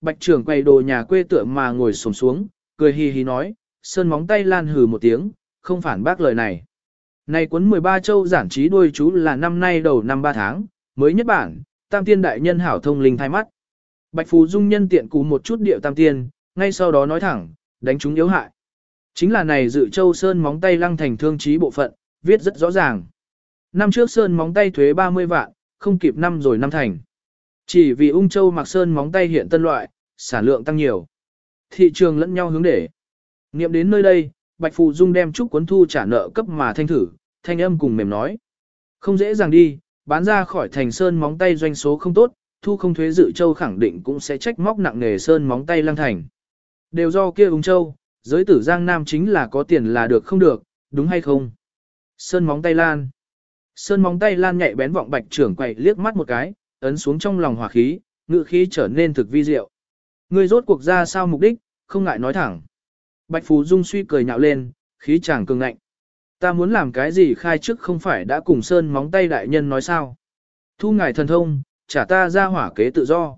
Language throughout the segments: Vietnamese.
bạch trưởng quay đồ nhà quê tựa mà ngồi xổm xuống, cười hì hì nói, sơn móng tay lan hừ một tiếng, không phản bác lời này. Này cuốn 13 châu giản trí đuôi chú là năm nay đầu năm 3 tháng, mới nhất bản, tam tiên đại nhân hảo thông linh thay mắt. Bạch Phù Dung nhân tiện cú một chút điệu tam tiên, ngay sau đó nói thẳng, đánh chúng yếu hại. Chính là này dự châu sơn móng tay lăng thành thương trí bộ phận, viết rất rõ ràng. Năm trước sơn móng tay thuế 30 vạn, không kịp năm rồi năm thành. Chỉ vì ung châu mặc sơn móng tay hiện tân loại, sản lượng tăng nhiều. Thị trường lẫn nhau hướng để. Nghiệm đến nơi đây, Bạch Phù Dung đem chúc cuốn thu trả nợ cấp mà thanh thử, thanh âm cùng mềm nói. Không dễ dàng đi, bán ra khỏi thành sơn móng tay doanh số không tốt, thu không thuế dự châu khẳng định cũng sẽ trách móc nặng nề sơn móng tay lang thành. Đều do kia ung châu, giới tử Giang Nam chính là có tiền là được không được, đúng hay không? Sơn móng tay lan. Sơn móng tay lan nhạy bén vọng bạch trưởng quậy liếc mắt một cái, ấn xuống trong lòng hỏa khí, ngự khí trở nên thực vi diệu. Ngươi rốt cuộc ra sao mục đích, không ngại nói thẳng. Bạch Phú Dung suy cười nhạo lên, khí chàng cường ngạnh. Ta muốn làm cái gì khai trước không phải đã cùng Sơn móng tay đại nhân nói sao. Thu ngài thần thông, trả ta ra hỏa kế tự do.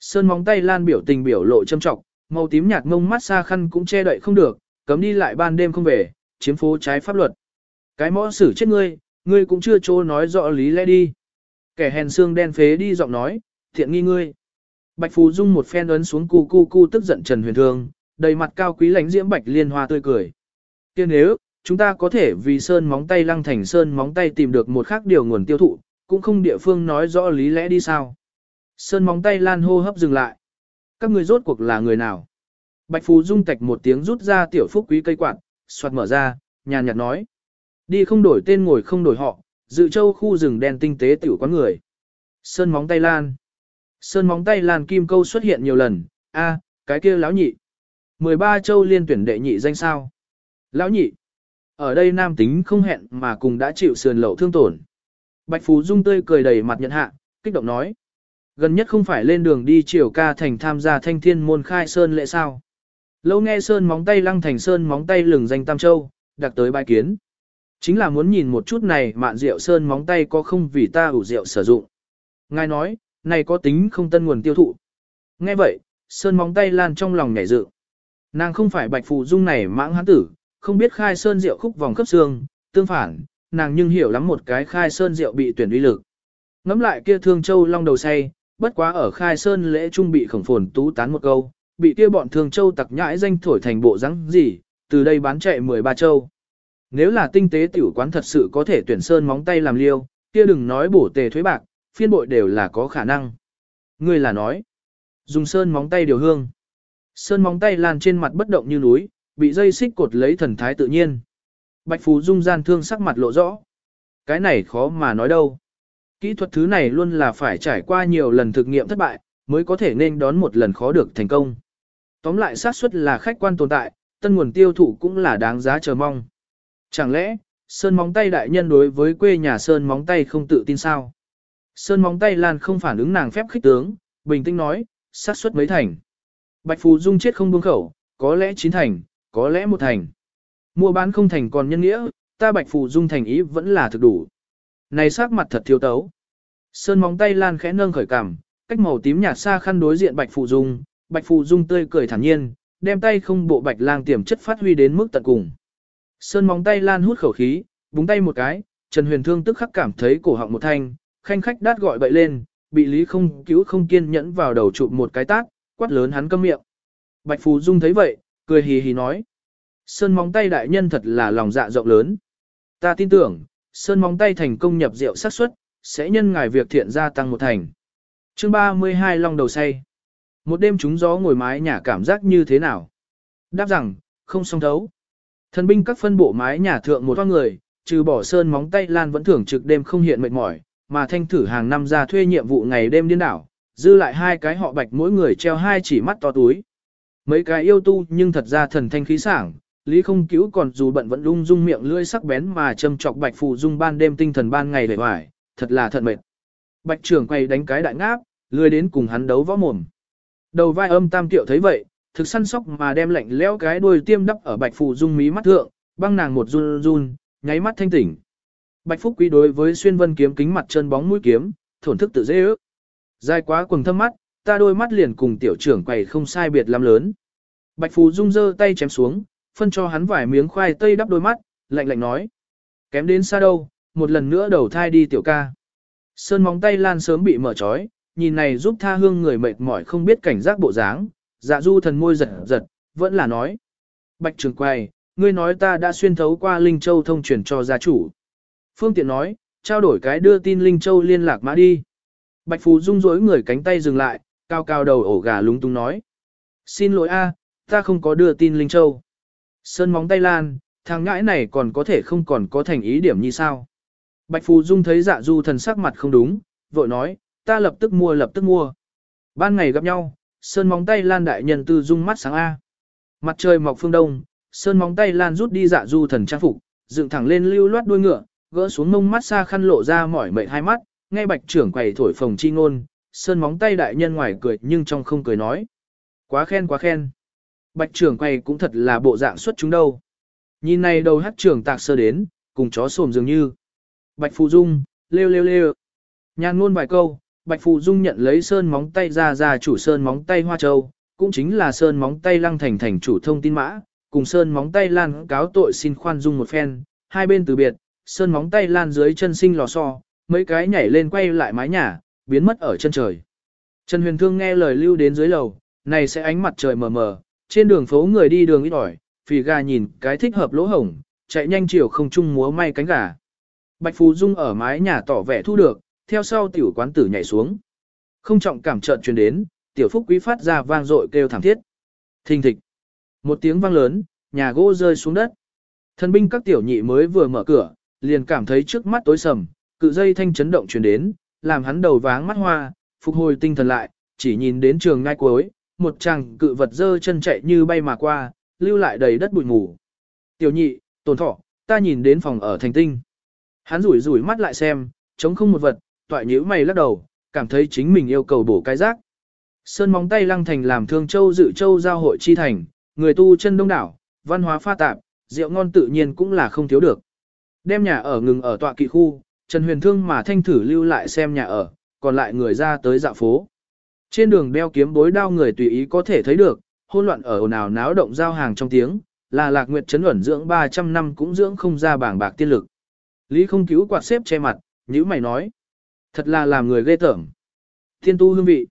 Sơn móng tay lan biểu tình biểu lộ châm trọng, màu tím nhạt ngông mắt xa khăn cũng che đậy không được, cấm đi lại ban đêm không về, chiếm phố trái pháp luật. Cái mõ xử chết ngươi, ngươi cũng chưa chỗ nói rõ lý lẽ đi. Kẻ hèn xương đen phế đi giọng nói, thiện nghi ngươi. Bạch Phú Dung một phen ấn xuống cu cu cu tức giận Trần Huyền Thương, đầy mặt cao quý lãnh diễm bạch liên hoa tươi cười. Kia nếu, chúng ta có thể vì sơn móng tay lăng thành sơn móng tay tìm được một khác điều nguồn tiêu thụ, cũng không địa phương nói rõ lý lẽ đi sao. Sơn móng tay lan hô hấp dừng lại. Các người rốt cuộc là người nào? Bạch Phú Dung tạch một tiếng rút ra tiểu phúc quý cây quạt, soạt mở ra, nhàn nhạt nói. Đi không đổi tên ngồi không đổi họ, dự châu khu rừng đen tinh tế tiểu quán người. Sơn móng tay lan. Sơn móng tay lan kim câu xuất hiện nhiều lần, a, cái kia lão nhị. 13 châu liên tuyển đệ nhị danh sao. Lão nhị. Ở đây nam tính không hẹn mà cùng đã chịu sườn lậu thương tổn. Bạch Phú Dung tươi cười đầy mặt nhận hạ, kích động nói. Gần nhất không phải lên đường đi triều ca thành tham gia thanh thiên môn khai sơn lệ sao. Lâu nghe sơn móng tay lăng thành sơn móng tay lừng danh Tam Châu, đặc tới bài kiến. Chính là muốn nhìn một chút này mạn rượu sơn móng tay có không vì ta ủ rượu sử dụng. Ngài nói, này có tính không tân nguồn tiêu thụ. Nghe vậy, sơn móng tay lan trong lòng nhảy dự. Nàng không phải bạch phụ dung này mãng hán tử, không biết khai sơn rượu khúc vòng khớp xương, tương phản, nàng nhưng hiểu lắm một cái khai sơn rượu bị tuyển uy lực. Ngắm lại kia thương châu long đầu say, bất quá ở khai sơn lễ trung bị khổng phồn tú tán một câu, bị kia bọn thương châu tặc nhãi danh thổi thành bộ rắn gì, từ đây bán chạy 13 châu. Nếu là tinh tế tiểu quán thật sự có thể tuyển sơn móng tay làm liêu, kia đừng nói bổ tề thuế bạc, phiên bội đều là có khả năng. Ngươi là nói, dùng sơn móng tay điều hương. Sơn móng tay lan trên mặt bất động như núi, bị dây xích cột lấy thần thái tự nhiên. Bạch Phú Dung gian thương sắc mặt lộ rõ. Cái này khó mà nói đâu. Kỹ thuật thứ này luôn là phải trải qua nhiều lần thực nghiệm thất bại, mới có thể nên đón một lần khó được thành công. Tóm lại xác suất là khách quan tồn tại, tân nguồn tiêu thụ cũng là đáng giá chờ mong. Chẳng lẽ, Sơn móng tay đại nhân đối với quê nhà Sơn móng tay không tự tin sao? Sơn móng tay Lan không phản ứng nàng phép khích tướng, bình tĩnh nói, xác suất mấy thành. Bạch Phù Dung chết không buông khẩu, có lẽ chín thành, có lẽ một thành. Mua bán không thành còn nhân nghĩa, ta Bạch Phù Dung thành ý vẫn là thực đủ. Này sắc mặt thật thiếu tấu. Sơn móng tay Lan khẽ nâng khởi cảm cách màu tím nhạt xa khăn đối diện Bạch Phù Dung, Bạch Phù Dung tươi cười thản nhiên, đem tay không bộ Bạch Lang tiềm chất phát huy đến mức tận cùng. Sơn móng tay Lan hút khẩu khí, búng tay một cái, Trần Huyền Thương tức khắc cảm thấy cổ họng một thanh, khanh khách đát gọi bậy lên, bị Lý không cứu không kiên nhẫn vào đầu chụp một cái tác, quát lớn hắn câm miệng. Bạch Phù Dung thấy vậy, cười hì hì nói. Sơn móng tay đại nhân thật là lòng dạ rộng lớn. Ta tin tưởng, Sơn móng tay thành công nhập rượu xác suất, sẽ nhân ngài việc thiện gia tăng một thành. chương 32 Long đầu say. Một đêm chúng gió ngồi mái nhà cảm giác như thế nào? Đáp rằng, không song thấu. Thần binh các phân bộ mái nhà thượng một toa người, trừ bỏ Sơn móng tay Lan vẫn thường trực đêm không hiện mệt mỏi, mà thanh thử hàng năm ra thuê nhiệm vụ ngày đêm điên đảo, dư lại hai cái họ bạch mỗi người treo hai chỉ mắt to túi. Mấy cái yêu tu nhưng thật ra thần thanh khí sảng, Lý không cứu còn dù bận vẫn lung dung miệng lưỡi sắc bén mà châm chọc bạch phù dung ban đêm tinh thần ban ngày vẻ hoài, thật là thật mệt. Bạch trưởng quay đánh cái đại ngáp, lười đến cùng hắn đấu võ mồm. Đầu vai âm tam tiệu thấy vậy, thực săn sóc mà đem lạnh lẽo cái đuôi tiêm đắp ở bạch phù dung mí mắt thượng, băng nàng một run run, nháy mắt thanh tỉnh. Bạch Phúc Quý đối với xuyên vân kiếm kính mặt chân bóng mũi kiếm, thổn thức tự dễ ước. Dài quá quần thâm mắt, ta đôi mắt liền cùng tiểu trưởng quầy không sai biệt lắm lớn. Bạch Phù Dung giơ tay chém xuống, phân cho hắn vài miếng khoai tây đắp đôi mắt, lạnh lạnh nói. Kém đến xa đâu, một lần nữa đầu thai đi tiểu ca. Sơn móng tay lan sớm bị mở trói, nhìn này giúp tha hương người mệt mỏi không biết cảnh giác bộ dáng, dạ du thần môi giật giật, vẫn là nói. Bạch Trường Quay ngươi nói ta đã xuyên thấu qua Linh Châu thông truyền cho gia chủ. Phương tiện nói, trao đổi cái đưa tin Linh Châu liên lạc mã đi. Bạch Phù rung rối người cánh tay dừng lại, cao cao đầu ổ gà lúng túng nói. Xin lỗi a, ta không có đưa tin Linh Châu. Sơn móng tay lan, thằng ngãi này còn có thể không còn có thành ý điểm như sao. Bạch Phù Dung thấy dạ du thần sắc mặt không đúng, vội nói, ta lập tức mua lập tức mua. Ban ngày gặp nhau, Sơn móng tay lan đại nhân tư dung mắt sáng A. Mặt trời mọc phương đông, Sơn móng tay lan rút đi dạ du thần trang phục, dựng thẳng lên lưu loát đuôi ngựa, gỡ xuống mông mắt xa khăn lộ ra mỏi mệt hai mắt, nghe bạch trưởng quầy thổi phồng chi ngôn, Sơn móng tay đại nhân ngoài cười nhưng trong không cười nói. Quá khen quá khen. Bạch trưởng quầy cũng thật là bộ dạng xuất chúng đâu. Nhìn này đầu hát trưởng tạc sơ đến, cùng chó sồm dường như. Bạch Phù Dung, lêu lêu lêu. Nhàn ngôn vài câu, Bạch Phù Dung nhận lấy sơn móng tay ra ra chủ sơn móng tay Hoa Châu, cũng chính là sơn móng tay lăng thành thành chủ thông tin mã, cùng sơn móng tay lan cáo tội xin khoan dung một phen, hai bên từ biệt, sơn móng tay lan dưới chân sinh lò xo, mấy cái nhảy lên quay lại mái nhà, biến mất ở chân trời. Trần Huyền Thương nghe lời lưu đến dưới lầu, này sẽ ánh mặt trời mờ mờ, trên đường phố người đi đường ít ỏi, phì gà nhìn cái thích hợp lỗ hổng, chạy nhanh chiều không chung múa may cánh gà. Bạch Phú Dung ở mái nhà tỏ vẻ thu được, theo sau tiểu quán tử nhảy xuống. Không trọng cảm chợt truyền đến, tiểu phúc quý phát ra vang dội kêu thảm thiết. Thình thịch. Một tiếng vang lớn, nhà gỗ rơi xuống đất. Thân binh các tiểu nhị mới vừa mở cửa, liền cảm thấy trước mắt tối sầm, cự dây thanh chấn động truyền đến, làm hắn đầu váng mắt hoa, phục hồi tinh thần lại, chỉ nhìn đến trường ngay cuối, một chàng cự vật dơ chân chạy như bay mà qua, lưu lại đầy đất bụi mù. Tiểu nhị, tồn thọ, ta nhìn đến phòng ở thành tinh. Hắn rủi rủi mắt lại xem, chống không một vật, toại nhữ mày lắc đầu, cảm thấy chính mình yêu cầu bổ cái rác. Sơn móng tay lăng thành làm thương châu dự châu giao hội chi thành, người tu chân đông đảo, văn hóa pha tạp, rượu ngon tự nhiên cũng là không thiếu được. Đem nhà ở ngừng ở tọa kỵ khu, Trần Huyền Thương mà thanh thử lưu lại xem nhà ở, còn lại người ra tới dạo phố. Trên đường đeo kiếm bối đao người tùy ý có thể thấy được, hôn loạn ở ồn ào náo động giao hàng trong tiếng, là lạc nguyệt chấn ẩn dưỡng 300 năm cũng dưỡng không ra bảng bạc tiên lực. Lý không cứu quạt xếp che mặt, nhữ mày nói. Thật là làm người ghê tởm. Thiên tu hương vị.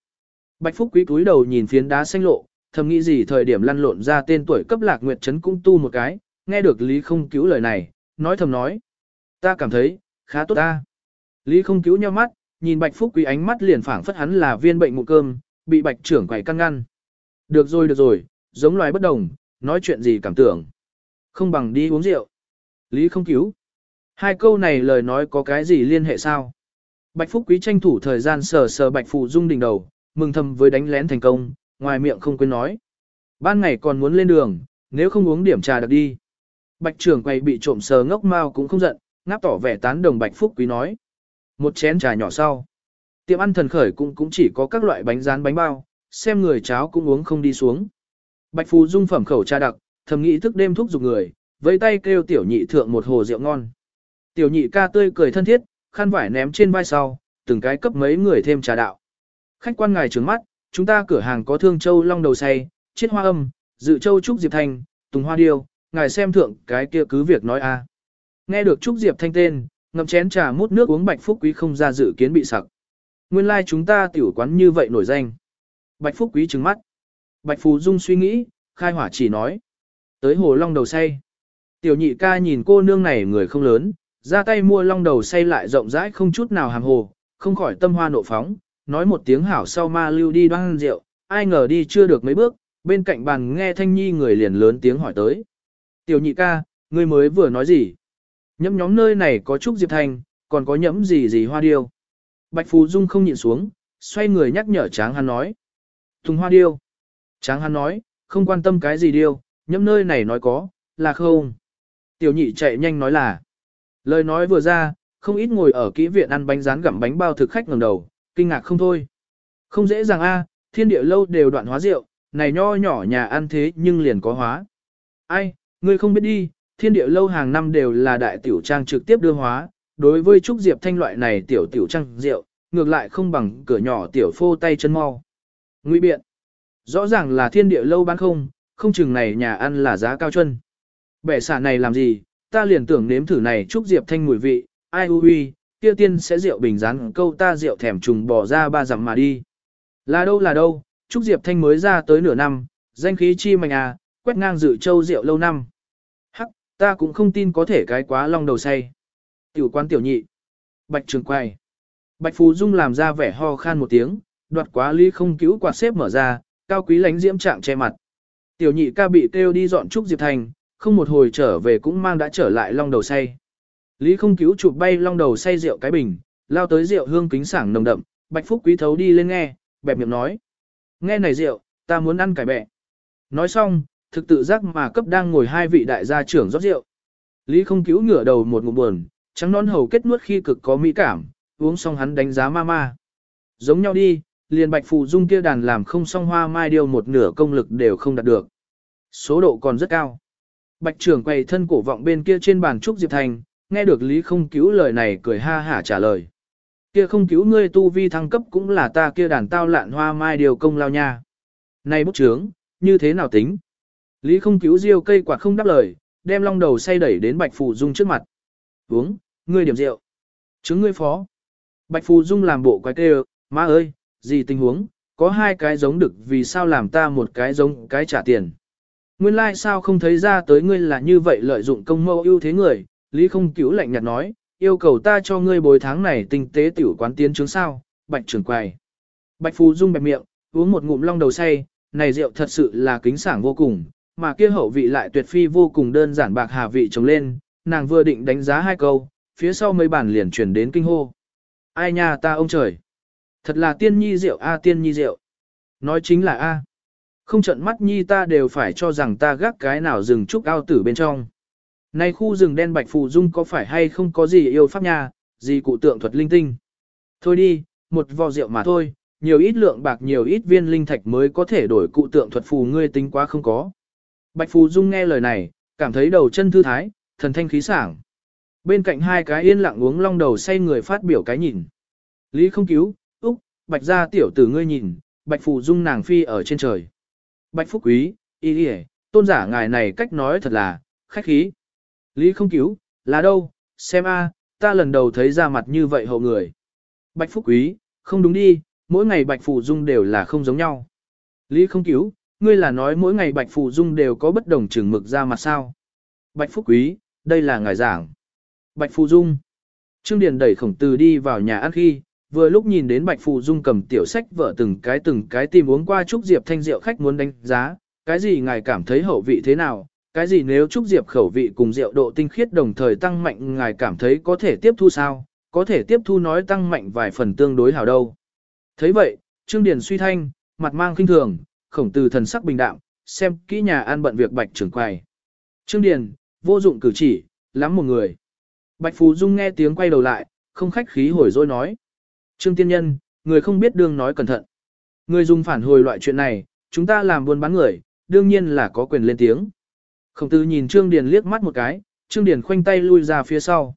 Bạch Phúc quý túi đầu nhìn phiến đá xanh lộ, thầm nghĩ gì thời điểm lăn lộn ra tên tuổi cấp lạc nguyệt chấn cũng tu một cái, nghe được Lý không cứu lời này, nói thầm nói. Ta cảm thấy, khá tốt ta. Lý không cứu nhau mắt, nhìn Bạch Phúc quý ánh mắt liền phảng phất hắn là viên bệnh mụ cơm, bị Bạch trưởng quầy căn ngăn. Được rồi được rồi, giống loài bất đồng, nói chuyện gì cảm tưởng. Không bằng đi uống rượu. Lý không cứu. Hai câu này lời nói có cái gì liên hệ sao? Bạch Phúc Quý tranh thủ thời gian sờ sờ Bạch Phụ Dung đỉnh đầu, mừng thầm với đánh lén thành công, ngoài miệng không quên nói. Ban ngày còn muốn lên đường, nếu không uống điểm trà được đi. Bạch trưởng quay bị trộm sờ ngốc mau cũng không giận, ngáp tỏ vẻ tán đồng Bạch Phúc Quý nói. Một chén trà nhỏ sau. Tiệm ăn thần khởi cũng cũng chỉ có các loại bánh rán bánh bao, xem người cháo cũng uống không đi xuống. Bạch Phù Dung phẩm khẩu trà đặc, thầm nghĩ thức đêm thúc giục người, với tay kêu tiểu nhị thượng một hồ rượu ngon. Tiểu nhị ca tươi cười thân thiết, khăn vải ném trên vai sau, từng cái cấp mấy người thêm trà đạo. Khách quan ngài trướng mắt, chúng ta cửa hàng có thương châu long đầu say, chiết hoa âm, dự châu trúc diệp thanh, tùng hoa điêu, ngài xem thượng cái kia cứ việc nói a. Nghe được trúc diệp thanh tên, ngậm chén trà mút nước uống bạch phúc quý không ra dự kiến bị sặc. Nguyên lai like chúng ta tiểu quán như vậy nổi danh. Bạch phúc quý trừng mắt. Bạch phù dung suy nghĩ, khai hỏa chỉ nói. Tới hồ long đầu say. Tiểu nhị ca nhìn cô nương này người không lớn, ra tay mua long đầu say lại rộng rãi không chút nào hàm hồ, không khỏi tâm hoa nộ phóng, nói một tiếng hảo sau ma lưu đi đoan rượu, ai ngờ đi chưa được mấy bước, bên cạnh bàn nghe thanh nhi người liền lớn tiếng hỏi tới. Tiểu nhị ca, ngươi mới vừa nói gì? Nhấm nhóm nơi này có trúc diệp thành, còn có nhẫm gì gì hoa điêu. Bạch Phú Dung không nhịn xuống, xoay người nhắc nhở Tráng Hắn nói. Thùng hoa điêu. Tráng Hắn nói, không quan tâm cái gì điêu, nhẫm nơi này nói có, là không. Tiểu nhị chạy nhanh nói là. Lời nói vừa ra, không ít ngồi ở kỹ viện ăn bánh rán gặm bánh bao thực khách ngẩng đầu, kinh ngạc không thôi. Không dễ dàng a, thiên địa lâu đều đoạn hóa rượu, này nho nhỏ nhà ăn thế nhưng liền có hóa. Ai, ngươi không biết đi, thiên địa lâu hàng năm đều là đại tiểu trang trực tiếp đưa hóa, đối với trúc diệp thanh loại này tiểu tiểu trang rượu, ngược lại không bằng cửa nhỏ tiểu phô tay chân mau. Ngụy biện. Rõ ràng là thiên địa lâu bán không, không chừng này nhà ăn là giá cao chân. Bẻ xả này làm gì, ta liền tưởng nếm thử này chúc diệp thanh mùi vị, ai u huy, kia tiên sẽ rượu bình rán câu ta rượu thèm trùng bỏ ra ba dặm mà đi. Là đâu là đâu, chúc diệp thanh mới ra tới nửa năm, danh khí chi mạnh à, quét ngang dự châu rượu lâu năm. Hắc, ta cũng không tin có thể cái quá long đầu say. Tiểu quan tiểu nhị. Bạch trường quay. Bạch Phú Dung làm ra vẻ ho khan một tiếng, đoạt quá ly không cứu quạt xếp mở ra, cao quý lánh diễm trạng che mặt. Tiểu nhị ca bị kêu đi dọn trúc Diệp Thành, không một hồi trở về cũng mang đã trở lại long đầu say. Lý không cứu chụp bay long đầu say rượu cái bình, lao tới rượu hương kính sảng nồng đậm, Bạch Phúc quý thấu đi lên nghe, bẹp miệng nói. Nghe này rượu, ta muốn ăn cải bẹ. Nói xong, thực tự giác mà cấp đang ngồi hai vị đại gia trưởng rót rượu. Lý không cứu ngửa đầu một ngụm buồn, trắng non hầu kết nuốt khi cực có mỹ cảm, uống xong hắn đánh giá ma ma. Giống nhau đi, liền bạch phù dung kia đàn làm không xong hoa mai điều một nửa công lực đều không đạt được. Số độ còn rất cao. Bạch trưởng quầy thân cổ vọng bên kia trên bàn trúc Diệp Thành, nghe được Lý không cứu lời này cười ha hả trả lời. Kia không cứu ngươi tu vi thăng cấp cũng là ta kia đàn tao lạn hoa mai điều công lao nha. Này bút trướng, như thế nào tính? Lý không cứu riêu cây quạt không đáp lời, đem long đầu say đẩy đến bạch phù dung trước mặt. Uống, ngươi điểm rượu. Chứng ngươi phó. Bạch phù dung làm bộ quái kêu, má ơi, gì tình huống, có hai cái giống được vì sao làm ta một cái giống cái trả tiền. Nguyên lai like sao không thấy ra tới ngươi là như vậy lợi dụng công mẫu ưu thế người, Lý không cứu lạnh nhạt nói, yêu cầu ta cho ngươi bồi tháng này tinh tế tiểu quán tiến chứng sao, bạch trưởng quầy. Bạch phù dung bẹp miệng, uống một ngụm long đầu say, này rượu thật sự là kính sảng vô cùng, mà kia hậu vị lại tuyệt phi vô cùng đơn giản bạc hà vị trồng lên, nàng vừa định đánh giá hai câu, phía sau mấy bản liền chuyển đến kinh hô. Ai nha ta ông trời! Thật là tiên nhi rượu a tiên nhi rượu. Nói chính là a. Không trận mắt nhi ta đều phải cho rằng ta gác cái nào rừng trúc ao tử bên trong. Này khu rừng đen bạch phù dung có phải hay không có gì yêu pháp nha, gì cụ tượng thuật linh tinh. Thôi đi, một vò rượu mà thôi, nhiều ít lượng bạc nhiều ít viên linh thạch mới có thể đổi cụ tượng thuật phù ngươi tính quá không có. Bạch phù dung nghe lời này, cảm thấy đầu chân thư thái, thần thanh khí sảng. Bên cạnh hai cái yên lặng uống long đầu say người phát biểu cái nhìn. Lý không cứu, Úc, Bạch gia tiểu tử ngươi nhìn, Bạch phù dung nàng phi ở trên trời. Bạch phúc quý, y y tôn giả ngài này cách nói thật là, khách khí. Lý không cứu, là đâu, xem a, ta lần đầu thấy ra mặt như vậy hậu người. Bạch phúc quý, không đúng đi, mỗi ngày Bạch phù dung đều là không giống nhau. Lý không cứu, ngươi là nói mỗi ngày Bạch phù dung đều có bất đồng chừng mực ra mặt sao. Bạch phúc quý, đây là ngài giảng. Bạch Phù Dung. Trương Điền đẩy khổng tử đi vào nhà ăn khi, vừa lúc nhìn đến Bạch Phù Dung cầm tiểu sách vợ từng cái từng cái tìm uống qua Trúc Diệp thanh rượu khách muốn đánh giá, cái gì ngài cảm thấy hậu vị thế nào, cái gì nếu Trúc Diệp khẩu vị cùng rượu độ tinh khiết đồng thời tăng mạnh ngài cảm thấy có thể tiếp thu sao, có thể tiếp thu nói tăng mạnh vài phần tương đối hảo đâu. thấy vậy, Trương Điền suy thanh, mặt mang kinh thường, khổng từ thần sắc bình đạm, xem kỹ nhà an bận việc Bạch trưởng quầy. Trương Điền, vô dụng cử chỉ, lắm một người. Bạch phù Dung nghe tiếng quay đầu lại, không khách khí hồi dối nói. Trương tiên nhân, người không biết đương nói cẩn thận. Người dùng phản hồi loại chuyện này, chúng ta làm buôn bán người, đương nhiên là có quyền lên tiếng. Khổng tử nhìn Trương Điền liếc mắt một cái, Trương Điền khoanh tay lui ra phía sau.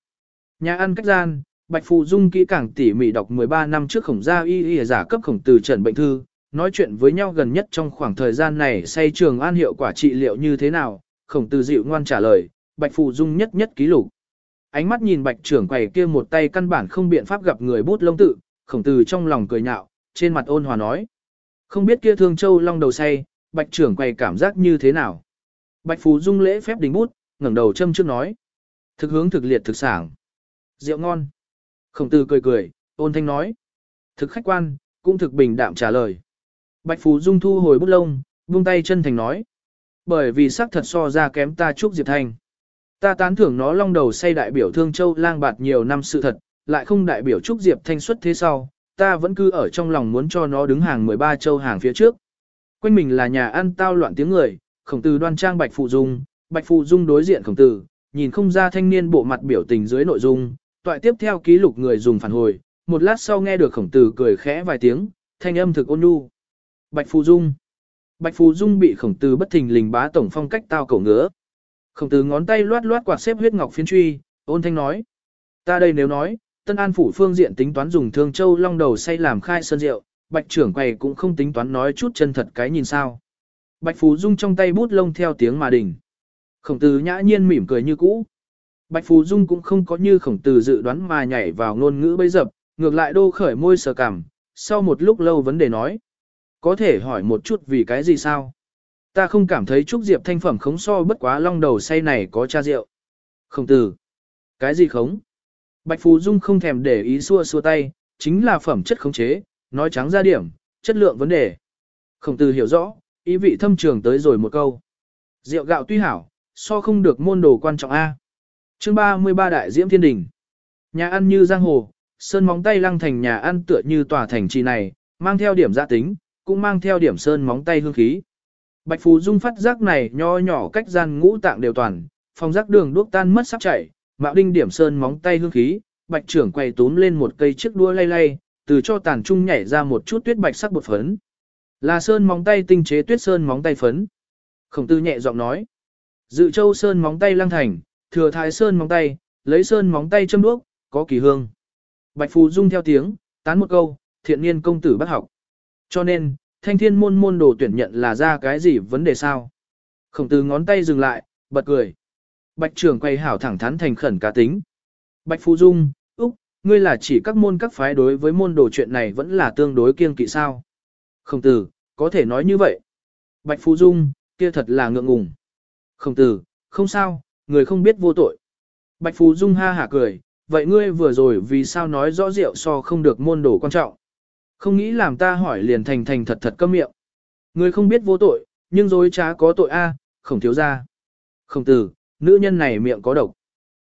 Nhà ăn cách gian, Bạch Phụ Dung kỹ càng tỉ mỉ đọc 13 năm trước khổng gia y y giả cấp khổng tử trần bệnh thư, nói chuyện với nhau gần nhất trong khoảng thời gian này say trường an hiệu quả trị liệu như thế nào, khổng tử dịu ngoan trả lời, Bạch Phụ Dung nhất nhất ký lục ánh mắt nhìn bạch trưởng quầy kia một tay căn bản không biện pháp gặp người bút lông tự, khổng tử trong lòng cười nhạo, trên mặt ôn hòa nói. Không biết kia thương châu long đầu say, bạch trưởng quầy cảm giác như thế nào. Bạch phú dung lễ phép đính bút, ngẩng đầu châm trước nói. Thực hướng thực liệt thực sảng. Rượu ngon. Khổng tử cười cười, ôn thanh nói. Thực khách quan, cũng thực bình đạm trả lời. Bạch phú dung thu hồi bút lông, buông tay chân thành nói. Bởi vì sắc thật so ra kém ta chúc Diệp Thanh. Ta tán thưởng nó long đầu say đại biểu Thương Châu lang bạt nhiều năm sự thật, lại không đại biểu Trúc Diệp Thanh xuất thế sau, ta vẫn cứ ở trong lòng muốn cho nó đứng hàng 13 châu hàng phía trước. Quanh mình là nhà ăn tao loạn tiếng người, khổng tử đoan trang bạch phụ dung, bạch phụ dung đối diện khổng tử, nhìn không ra thanh niên bộ mặt biểu tình dưới nội dung, toại tiếp theo ký lục người dùng phản hồi, một lát sau nghe được khổng tử cười khẽ vài tiếng, thanh âm thực ôn nhu. Bạch phụ dung. Bạch phụ dung bị khổng tử bất thình lình bá tổng phong cách tao cổ ngứa. Khổng tử ngón tay loát loát quạt xếp huyết ngọc phiến truy, ôn thanh nói. Ta đây nếu nói, Tân An Phủ phương diện tính toán dùng Thương Châu Long đầu say làm khai sơn rượu, bạch trưởng quầy cũng không tính toán nói chút chân thật cái nhìn sao. Bạch Phú Dung trong tay bút lông theo tiếng mà đỉnh. Khổng tử nhã nhiên mỉm cười như cũ. Bạch Phú Dung cũng không có như khổng tử dự đoán mà nhảy vào ngôn ngữ bấy dập, ngược lại đô khởi môi sờ cảm, sau một lúc lâu vấn đề nói. Có thể hỏi một chút vì cái gì sao? Ta không cảm thấy Trúc Diệp thanh phẩm khống so bất quá long đầu say này có cha rượu. Khổng tử. Cái gì khống? Bạch Phù Dung không thèm để ý xua xua tay, chính là phẩm chất khống chế, nói trắng ra điểm, chất lượng vấn đề. Khổng tử hiểu rõ, ý vị thâm trường tới rồi một câu. Rượu gạo tuy hảo, so không được môn đồ quan trọng A. chương 33 Đại Diễm Thiên Đình. Nhà ăn như giang hồ, sơn móng tay lăng thành nhà ăn tựa như tòa thành trì này, mang theo điểm gia tính, cũng mang theo điểm sơn móng tay hương khí. Bạch Phù Dung phát giác này nho nhỏ cách gian ngũ tạng đều toàn, phòng giác đường đuốc tan mất sắp chảy, mạo đinh điểm sơn móng tay hương khí, bạch trưởng quay túm lên một cây chiếc đua lay lay, từ cho tàn trung nhảy ra một chút tuyết bạch sắc bột phấn. Là sơn móng tay tinh chế tuyết sơn móng tay phấn. Khổng tư nhẹ giọng nói. Dự châu sơn móng tay lăng thành, thừa thái sơn móng tay, lấy sơn móng tay châm đuốc, có kỳ hương. Bạch Phù Dung theo tiếng, tán một câu, thiện niên công tử bắt học. Cho nên, thanh thiên môn môn đồ tuyển nhận là ra cái gì vấn đề sao? Khổng tử ngón tay dừng lại, bật cười. Bạch trưởng quay hảo thẳng thắn thành khẩn cá tính. Bạch Phù Dung, Úc, ngươi là chỉ các môn các phái đối với môn đồ chuyện này vẫn là tương đối kiêng kỵ sao? Khổng tử, có thể nói như vậy. Bạch Phú Dung, kia thật là ngượng ngùng. Khổng tử, không sao, người không biết vô tội. Bạch Phú Dung ha hả cười, vậy ngươi vừa rồi vì sao nói rõ rượu so không được môn đồ quan trọng. Không nghĩ làm ta hỏi liền thành thành thật thật câm miệng. Ngươi không biết vô tội, nhưng dối trá có tội a, khổng thiếu ra. Khổng tử, nữ nhân này miệng có độc.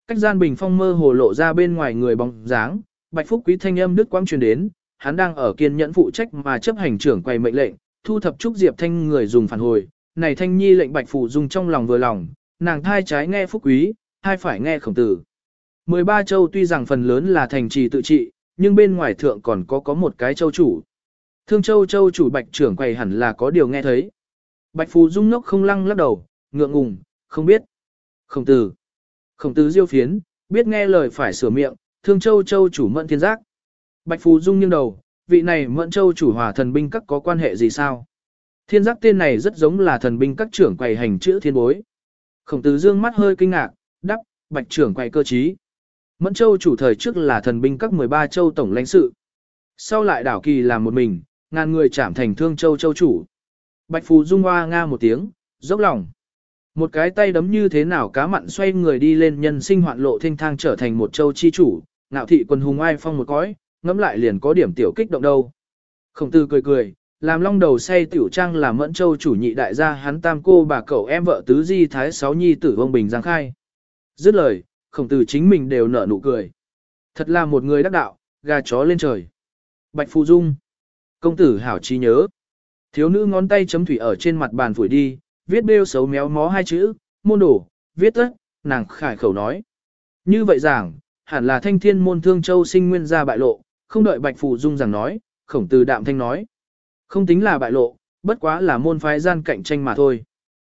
Cách gian bình phong mơ hồ lộ ra bên ngoài người bóng dáng, Bạch Phúc Quý thanh âm đứt quãng truyền đến, hắn đang ở kiên nhẫn phụ trách mà chấp hành trưởng quầy mệnh lệnh, thu thập trúc diệp thanh người dùng phản hồi, này thanh nhi lệnh bạch phủ dùng trong lòng vừa lòng, nàng thai trái nghe phúc quý, hai phải nghe khổng tử. 13 châu tuy rằng phần lớn là thành trì tự trị, nhưng bên ngoài thượng còn có có một cái châu chủ. Thương châu châu chủ bạch trưởng quầy hẳn là có điều nghe thấy. Bạch phù dung nốc không lăng lắc đầu, ngượng ngùng, không biết. Khổng tử. Khổng tử diêu phiến, biết nghe lời phải sửa miệng, thương châu châu chủ mận thiên giác. Bạch phù dung nghiêng đầu, vị này mẫn châu chủ hòa thần binh các có quan hệ gì sao? Thiên giác tên này rất giống là thần binh các trưởng quầy hành chữ thiên bối. Khổng tử dương mắt hơi kinh ngạc, đắp, bạch trưởng quầy cơ trí. Mẫn châu chủ thời trước là thần binh các 13 châu tổng lãnh sự. Sau lại đảo kỳ làm một mình, ngàn người chạm thành thương châu châu chủ. Bạch phù dung hoa nga một tiếng, dốc lòng. Một cái tay đấm như thế nào cá mặn xoay người đi lên nhân sinh hoạn lộ thanh thang trở thành một châu chi chủ, ngạo thị quần hùng ai phong một cõi, ngẫm lại liền có điểm tiểu kích động đâu. Khổng tử cười cười, làm long đầu say tiểu trang làm mẫn châu chủ nhị đại gia hắn tam cô bà cậu em vợ tứ di thái sáu nhi tử vông bình giang khai. Dứt lời, khổng tử chính mình đều nở nụ cười. Thật là một người đắc đạo, gà chó lên trời. Bạch Phù Dung. Công tử hảo trí nhớ. Thiếu nữ ngón tay chấm thủy ở trên mặt bàn phủi đi, viết bêu xấu méo mó hai chữ, môn đổ, viết tất, nàng khải khẩu nói. Như vậy giảng, hẳn là thanh thiên môn thương châu sinh nguyên gia bại lộ, không đợi Bạch Phù Dung rằng nói, khổng tử đạm thanh nói. Không tính là bại lộ, bất quá là môn phái gian cạnh tranh mà thôi.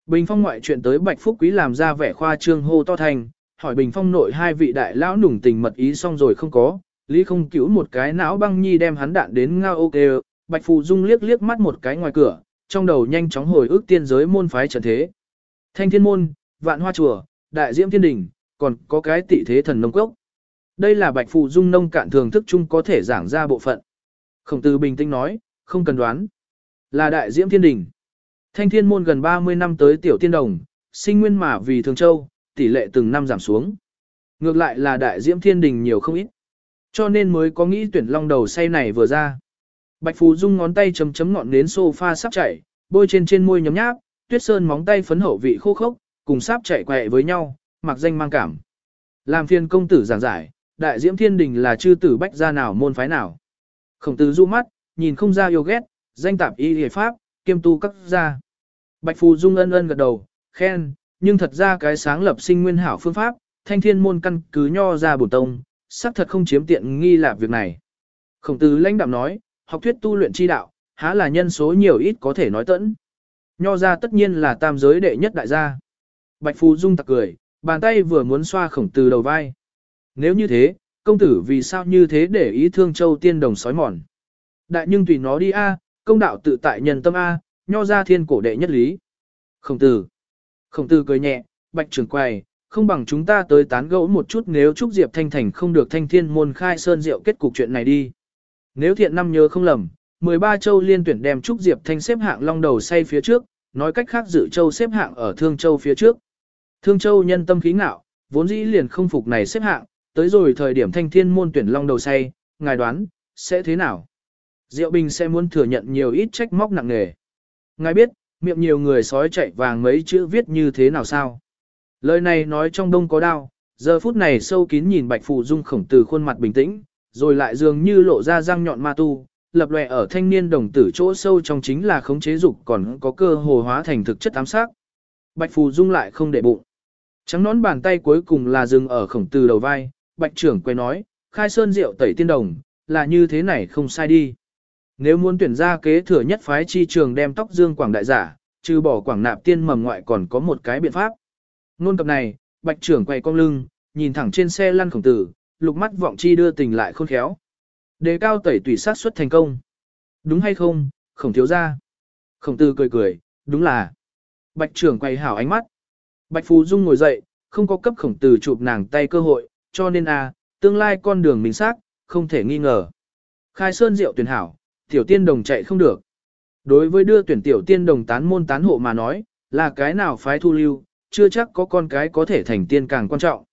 Bình phong ngoại chuyện tới Bạch Phúc Quý làm ra vẻ khoa trương hô to thành, hỏi Bình phong nội hai vị đại lão nùng tình mật ý xong rồi không có, Lý không cứu một cái não băng nhi đem hắn đạn đến ngao ok, Bạch Phù Dung liếc liếc mắt một cái ngoài cửa, trong đầu nhanh chóng hồi ức tiên giới môn phái trận thế. Thanh thiên môn, vạn hoa chùa, đại diễm thiên đình, còn có cái tị thế thần nông cốc. Đây là Bạch phụ Dung nông cạn thường thức chung có thể giảng ra bộ phận. Khổng tử bình tĩnh nói, không cần đoán. Là đại diễm thiên đình. Thanh thiên môn gần 30 năm tới tiểu tiên đồng, sinh nguyên mà vì thường châu, tỷ lệ từng năm giảm xuống. Ngược lại là đại diễm thiên đình nhiều không ít. Cho nên mới có nghĩ tuyển long đầu say này vừa ra. Bạch Phù Dung ngón tay chấm chấm ngọn đến sofa sắp chảy, bôi trên trên môi nhấm nháp, tuyết sơn móng tay phấn hậu vị khô khốc, cùng sắp chảy quẹ với nhau, mặc danh mang cảm. Làm phiên công tử giảng giải, đại diễm thiên đình là chư tử bách gia nào môn phái nào. Khổng tử du mắt, nhìn không ra yêu ghét, danh tạp y hề pháp, kiêm tu các gia. Bạch Phù Dung ân ân gật đầu, khen, nhưng thật ra cái sáng lập sinh nguyên hảo phương pháp, thanh thiên môn căn cứ nho ra bổ tông, xác thật không chiếm tiện nghi là việc này. Khổng tử lãnh đạm nói, học thuyết tu luyện chi đạo, há là nhân số nhiều ít có thể nói tẫn. Nho ra tất nhiên là tam giới đệ nhất đại gia. Bạch Phù Dung tặc cười, bàn tay vừa muốn xoa khổng tử đầu vai. Nếu như thế, công tử vì sao như thế để ý thương châu tiên đồng sói mòn. Đại nhưng tùy nó đi a, công đạo tự tại nhân tâm a, nho ra thiên cổ đệ nhất lý. Khổng tử. Khổng tử cười nhẹ, bạch trưởng quầy, không bằng chúng ta tới tán gẫu một chút nếu Trúc Diệp Thanh Thành không được thanh thiên môn khai sơn diệu kết cục chuyện này đi. Nếu thiện năm nhớ không lầm, 13 châu liên tuyển đem Trúc Diệp Thanh xếp hạng long đầu say phía trước, nói cách khác dự châu xếp hạng ở Thương Châu phía trước. Thương Châu nhân tâm khí ngạo, vốn dĩ liền không phục này xếp hạng, tới rồi thời điểm thanh thiên môn tuyển long đầu say, ngài đoán, sẽ thế nào? Diệu Bình sẽ muốn thừa nhận nhiều ít trách móc nặng nề. Ngài biết, miệng nhiều người sói chạy vàng mấy chữ viết như thế nào sao? Lời này nói trong đông có đau, giờ phút này sâu kín nhìn Bạch Phù Dung khổng từ khuôn mặt bình tĩnh, rồi lại dường như lộ ra răng nhọn ma tu, lập lòe ở thanh niên đồng tử chỗ sâu trong chính là khống chế dục còn có cơ hồ hóa thành thực chất ám sát. Bạch Phù Dung lại không để bụng. Trắng nón bàn tay cuối cùng là dừng ở khổng từ đầu vai, Bạch trưởng quay nói, khai sơn rượu tẩy tiên đồng, là như thế này không sai đi. Nếu muốn tuyển ra kế thừa nhất phái chi trường đem tóc dương quảng đại giả, trừ bỏ quảng nạp tiên mầm ngoại còn có một cái biện pháp. Nôn cập này, bạch trưởng quay cong lưng, nhìn thẳng trên xe lăn khổng tử, lục mắt vọng chi đưa tình lại khôn khéo. Đề cao tẩy tùy sát xuất thành công. Đúng hay không, khổng thiếu ra. Khổng tử cười cười, đúng là. Bạch trưởng quay hảo ánh mắt. Bạch Phú Dung ngồi dậy, không có cấp khổng tử chụp nàng tay cơ hội, cho nên à, tương lai con đường mình xác, không thể nghi ngờ. Khai sơn rượu tuyển hảo, tiểu tiên đồng chạy không được. Đối với đưa tuyển tiểu tiên đồng tán môn tán hộ mà nói, là cái nào phái thu lưu, chưa chắc có con cái có thể thành tiên càng quan trọng.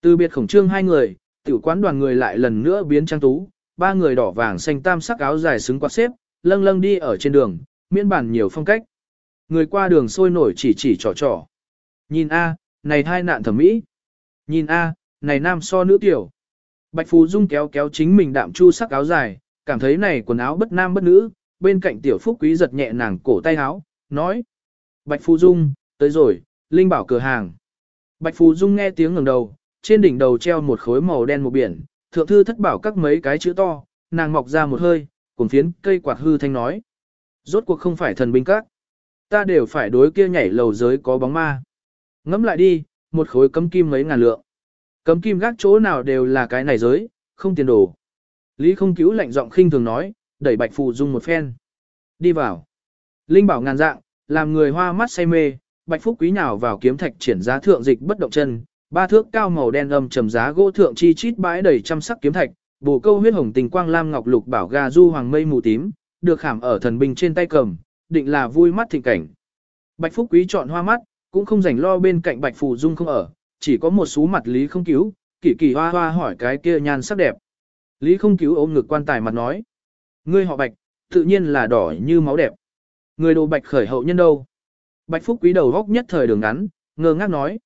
Từ biệt khổng trương hai người, tiểu quán đoàn người lại lần nữa biến trang tú, ba người đỏ vàng xanh tam sắc áo dài xứng quạt xếp, lâng lâng đi ở trên đường, miễn bản nhiều phong cách. Người qua đường sôi nổi chỉ chỉ trò trò. Nhìn a, này hai nạn thẩm mỹ. Nhìn a, này nam so nữ tiểu. Bạch Phú Dung kéo kéo chính mình đạm chu sắc áo dài, cảm thấy này quần áo bất nam bất nữ, bên cạnh tiểu phúc quý giật nhẹ nàng cổ tay áo, nói. Bạch Phú Dung, tới rồi, Linh bảo cửa hàng. Bạch Phú Dung nghe tiếng ngẩng đầu, trên đỉnh đầu treo một khối màu đen một biển, thượng thư thất bảo các mấy cái chữ to, nàng mọc ra một hơi, cùng phiến cây quạt hư thanh nói. Rốt cuộc không phải thần binh các. Ta đều phải đối kia nhảy lầu giới có bóng ma. ngẫm lại đi, một khối cấm kim mấy ngàn lượng. Cấm kim gác chỗ nào đều là cái này giới, không tiền đồ. Lý không cứu lạnh giọng khinh thường nói, đẩy Bạch Phù Dung một phen. Đi vào. Linh bảo ngàn dạng, làm người hoa mắt say mê, Bạch Phúc Quý nào vào kiếm thạch triển giá thượng dịch bất động chân, ba thước cao màu đen âm trầm giá gỗ thượng chi chít bãi đầy trăm sắc kiếm thạch, bổ câu huyết hồng tình quang lam ngọc lục bảo ga du hoàng mây mù tím, được khảm ở thần binh trên tay cầm, định là vui mắt thịnh cảnh. Bạch Phúc Quý chọn hoa mắt, cũng không rảnh lo bên cạnh Bạch Phù Dung không ở, chỉ có một số mặt lý không cứu, kỳ kỳ hoa hoa hỏi cái kia nhan sắc đẹp. Lý không cứu ôm ngực quan tài mặt nói. Ngươi họ Bạch, tự nhiên là đỏ như máu đẹp. Người đồ Bạch khởi hậu nhân đâu? Bạch Phúc quý đầu góc nhất thời đường ngắn, ngơ ngác nói.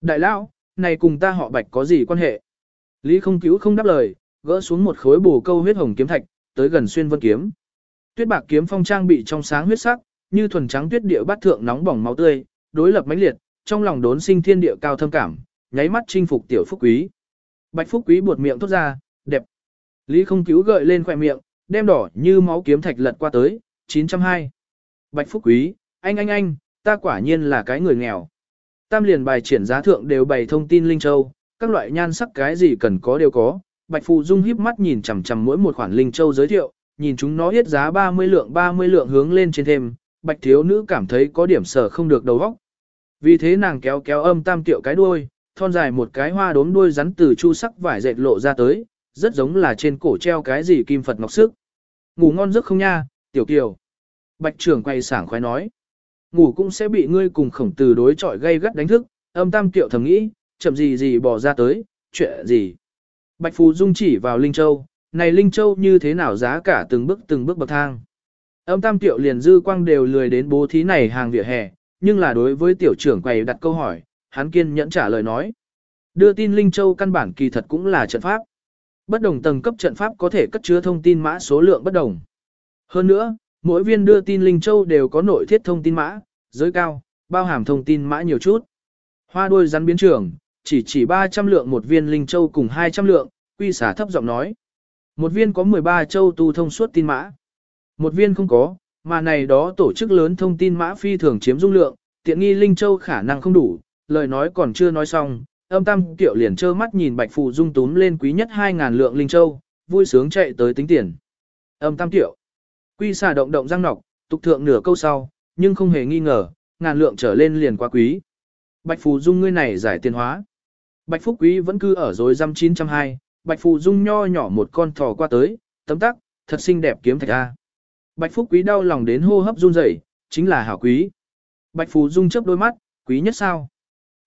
Đại lão, này cùng ta họ Bạch có gì quan hệ? Lý không cứu không đáp lời, gỡ xuống một khối bổ câu huyết hồng kiếm thạch, tới gần xuyên vân kiếm. Tuyết bạc kiếm phong trang bị trong sáng huyết sắc, như thuần trắng tuyết địa bát thượng nóng bỏng máu tươi, đối lập mãnh liệt, trong lòng đốn sinh thiên địa cao thâm cảm, nháy mắt chinh phục tiểu phúc quý. Bạch phúc quý buột miệng thốt ra, đẹp. Lý không cứu gợi lên khỏe miệng, đem đỏ như máu kiếm thạch lật qua tới, 902. Bạch phúc quý, anh anh anh, ta quả nhiên là cái người nghèo. Tam liền bài triển giá thượng đều bày thông tin Linh Châu, các loại nhan sắc cái gì cần có đều có. Bạch Phù Dung híp mắt nhìn chằm chằm mỗi một khoản Linh Châu giới thiệu, nhìn chúng nó hết giá 30 lượng 30 lượng hướng lên trên thêm, Bạch thiếu nữ cảm thấy có điểm sở không được đầu óc. Vì thế nàng kéo kéo âm tam tiệu cái đuôi, thon dài một cái hoa đốm đuôi rắn từ chu sắc vải dệt lộ ra tới, rất giống là trên cổ treo cái gì kim Phật ngọc sức. Ngủ ngon giấc không nha, tiểu kiều. Bạch trưởng quay sảng khoái nói. Ngủ cũng sẽ bị ngươi cùng khổng tử đối chọi gây gắt đánh thức, âm tam tiệu thầm nghĩ, chậm gì gì bỏ ra tới, chuyện gì. Bạch Phù Dung chỉ vào Linh Châu, này Linh Châu như thế nào giá cả từng bước từng bước bậc thang. Âm tam tiệu liền dư quang đều lười đến bố thí này hàng vỉa hè, nhưng là đối với tiểu trưởng quầy đặt câu hỏi, hắn kiên nhẫn trả lời nói. Đưa tin Linh Châu căn bản kỳ thật cũng là trận pháp. Bất đồng tầng cấp trận pháp có thể cất chứa thông tin mã số lượng bất đồng. Hơn nữa, mỗi viên đưa tin Linh Châu đều có nội thiết thông tin mã, giới cao, bao hàm thông tin mã nhiều chút. Hoa đuôi rắn biến trường, chỉ chỉ 300 lượng một viên Linh Châu cùng 200 lượng, quy xả thấp giọng nói. Một viên có 13 châu tu thông suốt tin mã. Một viên không có, mà này đó tổ chức lớn thông tin mã phi thường chiếm dung lượng, tiện nghi Linh Châu khả năng không đủ, lời nói còn chưa nói xong, âm tam tiệu liền trơ mắt nhìn Bạch Phù Dung túm lên quý nhất 2.000 lượng Linh Châu, vui sướng chạy tới tính tiền. Âm tam tiểu. Quy xà động động răng nọc, tục thượng nửa câu sau, nhưng không hề nghi ngờ, ngàn lượng trở lên liền quá quý. Bạch Phù Dung ngươi này giải tiền hóa. Bạch Phúc Quý vẫn cứ ở dối răm 902, Bạch Phù Dung nho nhỏ một con thỏ qua tới, tấm tắc, thật xinh đẹp kiếm thạch A. Bạch Phúc Quý đau lòng đến hô hấp run rẩy, chính là hảo quý. Bạch Phù Dung chớp đôi mắt, quý nhất sao?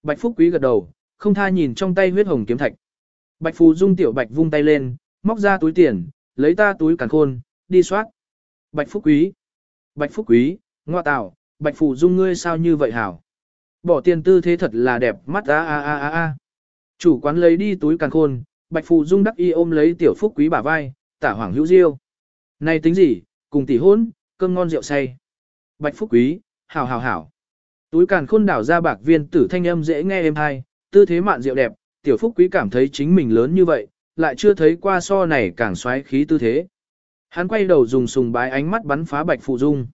Bạch Phúc Quý gật đầu, không tha nhìn trong tay huyết hồng kiếm thạch. Bạch Phù Dung tiểu Bạch vung tay lên, móc ra túi tiền, lấy ta túi càn khôn, đi soát. Bạch Phúc Quý. Bạch Phúc Quý, ngoa tạo, Bạch Phụ Dung ngươi sao như vậy hảo? Bỏ tiền tư thế thật là đẹp mắt a a a a a. Chủ quán lấy đi túi càn khôn, Bạch Phụ Dung đắc y ôm lấy tiểu Phúc Quý bả vai, tả hoàng hữu diêu. Này tính gì, cùng tỷ hôn, cơm ngon rượu say. Bạch Phúc Quý, hảo hảo hảo. Túi càn khôn đảo ra bạc viên tử thanh âm dễ nghe êm hay, tư thế mạn rượu đẹp, tiểu Phúc Quý cảm thấy chính mình lớn như vậy, lại chưa thấy qua so này càng xoáy khí tư thế. Hắn quay đầu dùng sùng bái ánh mắt bắn phá Bạch Phù Dung.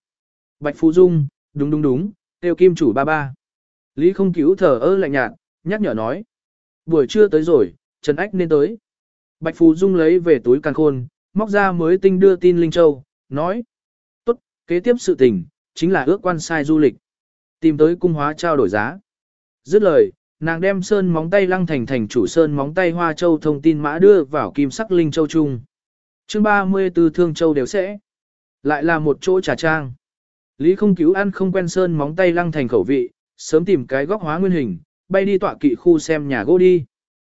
Bạch Phù Dung, đúng đúng đúng, tiêu kim chủ ba ba. Lý không cứu thở ơ lạnh nhạt, nhắc nhở nói. Buổi trưa tới rồi, Trần Ách nên tới. Bạch Phù Dung lấy về túi càng khôn, móc ra mới tinh đưa tin Linh Châu, nói. Tốt, kế tiếp sự tình, chính là ước quan sai du lịch. Tìm tới cung hóa trao đổi giá. Dứt lời, nàng đem sơn móng tay lăng thành thành chủ sơn móng tay hoa châu thông tin mã đưa vào kim sắc Linh Châu chung chương 34 Thương Châu đều sẽ. Lại là một chỗ trà trang. Lý không cứu ăn không quen sơn móng tay lăng thành khẩu vị, sớm tìm cái góc hóa nguyên hình, bay đi tọa kỵ khu xem nhà gỗ đi.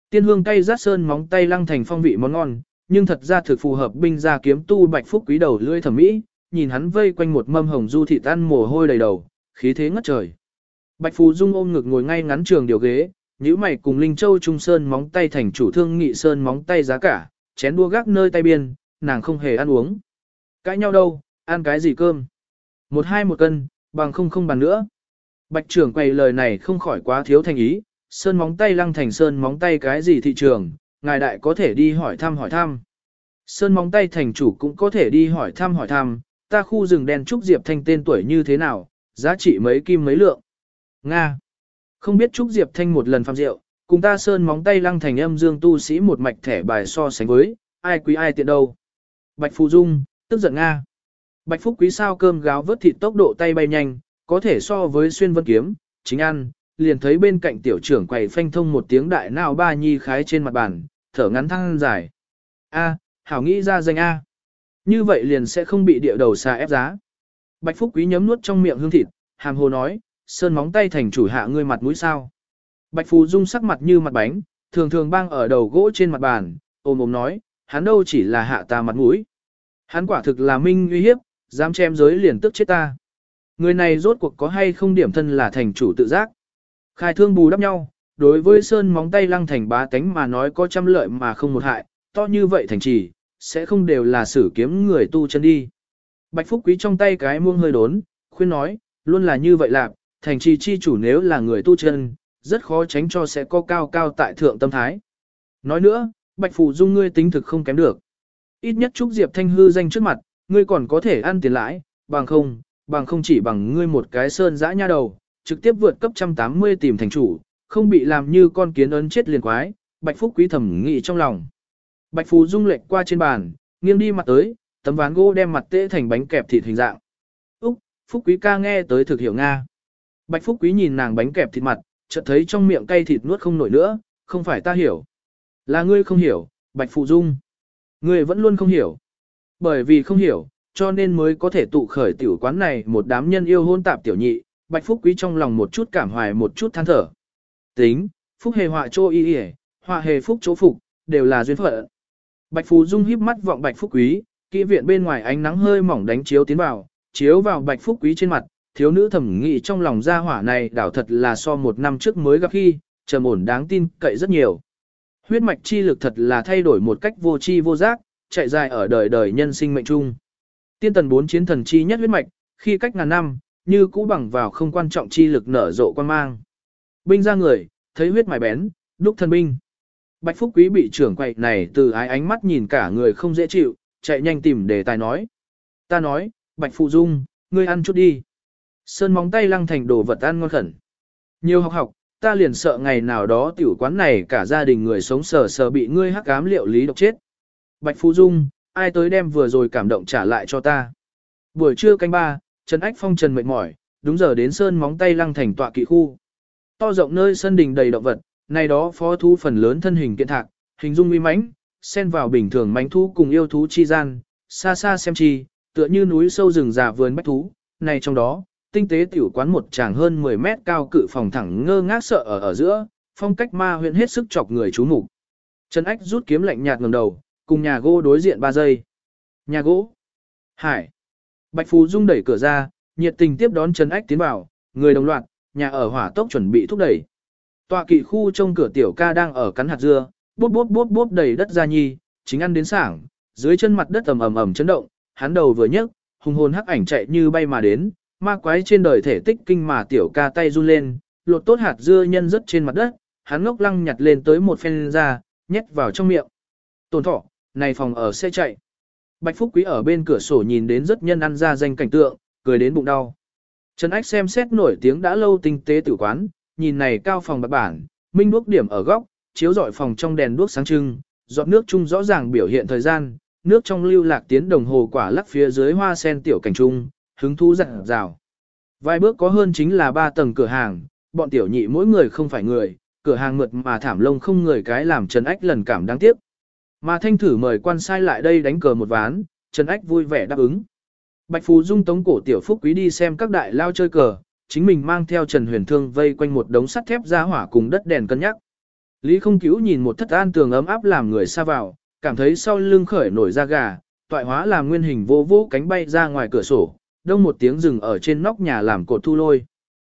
Tiên hương cay rát sơn móng tay lăng thành phong vị món ngon, nhưng thật ra thực phù hợp binh gia kiếm tu bạch phúc quý đầu lưỡi thẩm mỹ, nhìn hắn vây quanh một mâm hồng du thịt tan mồ hôi đầy đầu, khí thế ngất trời. Bạch Phù Dung ôm ngực ngồi ngay ngắn trường điều ghế, nhíu mày cùng Linh Châu Trung Sơn móng tay thành chủ thương nghị sơn móng tay giá cả, chén đua gác nơi tay biên, nàng không hề ăn uống. Cãi nhau đâu, ăn cái gì cơm? Một hai một cân, bằng không không bàn nữa. Bạch trưởng quay lời này không khỏi quá thiếu thành ý, sơn móng tay lăng thành sơn móng tay cái gì thị trường, ngài đại có thể đi hỏi thăm hỏi thăm. Sơn móng tay thành chủ cũng có thể đi hỏi thăm hỏi thăm, ta khu rừng đen Trúc Diệp Thanh tên tuổi như thế nào, giá trị mấy kim mấy lượng. Nga. Không biết Trúc Diệp Thanh một lần phạm rượu, cùng ta Sơn móng tay lăng thành âm dương tu sĩ một mạch thẻ bài so sánh với, ai quý ai tiện đâu. Bạch Phù Dung, tức giận Nga. Bạch Phúc quý sao cơm gáo vớt thịt tốc độ tay bay nhanh, có thể so với xuyên vân kiếm, chính ăn, liền thấy bên cạnh tiểu trưởng quầy phanh thông một tiếng đại nào ba nhi khái trên mặt bàn, thở ngắn thăng dài. A, hảo nghĩ ra danh A. Như vậy liền sẽ không bị địa đầu xà ép giá. Bạch Phúc Quý nhấm nuốt trong miệng hương thịt, hàm hồ nói, sơn móng tay thành chủ hạ ngươi mặt mũi sao. Bạch Phù Dung sắc mặt như mặt bánh, thường thường bang ở đầu gỗ trên mặt bàn, ôm ôm nói, hắn đâu chỉ là hạ ta mặt mũi. Hắn quả thực là minh uy hiếp, dám chém giới liền tức chết ta. Người này rốt cuộc có hay không điểm thân là thành chủ tự giác. Khai thương bù đắp nhau, đối với sơn móng tay lăng thành bá tánh mà nói có trăm lợi mà không một hại, to như vậy thành trì, sẽ không đều là sử kiếm người tu chân đi. Bạch Phúc Quý trong tay cái muông hơi đốn, khuyên nói, luôn là như vậy lạc, thành trì chi chủ nếu là người tu chân, rất khó tránh cho sẽ có cao cao tại thượng tâm thái. Nói nữa, Bạch Phủ Dung ngươi tính thực không kém được. Ít nhất Trúc Diệp Thanh hư danh trước mặt, ngươi còn có thể ăn tiền lãi, bằng không, bằng không chỉ bằng ngươi một cái sơn dã nha đầu, trực tiếp vượt cấp 180 tìm thành chủ, không bị làm như con kiến ấn chết liền quái, Bạch Phúc Quý thẩm nghĩ trong lòng. Bạch Phù Dung lệch qua trên bàn, nghiêng đi mặt tới, tấm ván gỗ đem mặt tê thành bánh kẹp thịt hình dạng. Úc, Phúc Quý ca nghe tới thực hiểu Nga. Bạch Phúc Quý nhìn nàng bánh kẹp thịt mặt, chợt thấy trong miệng cay thịt nuốt không nổi nữa, không phải ta hiểu. Là ngươi không hiểu, Bạch Phụ Dung. Ngươi vẫn luôn không hiểu. Bởi vì không hiểu, cho nên mới có thể tụ khởi tiểu quán này một đám nhân yêu hôn tạp tiểu nhị, Bạch Phúc Quý trong lòng một chút cảm hoài một chút than thở. Tính, Phúc hề họa chỗ y y, họa hề Phúc chỗ phục, đều là duyên phận. Bạch Phù Dung híp mắt vọng Bạch Phúc Quý, kỹ viện bên ngoài ánh nắng hơi mỏng đánh chiếu tiến vào, chiếu vào Bạch Phúc Quý trên mặt, thiếu nữ thẩm nghị trong lòng gia hỏa này đảo thật là so một năm trước mới gặp khi, trầm ổn đáng tin cậy rất nhiều. Huyết mạch chi lực thật là thay đổi một cách vô chi vô giác, chạy dài ở đời đời nhân sinh mệnh chung. Tiên tần bốn chiến thần chi nhất huyết mạch, khi cách ngàn năm, như cũ bằng vào không quan trọng chi lực nở rộ quan mang. Binh ra người, thấy huyết mài bén, đúc thân binh. Bạch Phúc Quý bị trưởng quậy này từ ái ánh mắt nhìn cả người không dễ chịu, chạy nhanh tìm đề tài nói. Ta nói, Bạch Phụ Dung, ngươi ăn chút đi. Sơn móng tay lăng thành đồ vật ăn ngon khẩn. Nhiều học học, ta liền sợ ngày nào đó tiểu quán này cả gia đình người sống sờ sờ bị ngươi hắc ám liệu lý độc chết. Bạch phú Dung, ai tới đem vừa rồi cảm động trả lại cho ta. Buổi trưa canh ba, Trần Ách Phong trần mệt mỏi, đúng giờ đến sơn móng tay lăng thành tọa kỵ khu. To rộng nơi sân đình đầy động vật, này đó phó thú phần lớn thân hình kiện thạc, hình dung uy mãnh, xen vào bình thường mãnh thú cùng yêu thú chi gian, xa xa xem chi, tựa như núi sâu rừng già vườn bách thú, này trong đó, tinh tế tiểu quán một tràng hơn 10 mét cao cự phòng thẳng ngơ ngác sợ ở ở giữa, phong cách ma huyện hết sức chọc người chú mục. Trần Ách rút kiếm lạnh nhạt ngẩng đầu, cùng nhà gỗ đối diện 3 giây. Nhà gỗ. Hải. Bạch Phú Dung đẩy cửa ra, nhiệt tình tiếp đón Trần Ách tiến vào, người đồng loạt, nhà ở hỏa tốc chuẩn bị thúc đẩy. Tọa kỵ khu trong cửa tiểu ca đang ở cắn hạt dưa, bốp bốp bốp bốp đầy đất ra nhi, chính ăn đến sảng, dưới chân mặt đất ầm ầm ầm chấn động, hắn đầu vừa nhấc, hùng hồn hắc ảnh chạy như bay mà đến, ma quái trên đời thể tích kinh mà tiểu ca tay run lên, lột tốt hạt dưa nhân rất trên mặt đất, hắn ngốc lăng nhặt lên tới một phen ra, nhét vào trong miệng. Tồn thọ, này phòng ở xe chạy. Bạch Phúc Quý ở bên cửa sổ nhìn đến rất nhân ăn ra danh cảnh tượng, cười đến bụng đau. Trần Ách xem xét nổi tiếng đã lâu tinh tế tử quán, nhìn này cao phòng bạc bản, minh đuốc điểm ở góc, chiếu dọi phòng trong đèn đuốc sáng trưng, giọt nước chung rõ ràng biểu hiện thời gian, nước trong lưu lạc tiến đồng hồ quả lắc phía dưới hoa sen tiểu cảnh trung, hứng thú dặn rào. Vài bước có hơn chính là ba tầng cửa hàng, bọn tiểu nhị mỗi người không phải người, cửa hàng mượt mà thảm lông không người cái làm Trần Ách lần cảm đáng tiếc. Mà thanh thử mời quan sai lại đây đánh cờ một ván, Trần Ách vui vẻ đáp ứng. Bạch Phú Dung tống cổ tiểu phúc quý đi xem các đại lao chơi cờ, chính mình mang theo Trần Huyền Thương vây quanh một đống sắt thép ra hỏa cùng đất đèn cân nhắc. Lý không cứu nhìn một thất an tường ấm áp làm người xa vào, cảm thấy sau lưng khởi nổi da gà, toại hóa làm nguyên hình vô vô cánh bay ra ngoài cửa sổ, đông một tiếng rừng ở trên nóc nhà làm cột thu lôi.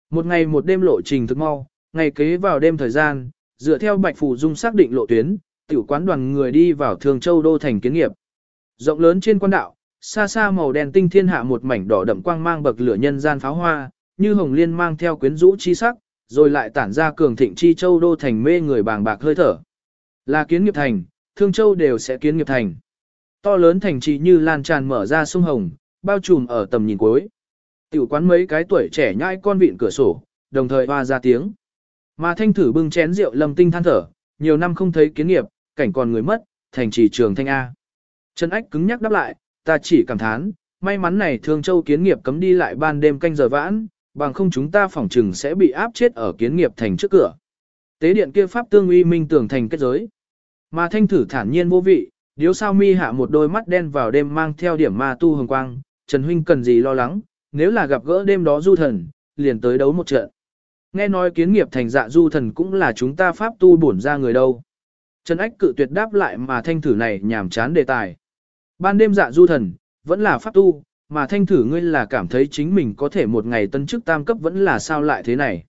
Một ngày một đêm lộ trình thức mau, ngày kế vào đêm thời gian, dựa theo Bạch Phủ Dung xác định lộ tuyến, tiểu quán đoàn người đi vào Thường Châu đô thành kiến nghiệp. Rộng lớn trên quan đạo, xa xa màu đen tinh thiên hạ một mảnh đỏ đậm quang mang bậc lửa nhân gian pháo hoa, như hồng liên mang theo quyến rũ chi sắc, rồi lại tản ra cường thịnh chi châu đô thành mê người bàng bạc hơi thở. Là kiến nghiệp thành, Thương Châu đều sẽ kiến nghiệp thành. To lớn thành trì như lan tràn mở ra sông Hồng, bao trùm ở tầm nhìn cuối. Tiểu quán mấy cái tuổi trẻ nhai con vịn cửa sổ, đồng thời hoa ra tiếng. Mà thanh thử bưng chén rượu lâm tinh than thở, nhiều năm không thấy kiến nghiệp, cảnh còn người mất, thành trì trường thanh A. Trần Ách cứng nhắc đáp lại, ta chỉ cảm thán, may mắn này thương châu kiến nghiệp cấm đi lại ban đêm canh giờ vãn, bằng không chúng ta phỏng trừng sẽ bị áp chết ở kiến nghiệp thành trước cửa. Tế điện kia pháp tương uy minh tưởng thành kết giới. Mà thanh thử thản nhiên vô vị, điếu sao mi hạ một đôi mắt đen vào đêm mang theo điểm ma tu hồng quang, Trần Huynh cần gì lo lắng, nếu là gặp gỡ đêm đó du thần, liền tới đấu một trận. Nghe nói kiến nghiệp thành dạ du thần cũng là chúng ta pháp tu bổn ra người đâu. Trần Ách cự tuyệt đáp lại mà thanh thử này nhảm chán đề tài. Ban đêm dạ du thần, vẫn là pháp tu, mà thanh thử ngươi là cảm thấy chính mình có thể một ngày tân chức tam cấp vẫn là sao lại thế này.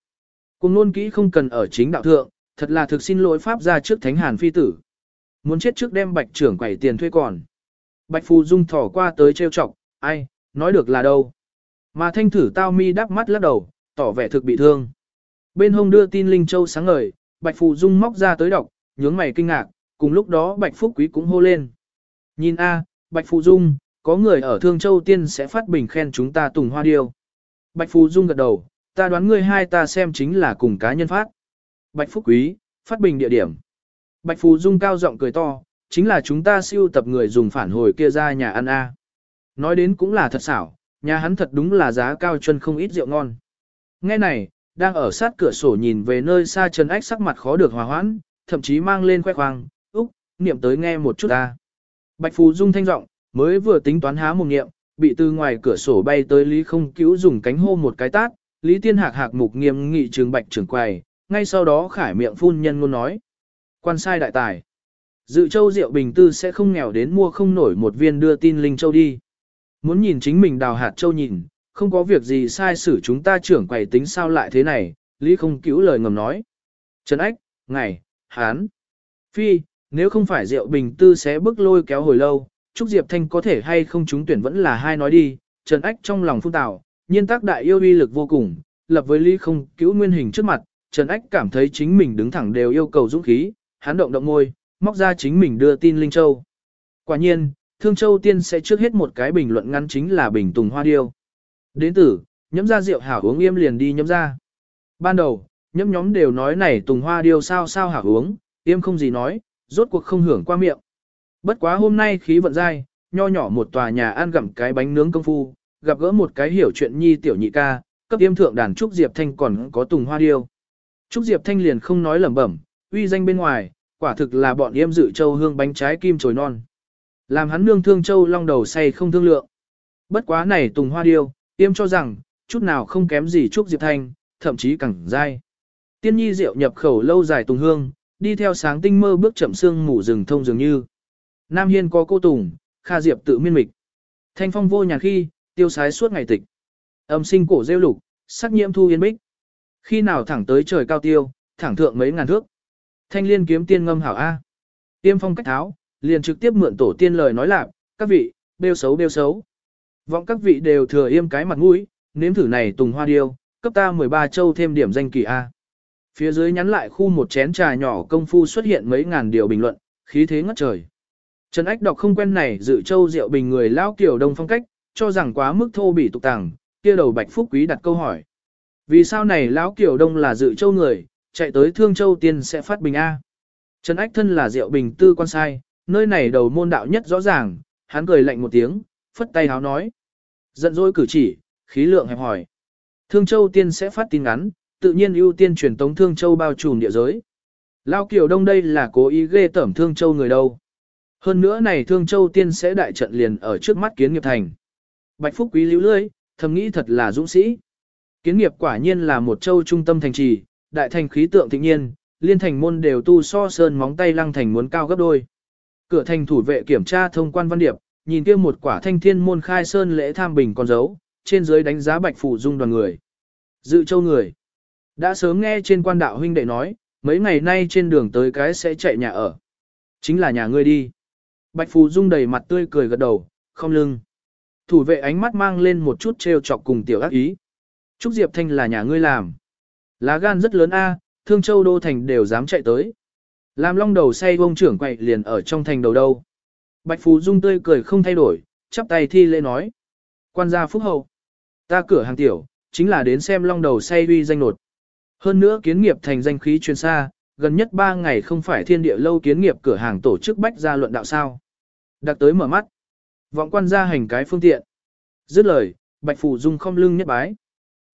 Cùng luôn kỹ không cần ở chính đạo thượng, thật là thực xin lỗi pháp ra trước thánh hàn phi tử. Muốn chết trước đem bạch trưởng quẩy tiền thuê còn. Bạch phù dung thỏ qua tới trêu chọc, ai, nói được là đâu. Mà thanh thử tao mi đắp mắt lắc đầu, tỏ vẻ thực bị thương. Bên hông đưa tin Linh Châu sáng ngời, Bạch Phù Dung móc ra tới đọc, nhướng mày kinh ngạc, cùng lúc đó Bạch Phúc Quý cũng hô lên. Nhìn a, Bạch Phù Dung, có người ở Thương Châu Tiên sẽ phát bình khen chúng ta tùng hoa điêu. Bạch Phù Dung gật đầu, ta đoán ngươi hai ta xem chính là cùng cá nhân phát. Bạch Phúc Quý, phát bình địa điểm. Bạch Phù Dung cao giọng cười to, chính là chúng ta siêu tập người dùng phản hồi kia ra nhà ăn a. Nói đến cũng là thật xảo, nhà hắn thật đúng là giá cao chân không ít rượu ngon. Nghe này, đang ở sát cửa sổ nhìn về nơi xa Trần Ách sắc mặt khó được hòa hoãn, thậm chí mang lên khoe khoang, úc, niệm tới nghe một chút ta. Bạch Phù Dung thanh giọng mới vừa tính toán há một niệm, bị từ ngoài cửa sổ bay tới Lý không cứu dùng cánh hô một cái tát, Lý Tiên Hạc hạc mục nghiêm nghị trường bạch trưởng quầy, ngay sau đó khải miệng phun nhân ngôn nói. Quan sai đại tài. Dự châu rượu bình tư sẽ không nghèo đến mua không nổi một viên đưa tin linh châu đi. Muốn nhìn chính mình đào hạt châu nhìn, không có việc gì sai xử chúng ta trưởng quầy tính sao lại thế này, Lý không cứu lời ngầm nói. Trần Ách, ngày, hán, phi, nếu không phải rượu bình tư sẽ bước lôi kéo hồi lâu, Trúc Diệp Thanh có thể hay không chúng tuyển vẫn là hai nói đi, Trần Ách trong lòng phung tạo, nhiên tác đại yêu uy lực vô cùng, lập với Lý không cứu nguyên hình trước mặt, Trần Ách cảm thấy chính mình đứng thẳng đều yêu cầu dũng khí, hắn động động môi, móc ra chính mình đưa tin Linh Châu. Quả nhiên, Thương Châu Tiên sẽ trước hết một cái bình luận ngắn chính là bình tùng hoa điêu. Đến tử, nhấm ra rượu hảo uống im liền đi nhấm ra. Ban đầu, nhấm nhóm đều nói này tùng hoa điêu sao sao hảo uống, im không gì nói, rốt cuộc không hưởng qua miệng. Bất quá hôm nay khí vận dai, nho nhỏ một tòa nhà ăn gặm cái bánh nướng công phu, gặp gỡ một cái hiểu chuyện nhi tiểu nhị ca, cấp yêm thượng đàn Trúc Diệp Thanh còn có tùng hoa điêu. Trúc Diệp Thanh liền không nói lẩm bẩm, uy danh bên ngoài, quả thực là bọn yêm dự châu hương bánh trái kim trồi non. Làm hắn nương thương châu long đầu say không thương lượng. Bất quá này tùng hoa điêu, Tiêm cho rằng, chút nào không kém gì Trúc Diệp Thanh, thậm chí càng dai. Tiên nhi rượu nhập khẩu lâu dài tùng hương, đi theo sáng tinh mơ bước chậm sương mù rừng thông dường như. Nam Hiên có cô tùng, Kha Diệp tự miên mịch. Thanh phong vô nhà khi, tiêu sái suốt ngày tịch. Âm sinh cổ rêu lục, sắc nhiễm thu yên bích. Khi nào thẳng tới trời cao tiêu, thẳng thượng mấy ngàn thước. Thanh liên kiếm tiên ngâm hảo A. Tiêm phong cách tháo, liền trực tiếp mượn tổ tiên lời nói lạc, các vị, bêu xấu bêu xấu. Vọng các vị đều thừa yêm cái mặt mũi, nếm thử này tùng hoa điêu, cấp ta 13 châu thêm điểm danh kỳ A. Phía dưới nhắn lại khu một chén trà nhỏ công phu xuất hiện mấy ngàn điều bình luận, khí thế ngất trời. Trần Ách đọc không quen này dự châu rượu bình người lao kiểu đông phong cách, cho rằng quá mức thô bị tục tàng, kia đầu bạch phúc quý đặt câu hỏi. Vì sao này lão kiểu đông là dự châu người, chạy tới thương châu tiên sẽ phát bình A. Trần Ách thân là rượu bình tư quan sai, nơi này đầu môn đạo nhất rõ ràng, hắn cười lạnh một tiếng, phất tay háo nói. Giận dỗi cử chỉ, khí lượng hẹp hỏi. Thương châu tiên sẽ phát tin ngắn, tự nhiên ưu tiên truyền tống thương châu bao trùm địa giới. Lao kiểu đông đây là cố ý ghê tẩm thương châu người đâu. Hơn nữa này thương châu tiên sẽ đại trận liền ở trước mắt kiến nghiệp thành. Bạch Phúc quý lưu lưới, thầm nghĩ thật là dũng sĩ. Kiến nghiệp quả nhiên là một châu trung tâm thành trì, đại thành khí tượng thịnh nhiên, liên thành môn đều tu so sơn móng tay lăng thành muốn cao gấp đôi. Cửa thành thủ vệ kiểm tra thông quan văn điệp, nhìn kia một quả thanh thiên môn khai sơn lễ tham bình con dấu, trên dưới đánh giá bạch phủ dung đoàn người. Dự châu người. Đã sớm nghe trên quan đạo huynh đệ nói, mấy ngày nay trên đường tới cái sẽ chạy nhà ở. Chính là nhà ngươi đi. Bạch Phù Dung đầy mặt tươi cười gật đầu, không lưng. Thủ vệ ánh mắt mang lên một chút trêu chọc cùng tiểu ác ý. Trúc Diệp Thanh là nhà ngươi làm. Lá gan rất lớn a, Thương Châu Đô Thành đều dám chạy tới. Làm long đầu say vông trưởng quậy liền ở trong thành đầu đâu. Bạch Phú Dung tươi cười không thay đổi, chắp tay thi lễ nói. Quan gia phúc hậu. Ta cửa hàng tiểu, chính là đến xem long đầu say uy danh nột. Hơn nữa kiến nghiệp thành danh khí truyền xa, gần nhất 3 ngày không phải thiên địa lâu kiến nghiệp cửa hàng tổ chức bách ra luận đạo sao. Đặc tới mở mắt. Vọng quan gia hành cái phương tiện. Dứt lời, Bạch Phù Dung không lưng nhất bái.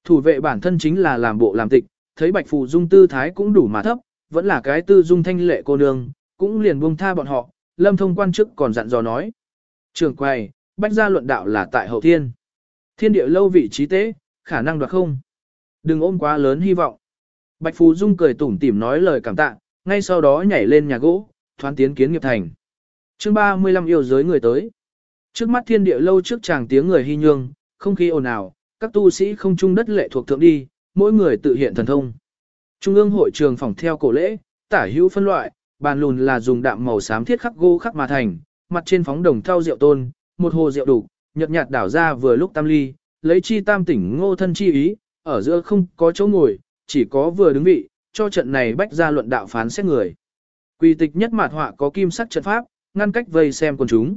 Thủ vệ bản thân chính là làm bộ làm tịch, thấy Bạch Phù Dung tư thái cũng đủ mà thấp, vẫn là cái tư dung thanh lệ cô nương, cũng liền buông tha bọn họ, lâm thông quan chức còn dặn dò nói. Trường quay, bách gia luận đạo là tại hậu thiên. Thiên địa lâu vị trí tế, khả năng đoạt không. Đừng ôm quá lớn hy vọng. Bạch phú Dung cười tủm tỉm nói lời cảm tạ, ngay sau đó nhảy lên nhà gỗ, thoán tiến kiến nghiệp thành. chương 35 yêu giới người tới. Trước mắt thiên địa lâu trước chàng tiếng người hy nhương, không khí ồn ào, các tu sĩ không chung đất lệ thuộc thượng đi, mỗi người tự hiện thần thông. Trung ương hội trường phòng theo cổ lễ, tả hữu phân loại, bàn lùn là dùng đạm màu xám thiết khắc gỗ khắc mà thành, mặt trên phóng đồng thau rượu tôn, một hồ rượu đủ, nhợt nhạt đảo ra vừa lúc tam ly, lấy chi tam tỉnh ngô thân chi ý, ở giữa không có chỗ ngồi, chỉ có vừa đứng vị, cho trận này bách ra luận đạo phán xét người. Quy tịch nhất mạt họa có kim sắc trận pháp, ngăn cách vây xem quần chúng.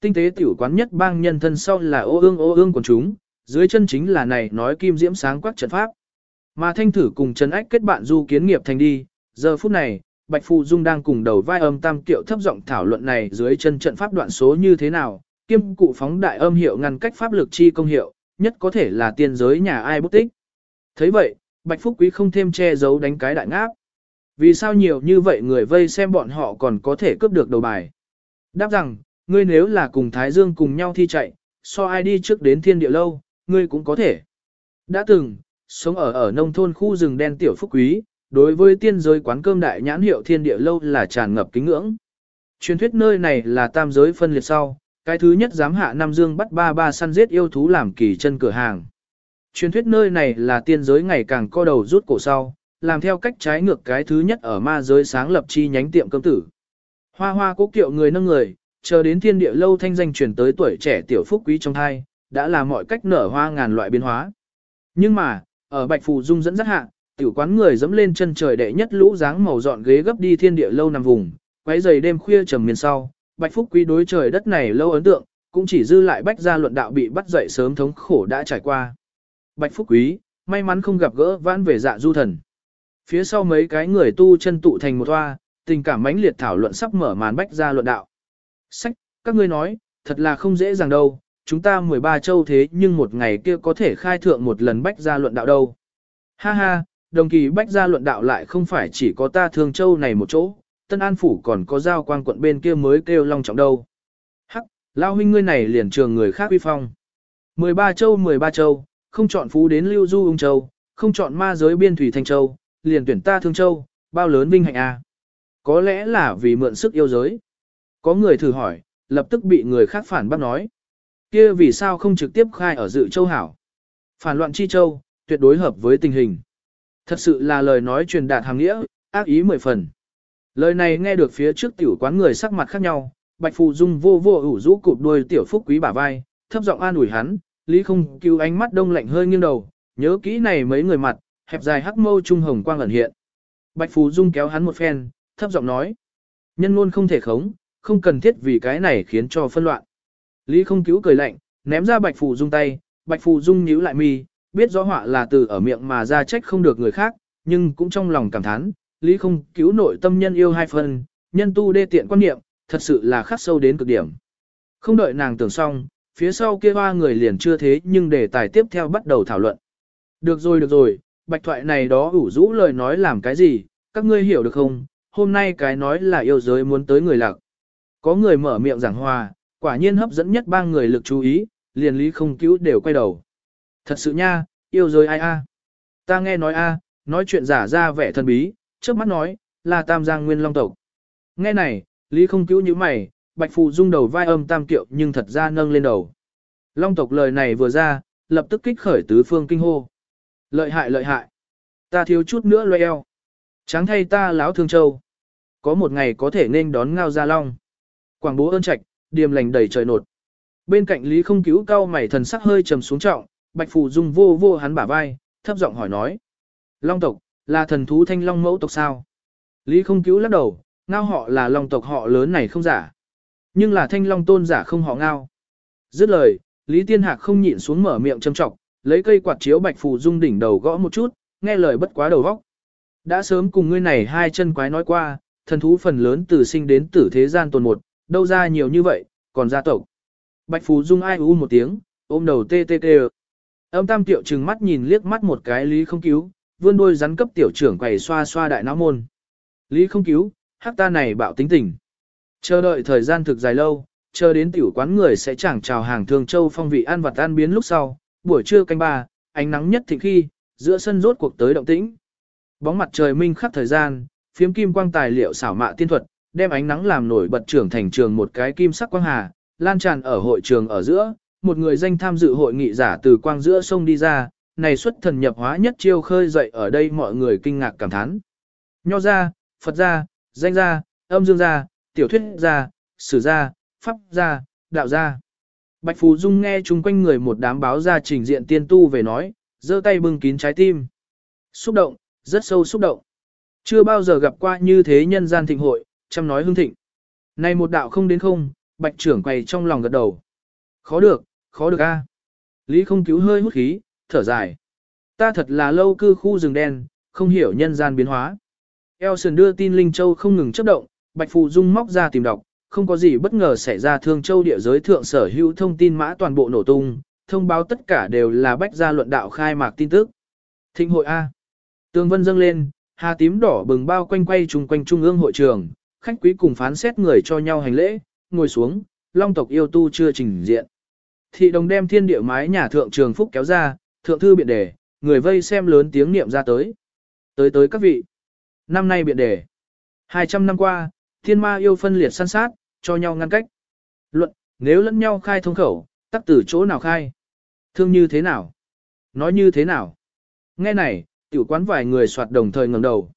Tinh tế tiểu quán nhất bang nhân thân sau là ô ương ô ương quần chúng, dưới chân chính là này nói kim diễm sáng quắc trận pháp. Mà thanh thử cùng Trần Ách kết bạn du kiến nghiệp thành đi, giờ phút này, Bạch Phù Dung đang cùng đầu vai âm tam kiệu thấp giọng thảo luận này dưới chân trận pháp đoạn số như thế nào, kiêm cụ phóng đại âm hiệu ngăn cách pháp lực chi công hiệu, nhất có thể là tiên giới nhà ai bút tích. thấy vậy, Bạch Phúc Quý không thêm che giấu đánh cái đại ngáp. Vì sao nhiều như vậy người vây xem bọn họ còn có thể cướp được đầu bài. Đáp rằng, ngươi nếu là cùng Thái Dương cùng nhau thi chạy, so ai đi trước đến thiên địa lâu, ngươi cũng có thể. Đã từng, sống ở ở nông thôn khu rừng đen tiểu Phúc Quý, đối với tiên giới quán cơm đại nhãn hiệu thiên địa lâu là tràn ngập kính ngưỡng. Truyền thuyết nơi này là tam giới phân liệt sau, cái thứ nhất dám hạ Nam Dương bắt ba ba săn giết yêu thú làm kỳ chân cửa hàng. Truyền thuyết nơi này là tiên giới ngày càng co đầu rút cổ sau, làm theo cách trái ngược cái thứ nhất ở ma giới sáng lập chi nhánh tiệm cơm tử. Hoa hoa cố kiệu người nâng người, chờ đến thiên địa lâu thanh danh truyền tới tuổi trẻ tiểu phúc quý trong thai, đã là mọi cách nở hoa ngàn loại biến hóa. Nhưng mà, ở Bạch Phù Dung dẫn dắt hạ, tiểu quán người dẫm lên chân trời đệ nhất lũ dáng màu dọn ghế gấp đi thiên địa lâu nằm vùng, quấy giày đêm khuya trầm miền sau, Bạch Phúc Quý đối trời đất này lâu ấn tượng, cũng chỉ dư lại bách gia luận đạo bị bắt dậy sớm thống khổ đã trải qua. Bạch Phúc Quý, may mắn không gặp gỡ vãn về dạ du thần. Phía sau mấy cái người tu chân tụ thành một toa tình cảm mãnh liệt thảo luận sắp mở màn bách gia luận đạo. Sách, các ngươi nói, thật là không dễ dàng đâu, chúng ta 13 châu thế nhưng một ngày kia có thể khai thượng một lần bách gia luận đạo đâu. Ha ha, đồng kỳ bách gia luận đạo lại không phải chỉ có ta thương châu này một chỗ, Tân An Phủ còn có giao quang quận bên kia mới kêu long trọng đâu. Hắc, lao huynh ngươi này liền trường người khác uy phong. 13 châu 13 châu, không chọn phú đến lưu du ung châu, không chọn ma giới biên thủy thanh châu, liền tuyển ta thương châu, bao lớn vinh hạnh. À? Có lẽ là vì mượn sức yêu giới. Có người thử hỏi, lập tức bị người khác phản bác nói kia vì sao không trực tiếp khai ở dự châu hảo? Phản loạn chi châu, tuyệt đối hợp với tình hình. Thật sự là lời nói truyền đạt hàng nghĩa, ác ý mười phần. Lời này nghe được phía trước tiểu quán người sắc mặt khác nhau, Bạch Phù Dung vô vô ủ rũ cụp đuôi tiểu phúc quý bả vai, thấp giọng an ủi hắn, Lý không cứu ánh mắt đông lạnh hơi nghiêng đầu, nhớ kỹ này mấy người mặt, hẹp dài hắc mâu trung hồng quang ẩn hiện. Bạch Phù Dung kéo hắn một phen, thấp giọng nói, nhân luôn không thể khống, không cần thiết vì cái này khiến cho phân loạn. Lý không cứu cười lạnh, ném ra Bạch Phù Dung tay, Bạch Phù Dung nhíu lại mi, biết rõ họa là từ ở miệng mà ra trách không được người khác, nhưng cũng trong lòng cảm thán, Lý không cứu nội tâm nhân yêu hai phần, nhân tu đê tiện quan niệm, thật sự là khắc sâu đến cực điểm. Không đợi nàng tưởng xong, phía sau kia hoa người liền chưa thế nhưng đề tài tiếp theo bắt đầu thảo luận. Được rồi được rồi, bạch thoại này đó ủ rũ lời nói làm cái gì, các ngươi hiểu được không, hôm nay cái nói là yêu giới muốn tới người lạc. Có người mở miệng giảng hòa, quả nhiên hấp dẫn nhất ba người lực chú ý, liền lý không cứu đều quay đầu. Thật sự nha, yêu rồi ai a? Ta nghe nói a, nói chuyện giả ra vẻ thần bí, trước mắt nói, là Tam Giang Nguyên Long tộc. Nghe này, Lý không cứu như mày, Bạch Phù rung đầu vai âm tam kiệu nhưng thật ra nâng lên đầu. Long tộc lời này vừa ra, lập tức kích khởi tứ phương kinh hô. Lợi hại lợi hại. Ta thiếu chút nữa loe eo. Tráng thay ta láo thương châu. Có một ngày có thể nên đón ngao gia long. Quảng bố ơn trạch, điềm lành đầy trời nột. Bên cạnh Lý không cứu cao mày thần sắc hơi trầm xuống trọng, Bạch Phù dung vô vô hắn bả vai, thấp giọng hỏi nói. Long tộc, là thần thú thanh long mẫu tộc sao? Lý không cứu lắc đầu, ngao họ là long tộc họ lớn này không giả. Nhưng là thanh long tôn giả không họ ngao. Dứt lời, Lý Tiên Hạc không nhịn xuống mở miệng châm trọng, lấy cây quạt chiếu bạch phù dung đỉnh đầu gõ một chút, nghe lời bất quá đầu vóc. Đã sớm cùng ngươi này hai chân quái nói qua, thần thú phần lớn từ sinh đến tử thế gian tồn một, đâu ra nhiều như vậy, còn gia tộc. Bạch phù dung ai u một tiếng, ôm đầu tê tê tê. Âm tam tiểu trừng mắt nhìn liếc mắt một cái Lý không cứu, vươn đôi rắn cấp tiểu trưởng quầy xoa xoa đại não môn. Lý không cứu, hắc ta này bạo tính tình. Chờ đợi thời gian thực dài lâu, chờ đến tiểu quán người sẽ chẳng chào hàng thương châu phong vị ăn vặt tan biến lúc sau, buổi trưa canh ba, ánh nắng nhất thịnh khi, giữa sân rốt cuộc tới động tĩnh. Bóng mặt trời minh khắc thời gian, phiếm kim quang tài liệu xảo mạ tiên thuật, đem ánh nắng làm nổi bật trưởng thành trường một cái kim sắc quang hà, lan tràn ở hội trường ở giữa, một người danh tham dự hội nghị giả từ quang giữa sông đi ra, này xuất thần nhập hóa nhất chiêu khơi dậy ở đây mọi người kinh ngạc cảm thán. Nho gia, Phật gia, danh gia, âm dương gia, tiểu thuyết gia, sử gia, pháp gia, đạo gia. Bạch Phù Dung nghe chung quanh người một đám báo ra trình diện tiên tu về nói, giơ tay bưng kín trái tim. Xúc động, rất sâu xúc động. Chưa bao giờ gặp qua như thế nhân gian thịnh hội, chăm nói hương thịnh. Này một đạo không đến không, bạch trưởng quầy trong lòng gật đầu. Khó được, khó được a. Lý không cứu hơi hút khí, thở dài. Ta thật là lâu cư khu rừng đen, không hiểu nhân gian biến hóa. Elson đưa tin Linh Châu không ngừng chấp động, Bạch Phù Dung móc ra tìm đọc, không có gì bất ngờ xảy ra thương châu địa giới thượng sở hữu thông tin mã toàn bộ nổ tung, thông báo tất cả đều là bách gia luận đạo khai mạc tin tức. Thịnh hội A. Tương vân dâng lên, hà tím đỏ bừng bao quanh quay trung quanh trung ương hội trường, khách quý cùng phán xét người cho nhau hành lễ, ngồi xuống, long tộc yêu tu chưa trình diện. Thị đồng đem thiên địa mái nhà thượng trường phúc kéo ra, thượng thư biện đề, người vây xem lớn tiếng niệm ra tới. Tới tới các vị. Năm nay biện đề. 200 năm qua, thiên ma yêu phân liệt săn sát, cho nhau ngăn cách. Luận, nếu lẫn nhau khai thông khẩu, tắc từ chỗ nào khai? Thương như thế nào? Nói như thế nào? Nghe này, tiểu quán vài người soạt đồng thời ngẩng đầu.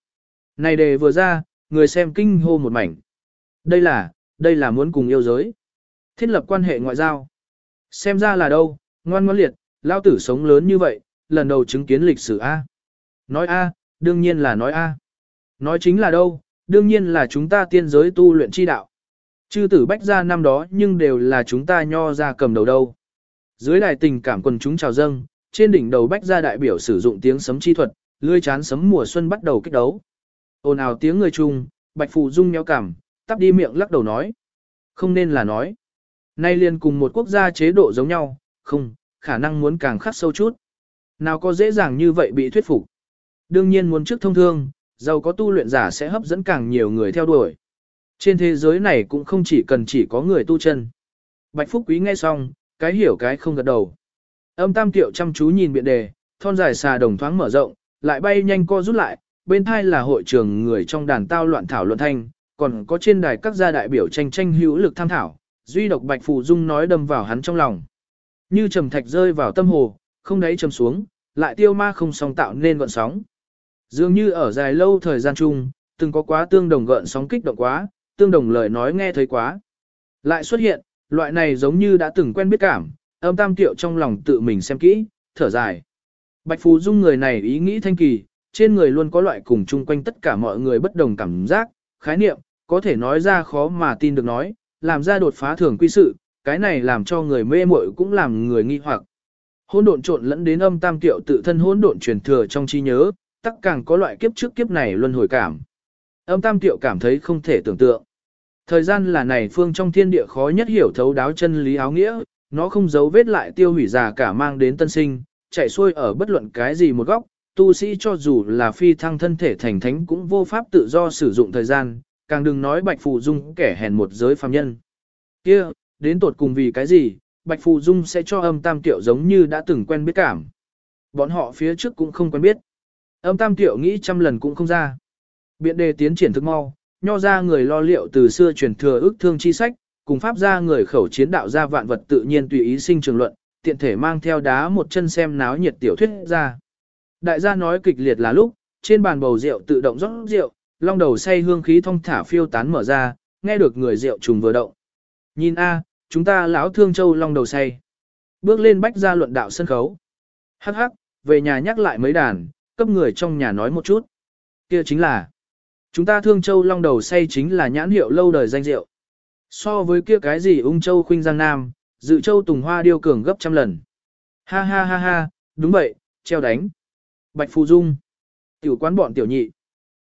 Này đề vừa ra, người xem kinh hô một mảnh. Đây là, đây là muốn cùng yêu giới. Thiết lập quan hệ ngoại giao. Xem ra là đâu, ngoan ngoãn liệt, lao tử sống lớn như vậy, lần đầu chứng kiến lịch sử A. Nói A, đương nhiên là nói A. Nói chính là đâu, đương nhiên là chúng ta tiên giới tu luyện chi đạo. Chư tử bách ra năm đó nhưng đều là chúng ta nho ra cầm đầu đâu. Dưới đài tình cảm quần chúng chào dâng, trên đỉnh đầu bách ra đại biểu sử dụng tiếng sấm chi thuật, lươi chán sấm mùa xuân bắt đầu kích đấu. Ồn ào tiếng người chung, bạch phụ dung nhéo cảm, tắp đi miệng lắc đầu nói. Không nên là nói. Nay liền cùng một quốc gia chế độ giống nhau, không, khả năng muốn càng khắc sâu chút. Nào có dễ dàng như vậy bị thuyết phục. Đương nhiên muốn trước thông thương, giàu có tu luyện giả sẽ hấp dẫn càng nhiều người theo đuổi. Trên thế giới này cũng không chỉ cần chỉ có người tu chân. Bạch Phúc Quý nghe xong, cái hiểu cái không gật đầu. Âm tam tiệu chăm chú nhìn biện đề, thon dài xà đồng thoáng mở rộng, lại bay nhanh co rút lại, bên thai là hội trường người trong đàn tao loạn thảo luận thanh, còn có trên đài các gia đại biểu tranh tranh hữu lực tham thảo, duy độc Bạch Phù Dung nói đâm vào hắn trong lòng. Như trầm thạch rơi vào tâm hồ, không đáy trầm xuống, lại tiêu ma không song tạo nên gọn sóng. Dường như ở dài lâu thời gian chung, từng có quá tương đồng gợn sóng kích động quá, tương đồng lời nói nghe thấy quá. Lại xuất hiện, loại này giống như đã từng quen biết cảm, âm tam tiệu trong lòng tự mình xem kỹ, thở dài. Bạch Phù Dung người này ý nghĩ thanh kỳ, trên người luôn có loại cùng chung quanh tất cả mọi người bất đồng cảm giác, khái niệm, có thể nói ra khó mà tin được nói, làm ra đột phá thường quy sự, cái này làm cho người mê muội cũng làm người nghi hoặc. Hỗn độn trộn lẫn đến âm tam tiệu tự thân hỗn độn truyền thừa trong trí nhớ, tất càng có loại kiếp trước kiếp này luân hồi cảm. Âm tam tiệu cảm thấy không thể tưởng tượng. Thời gian là này phương trong thiên địa khó nhất hiểu thấu đáo chân lý áo nghĩa, nó không giấu vết lại tiêu hủy già cả mang đến tân sinh, chạy xuôi ở bất luận cái gì một góc, tu sĩ cho dù là phi thăng thân thể thành thánh cũng vô pháp tự do sử dụng thời gian, càng đừng nói bạch phù dung kẻ hèn một giới phàm nhân. kia đến tột cùng vì cái gì, bạch phù dung sẽ cho âm tam tiệu giống như đã từng quen biết cảm. Bọn họ phía trước cũng không quen biết. Âm tam tiệu nghĩ trăm lần cũng không ra. Biện đề tiến triển thức mau, nho ra người lo liệu từ xưa truyền thừa ước thương chi sách, cùng pháp ra người khẩu chiến đạo ra vạn vật tự nhiên tùy ý sinh trường luận, tiện thể mang theo đá một chân xem náo nhiệt tiểu thuyết ra. Đại gia nói kịch liệt là lúc, trên bàn bầu rượu tự động rót rượu, long đầu say hương khí thông thả phiêu tán mở ra, nghe được người rượu trùng vừa động. Nhìn a, chúng ta lão thương châu long đầu say. Bước lên bách ra luận đạo sân khấu. Hắc hắc, về nhà nhắc lại mấy đàn, cấp người trong nhà nói một chút. Kia chính là, chúng ta thương châu long đầu say chính là nhãn hiệu lâu đời danh rượu. So với kia cái gì ung châu khuynh giang nam, dự châu tùng hoa điêu cường gấp trăm lần. Ha ha ha ha, đúng vậy, treo đánh. Bạch Phù Dung. Tiểu quán bọn tiểu nhị.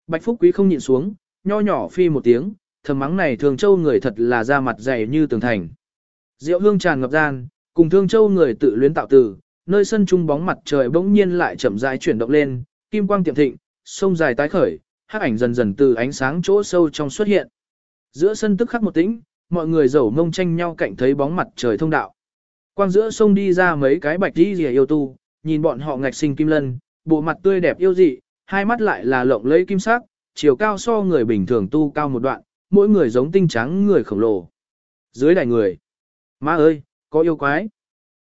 Bạch Phúc Quý không nhịn xuống, nho nhỏ phi một tiếng, thầm mắng này thường châu người thật là da mặt dày như tường thành. Diệu hương tràn ngập gian, cùng thương châu người tự luyến tạo từ, nơi sân trung bóng mặt trời bỗng nhiên lại chậm rãi chuyển động lên, kim quang tiệm thịnh, sông dài tái khởi, hắc ảnh dần dần từ ánh sáng chỗ sâu trong xuất hiện. Giữa sân tức khắc một tĩnh, mọi người dầu mông tranh nhau cạnh thấy bóng mặt trời thông đạo. Quang giữa sông đi ra mấy cái bạch đi rìa yêu tu, nhìn bọn họ ngạch sinh kim lân, bộ mặt tươi đẹp yêu dị, hai mắt lại là lộng lẫy kim sắc, chiều cao so người bình thường tu cao một đoạn, mỗi người giống tinh trắng người khổng lồ. Dưới đài người, má ơi, có yêu quái.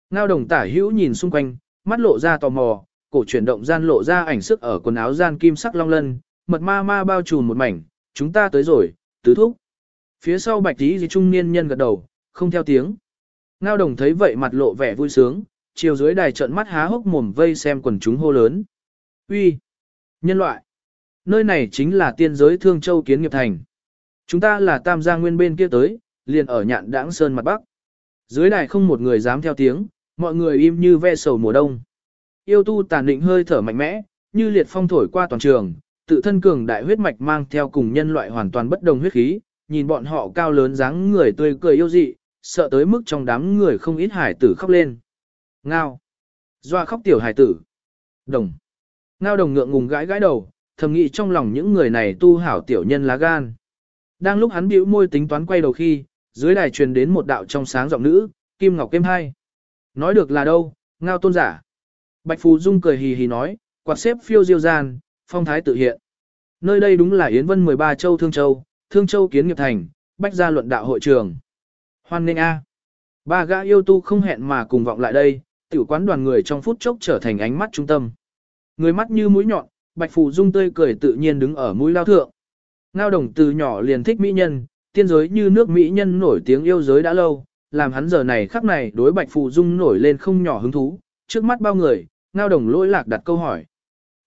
Ngao đồng tả hữu nhìn xung quanh, mắt lộ ra tò mò, cổ chuyển động gian lộ ra ảnh sức ở quần áo gian kim sắc long lân, mật ma ma bao trùm một mảnh, chúng ta tới rồi, tứ thúc. Phía sau bạch tí gì trung niên nhân gật đầu, không theo tiếng. Ngao đồng thấy vậy mặt lộ vẻ vui sướng, chiều dưới đài trận mắt há hốc mồm vây xem quần chúng hô lớn. Uy, Nhân loại! Nơi này chính là tiên giới Thương Châu Kiến Nghiệp Thành. Chúng ta là Tam Gia Nguyên bên kia tới, liền ở nhạn đãng sơn mặt bắc. Dưới đài không một người dám theo tiếng, mọi người im như ve sầu mùa đông. Yêu tu tàn định hơi thở mạnh mẽ, như liệt phong thổi qua toàn trường, tự thân cường đại huyết mạch mang theo cùng nhân loại hoàn toàn bất đồng huyết khí, nhìn bọn họ cao lớn dáng người tươi cười yêu dị, sợ tới mức trong đám người không ít hải tử khóc lên. Ngao. Doa khóc tiểu hải tử. Đồng. Ngao đồng ngượng ngùng gãi gãi đầu, thầm nghĩ trong lòng những người này tu hảo tiểu nhân lá gan. Đang lúc hắn bĩu môi tính toán quay đầu khi, dưới đài truyền đến một đạo trong sáng giọng nữ, Kim Ngọc Kim hai. Nói được là đâu, ngao tôn giả. Bạch Phù Dung cười hì hì nói, quạt xếp phiêu diêu gian, phong thái tự hiện. Nơi đây đúng là Yến Vân 13 châu Thương Châu, Thương Châu kiến nghiệp thành, bách gia luận đạo hội trường. Hoan nghênh A. Ba gã yêu tu không hẹn mà cùng vọng lại đây, tiểu quán đoàn người trong phút chốc trở thành ánh mắt trung tâm. Người mắt như mũi nhọn, Bạch Phù Dung tươi cười tự nhiên đứng ở mũi lao thượng. Ngao đồng từ nhỏ liền thích mỹ nhân, tiên giới như nước mỹ nhân nổi tiếng yêu giới đã lâu, làm hắn giờ này khắc này đối Bạch Phù Dung nổi lên không nhỏ hứng thú, trước mắt bao người, Ngao đồng lỗi lạc đặt câu hỏi.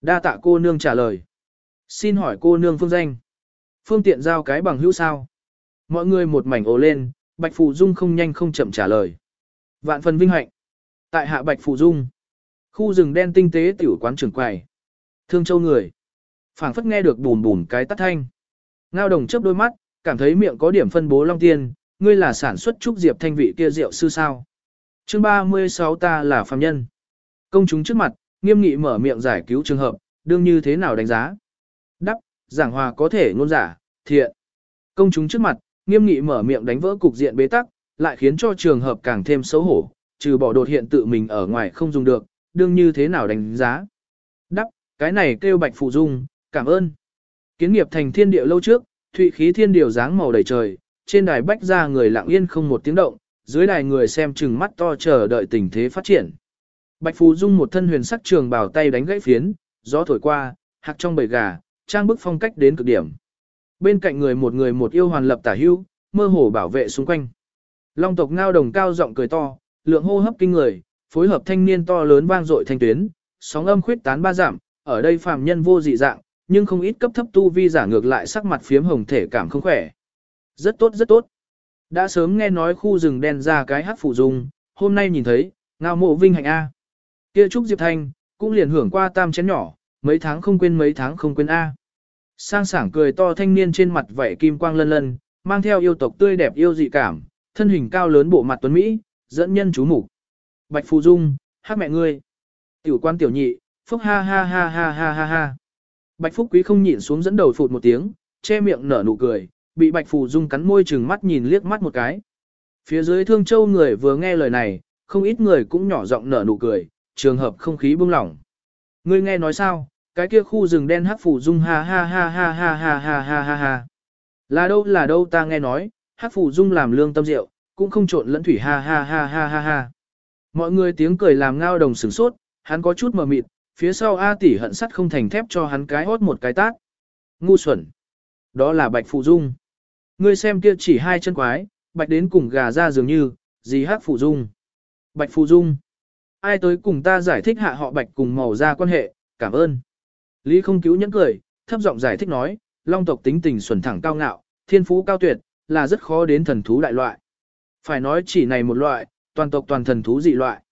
Đa tạ cô nương trả lời. Xin hỏi cô nương phương danh. Phương tiện giao cái bằng hữu sao. Mọi người một mảnh ồ lên, Bạch Phù Dung không nhanh không chậm trả lời. Vạn phần vinh hạnh. Tại hạ Bạch Phù Dung. Khu rừng đen tinh tế tiểu quán trưởng quầy. Thương châu người. phảng phất nghe được bùn bùn cái tắt thanh. Ngao đồng chớp đôi mắt, cảm thấy miệng có điểm phân bố long tiên, ngươi là sản xuất trúc diệp thanh vị kia rượu sư sao? Chương 36 ta là phàm nhân. Công chúng trước mặt, nghiêm nghị mở miệng giải cứu trường hợp, đương như thế nào đánh giá? Đắp, giảng hòa có thể ngôn giả, thiện. Công chúng trước mặt, nghiêm nghị mở miệng đánh vỡ cục diện bế tắc, lại khiến cho trường hợp càng thêm xấu hổ, trừ bỏ đột hiện tự mình ở ngoài không dùng được, đương như thế nào đánh giá. Đắp, cái này kêu bạch phụ dung, cảm ơn. Kiến nghiệp thành thiên địa lâu trước, thụy khí thiên điệu dáng màu đầy trời, trên đài bách ra người lặng yên không một tiếng động, dưới đài người xem chừng mắt to chờ đợi tình thế phát triển. Bạch Phù Dung một thân huyền sắc trường bảo tay đánh gãy phiến, gió thổi qua, hạc trong bầy gà, trang bức phong cách đến cực điểm. Bên cạnh người một người một yêu hoàn lập tả hưu, mơ hồ bảo vệ xung quanh. Long tộc ngao đồng cao giọng cười to, lượng hô hấp kinh người, phối hợp thanh niên to lớn vang dội thanh tuyến, sóng âm khuyết tán ba giảm, ở đây phàm nhân vô dị dạng, nhưng không ít cấp thấp tu vi giả ngược lại sắc mặt phiếm hồng thể cảm không khỏe. Rất tốt rất tốt. Đã sớm nghe nói khu rừng đen ra cái hát phụ dung, hôm nay nhìn thấy, ngao mộ vinh hạnh A. Kia Trúc Diệp Thanh, cũng liền hưởng qua tam chén nhỏ, mấy tháng không quên mấy tháng không quên A. Sang sảng cười to thanh niên trên mặt vảy kim quang lân lân, mang theo yêu tộc tươi đẹp yêu dị cảm, thân hình cao lớn bộ mặt tuấn Mỹ, dẫn nhân chú mục Bạch Phù Dung, hát mẹ ngươi. Tiểu quan tiểu nhị, phúc ha ha ha ha ha ha ha. Bạch Phúc Quý không nhịn xuống dẫn đầu phụt một tiếng, che miệng nở nụ cười, bị Bạch Phù Dung cắn môi chừng mắt nhìn liếc mắt một cái. Phía dưới Thương Châu người vừa nghe lời này, không ít người cũng nhỏ giọng nở nụ cười, trường hợp không khí bung lỏng. Ngươi nghe nói sao, cái kia khu rừng đen hắc Phù Dung ha ha ha ha ha ha ha ha ha ha. Là đâu là đâu ta nghe nói, hắc Phù Dung làm lương tâm rượu, cũng không trộn lẫn thủy ha ha ha ha ha ha. Mọi người tiếng cười làm ngao đồng sửng sốt, hắn có chút mờ mịt, phía sau A tỷ hận sắt không thành thép cho hắn cái hốt một cái tát. Ngu xuẩn. Đó là bạch phụ dung. Ngươi xem kia chỉ hai chân quái, bạch đến cùng gà ra dường như, gì hát phụ dung. Bạch phụ dung. Ai tới cùng ta giải thích hạ họ bạch cùng màu ra quan hệ, cảm ơn. Lý không cứu nhẫn cười, thấp giọng giải thích nói, long tộc tính tình xuẩn thẳng cao ngạo, thiên phú cao tuyệt, là rất khó đến thần thú đại loại. Phải nói chỉ này một loại, toàn tộc toàn thần thú dị loại.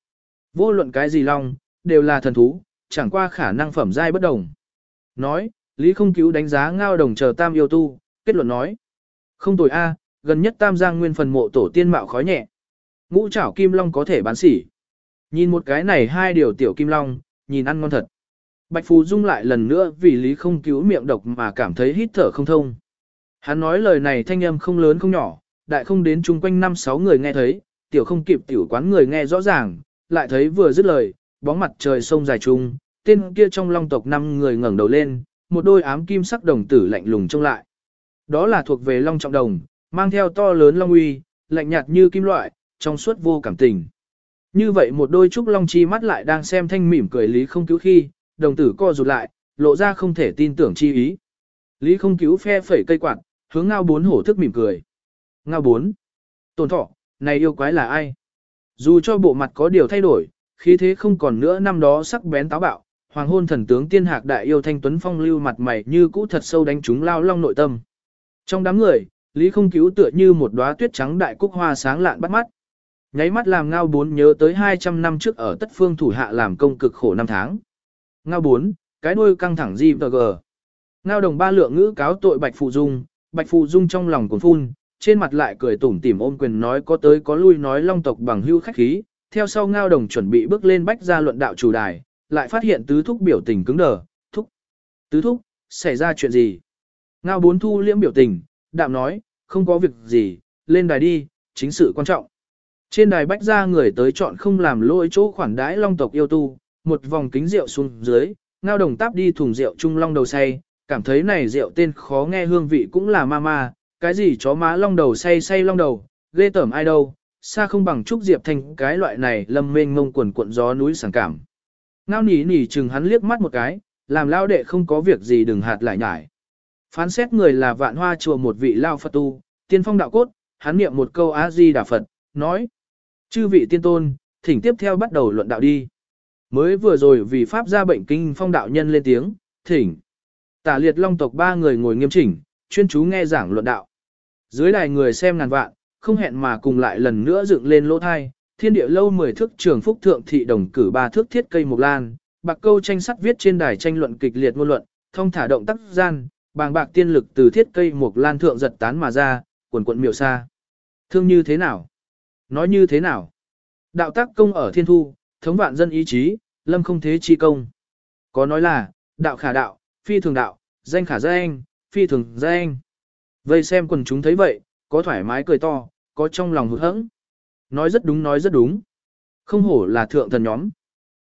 Vô luận cái gì long, đều là thần thú, chẳng qua khả năng phẩm giai bất đồng. Nói, Lý không cứu đánh giá ngao đồng chờ tam yêu tu, kết luận nói. Không tồi A, gần nhất tam giang nguyên phần mộ tổ tiên mạo khói nhẹ. Ngũ trảo kim long có thể bán sỉ. Nhìn một cái này hai điều tiểu kim long, nhìn ăn ngon thật. Bạch Phù Dung lại lần nữa vì Lý không cứu miệng độc mà cảm thấy hít thở không thông. Hắn nói lời này thanh âm không lớn không nhỏ, đại không đến chung quanh năm sáu người nghe thấy, tiểu không kịp tiểu quán người nghe rõ ràng, lại thấy vừa dứt lời, bóng mặt trời sông dài trung, tên kia trong long tộc năm người ngẩng đầu lên, một đôi ám kim sắc đồng tử lạnh lùng trông lại. Đó là thuộc về long trọng đồng, mang theo to lớn long uy, lạnh nhạt như kim loại, trong suốt vô cảm tình. Như vậy một đôi trúc long chi mắt lại đang xem thanh mỉm cười Lý không cứu khi, đồng tử co rụt lại, lộ ra không thể tin tưởng chi ý. Lý không cứu phe phẩy cây quạt, hướng ngao bốn hổ thức mỉm cười. Ngao bốn. Tồn thọ, này yêu quái là ai? Dù cho bộ mặt có điều thay đổi, khí thế không còn nữa năm đó sắc bén táo bạo, hoàng hôn thần tướng tiên hạc đại yêu thanh tuấn phong lưu mặt mày như cũ thật sâu đánh trúng lao long nội tâm. Trong đám người, Lý không cứu tựa như một đóa tuyết trắng đại cúc hoa sáng lạn bắt mắt. Nháy mắt làm ngao bốn nhớ tới 200 năm trước ở tất phương thủ hạ làm công cực khổ năm tháng. Ngao bốn, cái đuôi căng thẳng gì và gờ. Ngao đồng ba lượng ngữ cáo tội Bạch Phụ Dung, Bạch Phụ Dung trong lòng cuốn phun, trên mặt lại cười tủm tỉm ôm quyền nói có tới có lui nói long tộc bằng hưu khách khí, theo sau ngao đồng chuẩn bị bước lên bách ra luận đạo chủ đài, lại phát hiện tứ thúc biểu tình cứng đờ, thúc, tứ thúc, xảy ra chuyện gì? Ngao bốn thu liễm biểu tình, đạm nói, không có việc gì, lên đài đi, chính sự quan trọng. Trên đài bách ra người tới chọn không làm lỗi chỗ khoản đãi long tộc yêu tu, một vòng kính rượu xuống dưới, ngao đồng táp đi thùng rượu trung long đầu say, cảm thấy này rượu tên khó nghe hương vị cũng là ma ma, cái gì chó má long đầu say say long đầu, ghê tởm ai đâu, xa không bằng trúc diệp thanh cái loại này lâm mênh ngông quần cuộn gió núi sảng cảm. Ngao nỉ nỉ chừng hắn liếc mắt một cái, làm lao đệ không có việc gì đừng hạt lại nhải. Phán xét người là vạn hoa chùa một vị lao Phật tu, tiên phong đạo cốt, hắn niệm một câu A-di Đà Phật, nói. Chư vị tiên tôn, thỉnh tiếp theo bắt đầu luận đạo đi. Mới vừa rồi vì Pháp ra bệnh kinh phong đạo nhân lên tiếng, thỉnh. Tả liệt long tộc ba người ngồi nghiêm chỉnh, chuyên chú nghe giảng luận đạo. Dưới đài người xem ngàn vạn, không hẹn mà cùng lại lần nữa dựng lên lỗ thai, thiên địa lâu mười thước trường phúc thượng thị đồng cử ba thước thiết cây mộc lan, bạc câu tranh sắt viết trên đài tranh luận kịch liệt ngôn luận, thông thả động tác gian, bàng bạc tiên lực từ thiết cây mộc lan thượng giật tán mà ra, quần quận miểu xa. Thương như thế nào? Nói như thế nào? Đạo tác công ở thiên thu, thống vạn dân ý chí, lâm không thế chi công. Có nói là, đạo khả đạo, phi thường đạo, danh khả danh, phi thường danh. Vây xem quần chúng thấy vậy, có thoải mái cười to, có trong lòng hụt hẫng. Nói rất đúng nói rất đúng. Không hổ là thượng thần nhóm.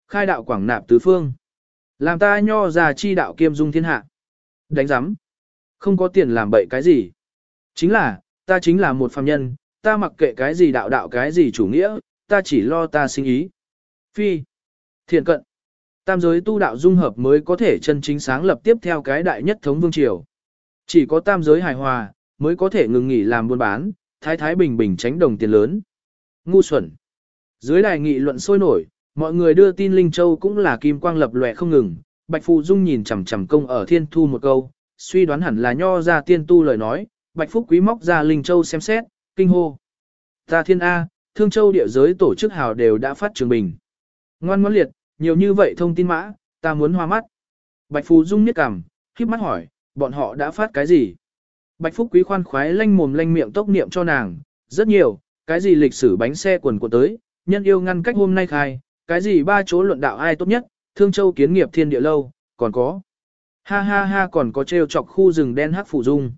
Khai đạo quảng nạp tứ phương. Làm ta nho già chi đạo kiêm dung thiên hạ. Đánh giám. Không có tiền làm bậy cái gì. Chính là, ta chính là một phàm nhân, ta mặc kệ cái gì đạo đạo cái gì chủ nghĩa, ta chỉ lo ta sinh ý. Phi. Thiện cận. Tam giới tu đạo dung hợp mới có thể chân chính sáng lập tiếp theo cái đại nhất thống vương triều. Chỉ có tam giới hài hòa, mới có thể ngừng nghỉ làm buôn bán, thái thái bình bình tránh đồng tiền lớn. Ngu xuẩn. Dưới đài nghị luận sôi nổi, mọi người đưa tin Linh Châu cũng là kim quang lập lòe không ngừng. Bạch Phù Dung nhìn chằm chằm công ở thiên thu một câu, suy đoán hẳn là nho ra tiên tu lời nói, Bạch Phúc Quý móc ra Linh Châu xem xét, kinh hô. Ta thiên A, Thương Châu địa giới tổ chức hào đều đã phát trường bình. Ngoan ngoãn liệt, nhiều như vậy thông tin mã, ta muốn hoa mắt. Bạch Phù Dung niết cằm, khiếp mắt hỏi, bọn họ đã phát cái gì? Bạch Phúc Quý khoan khoái lanh mồm lanh miệng tốc niệm cho nàng, rất nhiều, cái gì lịch sử bánh xe quần của tới, nhân yêu ngăn cách hôm nay khai, cái gì ba chỗ luận đạo ai tốt nhất, Thương Châu kiến nghiệp thiên địa lâu, còn có. Ha ha ha còn có treo chọc khu rừng đen hắc phủ Dung.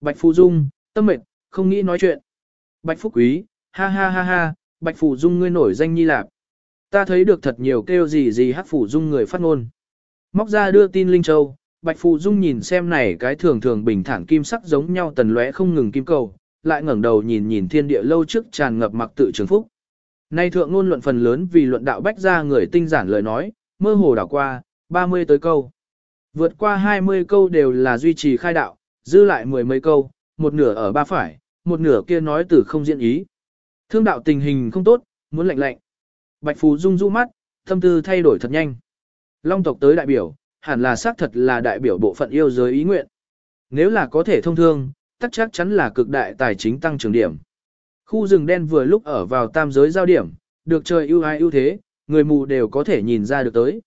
Bạch Phù Dung, tâm mệt, không nghĩ nói chuyện. Bạch Phúc Quý, ha ha ha ha, Bạch Phù Dung ngươi nổi danh nhi lạc. Ta thấy được thật nhiều kêu gì gì hắc phủ Dung người phát ngôn. Móc ra đưa tin Linh Châu, Bạch Phù Dung nhìn xem này cái thường thường bình thản kim sắc giống nhau tần lóe không ngừng kim cầu, lại ngẩng đầu nhìn nhìn thiên địa lâu trước tràn ngập mặc tự trường phúc. Nay thượng ngôn luận phần lớn vì luận đạo bách ra người tinh giản lời nói, mơ hồ đảo qua, 30 tới câu. Vượt qua 20 câu đều là duy trì khai đạo, dư lại mười mấy câu, một nửa ở ba phải, một nửa kia nói từ không diễn ý. Thương đạo tình hình không tốt, muốn lạnh lạnh. Bạch Phù Dung du mắt, tâm tư thay đổi thật nhanh. Long tộc tới đại biểu, hẳn là xác thật là đại biểu bộ phận yêu giới ý nguyện. Nếu là có thể thông thương, tất chắc chắn là cực đại tài chính tăng trưởng điểm. Khu rừng đen vừa lúc ở vào tam giới giao điểm, được trời ưu ai ưu thế, người mù đều có thể nhìn ra được tới.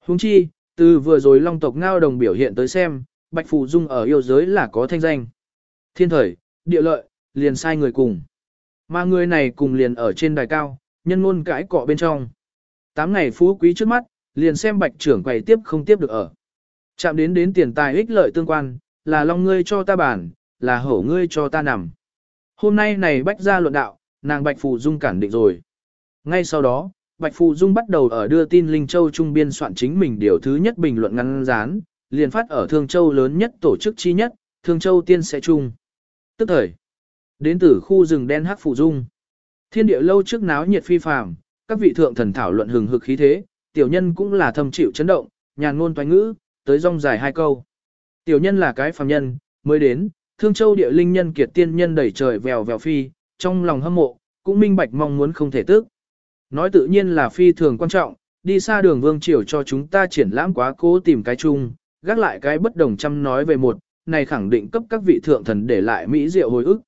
Huống chi, từ vừa rồi long tộc ngao đồng biểu hiện tới xem, Bạch Phù Dung ở yêu giới là có thanh danh. Thiên thời, địa lợi, liền sai người cùng. Mà người này cùng liền ở trên đài cao, nhân ngôn cãi cọ bên trong. Tám ngày phú quý trước mắt, liền xem bạch trưởng quầy tiếp không tiếp được ở. Chạm đến đến tiền tài ích lợi tương quan, là long ngươi cho ta bản, là hổ ngươi cho ta nằm. Hôm nay này bách ra luận đạo, nàng bạch phù dung cản định rồi. Ngay sau đó, bạch phù dung bắt đầu ở đưa tin Linh Châu Trung biên soạn chính mình điều thứ nhất bình luận ngắn rán, liền phát ở Thương Châu lớn nhất tổ chức chi nhất, Thương Châu tiên sẽ chung. Tức thời, đến từ khu rừng đen hắc phù dung. Thiên địa lâu trước náo nhiệt phi phàm, các vị thượng thần thảo luận hừng hực khí thế, tiểu nhân cũng là thầm chịu chấn động, nhàn ngôn toán ngữ, tới rong dài hai câu. Tiểu nhân là cái phàm nhân, mới đến, thương châu địa linh nhân kiệt tiên nhân đẩy trời vèo vèo phi, trong lòng hâm mộ, cũng minh bạch mong muốn không thể tức. Nói tự nhiên là phi thường quan trọng, đi xa đường vương triều cho chúng ta triển lãm quá cố tìm cái chung, gác lại cái bất đồng chăm nói về một, này khẳng định cấp các vị thượng thần để lại mỹ diệu hồi ức.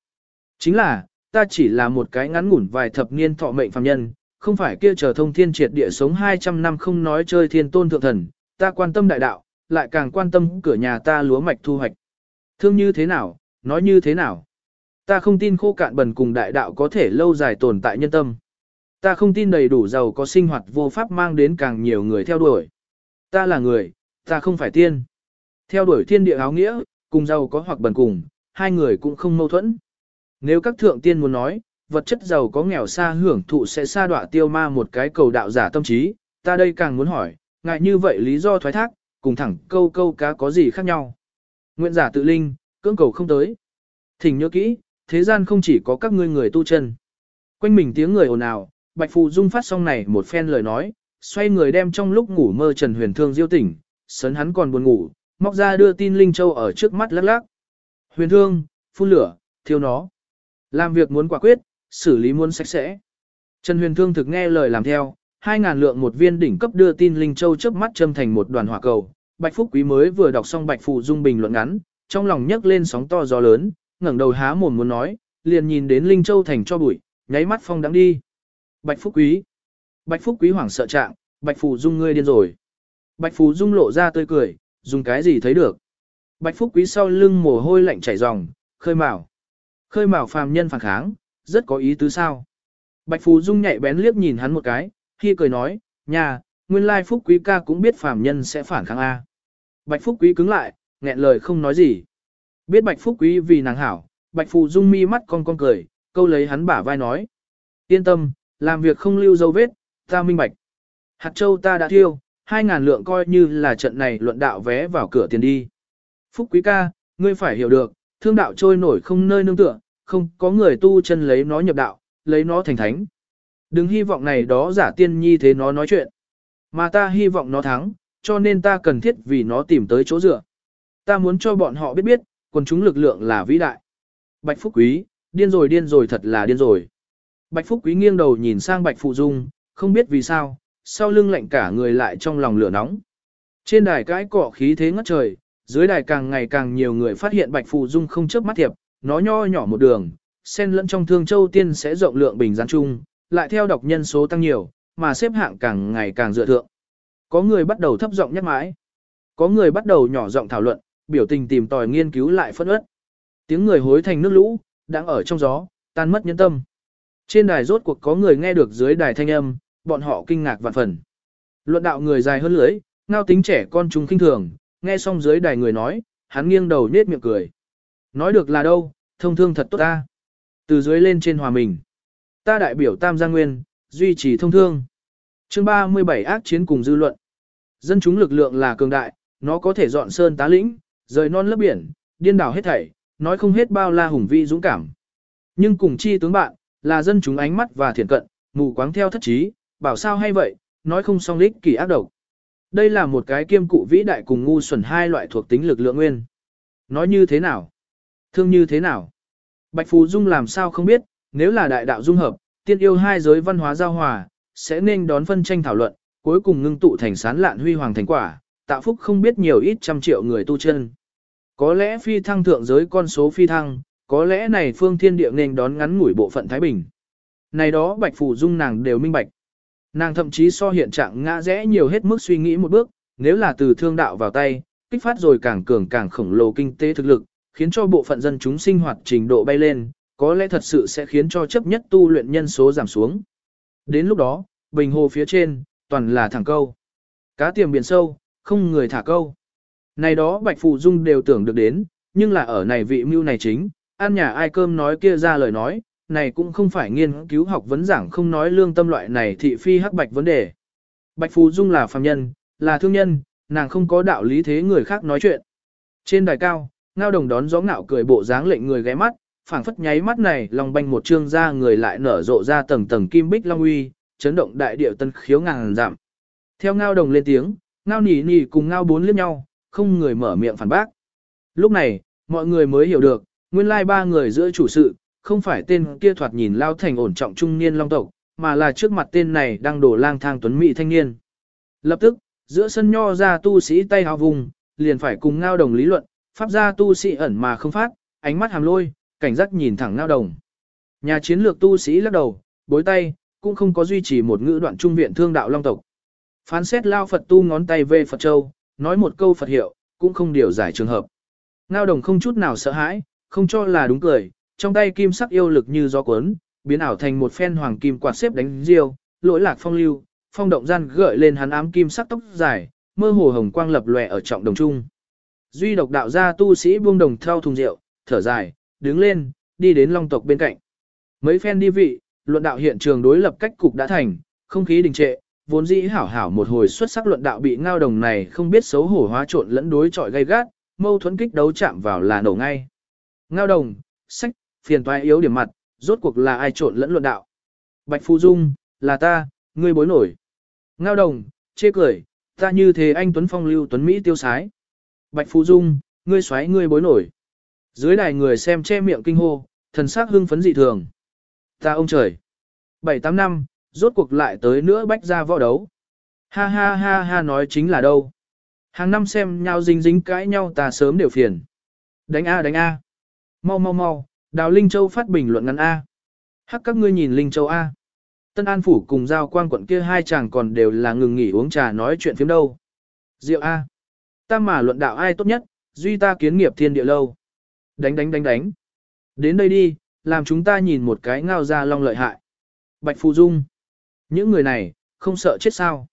Chính là, ta chỉ là một cái ngắn ngủn vài thập niên thọ mệnh phàm nhân, không phải kia chờ thông thiên triệt địa sống 200 năm không nói chơi thiên tôn thượng thần, ta quan tâm đại đạo, lại càng quan tâm cửa nhà ta lúa mạch thu hoạch. Thương như thế nào, nói như thế nào. Ta không tin khô cạn bần cùng đại đạo có thể lâu dài tồn tại nhân tâm. Ta không tin đầy đủ giàu có sinh hoạt vô pháp mang đến càng nhiều người theo đuổi. Ta là người, ta không phải tiên. Theo đuổi thiên địa áo nghĩa, cùng giàu có hoặc bần cùng, hai người cũng không mâu thuẫn. Nếu các thượng tiên muốn nói, vật chất giàu có nghèo xa hưởng thụ sẽ xa đọa tiêu ma một cái cầu đạo giả tâm trí, ta đây càng muốn hỏi, ngại như vậy lý do thoái thác, cùng thẳng câu câu cá có gì khác nhau. Nguyện giả tự linh, cưỡng cầu không tới. Thỉnh nhớ kỹ, thế gian không chỉ có các ngươi người tu chân. Quanh mình tiếng người ồn ào, Bạch Phù Dung phát xong này một phen lời nói, xoay người đem trong lúc ngủ mơ Trần Huyền Thương diêu tỉnh, sấn hắn còn buồn ngủ, móc ra đưa tin Linh Châu ở trước mắt lắc lắc. Huyền Thương, phun lửa, thiêu nó. Làm việc muốn quả quyết, xử lý muốn sạch sẽ. Trần Huyền Thương thực nghe lời làm theo, 2.000 lượng một viên đỉnh cấp đưa tin Linh Châu chớp mắt châm thành một đoàn hỏa cầu. Bạch Phúc Quý mới vừa đọc xong Bạch Phụ Dung bình luận ngắn, trong lòng nhấc lên sóng to gió lớn, ngẩng đầu há mồm muốn nói, liền nhìn đến Linh Châu thành cho bụi, nháy mắt phong đắng đi. Bạch Phúc Quý. Bạch Phúc Quý hoảng sợ trạng, Bạch Phụ Dung ngươi điên rồi. Bạch Phụ Dung lộ ra tươi cười, dùng cái gì thấy được. Bạch Phúc Quý sau lưng mồ hôi lạnh chảy ròng, khơi mào. Khơi mào phàm nhân phản kháng, rất có ý tứ sao. Bạch Phù Dung nhạy bén liếc nhìn hắn một cái, khi cười nói, nhà, nguyên lai Phúc Quý ca cũng biết phàm nhân sẽ phản kháng A. Bạch Phúc Quý cứng lại, nghẹn lời không nói gì. Biết Bạch Phúc Quý vì nàng hảo, Bạch Phù Dung mi mắt con con cười, câu lấy hắn bả vai nói. Yên tâm, làm việc không lưu dấu vết, ta minh bạch. Hạt châu ta đã thiêu, hai ngàn lượng coi như là trận này luận đạo vé vào cửa tiền đi. Phúc Quý ca, ngươi phải hiểu được, thương đạo trôi nổi không nơi nương tựa, không có người tu chân lấy nó nhập đạo, lấy nó thành thánh. Đừng hy vọng này đó giả tiên nhi thế nó nói chuyện. Mà ta hy vọng nó thắng, cho nên ta cần thiết vì nó tìm tới chỗ dựa. Ta muốn cho bọn họ biết biết, quần chúng lực lượng là vĩ đại. Bạch Phúc Quý, điên rồi điên rồi thật là điên rồi. Bạch Phúc Quý nghiêng đầu nhìn sang Bạch Phụ Dung, không biết vì sao, sau lưng lạnh cả người lại trong lòng lửa nóng. Trên đài cãi cọ khí thế ngất trời, dưới đài càng ngày càng nhiều người phát hiện Bạch Phụ Dung không chớp mắt thiệp, nó nho nhỏ một đường, sen lẫn trong thương châu tiên sẽ rộng lượng bình gián chung, lại theo đọc nhân số tăng nhiều, mà xếp hạng càng ngày càng dựa thượng. Có người bắt đầu thấp giọng nhắc mãi, có người bắt đầu nhỏ giọng thảo luận, biểu tình tìm tòi nghiên cứu lại phân ớt. Tiếng người hối thành nước lũ, đang ở trong gió, tan mất nhân tâm. Trên đài rốt cuộc có người nghe được dưới đài thanh âm, bọn họ kinh ngạc vạn phần. Luận đạo người dài hơn lưới, ngao tính trẻ con chúng kinh thường, nghe xong dưới đài người nói, hắn nghiêng đầu nết miệng cười. Nói được là đâu, thông thương thật tốt ta. Từ dưới lên trên hòa mình. Ta đại biểu Tam Giang Nguyên, duy trì thông thương. chương 37 ác chiến cùng dư luận. Dân chúng lực lượng là cường đại, nó có thể dọn sơn tá lĩnh, rời non lớp biển, điên đảo hết thảy, nói không hết bao la hùng vi dũng cảm. Nhưng cùng chi tướng bạn, là dân chúng ánh mắt và thiện cận, mù quáng theo thất trí, bảo sao hay vậy, nói không song lích kỳ ác độc. Đây là một cái kiêm cụ vĩ đại cùng ngu xuẩn hai loại thuộc tính lực lượng nguyên. Nói như thế nào? Thương như thế nào? Bạch Phù Dung làm sao không biết, nếu là đại đạo dung hợp, tiên yêu hai giới văn hóa giao hòa, sẽ nên đón phân tranh thảo luận, cuối cùng ngưng tụ thành sán lạn huy hoàng thành quả, tạo phúc không biết nhiều ít trăm triệu người tu chân. Có lẽ phi thăng thượng giới con số phi thăng, có lẽ này phương thiên địa nên đón ngắn ngủi bộ phận Thái Bình. Này đó Bạch Phù Dung nàng đều minh bạch. Nàng thậm chí so hiện trạng ngã rẽ nhiều hết mức suy nghĩ một bước, nếu là từ thương đạo vào tay, kích phát rồi càng cường càng khổng lồ kinh tế thực lực, khiến cho bộ phận dân chúng sinh hoạt trình độ bay lên, có lẽ thật sự sẽ khiến cho chấp nhất tu luyện nhân số giảm xuống. Đến lúc đó, bình hồ phía trên, toàn là thẳng câu. Cá tiềm biển sâu, không người thả câu. Này đó Bạch Phụ Dung đều tưởng được đến, nhưng là ở này vị mưu này chính, ăn nhà ai cơm nói kia ra lời nói, này cũng không phải nghiên cứu học vấn giảng không nói lương tâm loại này thị phi hắc bạch vấn đề. Bạch Phù Dung là phàm nhân, là thương nhân, nàng không có đạo lý thế người khác nói chuyện. Trên đài cao, ngao đồng đón gió ngạo cười bộ dáng lệnh người ghé mắt, phảng phất nháy mắt này lòng banh một trương ra người lại nở rộ ra tầng tầng kim bích long uy, chấn động đại điệu tân khiếu ngàn giảm. Theo ngao đồng lên tiếng, ngao nỉ nỉ cùng ngao bốn liếc nhau, không người mở miệng phản bác. Lúc này, mọi người mới hiểu được, nguyên lai ba người giữa chủ sự, không phải tên kia thoạt nhìn lao thành ổn trọng trung niên long tộc, mà là trước mặt tên này đang đổ lang thang tuấn mỹ thanh niên. Lập tức, giữa sân nho ra tu sĩ tay hào vùng, liền phải cùng ngao đồng lý luận, pháp gia tu sĩ ẩn mà không phát, ánh mắt hàm lôi, cảnh giác nhìn thẳng ngao đồng. Nhà chiến lược tu sĩ lắc đầu, bối tay, cũng không có duy trì một ngữ đoạn trung viện thương đạo long tộc. Phán xét lao Phật tu ngón tay về Phật Châu, nói một câu Phật hiệu, cũng không điều giải trường hợp. Ngao đồng không chút nào sợ hãi, không cho là đúng cười, trong tay kim sắc yêu lực như gió cuốn, biến ảo thành một phen hoàng kim quạt xếp đánh diêu, lỗi lạc phong lưu, phong động gian gợi lên hắn ám kim sắc tóc dài, mơ hồ hồng quang lập lòe ở trọng đồng trung. Duy độc đạo gia tu sĩ buông đồng theo thùng rượu, thở dài, đứng lên, đi đến long tộc bên cạnh. Mấy phen đi vị, luận đạo hiện trường đối lập cách cục đã thành, không khí đình trệ, vốn dĩ hảo hảo một hồi xuất sắc luận đạo bị ngao đồng này không biết xấu hổ hóa trộn lẫn đối chọi gay gắt, mâu thuẫn kích đấu chạm vào là nổ ngay. Ngao đồng, sách, phiền toái yếu điểm mặt, rốt cuộc là ai trộn lẫn luận đạo. Bạch Phu Dung, là ta, ngươi bối nổi. Ngao đồng, chê cười, ta như thế anh Tuấn Phong lưu Tuấn Mỹ tiêu sái. Bạch Phú Dung, ngươi xoáy ngươi bối nổi. Dưới đài người xem che miệng kinh hô, thần sắc hưng phấn dị thường. Ta ông trời. Bảy tám năm, rốt cuộc lại tới nữa bách ra võ đấu. Ha ha ha ha nói chính là đâu. Hàng năm xem nhau dính dính cãi nhau ta sớm đều phiền. Đánh A đánh A. Mau mau mau, Đào Linh Châu phát bình luận ngắn A. Hắc các ngươi nhìn Linh Châu A. Tân An Phủ cùng giao quan quận kia hai chàng còn đều là ngừng nghỉ uống trà nói chuyện phiếm đâu. Diệu A. Ta mà luận đạo ai tốt nhất, duy ta kiến nghiệp thiên địa lâu. Đánh đánh đánh đánh. Đến đây đi, làm chúng ta nhìn một cái ngao ra long lợi hại. Bạch Phù Dung. Những người này, không sợ chết sao.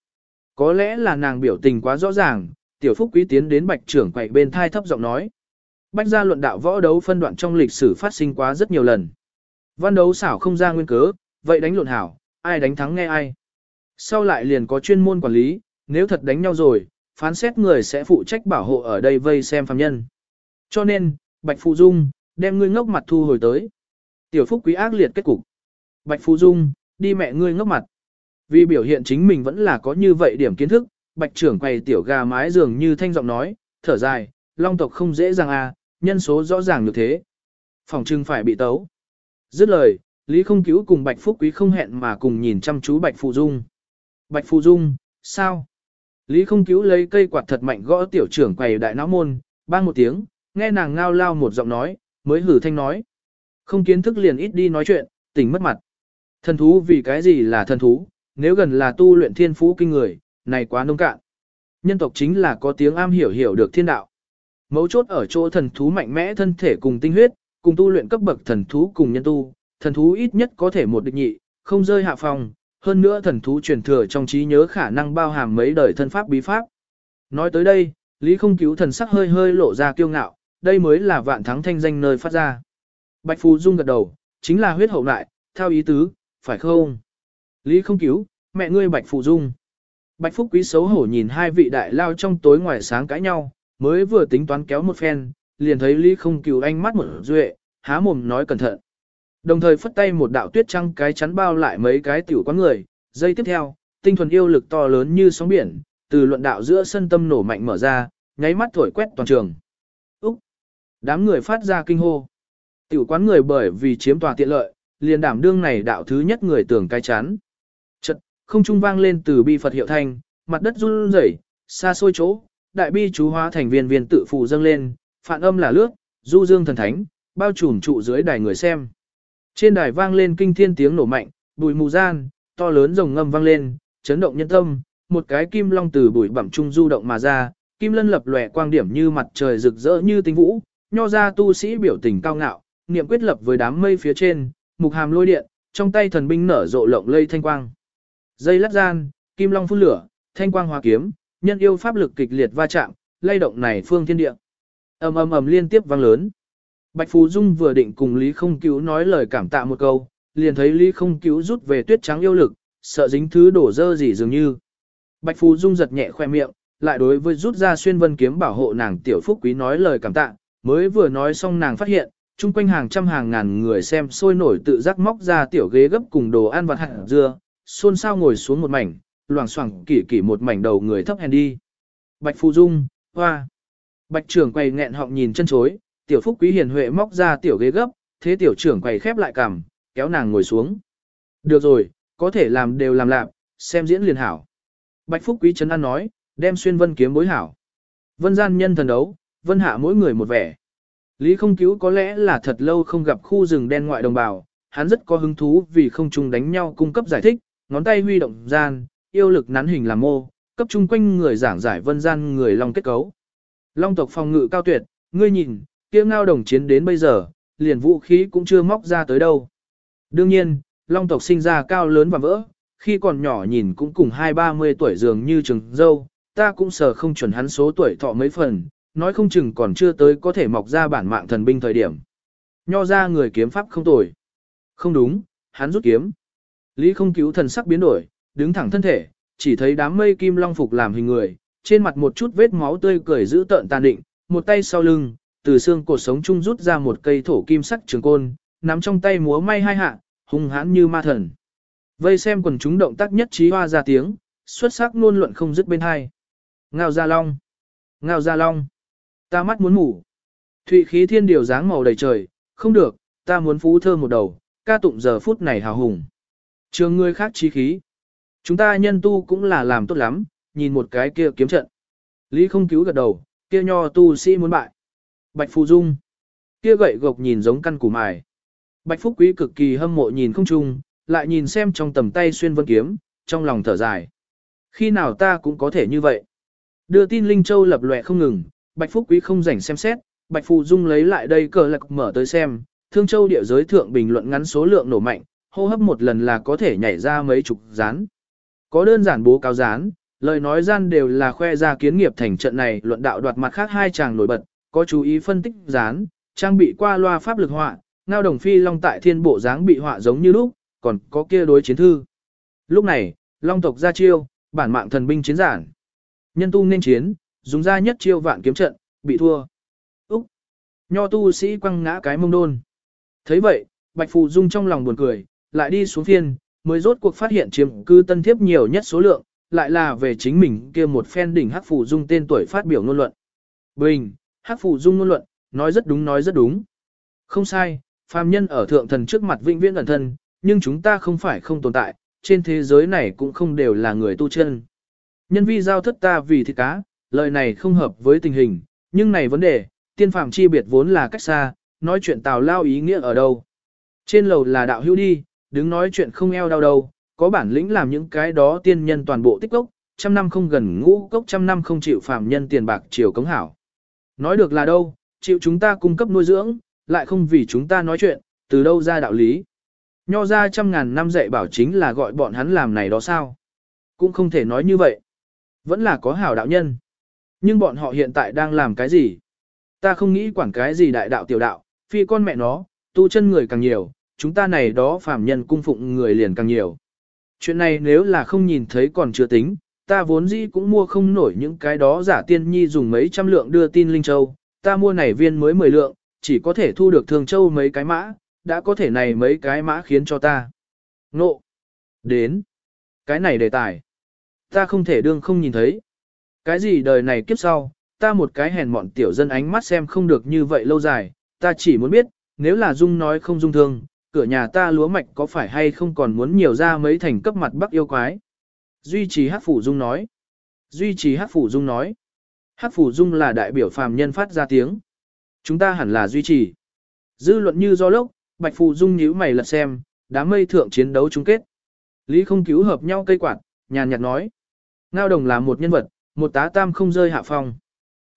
Có lẽ là nàng biểu tình quá rõ ràng, tiểu phúc quý tiến đến bạch trưởng quậy bên thai thấp giọng nói. Bạch gia luận đạo võ đấu phân đoạn trong lịch sử phát sinh quá rất nhiều lần. Văn đấu xảo không ra nguyên cớ, vậy đánh luận hảo, ai đánh thắng nghe ai. Sau lại liền có chuyên môn quản lý, nếu thật đánh nhau rồi, phán xét người sẽ phụ trách bảo hộ ở đây vây xem phàm nhân. Cho nên, Bạch Phụ Dung, đem ngươi ngốc mặt thu hồi tới. Tiểu Phúc Quý ác liệt kết cục. Bạch Phụ Dung, đi mẹ ngươi ngốc mặt. Vì biểu hiện chính mình vẫn là có như vậy điểm kiến thức, Bạch trưởng quay tiểu gà mái dường như thanh giọng nói, thở dài, long tộc không dễ dàng à, nhân số rõ ràng như thế. Phòng trưng phải bị tấu. Dứt lời, Lý không cứu cùng Bạch Phúc Quý không hẹn mà cùng nhìn chăm chú Bạch Phụ Dung. Bạch Phụ Dung, sao? Lý không cứu lấy cây quạt thật mạnh gõ tiểu trưởng quầy đại não môn, bang một tiếng, nghe nàng ngao lao một giọng nói, mới hử thanh nói. Không kiến thức liền ít đi nói chuyện, tỉnh mất mặt. Thần thú vì cái gì là thần thú, nếu gần là tu luyện thiên phú kinh người, này quá nông cạn. Nhân tộc chính là có tiếng am hiểu hiểu được thiên đạo. Mấu chốt ở chỗ thần thú mạnh mẽ thân thể cùng tinh huyết, cùng tu luyện cấp bậc thần thú cùng nhân tu, thần thú ít nhất có thể một địch nhị, không rơi hạ phòng, hơn nữa thần thú truyền thừa trong trí nhớ khả năng bao hàm mấy đời thân pháp bí pháp. Nói tới đây, Lý không cứu thần sắc hơi hơi lộ ra kiêu ngạo, đây mới là vạn thắng thanh danh nơi phát ra. Bạch Phù Dung gật đầu, chính là huyết hậu lại, theo ý tứ, phải không? Lý không cứu, mẹ ngươi Bạch Phù Dung. Bạch Phúc Quý xấu hổ nhìn hai vị đại lao trong tối ngoài sáng cãi nhau, mới vừa tính toán kéo một phen, liền thấy Lý không cứu anh mắt một duệ, há mồm nói cẩn thận. Đồng thời phất tay một đạo tuyết trăng cái chắn bao lại mấy cái tiểu quán người, giây tiếp theo, tinh thuần yêu lực to lớn như sóng biển, từ luận đạo giữa sân tâm nổ mạnh mở ra, nháy mắt thổi quét toàn trường. Úc! Đám người phát ra kinh hô. Tiểu quán người bởi vì chiếm tòa tiện lợi, liền đảm đương này đạo thứ nhất người tưởng cái chắn. Chật, không trung vang lên từ bi Phật hiệu thanh, mặt đất run rẩy, xa xôi chỗ, đại bi chú hóa thành viên viên tự phụ dâng lên, phản âm là lướt, du dương thần thánh, bao trùm trụ dưới đài người xem. Trên đài vang lên kinh thiên tiếng nổ mạnh, bụi mù gian, to lớn rồng ngâm vang lên, chấn động nhân tâm, một cái kim long từ bụi bẩm trung du động mà ra, kim lân lập lòe quang điểm như mặt trời rực rỡ như tinh vũ, nho ra tu sĩ biểu tình cao ngạo, niệm quyết lập với đám mây phía trên, mục hàm lôi điện, trong tay thần binh nở rộ lộng lây thanh quang. Dây lát gian, kim long phun lửa, thanh quang hóa kiếm, nhân yêu pháp lực kịch liệt va chạm, lay động này phương thiên địa. Ầm ầm ầm liên tiếp vang lớn. Bạch Phú Dung vừa định cùng Lý Không Cứu nói lời cảm tạ một câu, liền thấy Lý Không Cứu rút về tuyết trắng yêu lực, sợ dính thứ đổ dơ gì dường như. Bạch Phú Dung giật nhẹ khoe miệng, lại đối với rút ra xuyên vân kiếm bảo hộ nàng tiểu phúc quý nói lời cảm tạ, mới vừa nói xong nàng phát hiện, chung quanh hàng trăm hàng ngàn người xem sôi nổi tự giác móc ra tiểu ghế gấp cùng đồ ăn vặt hạt dưa, xôn xao ngồi xuống một mảnh, loảng xoảng kỷ kỷ một mảnh đầu người thấp hèn đi. Bạch Phù Dung, hoa. Bạch trưởng quay nghẹn họng nhìn chân chối, tiểu phúc quý hiền huệ móc ra tiểu ghế gấp, thế tiểu trưởng quầy khép lại cằm, kéo nàng ngồi xuống. Được rồi, có thể làm đều làm lạc, xem diễn liền hảo. Bạch phúc quý chấn an nói, đem xuyên vân kiếm bối hảo. Vân gian nhân thần đấu, vân hạ mỗi người một vẻ. Lý không cứu có lẽ là thật lâu không gặp khu rừng đen ngoại đồng bào, hắn rất có hứng thú vì không chung đánh nhau cung cấp giải thích, ngón tay huy động gian, yêu lực nắn hình làm mô, cấp chung quanh người giảng giải vân gian người long kết cấu. Long tộc phòng ngự cao tuyệt, ngươi nhìn, kia ngao đồng chiến đến bây giờ, liền vũ khí cũng chưa móc ra tới đâu. Đương nhiên, long tộc sinh ra cao lớn và vỡ, khi còn nhỏ nhìn cũng cùng hai ba mươi tuổi dường như trường dâu, ta cũng sợ không chuẩn hắn số tuổi thọ mấy phần, nói không chừng còn chưa tới có thể mọc ra bản mạng thần binh thời điểm. Nho ra người kiếm pháp không tồi. Không đúng, hắn rút kiếm. Lý không cứu thần sắc biến đổi, đứng thẳng thân thể, chỉ thấy đám mây kim long phục làm hình người, trên mặt một chút vết máu tươi cười giữ tợn tàn định, một tay sau lưng, từ xương cột sống chung rút ra một cây thổ kim sắc trường côn, nắm trong tay múa may hai hạ, hung hãn như ma thần. Vây xem quần chúng động tác nhất trí hoa ra tiếng, xuất sắc luôn luận không dứt bên hai. Ngao Gia Long! Ngao Gia Long! Ta mắt muốn ngủ. Thụy khí thiên điều dáng màu đầy trời, không được, ta muốn phú thơ một đầu, ca tụng giờ phút này hào hùng. Trường ngươi khác trí khí. Chúng ta nhân tu cũng là làm tốt lắm, nhìn một cái kia kiếm trận. Lý không cứu gật đầu, kia nho tu sĩ muốn bại. Bạch Phù Dung. Kia gậy gộc nhìn giống căn củ mài. Bạch Phúc Quý cực kỳ hâm mộ nhìn không chung, lại nhìn xem trong tầm tay xuyên vân kiếm, trong lòng thở dài. Khi nào ta cũng có thể như vậy. Đưa tin Linh Châu lập lòe không ngừng, Bạch Phúc Quý không rảnh xem xét, Bạch Phù Dung lấy lại đây cờ lạc mở tới xem, Thương Châu địa giới thượng bình luận ngắn số lượng nổ mạnh, hô hấp một lần là có thể nhảy ra mấy chục rán. Có đơn giản bố cáo rán, lời nói gian đều là khoe ra kiến nghiệp thành trận này luận đạo đoạt mặt khác hai chàng nổi bật, có chú ý phân tích dán, trang bị qua loa pháp lực họa, ngao đồng phi long tại thiên bộ dáng bị họa giống như lúc, còn có kia đối chiến thư. Lúc này, long tộc ra chiêu, bản mạng thần binh chiến giản. Nhân tu nên chiến, dùng ra nhất chiêu vạn kiếm trận, bị thua. Úc! Nho tu sĩ quăng ngã cái mông đôn. thấy vậy, Bạch Phù Dung trong lòng buồn cười, lại đi xuống phiên, mới rốt cuộc phát hiện chiếm cư tân thiếp nhiều nhất số lượng, lại là về chính mình kia một phen đỉnh Hắc Phù Dung tên tuổi phát biểu ngôn luận. Bình, Hắc Phủ Dung ngôn luận, nói rất đúng nói rất đúng. Không sai, phàm nhân ở thượng thần trước mặt vĩnh viễn ẩn thân, nhưng chúng ta không phải không tồn tại, trên thế giới này cũng không đều là người tu chân. Nhân vi giao thất ta vì thịt cá, lời này không hợp với tình hình, nhưng này vấn đề, tiên phàm chi biệt vốn là cách xa, nói chuyện tào lao ý nghĩa ở đâu. Trên lầu là đạo hữu đi, đứng nói chuyện không eo đau đâu, có bản lĩnh làm những cái đó tiên nhân toàn bộ tích cốc, trăm năm không gần ngũ cốc trăm năm không chịu phàm nhân tiền bạc chiều cống hảo. Nói được là đâu, chịu chúng ta cung cấp nuôi dưỡng, lại không vì chúng ta nói chuyện, từ đâu ra đạo lý. Nho ra trăm ngàn năm dạy bảo chính là gọi bọn hắn làm này đó sao. Cũng không thể nói như vậy. Vẫn là có hảo đạo nhân. Nhưng bọn họ hiện tại đang làm cái gì? Ta không nghĩ quản cái gì đại đạo tiểu đạo, phi con mẹ nó, tu chân người càng nhiều, chúng ta này đó phàm nhân cung phụng người liền càng nhiều. Chuyện này nếu là không nhìn thấy còn chưa tính, ta vốn dĩ cũng mua không nổi những cái đó giả tiên nhi dùng mấy trăm lượng đưa tin Linh Châu, ta mua này viên mới 10 lượng, chỉ có thể thu được Thường Châu mấy cái mã, đã có thể này mấy cái mã khiến cho ta. Nộ! Đến! Cái này đề tài. Ta không thể đương không nhìn thấy. Cái gì đời này kiếp sau, ta một cái hèn mọn tiểu dân ánh mắt xem không được như vậy lâu dài, ta chỉ muốn biết, nếu là Dung nói không dung thương, cửa nhà ta lúa mạch có phải hay không còn muốn nhiều ra mấy thành cấp mặt bắc yêu quái. Duy trì hát phủ Dung nói. Duy trì hát phủ Dung nói. Hát phủ Dung là đại biểu phàm nhân phát ra tiếng. Chúng ta hẳn là duy trì. Dư luận như do lốc, Bạch phủ Dung nhíu mày lật xem, đám mây thượng chiến đấu chung kết. Lý không cứu hợp nhau cây quạt, nhàn nhạt nói. Ngao đồng là một nhân vật, một tá tam không rơi hạ phong.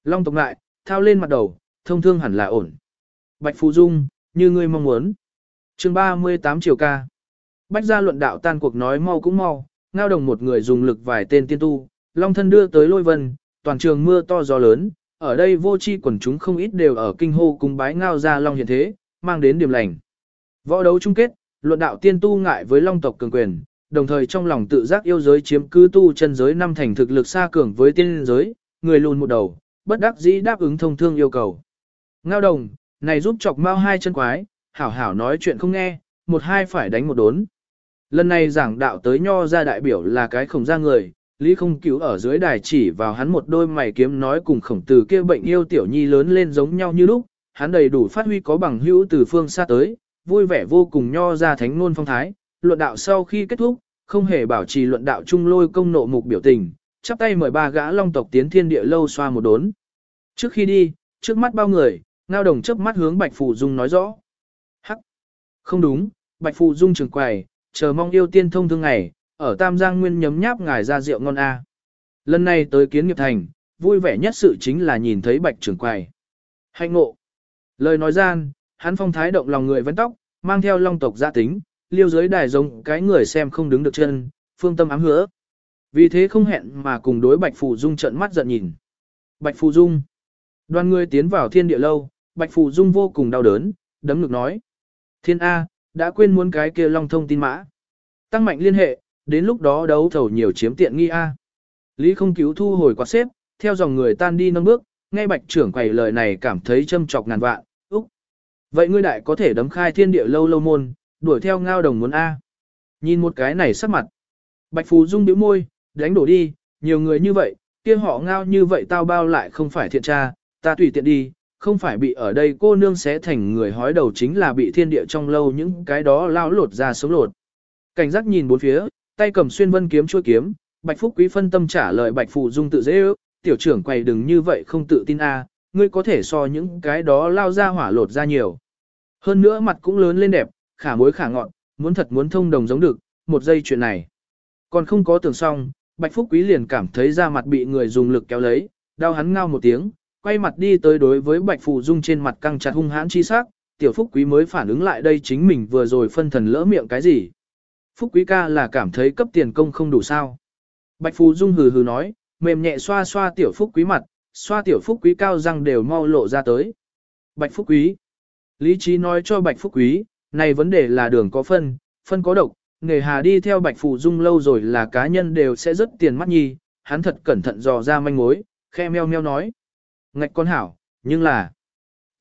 Long tộc lại, thao lên mặt đầu, thông thương hẳn là ổn. Bạch Phù Dung, như ngươi mong muốn. chương 38 chiều ca. Bách gia luận đạo tan cuộc nói mau cũng mau, ngao đồng một người dùng lực vài tên tiên tu, long thân đưa tới lôi vân, toàn trường mưa to gió lớn, ở đây vô chi quần chúng không ít đều ở kinh hô cùng bái ngao ra long hiện thế, mang đến điểm lành. Võ đấu chung kết, luận đạo tiên tu ngại với long tộc cường quyền, đồng thời trong lòng tự giác yêu giới chiếm cứ tu chân giới năm thành thực lực xa cường với tiên giới, người lùn một đầu, bất đắc dĩ đáp ứng thông thương yêu cầu. Ngao đồng, này giúp chọc mau hai chân quái, hảo hảo nói chuyện không nghe, một hai phải đánh một đốn. Lần này giảng đạo tới nho ra đại biểu là cái khổng ra người, Lý không cứu ở dưới đài chỉ vào hắn một đôi mày kiếm nói cùng khổng tử kia bệnh yêu tiểu nhi lớn lên giống nhau như lúc, hắn đầy đủ phát huy có bằng hữu từ phương xa tới, vui vẻ vô cùng nho ra thánh ngôn phong thái, luận đạo sau khi kết thúc, không hề bảo trì luận đạo trung lôi công nộ mục biểu tình, chắp tay mời ba gã long tộc tiến thiên địa lâu xoa một đốn. Trước khi đi, trước mắt bao người, ngao đồng chớp mắt hướng Bạch Phù Dung nói rõ. Hắc! Không đúng, Bạch Phù Dung trường quầy, chờ mong yêu tiên thông thương ngày, ở Tam Giang Nguyên nhấm nháp ngài ra rượu ngon A. Lần này tới kiến nghiệp thành, vui vẻ nhất sự chính là nhìn thấy Bạch trường quầy. Hạnh ngộ! Lời nói gian, hắn phong thái động lòng người vấn tóc, mang theo long tộc gia tính, liêu giới đài giống cái người xem không đứng được chân, phương tâm ám hứa. Vì thế không hẹn mà cùng đối Bạch Phù Dung trận mắt giận nhìn. Bạch Phù Dung. Đoàn người tiến vào thiên địa lâu, Bạch Phù Dung vô cùng đau đớn, đấm ngực nói. Thiên A, đã quên muốn cái kia long thông tin mã. Tăng mạnh liên hệ, đến lúc đó đấu thầu nhiều chiếm tiện nghi A. Lý không cứu thu hồi quạt xếp, theo dòng người tan đi nâng bước, nghe Bạch trưởng quầy lời này cảm thấy châm chọc ngàn vạn, úc. Vậy ngươi đại có thể đấm khai thiên địa lâu lâu môn, đuổi theo ngao đồng muốn A. Nhìn một cái này sắc mặt. Bạch Phù Dung bĩu môi, đánh đổ đi, nhiều người như vậy, kia họ ngao như vậy tao bao lại không phải thiện tra, ta tùy tiện đi, không phải bị ở đây cô nương xé thành người hói đầu chính là bị thiên địa trong lâu những cái đó lao lột ra sống lột. Cảnh giác nhìn bốn phía, tay cầm xuyên vân kiếm chua kiếm, Bạch Phúc Quý phân tâm trả lời Bạch Phụ Dung tự dễ ước, tiểu trưởng quầy đừng như vậy không tự tin a, à, ngươi có thể so những cái đó lao ra hỏa lột ra nhiều. Hơn nữa mặt cũng lớn lên đẹp, khả mối khả ngọn, muốn thật muốn thông đồng giống được, một giây chuyện này. Còn không có tưởng xong, Bạch Phúc Quý liền cảm thấy da mặt bị người dùng lực kéo lấy, đau hắn ngao một tiếng, quay mặt đi tới đối với Bạch Phù Dung trên mặt căng chặt hung hãn chi sắc, tiểu phúc quý mới phản ứng lại đây chính mình vừa rồi phân thần lỡ miệng cái gì. Phúc quý ca là cảm thấy cấp tiền công không đủ sao. Bạch Phù Dung hừ hừ nói, mềm nhẹ xoa xoa tiểu phúc quý mặt, xoa tiểu phúc quý cao răng đều mau lộ ra tới. Bạch phúc quý. Lý trí nói cho bạch phúc quý, này vấn đề là đường có phân, phân có độc, nghề hà đi theo bạch Phù Dung lâu rồi là cá nhân đều sẽ rất tiền mắt nhi, hắn thật cẩn thận dò ra manh mối, khe meo meo nói. Ngạch con hảo, nhưng là,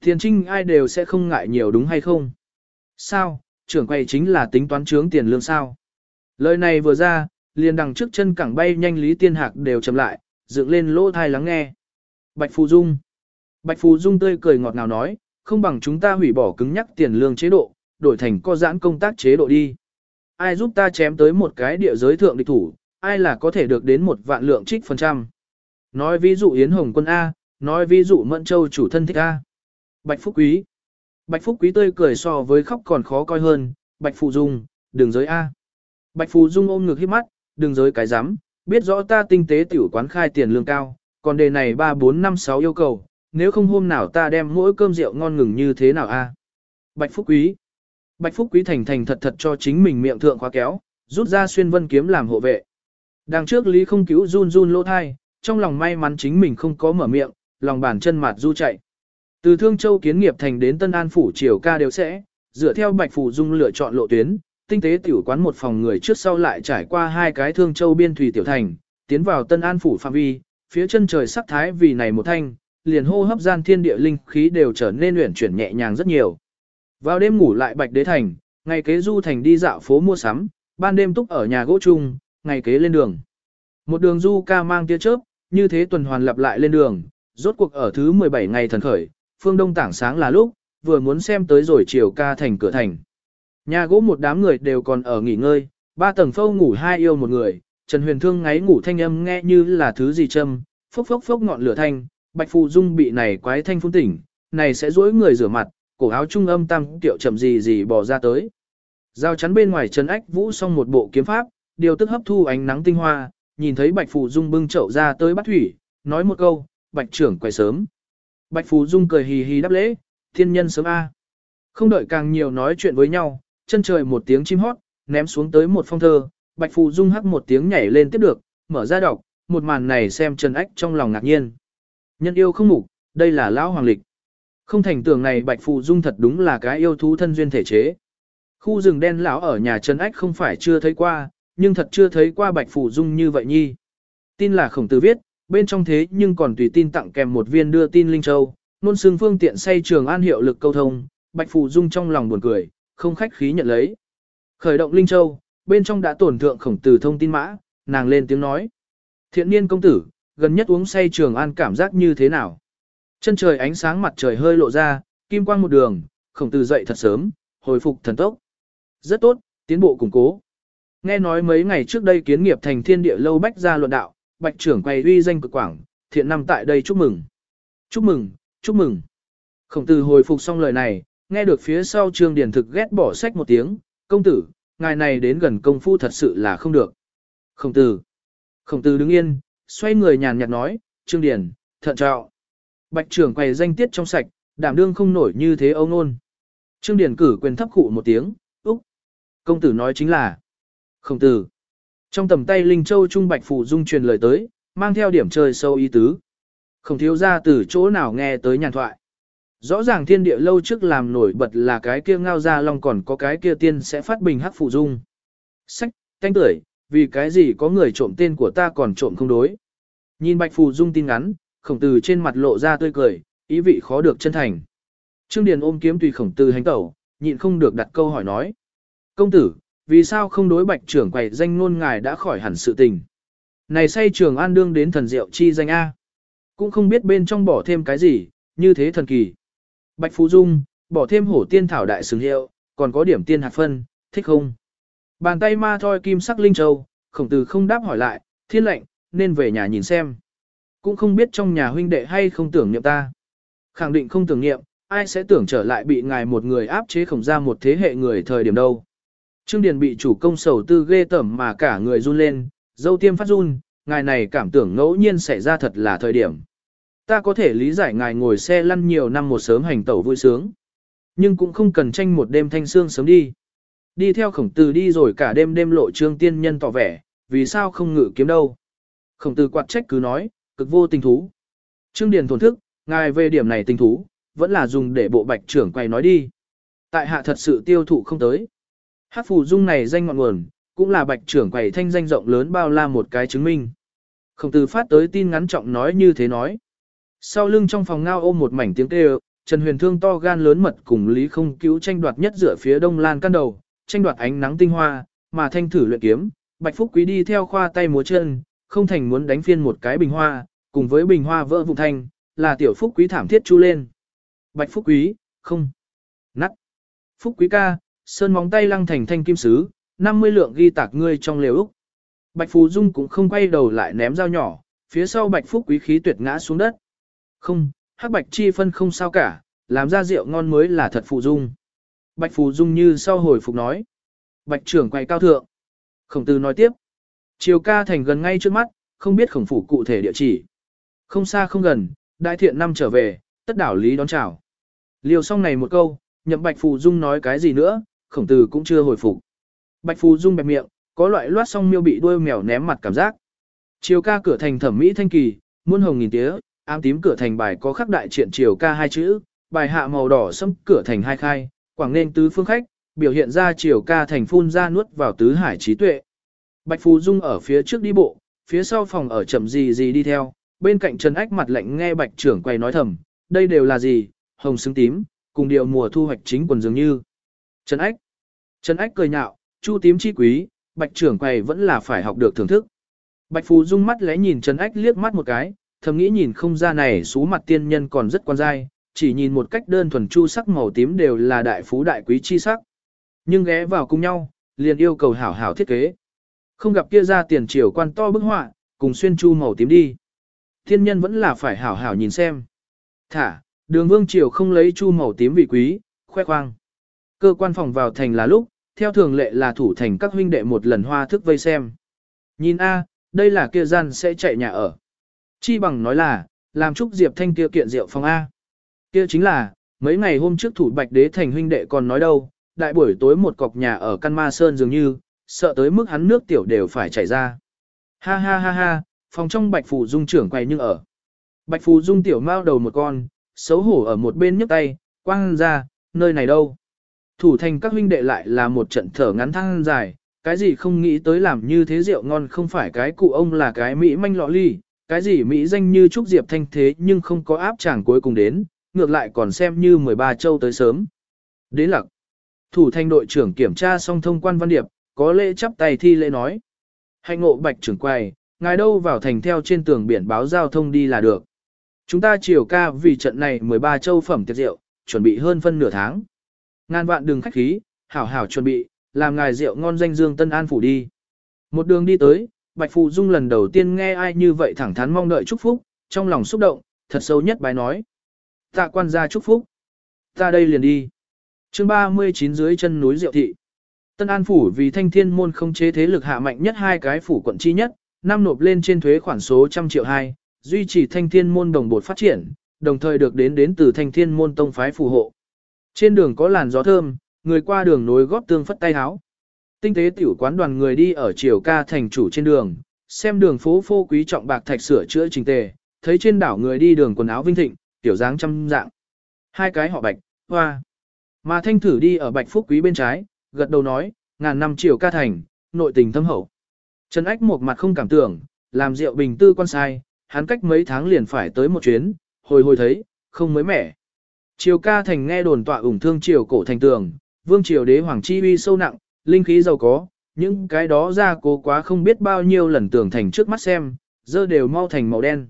tiền trinh ai đều sẽ không ngại nhiều đúng hay không? Sao, trưởng quay chính là tính toán trướng tiền lương sao? Lời này vừa ra, liền đằng trước chân cẳng bay nhanh Lý Tiên Hạc đều chậm lại, dựng lên lỗ thai lắng nghe. Bạch Phù Dung. Bạch Phù Dung tươi cười ngọt ngào nói, không bằng chúng ta hủy bỏ cứng nhắc tiền lương chế độ, đổi thành co giãn công tác chế độ đi. Ai giúp ta chém tới một cái địa giới thượng địch thủ, ai là có thể được đến một vạn lượng trích phần trăm. Nói ví dụ Yến Hồng quân A, nói ví dụ Mẫn Châu chủ thân thích A. Bạch Phúc Quý. Bạch Phúc Quý tươi cười so với khóc còn khó coi hơn, Bạch phụ Dung, đường giới A. Bạch phụ Dung ôm ngực hít mắt, đường giới cái rắm biết rõ ta tinh tế tiểu quán khai tiền lương cao, còn đề này 3 4 5 6 yêu cầu, nếu không hôm nào ta đem mỗi cơm rượu ngon ngừng như thế nào a? Bạch Phúc Quý. Bạch Phúc Quý thành thành thật thật cho chính mình miệng thượng khóa kéo, rút ra xuyên vân kiếm làm hộ vệ. Đằng trước Lý không cứu run run lỗ thai, trong lòng may mắn chính mình không có mở miệng, lòng bàn chân mặt du chạy. Từ Thương Châu kiến nghiệp thành đến Tân An phủ triều ca đều sẽ, dựa theo Bạch Phủ Dung lựa chọn lộ tuyến, tinh tế tiểu quán một phòng người trước sau lại trải qua hai cái Thương Châu biên thủy tiểu thành, tiến vào Tân An phủ phạm vi, phía chân trời sắc thái vì này một thanh, liền hô hấp gian thiên địa linh khí đều trở nên uyển chuyển nhẹ nhàng rất nhiều. Vào đêm ngủ lại Bạch Đế thành, ngày kế du thành đi dạo phố mua sắm, ban đêm túc ở nhà gỗ chung, ngày kế lên đường. Một đường du ca mang tia chớp, như thế tuần hoàn lặp lại lên đường, rốt cuộc ở thứ 17 ngày thần khởi, phương đông tảng sáng là lúc, vừa muốn xem tới rồi chiều ca thành cửa thành. Nhà gỗ một đám người đều còn ở nghỉ ngơi, ba tầng phâu ngủ hai yêu một người, Trần Huyền Thương ngáy ngủ thanh âm nghe như là thứ gì châm, phốc phốc phốc ngọn lửa thanh, Bạch Phù Dung bị này quái thanh phun tỉnh, này sẽ dối người rửa mặt, cổ áo trung âm tăng tiểu chậm gì gì bỏ ra tới. Giao chắn bên ngoài Trần Ách Vũ xong một bộ kiếm pháp, điều tức hấp thu ánh nắng tinh hoa, nhìn thấy Bạch Phù Dung bưng chậu ra tới bắt thủy, nói một câu, Bạch trưởng quay sớm. Bạch phú Dung cười hì hì đáp lễ, thiên nhân sớm A. Không đợi càng nhiều nói chuyện với nhau, chân trời một tiếng chim hót, ném xuống tới một phong thơ, Bạch phú Dung hắc một tiếng nhảy lên tiếp được, mở ra đọc, một màn này xem Trần Ách trong lòng ngạc nhiên. Nhân yêu không mục, đây là lão hoàng lịch. Không thành tưởng này Bạch phú Dung thật đúng là cái yêu thú thân duyên thể chế. Khu rừng đen lão ở nhà Trần Ách không phải chưa thấy qua, nhưng thật chưa thấy qua Bạch phú Dung như vậy nhi. Tin là khổng tử viết, bên trong thế nhưng còn tùy tin tặng kèm một viên đưa tin Linh Châu, nôn xương phương tiện say trường an hiệu lực câu thông, Bạch Phù Dung trong lòng buồn cười, không khách khí nhận lấy. Khởi động Linh Châu, bên trong đã tổn thượng khổng tử thông tin mã, nàng lên tiếng nói. Thiện niên công tử, gần nhất uống say trường an cảm giác như thế nào? Chân trời ánh sáng mặt trời hơi lộ ra, kim quang một đường, khổng tử dậy thật sớm, hồi phục thần tốc. Rất tốt, tiến bộ củng cố. Nghe nói mấy ngày trước đây kiến nghiệp thành thiên địa lâu bách ra luận đạo, bạch trưởng quay uy danh cực quảng, thiện năm tại đây chúc mừng. Chúc mừng, chúc mừng. Khổng tử hồi phục xong lời này, nghe được phía sau trương điển thực ghét bỏ sách một tiếng, công tử, ngài này đến gần công phu thật sự là không được. Khổng tử. Khổng tử đứng yên, xoay người nhàn nhạt nói, trương điển, thận trọng. Bạch trưởng quay danh tiết trong sạch, đảm đương không nổi như thế ông nôn. Trương điển cử quyền thấp khụ một tiếng, úc. Công tử nói chính là, khổng tử. Trong tầm tay Linh Châu Trung Bạch Phủ Dung truyền lời tới, mang theo điểm chơi sâu ý tứ. Không thiếu ra từ chỗ nào nghe tới nhàn thoại. Rõ ràng thiên địa lâu trước làm nổi bật là cái kia ngao ra long còn có cái kia tiên sẽ phát bình hắc phụ dung. Sách, thanh tưởi, vì cái gì có người trộm tên của ta còn trộm không đối. Nhìn bạch phù dung tin ngắn, khổng tử trên mặt lộ ra tươi cười, ý vị khó được chân thành. Trương Điền ôm kiếm tùy khổng tử hành tẩu, nhịn không được đặt câu hỏi nói. Công tử, vì sao không đối bạch trưởng quầy danh ngôn ngài đã khỏi hẳn sự tình. Này say trường an đương đến thần diệu chi danh A. Cũng không biết bên trong bỏ thêm cái gì, như thế thần kỳ. Bạch Phú Dung, bỏ thêm hổ tiên thảo đại sừng hiệu, còn có điểm tiên hạt phân, thích không? Bàn tay ma thoi kim sắc linh châu, khổng tử không đáp hỏi lại, thiên lệnh, nên về nhà nhìn xem. Cũng không biết trong nhà huynh đệ hay không tưởng niệm ta. Khẳng định không tưởng niệm, ai sẽ tưởng trở lại bị ngài một người áp chế khổng ra một thế hệ người thời điểm đâu. Trương Điền bị chủ công sầu tư ghê tởm mà cả người run lên, dâu tiêm phát run, ngài này cảm tưởng ngẫu nhiên xảy ra thật là thời điểm. Ta có thể lý giải ngài ngồi xe lăn nhiều năm một sớm hành tẩu vui sướng. Nhưng cũng không cần tranh một đêm thanh xương sớm đi. Đi theo khổng tử đi rồi cả đêm đêm lộ trương tiên nhân tỏ vẻ, vì sao không ngự kiếm đâu. Khổng tử quạt trách cứ nói, cực vô tình thú. Trương Điền thổn thức, ngài về điểm này tình thú, vẫn là dùng để bộ bạch trưởng quay nói đi. Tại hạ thật sự tiêu thụ không tới. Hát phù dung này danh ngọn nguồn, cũng là bạch trưởng quầy thanh danh rộng lớn bao la một cái chứng minh. Khổng tử phát tới tin ngắn trọng nói như thế nói. Sau lưng trong phòng ngao ôm một mảnh tiếng kêu, Trần Huyền Thương to gan lớn mật cùng Lý không cứu tranh đoạt nhất dựa phía đông lan căn đầu, tranh đoạt ánh nắng tinh hoa, mà thanh thử luyện kiếm, Bạch Phúc Quý đi theo khoa tay múa chân, không thành muốn đánh phiên một cái bình hoa, cùng với bình hoa vỡ vụn thanh, là tiểu Phúc Quý thảm thiết chu lên. Bạch Phúc Quý, không. Nắt. Phúc Quý ca, sơn móng tay lăng thành thanh kim sứ, 50 lượng ghi tạc ngươi trong lều Úc. Bạch Phù Dung cũng không quay đầu lại ném dao nhỏ, phía sau Bạch Phúc Quý khí tuyệt ngã xuống đất. Không, hắc Bạch chi phân không sao cả, làm ra rượu ngon mới là thật Phù Dung. Bạch Phù Dung như sau hồi phục nói. Bạch trưởng quay cao thượng. Khổng tử nói tiếp. Chiều ca thành gần ngay trước mắt, không biết khổng phủ cụ thể địa chỉ. Không xa không gần, đại thiện năm trở về, tất đảo lý đón chào. Liều xong này một câu, nhậm Bạch Phù Dung nói cái gì nữa, khổng tử cũng chưa hồi phục. Bạch Phù Dung bẹp miệng, có loại loát xong miêu bị đuôi mèo ném mặt cảm giác. Chiều ca cửa thành thẩm mỹ thanh kỳ, muôn hồng nghìn tía, ám tím cửa thành bài có khắc đại triện chiều ca hai chữ, bài hạ màu đỏ sẫm cửa thành hai khai, quảng nên tứ phương khách, biểu hiện ra chiều ca thành phun ra nuốt vào tứ hải trí tuệ. Bạch Phù Dung ở phía trước đi bộ, phía sau phòng ở chậm gì gì đi theo, bên cạnh Trần Ách mặt lạnh nghe Bạch trưởng quay nói thầm, đây đều là gì, hồng xứng tím, cùng điều mùa thu hoạch chính quần dường như. Trần Ách. Trần Ách cười nhạo, chu tím chi quý, Bạch trưởng quầy vẫn là phải học được thưởng thức. Bạch Phù Dung mắt lẽ nhìn Trần Ách liếc mắt một cái, thầm nghĩ nhìn không ra này số mặt tiên nhân còn rất quan dai, chỉ nhìn một cách đơn thuần chu sắc màu tím đều là đại phú đại quý chi sắc. Nhưng ghé vào cùng nhau, liền yêu cầu hảo hảo thiết kế. Không gặp kia ra tiền triều quan to bức họa, cùng xuyên chu màu tím đi. Thiên nhân vẫn là phải hảo hảo nhìn xem. Thả, đường vương triều không lấy chu màu tím vị quý, khoe khoang. Cơ quan phòng vào thành là lúc, theo thường lệ là thủ thành các huynh đệ một lần hoa thức vây xem. Nhìn a, đây là kia gian sẽ chạy nhà ở. Chi bằng nói là, làm chúc Diệp Thanh kia kiện rượu phòng A. Kia chính là, mấy ngày hôm trước thủ bạch đế thành huynh đệ còn nói đâu, đại buổi tối một cọc nhà ở căn ma sơn dường như, sợ tới mức hắn nước tiểu đều phải chảy ra. Ha ha ha ha, phòng trong bạch phủ dung trưởng quay nhưng ở. Bạch phủ dung tiểu mao đầu một con, xấu hổ ở một bên nhấc tay, quang ra, nơi này đâu. Thủ thành các huynh đệ lại là một trận thở ngắn thăng dài, cái gì không nghĩ tới làm như thế rượu ngon không phải cái cụ ông là cái Mỹ manh lọ ly, cái gì Mỹ danh như Trúc Diệp Thanh thế nhưng không có áp chàng cuối cùng đến, ngược lại còn xem như 13 châu tới sớm. Đến lặc. Thủ thành đội trưởng kiểm tra xong thông quan văn điệp, có lễ chắp tay thi lễ nói. Hạnh ngộ bạch trưởng quay, ngài đâu vào thành theo trên tường biển báo giao thông đi là được. Chúng ta chiều ca vì trận này 13 châu phẩm tiệc rượu, chuẩn bị hơn phân nửa tháng. Ngàn vạn đừng khách khí, hảo hảo chuẩn bị, làm ngài rượu ngon danh dương Tân An phủ đi. Một đường đi tới, Bạch Phù Dung lần đầu tiên nghe ai như vậy thẳng thắn mong đợi chúc phúc, trong lòng xúc động, thật sâu nhất bài nói. Tạ quan gia chúc phúc. Ta đây liền đi. chương 39 dưới chân núi Diệu Thị. Tân An Phủ vì thanh thiên môn không chế thế lực hạ mạnh nhất hai cái phủ quận chi nhất, năm nộp lên trên thuế khoản số trăm triệu hai, duy trì thanh thiên môn đồng bột phát triển, đồng thời được đến đến từ thanh thiên môn tông phái phù hộ. Trên đường có làn gió thơm, người qua đường nối góp tương phất tay háo. Tinh tế tiểu quán đoàn người đi ở chiều ca thành chủ trên đường, xem đường phố phô quý trọng bạc thạch sửa chữa trình tề, thấy trên đảo người đi đường quần áo vinh thịnh, tiểu dáng trăm dạng. Hai cái họ bạch, hoa. Mà thanh thử đi ở bạch phúc quý bên trái, gật đầu nói, ngàn năm chiều ca thành, nội tình thâm hậu. Trần Ách một mặt không cảm tưởng, làm rượu bình tư quan sai, hắn cách mấy tháng liền phải tới một chuyến, hồi hồi thấy, không mới mẻ. Triều ca thành nghe đồn tọa ủng thương triều cổ thành tường, vương triều đế hoàng chi uy sâu nặng, linh khí giàu có, những cái đó ra cố quá không biết bao nhiêu lần tường thành trước mắt xem, dơ đều mau thành màu đen.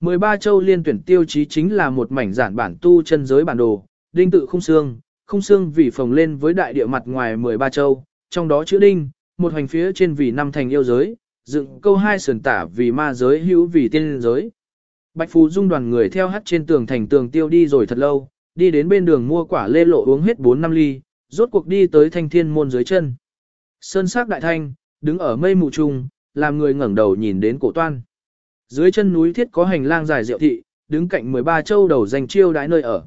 13 châu liên tuyển tiêu chí chính là một mảnh giản bản tu chân giới bản đồ, đinh tự khung xương, khung xương vì phồng lên với đại địa mặt ngoài 13 châu, trong đó chữ đinh, một hành phía trên vì năm thành yêu giới, dựng câu hai sườn tả vì ma giới hữu vì tiên giới. Bạch Phú Dung đoàn người theo hát trên tường thành tường tiêu đi rồi thật lâu, đi đến bên đường mua quả lê lộ uống hết 4 năm ly, rốt cuộc đi tới thanh thiên môn dưới chân. Sơn sắc đại thanh, đứng ở mây mù trùng, làm người ngẩng đầu nhìn đến cổ toan. Dưới chân núi thiết có hành lang dài diệu thị, đứng cạnh 13 châu đầu dành chiêu đái nơi ở.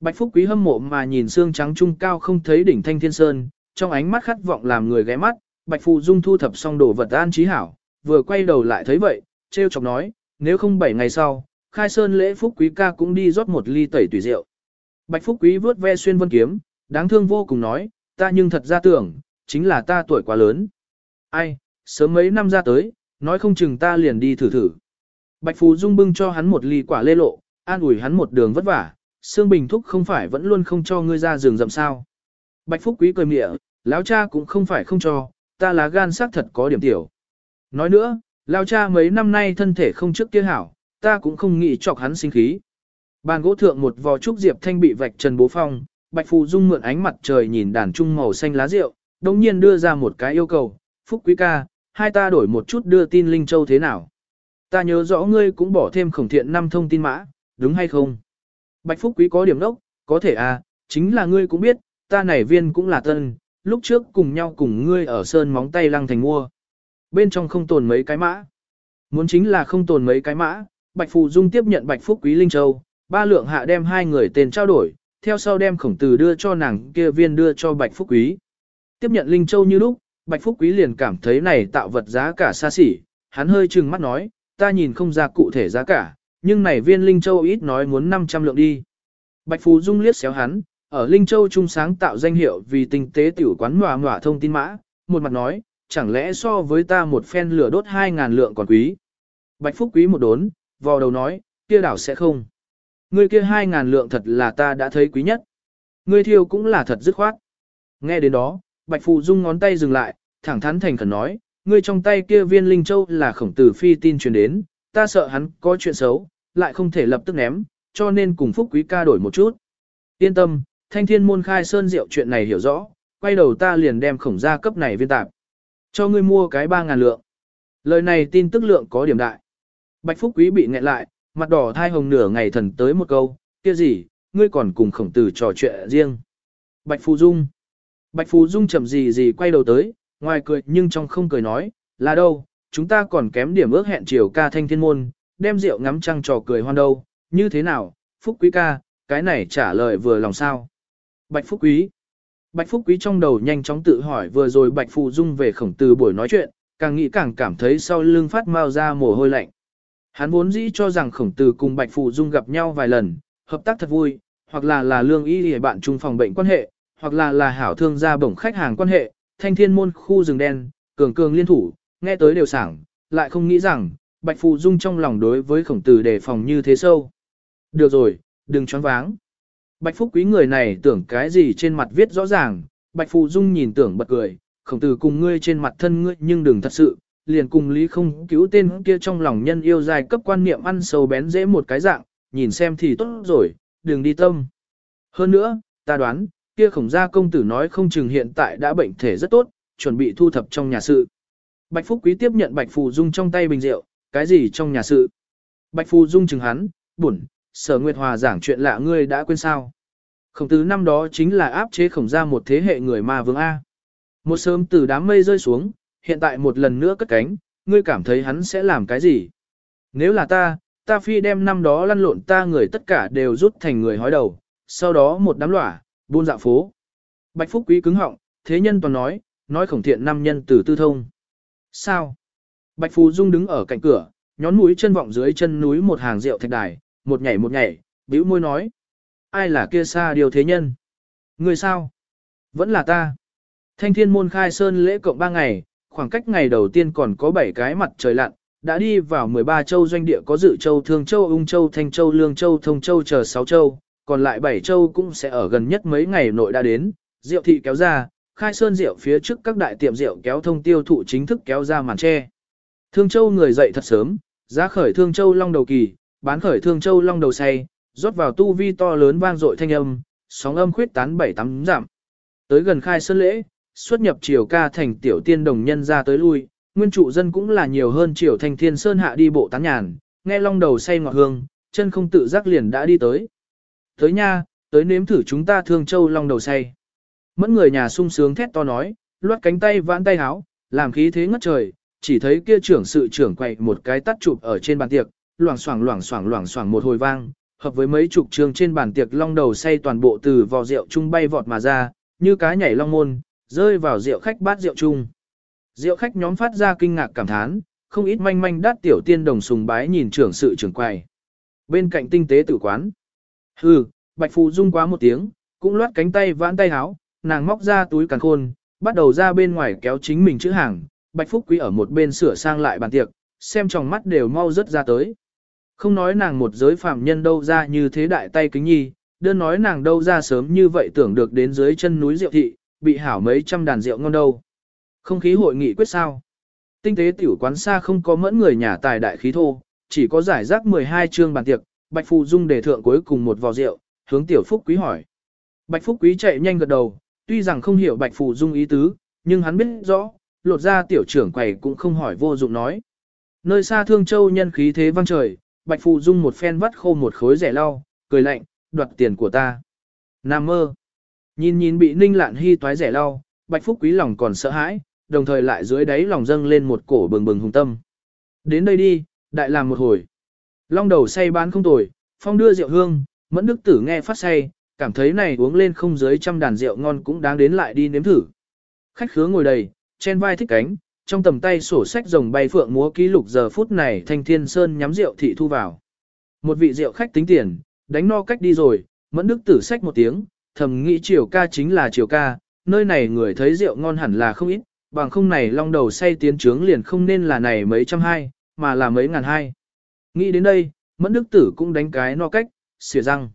Bạch Phúc Quý hâm mộ mà nhìn xương trắng trung cao không thấy đỉnh thanh thiên sơn, trong ánh mắt khát vọng làm người ghé mắt, Bạch phụ Dung thu thập xong đồ vật an trí hảo, vừa quay đầu lại thấy vậy, treo chọc nói, nếu không bảy ngày sau, khai sơn lễ Phúc Quý ca cũng đi rót một ly tẩy tùy rượu. Bạch Phúc Quý vớt ve xuyên vân kiếm, đáng thương vô cùng nói, ta nhưng thật ra tưởng, chính là ta tuổi quá lớn. Ai, sớm mấy năm ra tới, nói không chừng ta liền đi thử thử. Bạch Phù Dung bưng cho hắn một ly quả lê lộ, an ủi hắn một đường vất vả, Sương Bình Thúc không phải vẫn luôn không cho ngươi ra giường rậm sao. Bạch Phúc Quý cười mỉa, lão cha cũng không phải không cho, ta là gan sắc thật có điểm tiểu. Nói nữa, lão cha mấy năm nay thân thể không trước kia hảo, ta cũng không nghĩ chọc hắn sinh khí. Bàn gỗ thượng một vò trúc diệp thanh bị vạch trần bố phong, Bạch Phù Dung mượn ánh mặt trời nhìn đàn trung màu xanh lá rượu, đồng nhiên đưa ra một cái yêu cầu, Phúc Quý ca, hai ta đổi một chút đưa tin Linh Châu thế nào. Ta nhớ rõ ngươi cũng bỏ thêm khổng thiện năm thông tin mã, đúng hay không? Bạch Phúc Quý có điểm đốc, có thể à, chính là ngươi cũng biết, ta này viên cũng là tân, lúc trước cùng nhau cùng ngươi ở sơn móng tay lăng thành mua. Bên trong không tồn mấy cái mã. Muốn chính là không tồn mấy cái mã, Bạch Phù Dung tiếp nhận Bạch Phúc Quý Linh Châu, ba lượng hạ đem hai người tên trao đổi, theo sau đem khổng tử đưa cho nàng kia viên đưa cho Bạch Phúc Quý. Tiếp nhận Linh Châu như lúc, Bạch Phúc Quý liền cảm thấy này tạo vật giá cả xa xỉ, hắn hơi trừng mắt nói, ta nhìn không ra cụ thể giá cả, nhưng này viên Linh Châu ít nói muốn 500 lượng đi. Bạch Phú Dung liếc xéo hắn, ở Linh Châu trung sáng tạo danh hiệu vì tinh tế tiểu quán ngòa ngòa thông tin mã, một mặt nói, chẳng lẽ so với ta một phen lửa đốt 2.000 lượng còn quý. Bạch Phúc Quý một đốn, vò đầu nói, kia đảo sẽ không. Ngươi kia hai ngàn lượng thật là ta đã thấy quý nhất. Ngươi thiêu cũng là thật dứt khoát. Nghe đến đó, Bạch Phụ Dung ngón tay dừng lại, thẳng thắn thành khẩn nói, ngươi trong tay kia viên Linh Châu là khổng tử phi tin truyền đến, ta sợ hắn có chuyện xấu, lại không thể lập tức ném, cho nên cùng Phúc Quý ca đổi một chút. Yên tâm, thanh thiên môn khai sơn rượu chuyện này hiểu rõ, quay đầu ta liền đem khổng gia cấp này viên tạp. Cho ngươi mua cái ba ngàn lượng. Lời này tin tức lượng có điểm đại. Bạch Phúc Quý bị nghẹn lại, mặt đỏ thai hồng nửa ngày thần tới một câu, kia gì, ngươi còn cùng khổng tử trò chuyện riêng. Bạch Phù Dung. Bạch Phù Dung chậm gì gì quay đầu tới, ngoài cười nhưng trong không cười nói, là đâu, chúng ta còn kém điểm ước hẹn chiều ca thanh thiên môn, đem rượu ngắm trăng trò cười hoan đâu, như thế nào, Phúc Quý ca, cái này trả lời vừa lòng sao. Bạch Phúc Quý Bạch Phúc Quý trong đầu nhanh chóng tự hỏi vừa rồi Bạch Phù Dung về khổng tử buổi nói chuyện, càng nghĩ càng cảm thấy sau lưng phát mau ra mồ hôi lạnh. Hắn vốn dĩ cho rằng khổng tử cùng Bạch phụ Dung gặp nhau vài lần, hợp tác thật vui, hoặc là là lương y để bạn chung phòng bệnh quan hệ, hoặc là là hảo thương gia bổng khách hàng quan hệ, thanh thiên môn khu rừng đen, cường cường liên thủ, nghe tới đều sảng, lại không nghĩ rằng, Bạch phụ Dung trong lòng đối với khổng tử đề phòng như thế sâu. Được rồi, đừng choáng váng. Bạch Phúc Quý người này tưởng cái gì trên mặt viết rõ ràng, Bạch phụ Dung nhìn tưởng bật cười, khổng tử cùng ngươi trên mặt thân ngươi nhưng đừng thật sự, liền cùng lý không cứu tên kia trong lòng nhân yêu dài cấp quan niệm ăn sâu bén dễ một cái dạng, nhìn xem thì tốt rồi, đừng đi tâm. Hơn nữa, ta đoán, kia khổng gia công tử nói không chừng hiện tại đã bệnh thể rất tốt, chuẩn bị thu thập trong nhà sự. Bạch Phúc Quý tiếp nhận Bạch Phù Dung trong tay bình rượu, cái gì trong nhà sự. Bạch Phù Dung chừng hắn, buồn, sở Nguyệt Hòa giảng chuyện lạ ngươi đã quên sao. Khổng tứ năm đó chính là áp chế khổng gia một thế hệ người ma vương A. Một sớm từ đám mây rơi xuống, hiện tại một lần nữa cất cánh, ngươi cảm thấy hắn sẽ làm cái gì? Nếu là ta, ta phi đem năm đó lăn lộn ta người tất cả đều rút thành người hói đầu, sau đó một đám lỏa, buôn dạo phố. Bạch Phúc Quý cứng họng, thế nhân toàn nói, nói khổng thiện năm nhân từ tư thông. Sao? Bạch Phù Dung đứng ở cạnh cửa, nhón mũi chân vọng dưới chân núi một hàng rượu thạch đài, một nhảy một nhảy, bĩu môi nói. Ai là kia xa điều thế nhân? Người sao? Vẫn là ta. Thanh thiên môn khai sơn lễ cộng ba ngày, khoảng cách ngày đầu tiên còn có 7 cái mặt trời lặn, đã đi vào 13 châu doanh địa có dự châu Thương Châu Ung Châu Thanh Châu Lương Châu Thông Châu chờ 6 châu, còn lại 7 châu cũng sẽ ở gần nhất mấy ngày nội đã đến, rượu thị kéo ra, khai sơn rượu phía trước các đại tiệm rượu kéo thông tiêu thụ chính thức kéo ra màn che. Thương Châu người dậy thật sớm, giá khởi Thương Châu long đầu kỳ, bán khởi Thương Châu long đầu say, rót vào tu vi to lớn vang dội thanh âm, sóng âm khuyết tán bảy tắm giảm. Tới gần khai sơn lễ, xuất nhập triều ca thành tiểu tiên đồng nhân ra tới lui, nguyên trụ dân cũng là nhiều hơn triều thành thiên sơn hạ đi bộ tán nhàn, nghe long đầu say ngọt hương, chân không tự giác liền đã đi tới. Tới nha, tới nếm thử chúng ta thương châu long đầu say. Mẫn người nhà sung sướng thét to nói, loát cánh tay vãn tay háo, làm khí thế ngất trời, chỉ thấy kia trưởng sự trưởng quậy một cái tắt chụp ở trên bàn tiệc, loảng xoảng loảng xoảng loảng xoảng một hồi vang, hợp với mấy chục trường trên bàn tiệc long đầu say toàn bộ từ vò rượu chung bay vọt mà ra, như cá nhảy long môn, rơi vào rượu khách bát rượu chung. Rượu khách nhóm phát ra kinh ngạc cảm thán, không ít manh manh đắt tiểu tiên đồng sùng bái nhìn trưởng sự trưởng quầy. Bên cạnh tinh tế tử quán. Hừ, Bạch Phù Dung quá một tiếng, cũng loát cánh tay vãn tay háo, nàng móc ra túi càng khôn, bắt đầu ra bên ngoài kéo chính mình chữ hàng. Bạch Phúc Quý ở một bên sửa sang lại bàn tiệc, xem trong mắt đều mau rất ra tới. Không nói nàng một giới phạm nhân đâu ra như thế đại tay kính nhi, đơn nói nàng đâu ra sớm như vậy tưởng được đến dưới chân núi rượu thị, bị hảo mấy trăm đàn rượu ngon đâu. Không khí hội nghị quyết sao? Tinh tế tiểu quán xa không có mẫn người nhà tài đại khí thô, chỉ có giải rác 12 chương bàn tiệc, Bạch Phù Dung đề thượng cuối cùng một vò rượu, hướng tiểu Phúc Quý hỏi. Bạch Phúc Quý chạy nhanh gật đầu, tuy rằng không hiểu Bạch Phù Dung ý tứ, nhưng hắn biết rõ, lột ra tiểu trưởng quầy cũng không hỏi vô dụng nói. Nơi xa Thương Châu nhân khí thế vang trời, Bạch Phù Dung một phen vắt khô một khối rẻ lau, cười lạnh, đoạt tiền của ta. Nam mơ. Nhìn nhìn bị ninh lạn hy toái rẻ lau, Bạch Phúc Quý lòng còn sợ hãi, đồng thời lại dưới đáy lòng dâng lên một cổ bừng bừng hùng tâm. Đến đây đi, đại làm một hồi. Long đầu say bán không tồi, phong đưa rượu hương, mẫn đức tử nghe phát say, cảm thấy này uống lên không dưới trăm đàn rượu ngon cũng đáng đến lại đi nếm thử. Khách khứa ngồi đầy, trên vai thích cánh, trong tầm tay sổ sách rồng bay phượng múa ký lục giờ phút này thanh thiên sơn nhắm rượu thị thu vào. Một vị rượu khách tính tiền, đánh no cách đi rồi, mẫn đức tử sách một tiếng, thầm nghĩ chiều ca chính là chiều ca, nơi này người thấy rượu ngon hẳn là không ít, bằng không này long đầu say tiến trướng liền không nên là này mấy trăm hai, mà là mấy ngàn hai. Nghĩ đến đây, mẫn đức tử cũng đánh cái no cách, xỉa răng.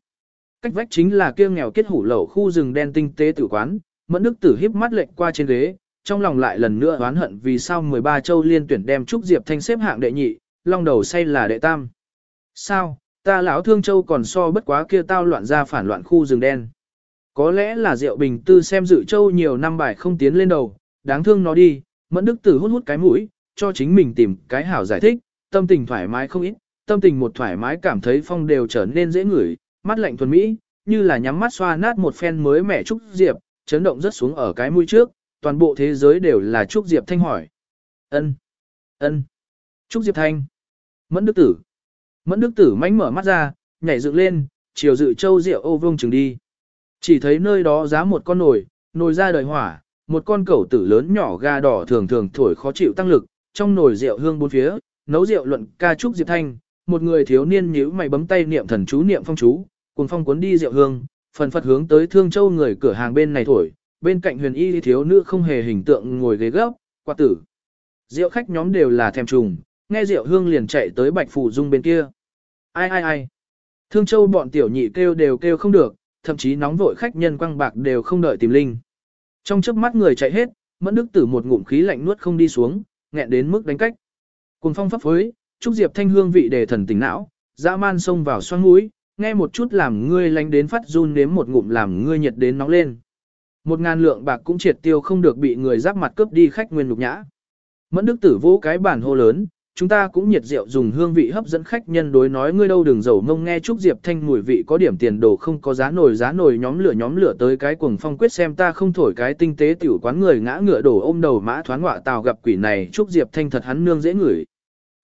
Cách vách chính là kia nghèo kết hủ lẩu khu rừng đen tinh tế tử quán, mẫn đức tử híp mắt lệnh qua trên ghế, trong lòng lại lần nữa oán hận vì sao 13 châu liên tuyển đem Trúc Diệp Thanh xếp hạng đệ nhị, long đầu say là đệ tam. Sao, ta lão thương châu còn so bất quá kia tao loạn ra phản loạn khu rừng đen. Có lẽ là Diệu Bình Tư xem dự châu nhiều năm bài không tiến lên đầu, đáng thương nó đi, mẫn đức tử hút hút cái mũi, cho chính mình tìm cái hảo giải thích, tâm tình thoải mái không ít, tâm tình một thoải mái cảm thấy phong đều trở nên dễ ngửi, mắt lạnh thuần mỹ, như là nhắm mắt xoa nát một phen mới mẻ Trúc Diệp, chấn động rất xuống ở cái mũi trước, toàn bộ thế giới đều là Trúc Diệp Thanh hỏi. ân ân Trúc Diệp Thanh. Mẫn Đức Tử. Mẫn Đức Tử mánh mở mắt ra, nhảy dựng lên, chiều dự châu rượu ô vương chừng đi. Chỉ thấy nơi đó giá một con nồi, nồi ra đời hỏa, một con cẩu tử lớn nhỏ ga đỏ thường thường thổi khó chịu tăng lực, trong nồi rượu hương bốn phía, nấu rượu luận ca trúc Diệp Thanh, một người thiếu niên nhíu mày bấm tay niệm thần chú niệm phong chú, cùng phong cuốn đi rượu hương, phần phật hướng tới Thương Châu người cửa hàng bên này thổi, bên cạnh huyền y thiếu nữ không hề hình tượng ngồi ghế gấp, quạt tử. Rượu khách nhóm đều là thèm trùng, nghe rượu hương liền chạy tới Bạch Phủ Dung bên kia. Ai ai ai. Thương Châu bọn tiểu nhị kêu đều kêu không được, thậm chí nóng vội khách nhân quăng bạc đều không đợi tìm linh. Trong chớp mắt người chạy hết, Mẫn Đức Tử một ngụm khí lạnh nuốt không đi xuống, nghẹn đến mức đánh cách. Cùng phong pháp phối, trúc diệp thanh hương vị đề thần tỉnh não, dã man xông vào xoang mũi, nghe một chút làm ngươi lánh đến phát run nếm một ngụm làm ngươi nhiệt đến nóng lên. Một ngàn lượng bạc cũng triệt tiêu không được bị người giáp mặt cướp đi khách nguyên lục nhã. Mẫn Đức Tử vỗ cái bản hô lớn, chúng ta cũng nhiệt rượu dùng hương vị hấp dẫn khách nhân đối nói ngươi đâu đừng dầu mông nghe Trúc Diệp Thanh mùi vị có điểm tiền đồ không có giá nổi giá nổi nhóm lửa nhóm lửa tới cái cuồng phong quyết xem ta không thổi cái tinh tế tiểu quán người ngã ngựa đổ ôm đầu mã thoán ngọa tào gặp quỷ này Trúc Diệp Thanh thật hắn nương dễ ngửi.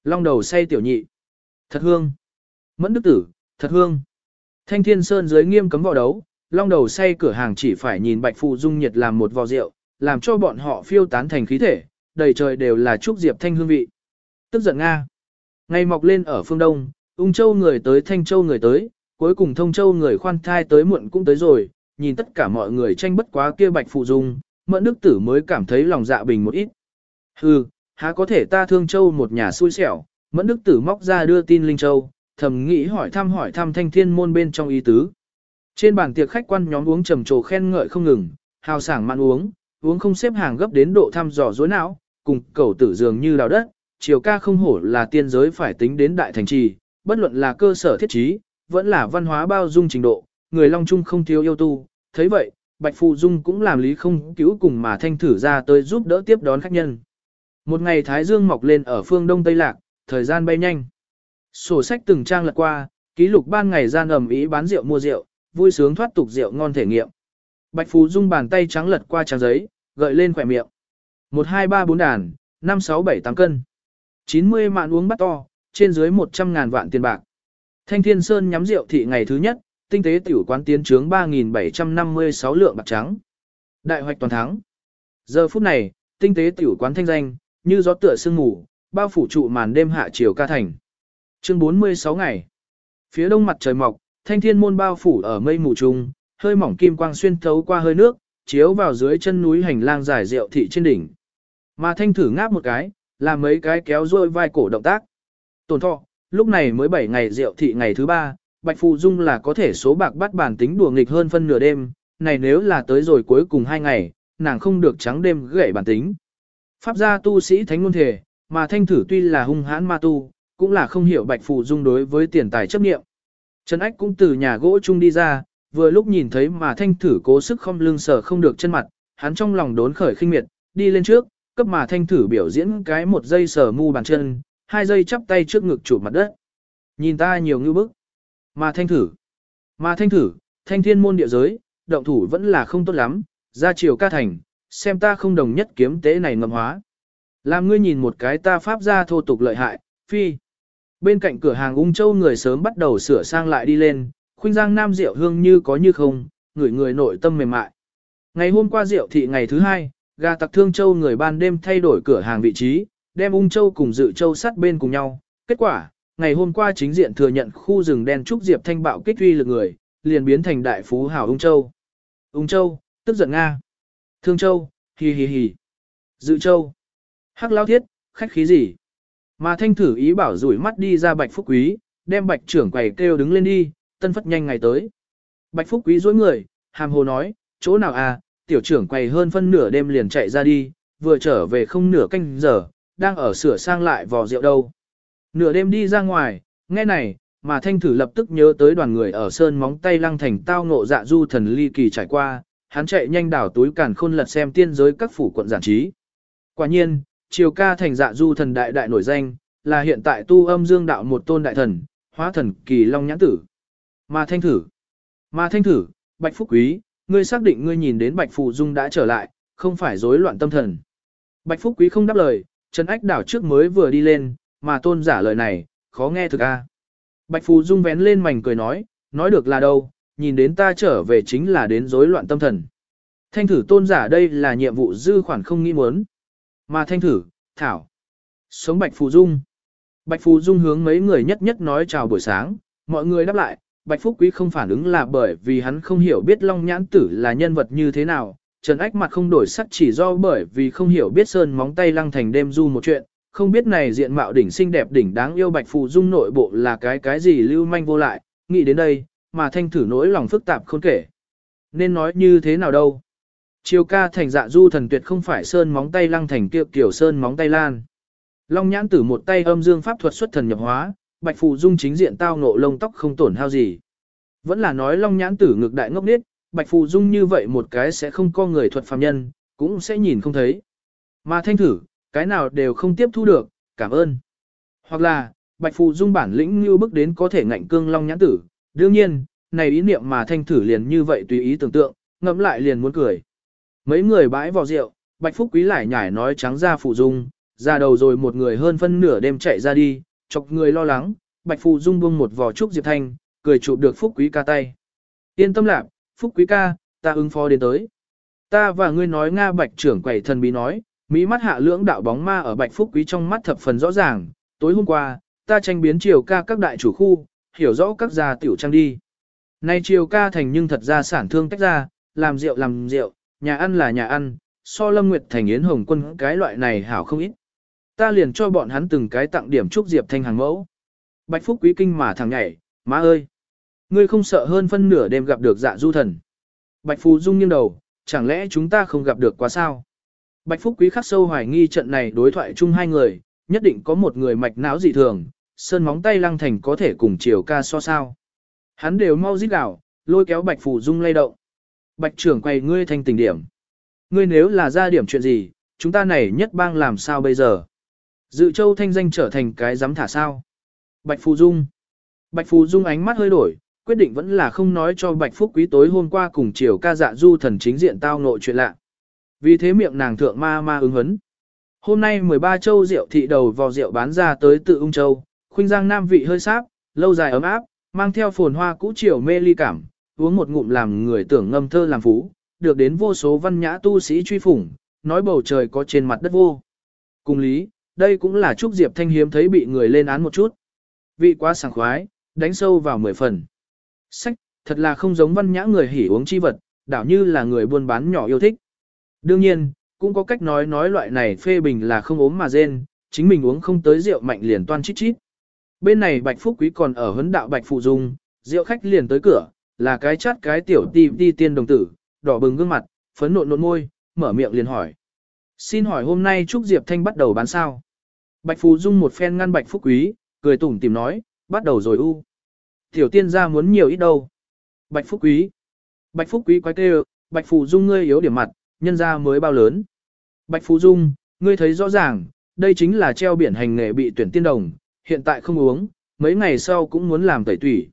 Long đầu say tiểu nhị. Thật hương. Mẫn đức tử, thật hương. Thanh thiên sơn dưới nghiêm cấm vào đấu, long đầu say cửa hàng chỉ phải nhìn bạch phụ dung nhiệt làm một vò rượu, làm cho bọn họ phiêu tán thành khí thể, đầy trời đều là Trúc Diệp Thanh hương vị. Tức giận Nga. Ngày mọc lên ở phương Đông, ung châu người tới thanh châu người tới, cuối cùng thông châu người khoan thai tới muộn cũng tới rồi, nhìn tất cả mọi người tranh bất quá kia bạch phụ dung, mẫn đức tử mới cảm thấy lòng dạ bình một ít. Hừ, há có thể ta thương châu một nhà xui xẻo, mẫn đức tử móc ra đưa tin Linh Châu, thầm nghĩ hỏi thăm hỏi thăm thanh thiên môn bên trong ý tứ. Trên bàn tiệc khách quan nhóm uống trầm trồ khen ngợi không ngừng, hào sảng mặn uống, uống không xếp hàng gấp đến độ thăm dò dối não, cùng cầu tử dường như đào đất, Triều ca không hổ là tiên giới phải tính đến đại thành trì, bất luận là cơ sở thiết trí, vẫn là văn hóa bao dung trình độ, người Long Trung không thiếu yêu tu, thấy vậy, Bạch Phù Dung cũng làm lý không cứu cùng mà thanh thử ra tới giúp đỡ tiếp đón khách nhân. Một ngày Thái Dương mọc lên ở phương Đông Tây Lạc, thời gian bay nhanh. Sổ sách từng trang lật qua, ký lục ban ngày gian ẩm ý bán rượu mua rượu, vui sướng thoát tục rượu ngon thể nghiệm. Bạch Phù Dung bàn tay trắng lật qua trang giấy, gợi lên khỏe miệng. 1 2 3 4 đàn, 5 6 7 8 cân. 90 mạn uống bắt to, trên dưới 100 ngàn vạn tiền bạc. Thanh Thiên Sơn nhắm rượu thị ngày thứ nhất, tinh tế tiểu quán tiến trướng 3.756 lượng bạc trắng. Đại hoạch toàn thắng. Giờ phút này, tinh tế tiểu quán thanh danh, như gió tựa sương mù, bao phủ trụ màn đêm hạ chiều ca thành. Chương 46 ngày. Phía đông mặt trời mọc, thanh thiên môn bao phủ ở mây mù trùng, hơi mỏng kim quang xuyên thấu qua hơi nước, chiếu vào dưới chân núi hành lang dài rượu thị trên đỉnh. Mà thanh thử ngáp một cái, làm mấy cái kéo rôi vai cổ động tác. Tổn thọ, lúc này mới 7 ngày rượu thị ngày thứ 3, Bạch Phù Dung là có thể số bạc bắt bản tính đùa nghịch hơn phân nửa đêm, này nếu là tới rồi cuối cùng hai ngày, nàng không được trắng đêm gãy bản tính. Pháp gia tu sĩ thánh ngôn thể, mà thanh thử tuy là hung hãn ma tu, cũng là không hiểu Bạch Phù Dung đối với tiền tài chấp niệm. Trần Ách cũng từ nhà gỗ chung đi ra, vừa lúc nhìn thấy mà thanh thử cố sức không lưng sở không được chân mặt, hắn trong lòng đốn khởi khinh miệt, đi lên trước, cấp mà thanh thử biểu diễn cái một giây sờ mu bàn chân, hai giây chắp tay trước ngực chụp mặt đất. Nhìn ta nhiều ngư bức. Mà thanh thử. Mà thanh thử, thanh thiên môn địa giới, động thủ vẫn là không tốt lắm, ra chiều ca thành, xem ta không đồng nhất kiếm tế này ngầm hóa. Làm ngươi nhìn một cái ta pháp ra thô tục lợi hại, phi. Bên cạnh cửa hàng ung châu người sớm bắt đầu sửa sang lại đi lên, khuynh giang nam rượu hương như có như không, người người nội tâm mềm mại. Ngày hôm qua rượu thị ngày thứ hai, gà tặc thương châu người ban đêm thay đổi cửa hàng vị trí, đem ung châu cùng dự châu sát bên cùng nhau. Kết quả, ngày hôm qua chính diện thừa nhận khu rừng đen trúc diệp thanh bạo kích uy lực người, liền biến thành đại phú hảo ung châu. Ung châu, tức giận Nga. Thương châu, hì hì hì. Dự châu. Hắc lao thiết, khách khí gì? Mà thanh thử ý bảo rủi mắt đi ra bạch phúc quý, đem bạch trưởng quầy kêu đứng lên đi, tân phất nhanh ngày tới. Bạch phúc quý dối người, hàm hồ nói, chỗ nào à, tiểu trưởng quầy hơn phân nửa đêm liền chạy ra đi, vừa trở về không nửa canh giờ, đang ở sửa sang lại vò rượu đâu. Nửa đêm đi ra ngoài, nghe này, mà thanh thử lập tức nhớ tới đoàn người ở sơn móng tay lăng thành tao ngộ dạ du thần ly kỳ trải qua, hắn chạy nhanh đảo túi càn khôn lật xem tiên giới các phủ quận giản trí. Quả nhiên, triều ca thành dạ du thần đại đại nổi danh, là hiện tại tu âm dương đạo một tôn đại thần, hóa thần kỳ long nhãn tử. Mà thanh thử, mà thanh thử, bạch phúc quý, ngươi xác định ngươi nhìn đến bạch phù dung đã trở lại, không phải rối loạn tâm thần. Bạch phúc quý không đáp lời, Trần Ách đảo trước mới vừa đi lên, mà tôn giả lời này, khó nghe thực a. Bạch phù dung vén lên mảnh cười nói, nói được là đâu, nhìn đến ta trở về chính là đến rối loạn tâm thần. Thanh thử tôn giả đây là nhiệm vụ dư khoản không nghĩ muốn. Mà thanh thử, thảo. Sống Bạch Phù Dung. Bạch Phù Dung hướng mấy người nhất nhất nói chào buổi sáng, mọi người đáp lại, Bạch Phúc Quý không phản ứng là bởi vì hắn không hiểu biết Long Nhãn Tử là nhân vật như thế nào. Trần Ách mặt không đổi sắc chỉ do bởi vì không hiểu biết Sơn móng tay lăng thành đêm du một chuyện, không biết này diện mạo đỉnh xinh đẹp đỉnh đáng yêu Bạch Phù Dung nội bộ là cái cái gì lưu manh vô lại, nghĩ đến đây, mà thanh thử nỗi lòng phức tạp không kể. Nên nói như thế nào đâu. Chiều ca thành dạ du thần tuyệt không phải sơn móng tay lăng thành kiệu kiểu sơn móng tay lan. Long nhãn tử một tay âm dương pháp thuật xuất thần nhập hóa, bạch phù dung chính diện tao ngộ lông tóc không tổn hao gì. Vẫn là nói long nhãn tử ngược đại ngốc nết, bạch phù dung như vậy một cái sẽ không có người thuật phàm nhân, cũng sẽ nhìn không thấy. Mà thanh thử, cái nào đều không tiếp thu được, cảm ơn. Hoặc là, bạch phù dung bản lĩnh như bước đến có thể ngạnh cương long nhãn tử, đương nhiên, này ý niệm mà thanh thử liền như vậy tùy ý tưởng tượng, ngẫm lại liền muốn cười. Mấy người bãi vào rượu, Bạch Phúc Quý lại nhải nói trắng ra phụ dung, ra đầu rồi một người hơn phân nửa đêm chạy ra đi, chọc người lo lắng, Bạch Phù Dung buông một vò trúc Diệp Thanh, cười chụp được Phúc Quý ca tay. Yên tâm lạc, Phúc Quý ca, ta ứng phó đến tới. Ta và ngươi nói Nga Bạch trưởng quầy thần bí nói, mỹ mắt hạ lưỡng đạo bóng ma ở Bạch Phúc Quý trong mắt thập phần rõ ràng, tối hôm qua, ta tranh biến triều ca các đại chủ khu, hiểu rõ các gia tiểu trang đi. Nay triều ca thành nhưng thật ra sản thương tách ra, làm rượu làm rượu, nhà ăn là nhà ăn, so lâm nguyệt thành yến hồng quân cái loại này hảo không ít. Ta liền cho bọn hắn từng cái tặng điểm chúc diệp thanh hàng mẫu. Bạch Phúc quý kinh mà thằng nhảy, má ơi! Ngươi không sợ hơn phân nửa đêm gặp được dạ du thần. Bạch Phù Dung nghiêng đầu, chẳng lẽ chúng ta không gặp được quá sao? Bạch Phúc quý khắc sâu hoài nghi trận này đối thoại chung hai người, nhất định có một người mạch não dị thường, sơn móng tay lăng thành có thể cùng chiều ca so sao. Hắn đều mau giết đảo, lôi kéo Bạch Phù Dung lay động. Bạch trưởng quay ngươi thành tình điểm. Ngươi nếu là ra điểm chuyện gì, chúng ta này nhất bang làm sao bây giờ? Dự châu thanh danh trở thành cái dám thả sao? Bạch Phù Dung. Bạch Phù Dung ánh mắt hơi đổi, quyết định vẫn là không nói cho Bạch Phúc Quý tối hôm qua cùng chiều ca dạ du thần chính diện tao nội chuyện lạ. Vì thế miệng nàng thượng ma ma ứng hấn. Hôm nay 13 châu rượu thị đầu vào rượu bán ra tới tự ung châu, khuynh giang nam vị hơi sáp, lâu dài ấm áp, Mang theo phồn hoa cũ triều mê ly cảm, uống một ngụm làm người tưởng ngâm thơ làm phú, được đến vô số văn nhã tu sĩ truy phủng, nói bầu trời có trên mặt đất vô. Cùng lý, đây cũng là Trúc Diệp Thanh hiếm thấy bị người lên án một chút. Vị quá sảng khoái, đánh sâu vào mười phần. Sách, thật là không giống văn nhã người hỉ uống chi vật, đảo như là người buôn bán nhỏ yêu thích. Đương nhiên, cũng có cách nói nói loại này phê bình là không ốm mà rên, chính mình uống không tới rượu mạnh liền toan chít chít. Bên này Bạch Phúc Quý còn ở huấn đạo Bạch Phụ Dung, rượu khách liền tới cửa, là cái chát cái tiểu ti ti tiên đồng tử, đỏ bừng gương mặt, phấn nộn nộn môi, mở miệng liền hỏi. Xin hỏi hôm nay Trúc Diệp Thanh bắt đầu bán sao? Bạch Phù Dung một phen ngăn Bạch Phúc Quý, cười tủm tìm nói, bắt đầu rồi u. Tiểu tiên gia muốn nhiều ít đâu. Bạch Phúc Quý. Bạch Phúc Quý quái kêu, Bạch Phù Dung ngươi yếu điểm mặt, nhân gia mới bao lớn. Bạch Phù Dung, ngươi thấy rõ ràng, đây chính là treo biển hành nghề bị tuyển tiên đồng, hiện tại không uống, mấy ngày sau cũng muốn làm tẩy tủy.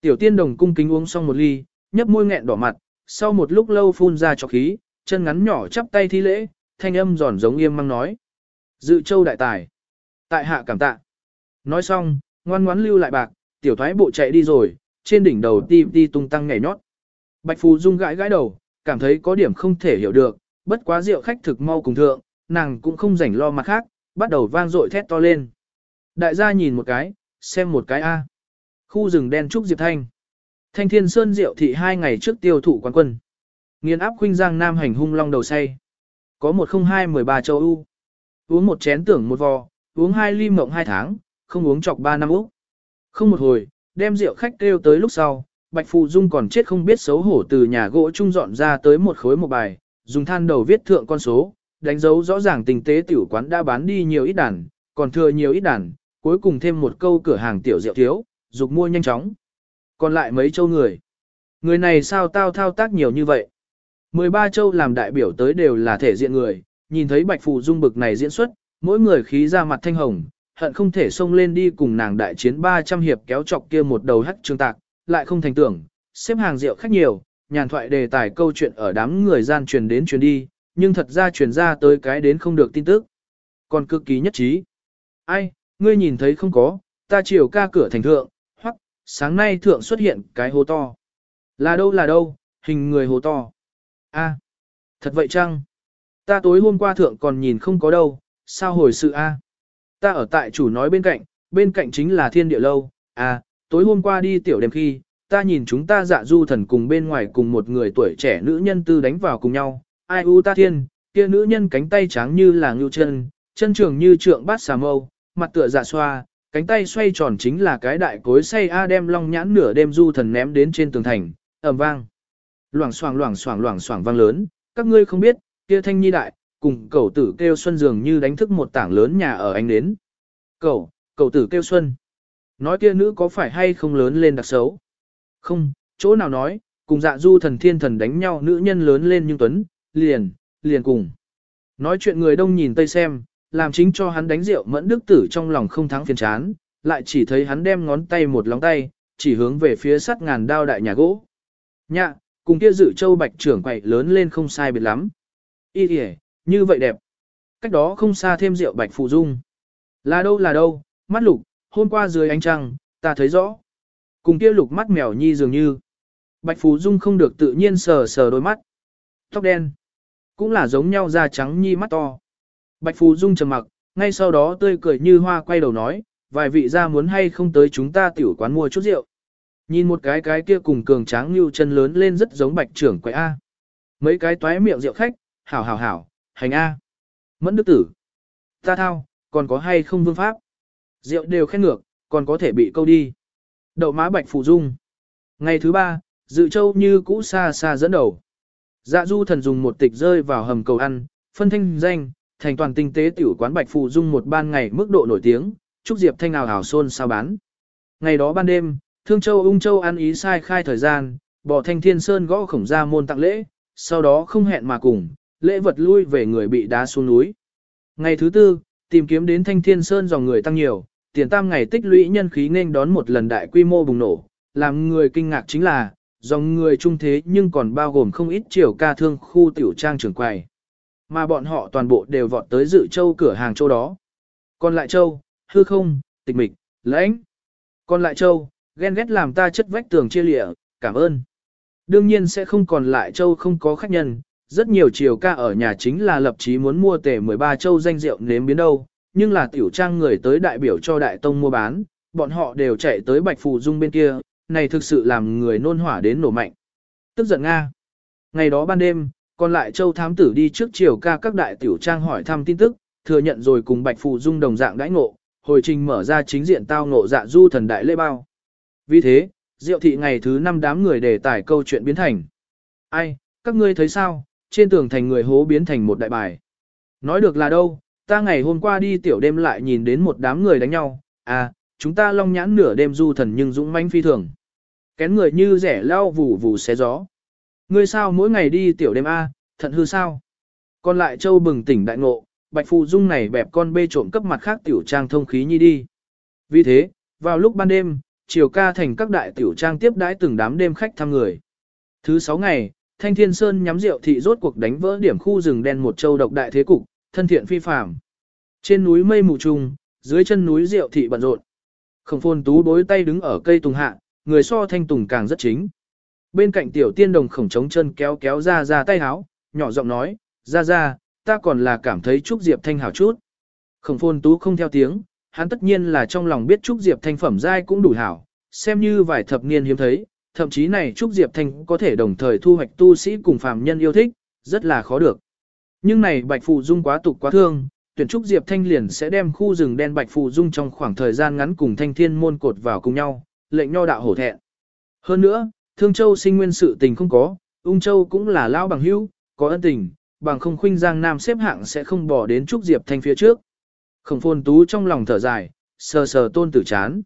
Tiểu tiên đồng cung kính uống xong một ly, nhấp môi nghẹn đỏ mặt, sau một lúc lâu phun ra cho khí, chân ngắn nhỏ chắp tay thi lễ, thanh âm giòn giống yêm mang nói. Dự châu đại tài. Tại hạ cảm tạ. Nói xong, ngoan ngoãn lưu lại bạc, tiểu thoái bộ chạy đi rồi, trên đỉnh đầu ti ti tung tăng nhảy nhót. Bạch Phù Dung gãi gãi đầu, cảm thấy có điểm không thể hiểu được, bất quá rượu khách thực mau cùng thượng, nàng cũng không rảnh lo mặt khác, bắt đầu vang dội thét to lên. Đại gia nhìn một cái, xem một cái A. Khu rừng đen trúc Diệp Thanh. Thanh Thiên Sơn rượu thị hai ngày trước tiêu thụ quán quân. Nghiên áp khuynh giang nam hành hung long đầu say. Có một không hai mười ba châu U. Uống một chén tưởng một vò, uống hai ly mộng hai tháng, không uống chọc ba năm Úc. Không một hồi, đem rượu khách kêu tới lúc sau, Bạch Phù Dung còn chết không biết xấu hổ từ nhà gỗ trung dọn ra tới một khối một bài, dùng than đầu viết thượng con số, đánh dấu rõ ràng tình tế tiểu quán đã bán đi nhiều ít đàn, còn thừa nhiều ít đàn, cuối cùng thêm một câu cửa hàng tiểu rượu thiếu, dục mua nhanh chóng. Còn lại mấy châu người. Người này sao tao thao tác nhiều như vậy? 13 châu làm đại biểu tới đều là thể diện người, nhìn thấy Bạch Phù Dung bực này diễn xuất, mỗi người khí ra mặt thanh hồng, hận không thể xông lên đi cùng nàng đại chiến 300 hiệp kéo chọc kia một đầu hắc trương tạc, lại không thành tưởng, xếp hàng rượu khách nhiều, nhàn thoại đề tài câu chuyện ở đám người gian truyền đến truyền đi, nhưng thật ra truyền ra tới cái đến không được tin tức. Còn cực kỳ nhất trí. Ai, ngươi nhìn thấy không có, ta chiều ca cửa thành thượng, hoặc, sáng nay thượng xuất hiện cái hố to. Là đâu là đâu, hình người hố to. a thật vậy chăng? Ta tối hôm qua thượng còn nhìn không có đâu, sao hồi sự a? Ta ở tại chủ nói bên cạnh, bên cạnh chính là thiên địa lâu, à, tối hôm qua đi tiểu đêm khi, ta nhìn chúng ta dạ du thần cùng bên ngoài cùng một người tuổi trẻ nữ nhân tư đánh vào cùng nhau, ai u ta thiên, kia nữ nhân cánh tay trắng như là ngưu chân, chân trường như trượng bát xà mâu, mặt tựa dạ xoa, cánh tay xoay tròn chính là cái đại cối say A đem long nhãn nửa đêm du thần ném đến trên tường thành, ầm vang. Loảng xoảng loảng xoảng loảng xoảng vang lớn, các ngươi không biết, kia thanh nhi đại, cùng cậu tử kêu xuân dường như đánh thức một tảng lớn nhà ở anh đến. Cậu, cậu tử kêu xuân. Nói kia nữ có phải hay không lớn lên đặc xấu? Không, chỗ nào nói, cùng dạ du thần thiên thần đánh nhau nữ nhân lớn lên nhưng tuấn, liền, liền cùng. Nói chuyện người đông nhìn tây xem, làm chính cho hắn đánh rượu mẫn đức tử trong lòng không thắng phiền chán, lại chỉ thấy hắn đem ngón tay một lóng tay, chỉ hướng về phía sắt ngàn đao đại nhà gỗ. Nhạ, cùng kia dự châu bạch trưởng quậy lớn lên không sai biệt lắm. Ý kìa, như vậy đẹp. Cách đó không xa thêm rượu bạch phụ dung. Là đâu là đâu, mắt lục, hôm qua dưới ánh trăng, ta thấy rõ. Cùng kia lục mắt mèo nhi dường như. Bạch Phú Dung không được tự nhiên sờ sờ đôi mắt. Tóc đen. Cũng là giống nhau da trắng nhi mắt to. Bạch Phú Dung trầm mặc, ngay sau đó tươi cười như hoa quay đầu nói, vài vị gia muốn hay không tới chúng ta tiểu quán mua chút rượu. Nhìn một cái cái kia cùng cường tráng như chân lớn lên rất giống bạch trưởng quậy A. Mấy cái toái miệng rượu khách, hảo hảo hảo, hành A. Mẫn đức tử. Ta thao, còn có hay không vương pháp? Rượu đều khen ngược, còn có thể bị câu đi. Đậu má bạch phụ dung. Ngày thứ ba, dự châu như cũ xa xa dẫn đầu. Dạ du thần dùng một tịch rơi vào hầm cầu ăn, phân thanh danh, thành toàn tinh tế tiểu quán bạch phụ dung một ban ngày mức độ nổi tiếng, chúc diệp thanh ảo hào xôn sao bán. Ngày đó ban đêm, thương châu ung châu ăn ý sai khai thời gian, bỏ thanh thiên sơn gõ khổng ra môn tặng lễ, sau đó không hẹn mà cùng, lễ vật lui về người bị đá xuống núi. Ngày thứ tư, tìm kiếm đến thanh thiên sơn dòng người tăng nhiều, tiền tam ngày tích lũy nhân khí nên đón một lần đại quy mô bùng nổ, làm người kinh ngạc chính là, dòng người trung thế nhưng còn bao gồm không ít chiều ca thương khu tiểu trang trưởng quầy. Mà bọn họ toàn bộ đều vọt tới dự châu cửa hàng châu đó. Còn lại châu, hư không, tịch mịch, lãnh. Còn lại châu, ghen ghét làm ta chất vách tường chia lịa, cảm ơn. Đương nhiên sẽ không còn lại châu không có khách nhân, rất nhiều chiều ca ở nhà chính là lập chí muốn mua tể 13 châu danh rượu nếm biến đâu, nhưng là tiểu trang người tới đại biểu cho đại tông mua bán, bọn họ đều chạy tới Bạch Phù Dung bên kia, này thực sự làm người nôn hỏa đến nổ mạnh. Tức giận Nga. Ngày đó ban đêm, còn lại châu thám tử đi trước chiều ca các đại tiểu trang hỏi thăm tin tức, thừa nhận rồi cùng Bạch Phù Dung đồng dạng đãi ngộ, hồi trình mở ra chính diện tao ngộ dạ du thần đại lễ bao. Vì thế, diệu thị ngày thứ năm đám người đề tải câu chuyện biến thành. Ai, các ngươi thấy sao, trên tường thành người hố biến thành một đại bài. Nói được là đâu, ta ngày hôm qua đi tiểu đêm lại nhìn đến một đám người đánh nhau, à, chúng ta long nhãn nửa đêm du thần nhưng dũng manh phi thường. Kén người như rẻ lao vù vù xé gió. Ngươi sao mỗi ngày đi tiểu đêm A, thận hư sao? Còn lại châu bừng tỉnh đại ngộ, bạch phù dung này bẹp con bê trộm cấp mặt khác tiểu trang thông khí nhi đi. Vì thế, vào lúc ban đêm, chiều ca thành các đại tiểu trang tiếp đãi từng đám đêm khách thăm người. Thứ sáu ngày, Thanh Thiên Sơn nhắm rượu thị rốt cuộc đánh vỡ điểm khu rừng đen một châu độc đại thế cục, thân thiện phi phàm. Trên núi mây mù trùng, dưới chân núi rượu thị bận rộn. Khổng Phồn tú đối tay đứng ở cây tùng hạ, người so thanh tùng càng rất chính. Bên cạnh tiểu tiên đồng khổng trống chân kéo kéo ra ra tay háo, nhỏ giọng nói, ra ra, ta còn là cảm thấy Trúc Diệp Thanh hảo chút. Khổng Phồn tú không theo tiếng, hắn tất nhiên là trong lòng biết Trúc Diệp Thanh phẩm giai cũng đủ hảo, xem như vài thập niên hiếm thấy, thậm chí này Trúc Diệp Thanh có thể đồng thời thu hoạch tu sĩ cùng phàm nhân yêu thích, rất là khó được. Nhưng này Bạch Phù Dung quá tục quá thương, tuyển Trúc Diệp Thanh liền sẽ đem khu rừng đen Bạch Phù Dung trong khoảng thời gian ngắn cùng Thanh Thiên môn cột vào cùng nhau, lệnh nho đạo hổ thẹn. Hơn nữa, Thương Châu sinh nguyên sự tình không có, Ung Châu cũng là lao bằng hữu, có ân tình, bằng không khuynh Giang Nam xếp hạng sẽ không bỏ đến Trúc Diệp Thanh phía trước. Khổng phồn tú trong lòng thở dài, sờ sờ tôn tử chán.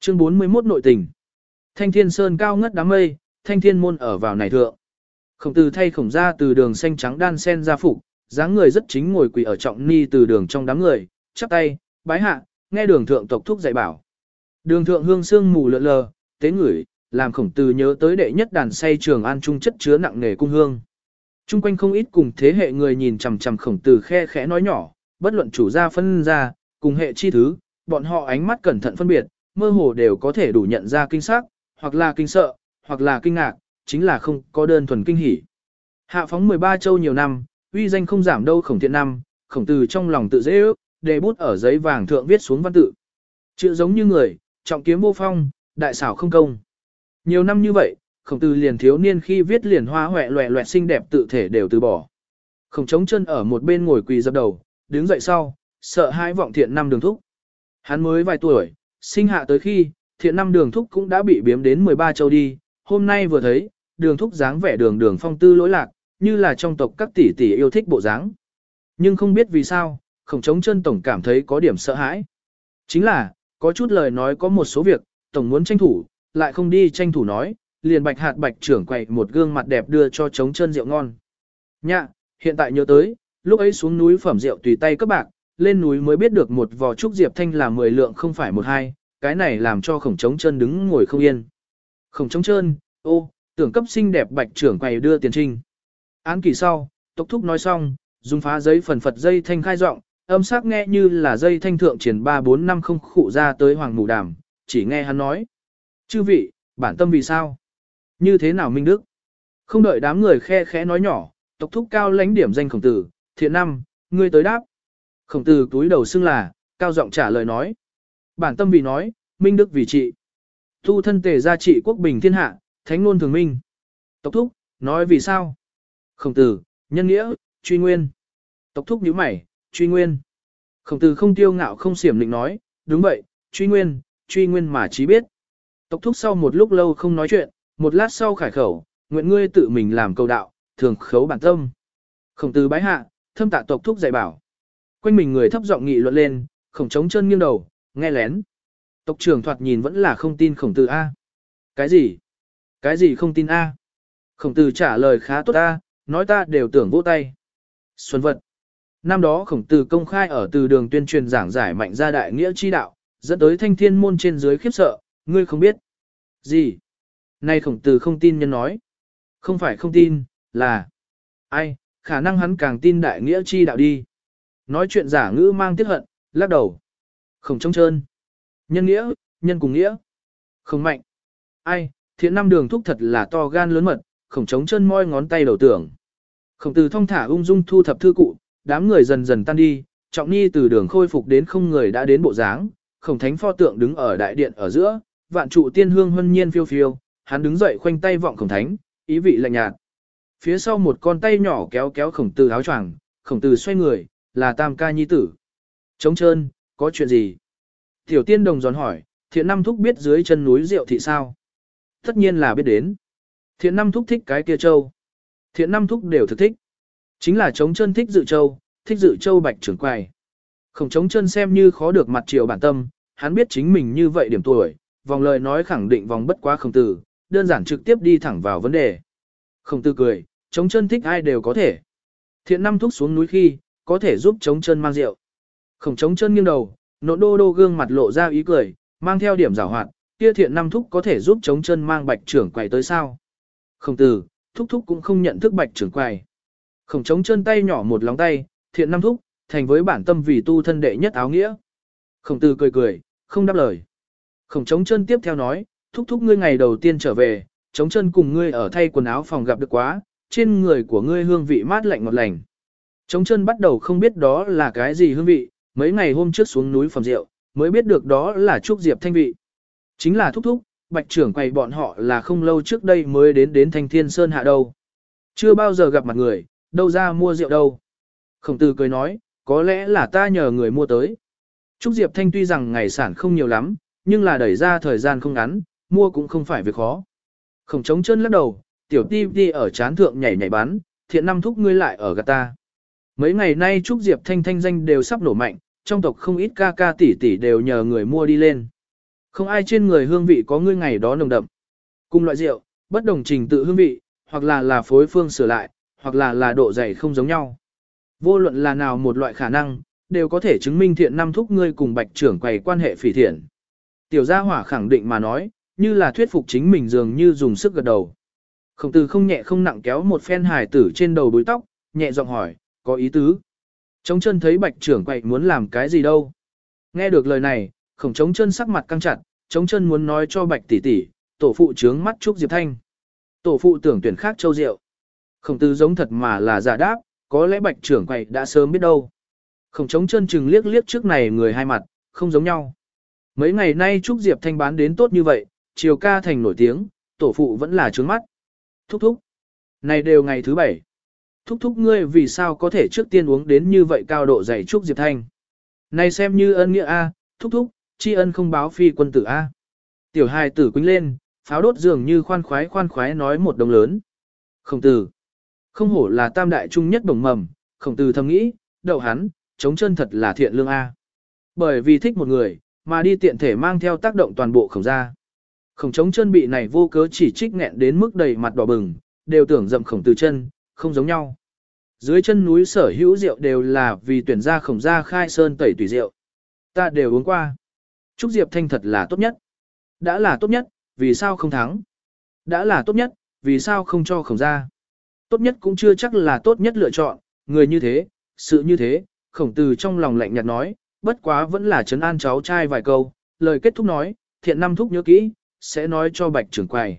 Chương 41 nội tình. Thanh thiên sơn cao ngất đám mây, thanh thiên môn ở vào này thượng. Khổng tử thay khổng ra từ đường xanh trắng đan sen ra phục, dáng người rất chính ngồi quỳ ở trọng ni từ đường trong đám người, chắp tay, bái hạ, nghe đường thượng tộc thúc dạy bảo. Đường thượng hương sương mù lượn lờ, tế ngửi, làm khổng tử nhớ tới đệ nhất đàn say trường an trung chất chứa nặng nề cung hương. Trung quanh không ít cùng thế hệ người nhìn chằm chằm khổng tử khe khẽ nói nhỏ, bất luận chủ gia phân ra, cùng hệ chi thứ, bọn họ ánh mắt cẩn thận phân biệt, mơ hồ đều có thể đủ nhận ra kinh sắc, hoặc là kinh sợ, hoặc là kinh ngạc, chính là không có đơn thuần kinh hỉ. Hạ phóng 13 châu nhiều năm, uy danh không giảm đâu khổng thiện năm, khổng từ trong lòng tự dễ ước, đề bút ở giấy vàng thượng viết xuống văn tự. Chữ giống như người, trọng kiếm vô phong, đại xảo không công. Nhiều năm như vậy, khổng từ liền thiếu niên khi viết liền hoa hoẹ loẹ loẹt xinh đẹp tự thể đều từ bỏ. Khổng trống chân ở một bên ngồi quỳ dập đầu, đứng dậy sau, sợ hai vọng thiện năm đường thúc. Hắn mới vài tuổi, sinh hạ tới khi, thiện năm đường thúc cũng đã bị biếm đến 13 châu đi, hôm nay vừa thấy, đường thúc dáng vẻ đường đường phong tư lỗi lạc, như là trong tộc các tỷ tỷ yêu thích bộ dáng. Nhưng không biết vì sao, khổng trống chân tổng cảm thấy có điểm sợ hãi. Chính là, có chút lời nói có một số việc, tổng muốn tranh thủ, lại không đi tranh thủ nói, liền bạch hạt bạch trưởng quậy một gương mặt đẹp đưa cho trống chân rượu ngon. Nhạ, hiện tại nhớ tới, lúc ấy xuống núi phẩm rượu tùy tay các bạc, lên núi mới biết được một vò trúc diệp thanh là 10 lượng không phải một hai, cái này làm cho khổng trống chân đứng ngồi không yên. Khổng trống chân, ô, tưởng cấp xinh đẹp bạch trưởng quầy đưa tiền trinh. Án kỳ sau, tốc thúc nói xong, dùng phá giấy phần phật dây thanh khai giọng, âm sắc nghe như là dây thanh thượng triển 3-4 không khụ ra tới hoàng mù đàm, chỉ nghe hắn nói. Chư vị, bản tâm vì sao? Như thế nào Minh Đức? Không đợi đám người khe khẽ nói nhỏ, tộc thúc cao lãnh điểm danh khổng tử, thiện năm, ngươi tới đáp. Khổng tử túi đầu xưng là, cao giọng trả lời nói. Bản tâm vì nói, Minh Đức vì trị. Tu thân tề gia trị quốc bình thiên hạ, thánh luôn thường minh. Tộc thúc, nói vì sao? Khổng tử, nhân nghĩa, truy nguyên. Tộc thúc nhíu mày, truy nguyên. Khổng tử không tiêu ngạo không xiểm định nói, đúng vậy, truy nguyên, truy nguyên mà trí biết. Tộc thúc sau một lúc lâu không nói chuyện, một lát sau khải khẩu, nguyện ngươi tự mình làm cầu đạo, thường khấu bản tâm. Khổng tử bái hạ, thâm tạ tộc thúc dạy bảo. Quanh mình người thấp giọng nghị luận lên, khổng trống chân nghiêng đầu, nghe lén. Tộc trưởng thoạt nhìn vẫn là không tin khổng tử A. Cái gì? Cái gì không tin A? Khổng tử trả lời khá tốt A, nói ta đều tưởng vỗ tay. Xuân vật. Năm đó khổng tử công khai ở từ đường tuyên truyền giảng giải mạnh ra đại nghĩa chi đạo, dẫn tới thanh thiên môn trên dưới khiếp sợ, ngươi không biết. Gì? Nay khổng tử không tin nhân nói. Không phải không tin, là... Ai, khả năng hắn càng tin đại nghĩa chi đạo đi. Nói chuyện giả ngữ mang tiếc hận, lắc đầu. Khổng trông trơn. Nhân nghĩa, nhân cùng nghĩa. Không mạnh. Ai, thiện năm đường thúc thật là to gan lớn mật, khổng trống chân moi ngón tay đầu tưởng. Khổng từ thong thả ung dung thu thập thư cụ, đám người dần dần tan đi, trọng ni từ đường khôi phục đến không người đã đến bộ dáng, khổng thánh pho tượng đứng ở đại điện ở giữa, vạn trụ tiên hương hân nhiên phiêu phiêu, hắn đứng dậy khoanh tay vọng khổng thánh, ý vị lạnh nhạt. Phía sau một con tay nhỏ kéo kéo khổng từ áo choàng, khổng từ xoay người, là tam ca nhi tử. Trống trơn, có chuyện gì? Tiểu tiên đồng giòn hỏi, thiện năm thúc biết dưới chân núi rượu thị sao? Tất nhiên là biết đến. Thiện năm thúc thích cái kia châu. Thiện năm thúc đều thực thích. Chính là trống chân thích dự châu, thích dự châu bạch trưởng quài. Không trống chân xem như khó được mặt triều bản tâm, hắn biết chính mình như vậy điểm tuổi, vòng lời nói khẳng định vòng bất quá khổng tử, đơn giản trực tiếp đi thẳng vào vấn đề. Khổng tử cười, trống chân thích ai đều có thể. Thiện năm thúc xuống núi khi, có thể giúp trống chân mang rượu. Khổng trống chân nghiêng đầu, nỗ đô đô gương mặt lộ ra ý cười, mang theo điểm rào hoạt, kia thiện năm thúc có thể giúp trống chân mang bạch trưởng quầy tới sao. Khổng tử, thúc thúc cũng không nhận thức bạch trưởng quầy. Khổng trống chân tay nhỏ một lóng tay, thiện năm thúc, thành với bản tâm vì tu thân đệ nhất áo nghĩa. Khổng tử cười cười, không đáp lời. Khổng trống chân tiếp theo nói, thúc thúc ngươi ngày đầu tiên trở về, trống chân cùng ngươi ở thay quần áo phòng gặp được quá, trên người của ngươi hương vị mát lạnh ngọt lành. Trống chân bắt đầu không biết đó là cái gì hương vị, mấy ngày hôm trước xuống núi phẩm rượu, mới biết được đó là trúc diệp thanh vị. Chính là thúc thúc, bạch trưởng quầy bọn họ là không lâu trước đây mới đến đến thanh thiên sơn hạ đâu. Chưa bao giờ gặp mặt người, đâu ra mua rượu đâu. Khổng tử cười nói, có lẽ là ta nhờ người mua tới. Trúc Diệp Thanh tuy rằng ngày sản không nhiều lắm, nhưng là đẩy ra thời gian không ngắn, mua cũng không phải việc khó. Khổng trống chân lắc đầu, tiểu ti ti ở chán thượng nhảy nhảy bắn, thiện năm thúc ngươi lại ở gạt ta. Mấy ngày nay Trúc Diệp Thanh thanh danh đều sắp nổ mạnh, trong tộc không ít ca ca tỷ tỷ đều nhờ người mua đi lên. Không ai trên người hương vị có ngươi ngày đó nồng đậm. Cùng loại rượu, bất đồng trình tự hương vị, hoặc là là phối phương sửa lại, hoặc là là độ dày không giống nhau. Vô luận là nào một loại khả năng, đều có thể chứng minh thiện năm thúc ngươi cùng bạch trưởng quầy quan hệ phỉ thiện. Tiểu gia hỏa khẳng định mà nói, như là thuyết phục chính mình dường như dùng sức gật đầu. Khổng tử không nhẹ không nặng kéo một phen hài tử trên đầu búi tóc, nhẹ giọng hỏi, có ý tứ. Trống chân thấy bạch trưởng quậy muốn làm cái gì đâu. Nghe được lời này, khổng trống chân sắc mặt căng chặt, trống chân muốn nói cho bạch tỷ tỷ, tổ phụ trướng mắt Trúc Diệp Thanh. Tổ phụ tưởng tuyển khác châu rượu. Khổng tư giống thật mà là giả đáp, có lẽ bạch trưởng quậy đã sớm biết đâu. Khổng trống chân chừng liếc liếc trước này người hai mặt, không giống nhau. Mấy ngày nay Trúc Diệp Thanh bán đến tốt như vậy, chiều ca thành nổi tiếng, tổ phụ vẫn là trướng mắt. Thúc thúc. Này đều ngày thứ bảy. Thúc thúc ngươi vì sao có thể trước tiên uống đến như vậy cao độ dày Trúc Diệp Thanh. Này xem như ân nghĩa A, thúc thúc, tri ân không báo phi quân tử A. Tiểu hài tử quýnh lên, pháo đốt dường như khoan khoái khoan khoái nói một đồng lớn. Khổng tử. Không hổ là tam đại trung nhất đồng mầm, khổng tử thầm nghĩ, đậu hắn, chống chân thật là thiện lương A. Bởi vì thích một người, mà đi tiện thể mang theo tác động toàn bộ khổng ra. Khổng chống chân bị này vô cớ chỉ trích nghẹn đến mức đầy mặt đỏ bừng, đều tưởng dậm khổng từ chân, không giống nhau. Dưới chân núi sở hữu rượu đều là vì tuyển ra khổng ra khai sơn tẩy tùy rượu. Ta đều uống qua. Trúc Diệp Thanh thật là tốt nhất. Đã là tốt nhất, vì sao không thắng? Đã là tốt nhất, vì sao không cho khổng ra? Tốt nhất cũng chưa chắc là tốt nhất lựa chọn, người như thế, sự như thế, khổng từ trong lòng lạnh nhạt nói, bất quá vẫn là trấn an cháu trai vài câu, lời kết thúc nói, thiện năm thúc nhớ kỹ, sẽ nói cho bạch trưởng quầy.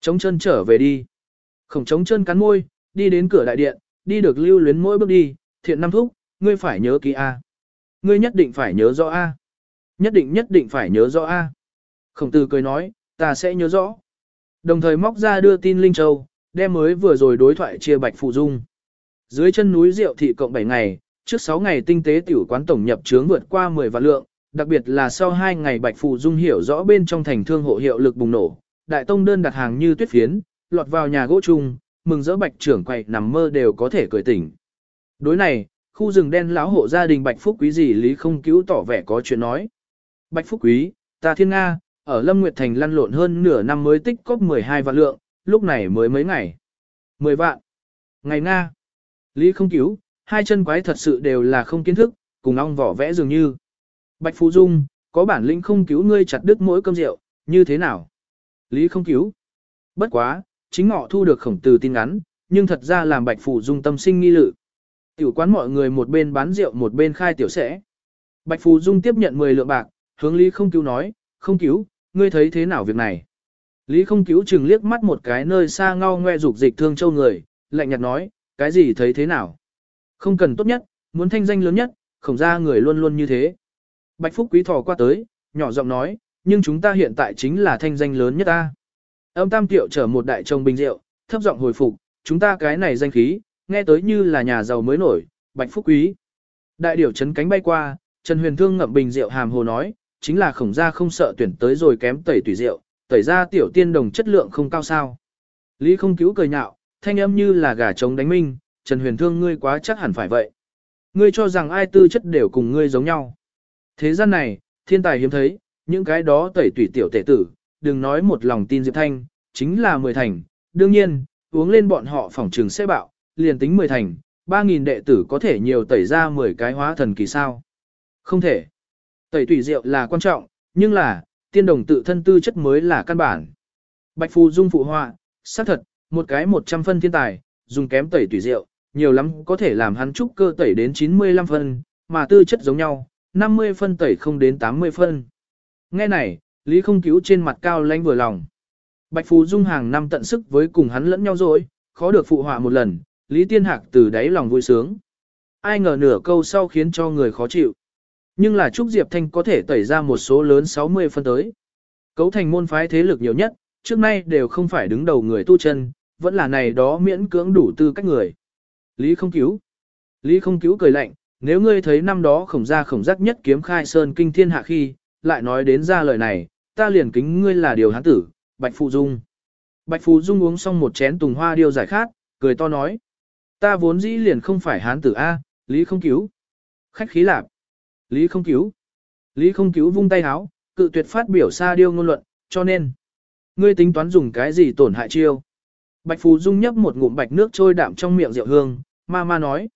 Chống chân trở về đi. Khổng chống chân cắn môi, đi đến cửa đại điện, đi được lưu luyến mỗi bước đi, thiện năm thúc, ngươi phải nhớ kỹ A. Ngươi nhất định phải nhớ rõ A. Nhất định nhất định phải nhớ rõ A. Khổng tử cười nói, ta sẽ nhớ rõ. Đồng thời móc ra đưa tin Linh Châu, đem mới vừa rồi đối thoại chia bạch phụ dung. Dưới chân núi rượu thị cộng 7 ngày, trước 6 ngày tinh tế tiểu quán tổng nhập trướng vượt qua 10 vạn lượng, đặc biệt là sau 2 ngày Bạch phụ Dung hiểu rõ bên trong thành thương hộ hiệu lực bùng nổ, đại tông đơn đặt hàng như tuyết phiến, lọt vào nhà gỗ chung, mừng rỡ Bạch trưởng quậy nằm mơ đều có thể cười tỉnh. Đối này, khu rừng đen lão hộ gia đình Bạch Phúc Quý gì lý không cứu tỏ vẻ có chuyện nói. Bạch Phúc Quý, ta thiên Nga, ở Lâm Nguyệt Thành lăn lộn hơn nửa năm mới tích cóp 12 vạn lượng, lúc này mới mấy ngày. 10 vạn. Ngày Nga. Lý không cứu, hai chân quái thật sự đều là không kiến thức, cùng ong vỏ vẽ dường như. Bạch Phú Dung, có bản lĩnh không cứu ngươi chặt đứt mỗi cơm rượu, như thế nào? Lý không cứu. Bất quá, chính ngọ thu được khổng từ tin ngắn, nhưng thật ra làm Bạch Phù Dung tâm sinh nghi lự. Tiểu quán mọi người một bên bán rượu một bên khai tiểu sẽ. Bạch Phù Dung tiếp nhận 10 lượng bạc, hướng Lý không cứu nói, không cứu, ngươi thấy thế nào việc này? Lý không cứu chừng liếc mắt một cái nơi xa ngao ngoe dục dịch thương châu người, lạnh nhạt nói, cái gì thấy thế nào? Không cần tốt nhất, muốn thanh danh lớn nhất, khổng ra người luôn luôn như thế. Bạch Phúc Quý thò qua tới, nhỏ giọng nói, nhưng chúng ta hiện tại chính là thanh danh lớn nhất ta. Âm Tam Tiệu chở một đại chồng bình rượu, thấp giọng hồi phục, chúng ta cái này danh khí, nghe tới như là nhà giàu mới nổi, Bạch Phúc Quý. Đại điểu chấn cánh bay qua, Trần Huyền Thương ngậm bình rượu hàm hồ nói, chính là khổng gia không sợ tuyển tới rồi kém tẩy tùy rượu, tẩy ra tiểu tiên đồng chất lượng không cao sao. Lý không cứu cười nhạo, thanh âm như là gà trống đánh minh, Trần Huyền Thương ngươi quá chắc hẳn phải vậy. Ngươi cho rằng ai tư chất đều cùng ngươi giống nhau. Thế gian này, thiên tài hiếm thấy, những cái đó tẩy tùy tiểu tể tử, đừng nói một lòng tin Diệp Thanh, chính là mười thành. Đương nhiên, uống lên bọn họ phỏng trường sẽ bạo, liền tính mười thành, ba nghìn đệ tử có thể nhiều tẩy ra mười cái hóa thần kỳ sao. Không thể. Tẩy tủy rượu là quan trọng, nhưng là, tiên đồng tự thân tư chất mới là căn bản. Bạch Phù Dung phụ họa, xác thật, một cái 100 phân thiên tài, dùng kém tẩy tủy rượu, nhiều lắm có thể làm hắn trúc cơ tẩy đến 95 phân, mà tư chất giống nhau, 50 phân tẩy không đến 80 phân. Nghe này, Lý không cứu trên mặt cao lãnh vừa lòng. Bạch Phù Dung hàng năm tận sức với cùng hắn lẫn nhau rồi, khó được phụ họa một lần, Lý Tiên Hạc từ đáy lòng vui sướng. Ai ngờ nửa câu sau khiến cho người khó chịu. Nhưng là Trúc Diệp Thanh có thể tẩy ra một số lớn 60 phân tới. Cấu thành môn phái thế lực nhiều nhất, trước nay đều không phải đứng đầu người tu chân, vẫn là này đó miễn cưỡng đủ tư cách người. Lý không cứu. Lý không cứu cười lạnh, nếu ngươi thấy năm đó khổng ra khổng giác nhất kiếm khai sơn kinh thiên hạ khi, lại nói đến ra lời này, ta liền kính ngươi là điều hán tử, Bạch Phụ Dung. Bạch Phụ Dung uống xong một chén tùng hoa điêu giải khát, cười to nói. Ta vốn dĩ liền không phải hán tử A, Lý không cứu. Khách khí lạp. Lý không cứu. Lý không cứu vung tay háo, cự tuyệt phát biểu xa điêu ngôn luận, cho nên. Ngươi tính toán dùng cái gì tổn hại chiêu. Bạch Phù Dung nhấp một ngụm bạch nước trôi đạm trong miệng rượu hương, ma ma nói.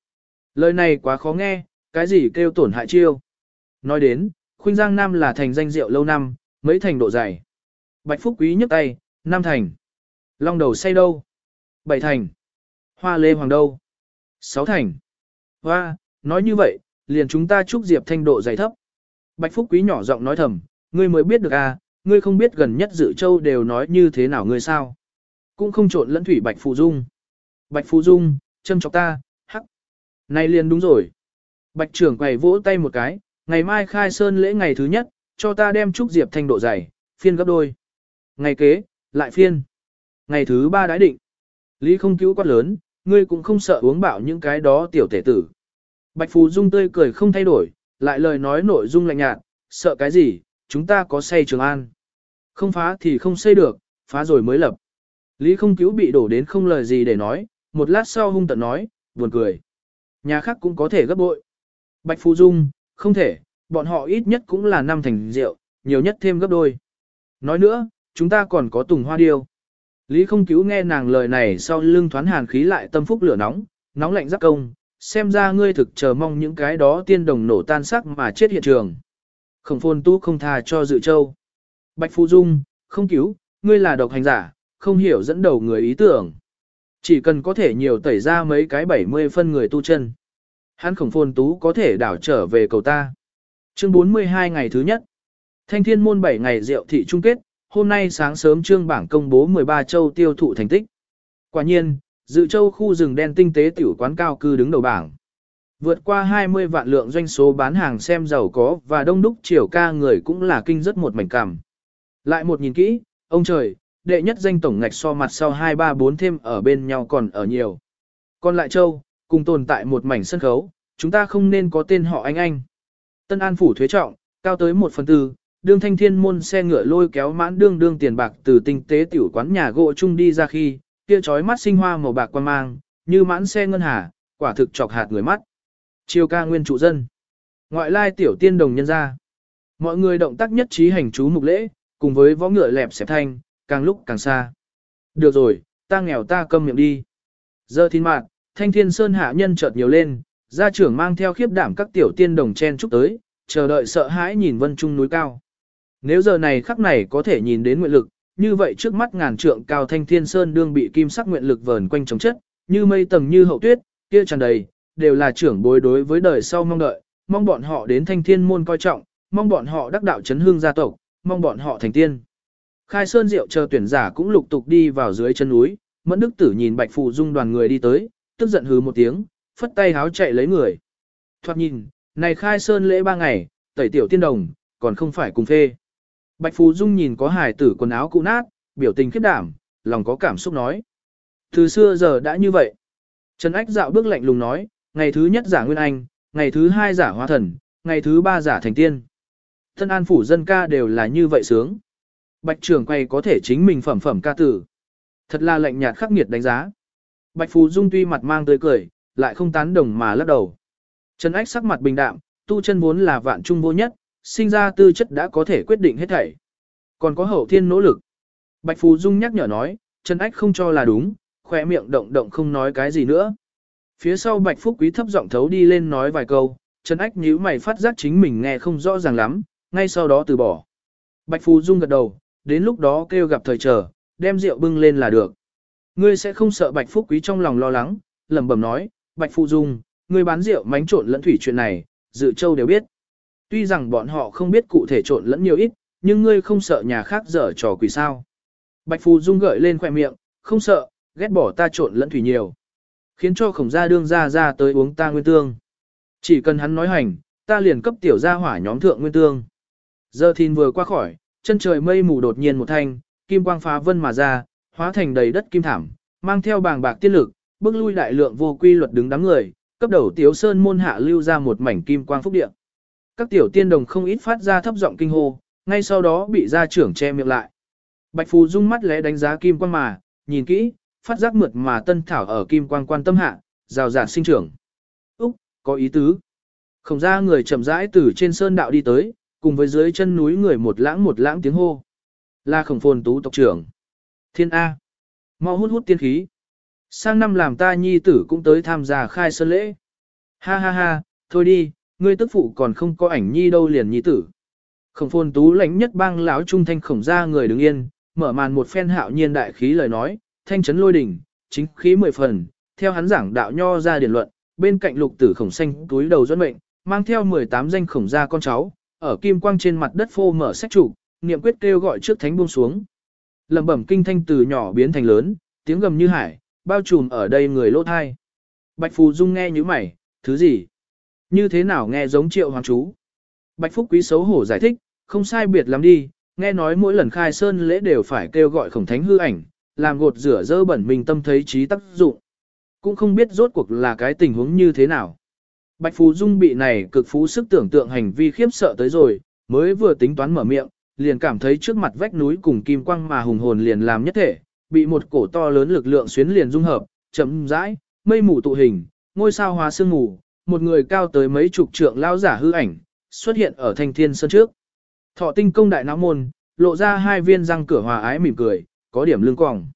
Lời này quá khó nghe, cái gì kêu tổn hại chiêu. Nói đến, Khuynh Giang Nam là thành danh rượu lâu năm, mấy thành độ dày. Bạch Phúc Quý nhấc tay, năm thành. Long đầu say đâu? Bảy thành. Hoa lê hoàng đâu? Sáu thành. Hoa, nói như vậy, liền chúng ta chúc Diệp Thanh độ dày thấp. Bạch Phúc Quý nhỏ giọng nói thầm, ngươi mới biết được à, ngươi không biết gần nhất dự châu đều nói như thế nào ngươi sao. Cũng không trộn lẫn thủy Bạch Phù Dung. Bạch Phù Dung, châm chọc ta, hắc. Này liền đúng rồi. Bạch trưởng quầy vỗ tay một cái, ngày mai khai sơn lễ ngày thứ nhất, cho ta đem trúc Diệp Thanh độ dày, phiên gấp đôi. Ngày kế, lại phiên. Ngày thứ ba đái định. Lý không cứu quát lớn, ngươi cũng không sợ uống bạo những cái đó tiểu tể tử. Bạch Phù Dung tươi cười không thay đổi, lại lời nói nội dung lạnh nhạt, sợ cái gì, chúng ta có xây trường an. Không phá thì không xây được, phá rồi mới lập. Lý không cứu bị đổ đến không lời gì để nói, một lát sau hung tận nói, buồn cười. Nhà khác cũng có thể gấp bội. Bạch Phù Dung, không thể, bọn họ ít nhất cũng là năm thành rượu, nhiều nhất thêm gấp đôi. Nói nữa, chúng ta còn có tùng hoa điêu. Lý không cứu nghe nàng lời này sau lưng thoán hàn khí lại tâm phúc lửa nóng, nóng lạnh giáp công, xem ra ngươi thực chờ mong những cái đó tiên đồng nổ tan sắc mà chết hiện trường. Khổng phôn tu không tha cho dự châu. Bạch Phu Dung, không cứu, ngươi là độc hành giả, không hiểu dẫn đầu người ý tưởng. Chỉ cần có thể nhiều tẩy ra mấy cái 70 phân người tu chân. Hắn khổng phôn tú có thể đảo trở về cầu ta. Chương 42 ngày thứ nhất. Thanh thiên môn 7 ngày rượu thị chung kết, hôm nay sáng sớm trương bảng công bố 13 châu tiêu thụ thành tích. Quả nhiên, dự châu khu rừng đen tinh tế tiểu quán cao cư đứng đầu bảng. Vượt qua 20 vạn lượng doanh số bán hàng xem giàu có và đông đúc chiều ca người cũng là kinh rất một mảnh cảm. Lại một nhìn kỹ, ông trời, đệ nhất danh tổng ngạch so mặt sau 234 thêm ở bên nhau còn ở nhiều. Còn lại châu, cùng tồn tại một mảnh sân khấu, chúng ta không nên có tên họ anh anh. Tân An phủ thuế trọng, cao tới 1 phần tư, đương thanh thiên môn xe ngựa lôi kéo mãn đương đương tiền bạc từ tinh tế tiểu quán nhà gỗ chung đi ra khi, kia chói mắt sinh hoa màu bạc quan mang, như mãn xe ngân hà, quả thực chọc hạt người mắt. Chiêu ca nguyên trụ dân. Ngoại lai tiểu tiên đồng nhân ra. Mọi người động tác nhất trí hành chú mục lễ, cùng với võ ngựa lẹp xẹp thanh, càng lúc càng xa. Được rồi, ta nghèo ta câm miệng đi. Giờ thiên mạng, thanh thiên sơn hạ nhân chợt nhiều lên, gia trưởng mang theo khiếp đảm các tiểu tiên đồng chen chúc tới, chờ đợi sợ hãi nhìn vân trung núi cao. Nếu giờ này khắc này có thể nhìn đến nguyện lực, như vậy trước mắt ngàn trượng cao thanh thiên sơn đương bị kim sắc nguyện lực vờn quanh chống chất, như mây tầng như hậu tuyết, kia tràn đầy, đều là trưởng bối đối với đời sau mong đợi, mong bọn họ đến thanh thiên môn coi trọng, mong bọn họ đắc đạo chấn hương gia tộc, mong bọn họ thành tiên. Khai Sơn Diệu chờ tuyển giả cũng lục tục đi vào dưới chân núi, Mẫn Đức Tử nhìn Bạch Phù Dung đoàn người đi tới, tức giận hứ một tiếng, phất tay háo chạy lấy người. Thoạt nhìn, này Khai Sơn lễ ba ngày, tẩy tiểu tiên đồng, còn không phải cùng phê. Bạch Phù Dung nhìn có hài tử quần áo cũ nát, biểu tình khiếp đảm, lòng có cảm xúc nói. Từ xưa giờ đã như vậy. Trần Ách dạo bước lạnh lùng nói, ngày thứ nhất giả Nguyên Anh, ngày thứ hai giả hoa Thần, ngày thứ ba giả Thành Tiên. Thân an phủ dân ca đều là như vậy sướng. Bạch trưởng quay có thể chính mình phẩm phẩm ca tử. Thật là lạnh nhạt khắc nghiệt đánh giá. Bạch Phù Dung tuy mặt mang tươi cười, lại không tán đồng mà lắc đầu. Trần Ách sắc mặt bình đạm, tu chân vốn là vạn trung vô nhất, sinh ra tư chất đã có thể quyết định hết thảy. Còn có hậu thiên nỗ lực. Bạch Phù Dung nhắc nhở nói, Trần Ách không cho là đúng, khỏe miệng động động không nói cái gì nữa. Phía sau Bạch Phúc Quý thấp giọng thấu đi lên nói vài câu, Trần Ách nhíu mày phát giác chính mình nghe không rõ ràng lắm, ngay sau đó từ bỏ. Bạch Phù Dung gật đầu, đến lúc đó kêu gặp thời chờ, đem rượu bưng lên là được. Ngươi sẽ không sợ Bạch Phúc Quý trong lòng lo lắng, lẩm bẩm nói, Bạch Phù Dung, người bán rượu mánh trộn lẫn thủy chuyện này, dự châu đều biết. Tuy rằng bọn họ không biết cụ thể trộn lẫn nhiều ít, nhưng ngươi không sợ nhà khác dở trò quỷ sao. Bạch Phù Dung gợi lên khoẻ miệng, không sợ, ghét bỏ ta trộn lẫn thủy nhiều. Khiến cho khổng gia đương ra ra tới uống ta nguyên tương. Chỉ cần hắn nói hành, ta liền cấp tiểu gia hỏa nhóm thượng nguyên tương. Giờ thìn vừa qua khỏi, chân trời mây mù đột nhiên một thanh, kim quang phá vân mà ra, hóa thành đầy đất kim thảm, mang theo bàng bạc tiết lực, bước lui đại lượng vô quy luật đứng đám người, cấp đầu tiểu sơn môn hạ lưu ra một mảnh kim quang phúc địa. Các tiểu tiên đồng không ít phát ra thấp giọng kinh hô, ngay sau đó bị gia trưởng che miệng lại. Bạch Phù dung mắt lẽ đánh giá kim quang mà, nhìn kỹ, phát giác mượt mà tân thảo ở kim quang quan tâm hạ, rào rạt sinh trưởng. Úc, có ý tứ. Không ra người chậm rãi từ trên sơn đạo đi tới, cùng với dưới chân núi người một lãng một lãng tiếng hô. Là khổng phồn tú tộc trưởng. Thiên A. mau hút hút tiên khí. Sang năm làm ta nhi tử cũng tới tham gia khai sơn lễ. Ha ha ha, thôi đi, ngươi tức phụ còn không có ảnh nhi đâu liền nhi tử. Khổng phồn tú lãnh nhất bang lão trung thanh khổng ra người đứng yên, mở màn một phen hạo nhiên đại khí lời nói, thanh chấn lôi đỉnh, chính khí mười phần, theo hắn giảng đạo nho ra điển luận, bên cạnh lục tử khổng xanh túi đầu dẫn mệnh, mang theo 18 danh khổng gia con cháu, ở kim quang trên mặt đất phô mở sách trụ, niệm quyết kêu gọi trước thánh buông xuống. Lẩm bẩm kinh thanh từ nhỏ biến thành lớn, tiếng gầm như hải, bao trùm ở đây người lỗ thai. Bạch Phù Dung nghe như mày, thứ gì? Như thế nào nghe giống triệu hoàng chú? Bạch Phúc Quý xấu hổ giải thích, không sai biệt lắm đi, nghe nói mỗi lần khai sơn lễ đều phải kêu gọi khổng thánh hư ảnh, làm gột rửa dơ bẩn mình tâm thấy trí tác dụng. Cũng không biết rốt cuộc là cái tình huống như thế nào. Bạch Phú Dung bị này cực phú sức tưởng tượng hành vi khiếp sợ tới rồi, mới vừa tính toán mở miệng, liền cảm thấy trước mặt vách núi cùng kim quang mà hùng hồn liền làm nhất thể, bị một cổ to lớn lực lượng xuyến liền dung hợp, chậm rãi, mây mù tụ hình, ngôi sao hóa sương mù, một người cao tới mấy chục trượng lao giả hư ảnh, xuất hiện ở thanh thiên sơn trước. Thọ tinh công đại não môn, lộ ra hai viên răng cửa hòa ái mỉm cười, có điểm lưng quòng.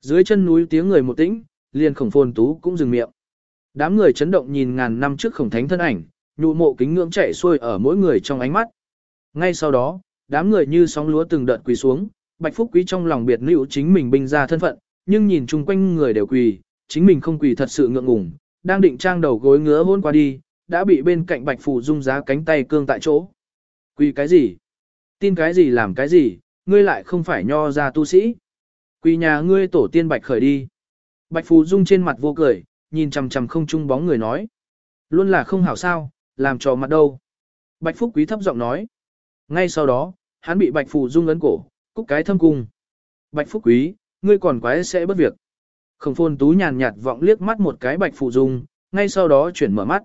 Dưới chân núi tiếng người một tĩnh, liền khổng phồn tú cũng dừng miệng. Đám người chấn động nhìn ngàn năm trước khổng thánh thân ảnh, nhụ mộ kính ngưỡng chạy xuôi ở mỗi người trong ánh mắt. Ngay sau đó, đám người như sóng lúa từng đợt quỳ xuống, Bạch Phúc Quý trong lòng biệt nữ chính mình binh ra thân phận, nhưng nhìn chung quanh người đều quỳ, chính mình không quỳ thật sự ngượng ngùng, đang định trang đầu gối ngứa hôn qua đi, đã bị bên cạnh Bạch Phù Dung giá cánh tay cương tại chỗ. Quỳ cái gì? Tin cái gì làm cái gì, ngươi lại không phải nho ra tu sĩ. Quỳ nhà ngươi tổ tiên Bạch khởi đi. Bạch Phù Dung trên mặt vô cười, nhìn chằm chằm không trung bóng người nói. Luôn là không hảo sao, làm trò mặt đâu. Bạch Phúc Quý thấp giọng nói. Ngay sau đó, hắn bị Bạch Phù Dung ấn cổ, cúc cái thâm cung. Bạch Phúc Quý, ngươi còn quái sẽ bất việc. Khổng phôn tú nhàn nhạt vọng liếc mắt một cái Bạch phụ Dung, ngay sau đó chuyển mở mắt.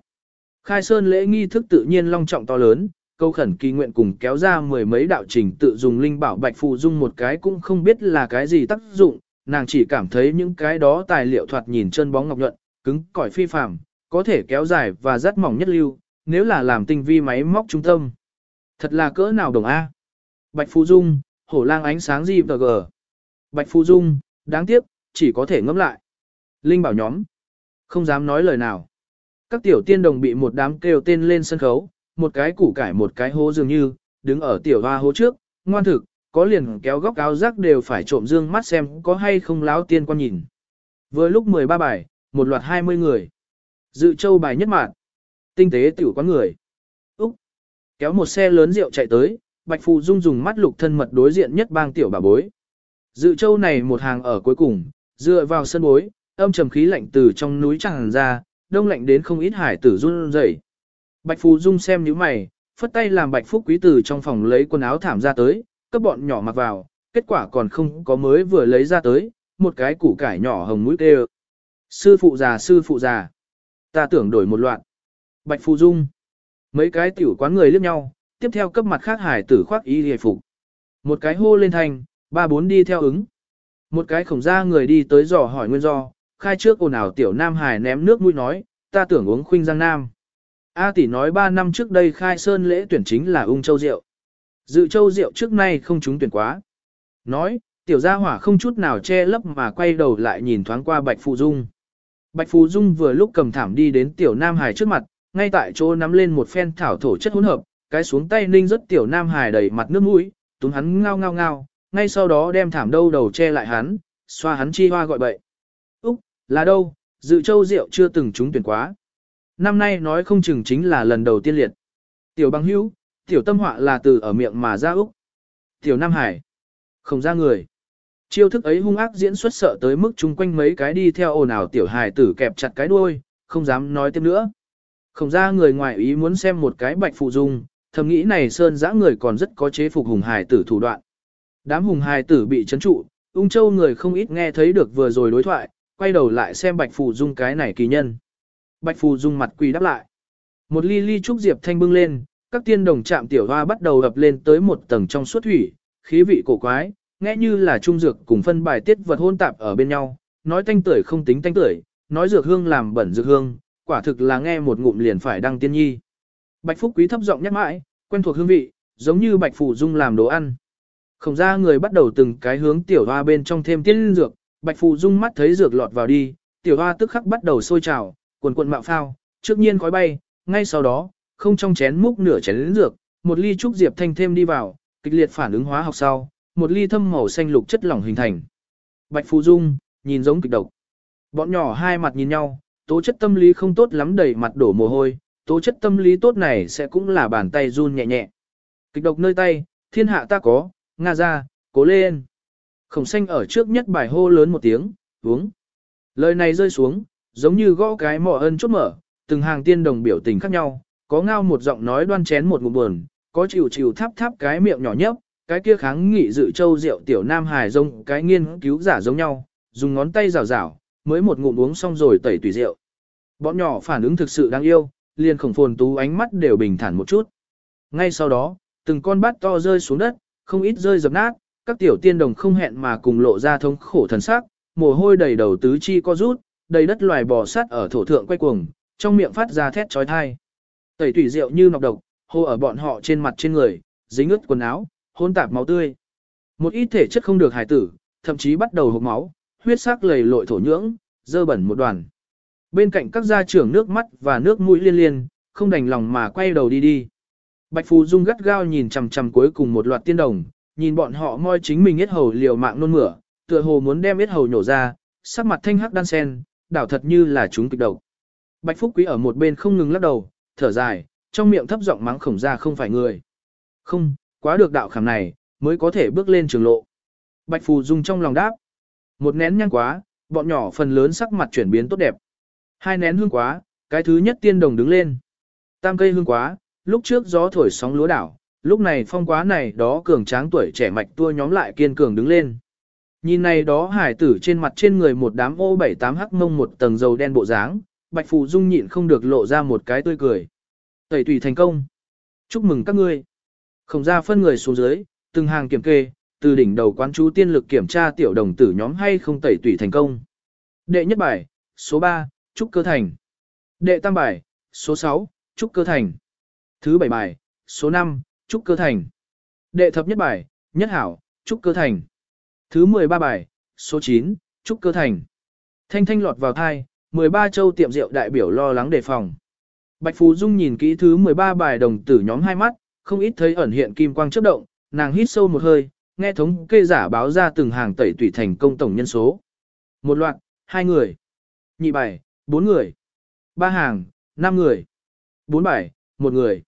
Khai sơn lễ nghi thức tự nhiên long trọng to lớn, câu khẩn kỳ nguyện cùng kéo ra mười mấy đạo trình tự dùng linh bảo Bạch phụ Dung một cái cũng không biết là cái gì tác dụng, nàng chỉ cảm thấy những cái đó tài liệu thoạt nhìn chân bóng ngọc nhuận, cứng cỏi phi phàm, có thể kéo dài và rất mỏng nhất lưu, nếu là làm tinh vi máy móc trung tâm. Thật là cỡ nào đồng A. Bạch phụ Dung, hổ lang ánh sáng gì tờ gờ. Bạch Phu Dung, đáng tiếc, chỉ có thể ngẫm lại. Linh bảo nhóm, không dám nói lời nào. Các tiểu tiên đồng bị một đám kêu tên lên sân khấu, một cái củ cải một cái hố dường như, đứng ở tiểu hoa hố trước, ngoan thực, có liền kéo góc áo rác đều phải trộm dương mắt xem có hay không láo tiên quan nhìn. Với lúc 13 bài, một loạt 20 người. Dự châu bài nhất mạng. Tinh tế tiểu quán người. Úc. Kéo một xe lớn rượu chạy tới, Bạch Phù Dung dùng mắt lục thân mật đối diện nhất bang tiểu bà bối. Dự châu này một hàng ở cuối cùng, dựa vào sân bối, âm trầm khí lạnh từ trong núi tràn ra, đông lạnh đến không ít hải tử run rẩy. Bạch Phù Dung xem nhíu mày, phất tay làm Bạch Phúc Quý từ trong phòng lấy quần áo thảm ra tới, cấp bọn nhỏ mặc vào, kết quả còn không có mới vừa lấy ra tới, một cái củ cải nhỏ hồng mũi kêu. Sư phụ già sư phụ già. Ta tưởng đổi một loạt. Bạch Phù Dung. Mấy cái tiểu quán người liếc nhau, tiếp theo cấp mặt khác hải tử khoác y hề phục. Một cái hô lên thành, ba bốn đi theo ứng. Một cái khổng ra người đi tới dò hỏi nguyên do, khai trước ồn ào tiểu nam hải ném nước mũi nói, ta tưởng uống khuynh giang nam. A tỷ nói ba năm trước đây khai sơn lễ tuyển chính là ung châu rượu. Dự châu rượu trước nay không trúng tuyển quá. Nói, tiểu gia hỏa không chút nào che lấp mà quay đầu lại nhìn thoáng qua Bạch Phù Dung. Bạch Phù Dung vừa lúc cầm thảm đi đến tiểu Nam Hải trước mặt, ngay tại chỗ nắm lên một phen thảo thổ chất hỗn hợp, cái xuống tay ninh rất tiểu Nam Hải đầy mặt nước mũi, túm hắn ngao ngao ngao, ngay sau đó đem thảm đâu đầu che lại hắn, xoa hắn chi hoa gọi bậy. Úc, là đâu, dự châu rượu chưa từng trúng tuyển quá. Năm nay nói không chừng chính là lần đầu tiên liệt. Tiểu băng hữu, tiểu tâm họa là từ ở miệng mà ra Úc. Tiểu Nam Hải, không ra người. Chiêu thức ấy hung ác diễn xuất sợ tới mức chung quanh mấy cái đi theo ồn ào tiểu hài tử kẹp chặt cái đuôi, không dám nói tiếp nữa. Không ra người ngoài ý muốn xem một cái bạch phụ dung, thầm nghĩ này sơn dã người còn rất có chế phục hùng hài tử thủ đoạn. Đám hùng hài tử bị chấn trụ, ung châu người không ít nghe thấy được vừa rồi đối thoại, quay đầu lại xem bạch phù dung cái này kỳ nhân. Bạch phù dung mặt quỳ đáp lại. Một ly ly trúc diệp thanh bưng lên, các tiên đồng chạm tiểu hoa bắt đầu ập lên tới một tầng trong suốt thủy, khí vị cổ quái, nghe như là trung dược cùng phân bài tiết vật hôn tạp ở bên nhau, nói thanh tưởi không tính thanh tưởi, nói dược hương làm bẩn dược hương, quả thực là nghe một ngụm liền phải đăng tiên nhi. Bạch Phúc Quý thấp giọng nhắc mãi, quen thuộc hương vị, giống như Bạch Phủ Dung làm đồ ăn. Không ra người bắt đầu từng cái hướng tiểu hoa bên trong thêm tiên dược, Bạch Phủ Dung mắt thấy dược lọt vào đi, tiểu hoa tức khắc bắt đầu sôi trào, cuồn cuộn mạo phao, trước nhiên khói bay, ngay sau đó, không trong chén múc nửa chén lớn dược, một ly trúc diệp thanh thêm đi vào, kịch liệt phản ứng hóa học sau, một ly thâm màu xanh lục chất lỏng hình thành. Bạch Phù Dung, nhìn giống kịch độc. Bọn nhỏ hai mặt nhìn nhau, tố chất tâm lý không tốt lắm đầy mặt đổ mồ hôi, tố chất tâm lý tốt này sẽ cũng là bàn tay run nhẹ nhẹ. Kịch độc nơi tay, thiên hạ ta có, Nga ra, cố lên. Khổng xanh ở trước nhất bài hô lớn một tiếng, uống. Lời này rơi xuống, giống như gõ cái mỏ ân chốt mở, từng hàng tiên đồng biểu tình khác nhau, có ngao một giọng nói đoan chén một ngụm buồn, có chịu chịu tháp tháp cái miệng nhỏ nhấp, cái kia kháng nghị dự châu rượu tiểu nam hài rông cái nghiên cứu giả giống nhau, dùng ngón tay rào rào, mới một ngụm uống xong rồi tẩy tùy rượu. Bọn nhỏ phản ứng thực sự đáng yêu, liền khổng phồn tú ánh mắt đều bình thản một chút. Ngay sau đó, từng con bát to rơi xuống đất, không ít rơi dập nát, các tiểu tiên đồng không hẹn mà cùng lộ ra thống khổ thần sắc, mồ hôi đầy đầu tứ chi co rút, đầy đất loài bò sát ở thổ thượng quay cuồng, trong miệng phát ra thét chói tai. Tẩy thủy rượu như nọc độc, hô ở bọn họ trên mặt trên người, dính ướt quần áo, hôn tạp máu tươi. Một ít thể chất không được hài tử, thậm chí bắt đầu hộc máu, huyết sắc lầy lội thổ nhưỡng, dơ bẩn một đoàn. Bên cạnh các gia trưởng nước mắt và nước mũi liên liên, không đành lòng mà quay đầu đi đi. Bạch Phù Dung gắt gao nhìn chằm chằm cuối cùng một loạt tiên đồng, nhìn bọn họ moi chính mình yết hầu liều mạng nôn mửa, tựa hồ muốn đem yết hầu nhổ ra, sắc mặt thanh hắc đan sen, đảo thật như là chúng kịch độc. Bạch Phúc Quý ở một bên không ngừng lắc đầu, thở dài, trong miệng thấp giọng mắng khổng ra không phải người. Không, quá được đạo khảm này, mới có thể bước lên trường lộ. Bạch Phù Dung trong lòng đáp. Một nén nhăn quá, bọn nhỏ phần lớn sắc mặt chuyển biến tốt đẹp. Hai nén hương quá, cái thứ nhất tiên đồng đứng lên. Tam cây hương quá, lúc trước gió thổi sóng lúa đảo, lúc này phong quá này đó cường tráng tuổi trẻ mạch tua nhóm lại kiên cường đứng lên. Nhìn này đó hải tử trên mặt trên người một đám ô bảy tám hắc mông một tầng dầu đen bộ dáng, Bạch Phù Dung nhịn không được lộ ra một cái tươi cười. Tẩy tùy thành công. Chúc mừng các ngươi. Không ra phân người xuống dưới, từng hàng kiểm kê, từ đỉnh đầu quán chú tiên lực kiểm tra tiểu đồng tử nhóm hay không tẩy tùy thành công. Đệ nhất bài, số 3, Trúc Cơ Thành. Đệ tam bài, số 6, Trúc Cơ Thành. Thứ bảy bài, số 5, Trúc Cơ Thành. Đệ thập nhất bài, Nhất Hảo, Trúc Cơ Thành. Thứ 13 bài, số 9, Trúc Cơ Thành. Thanh thanh lọt vào thai, 13 châu tiệm rượu đại biểu lo lắng đề phòng. Bạch Phú Dung nhìn kỹ thứ 13 bài đồng tử nhóm hai mắt, không ít thấy ẩn hiện kim quang chớp động, nàng hít sâu một hơi, nghe thống kê giả báo ra từng hàng tẩy tùy thành công tổng nhân số. Một loạt, hai người. Nhị bài, bốn người. Ba hàng, năm người. Bốn bài, một người.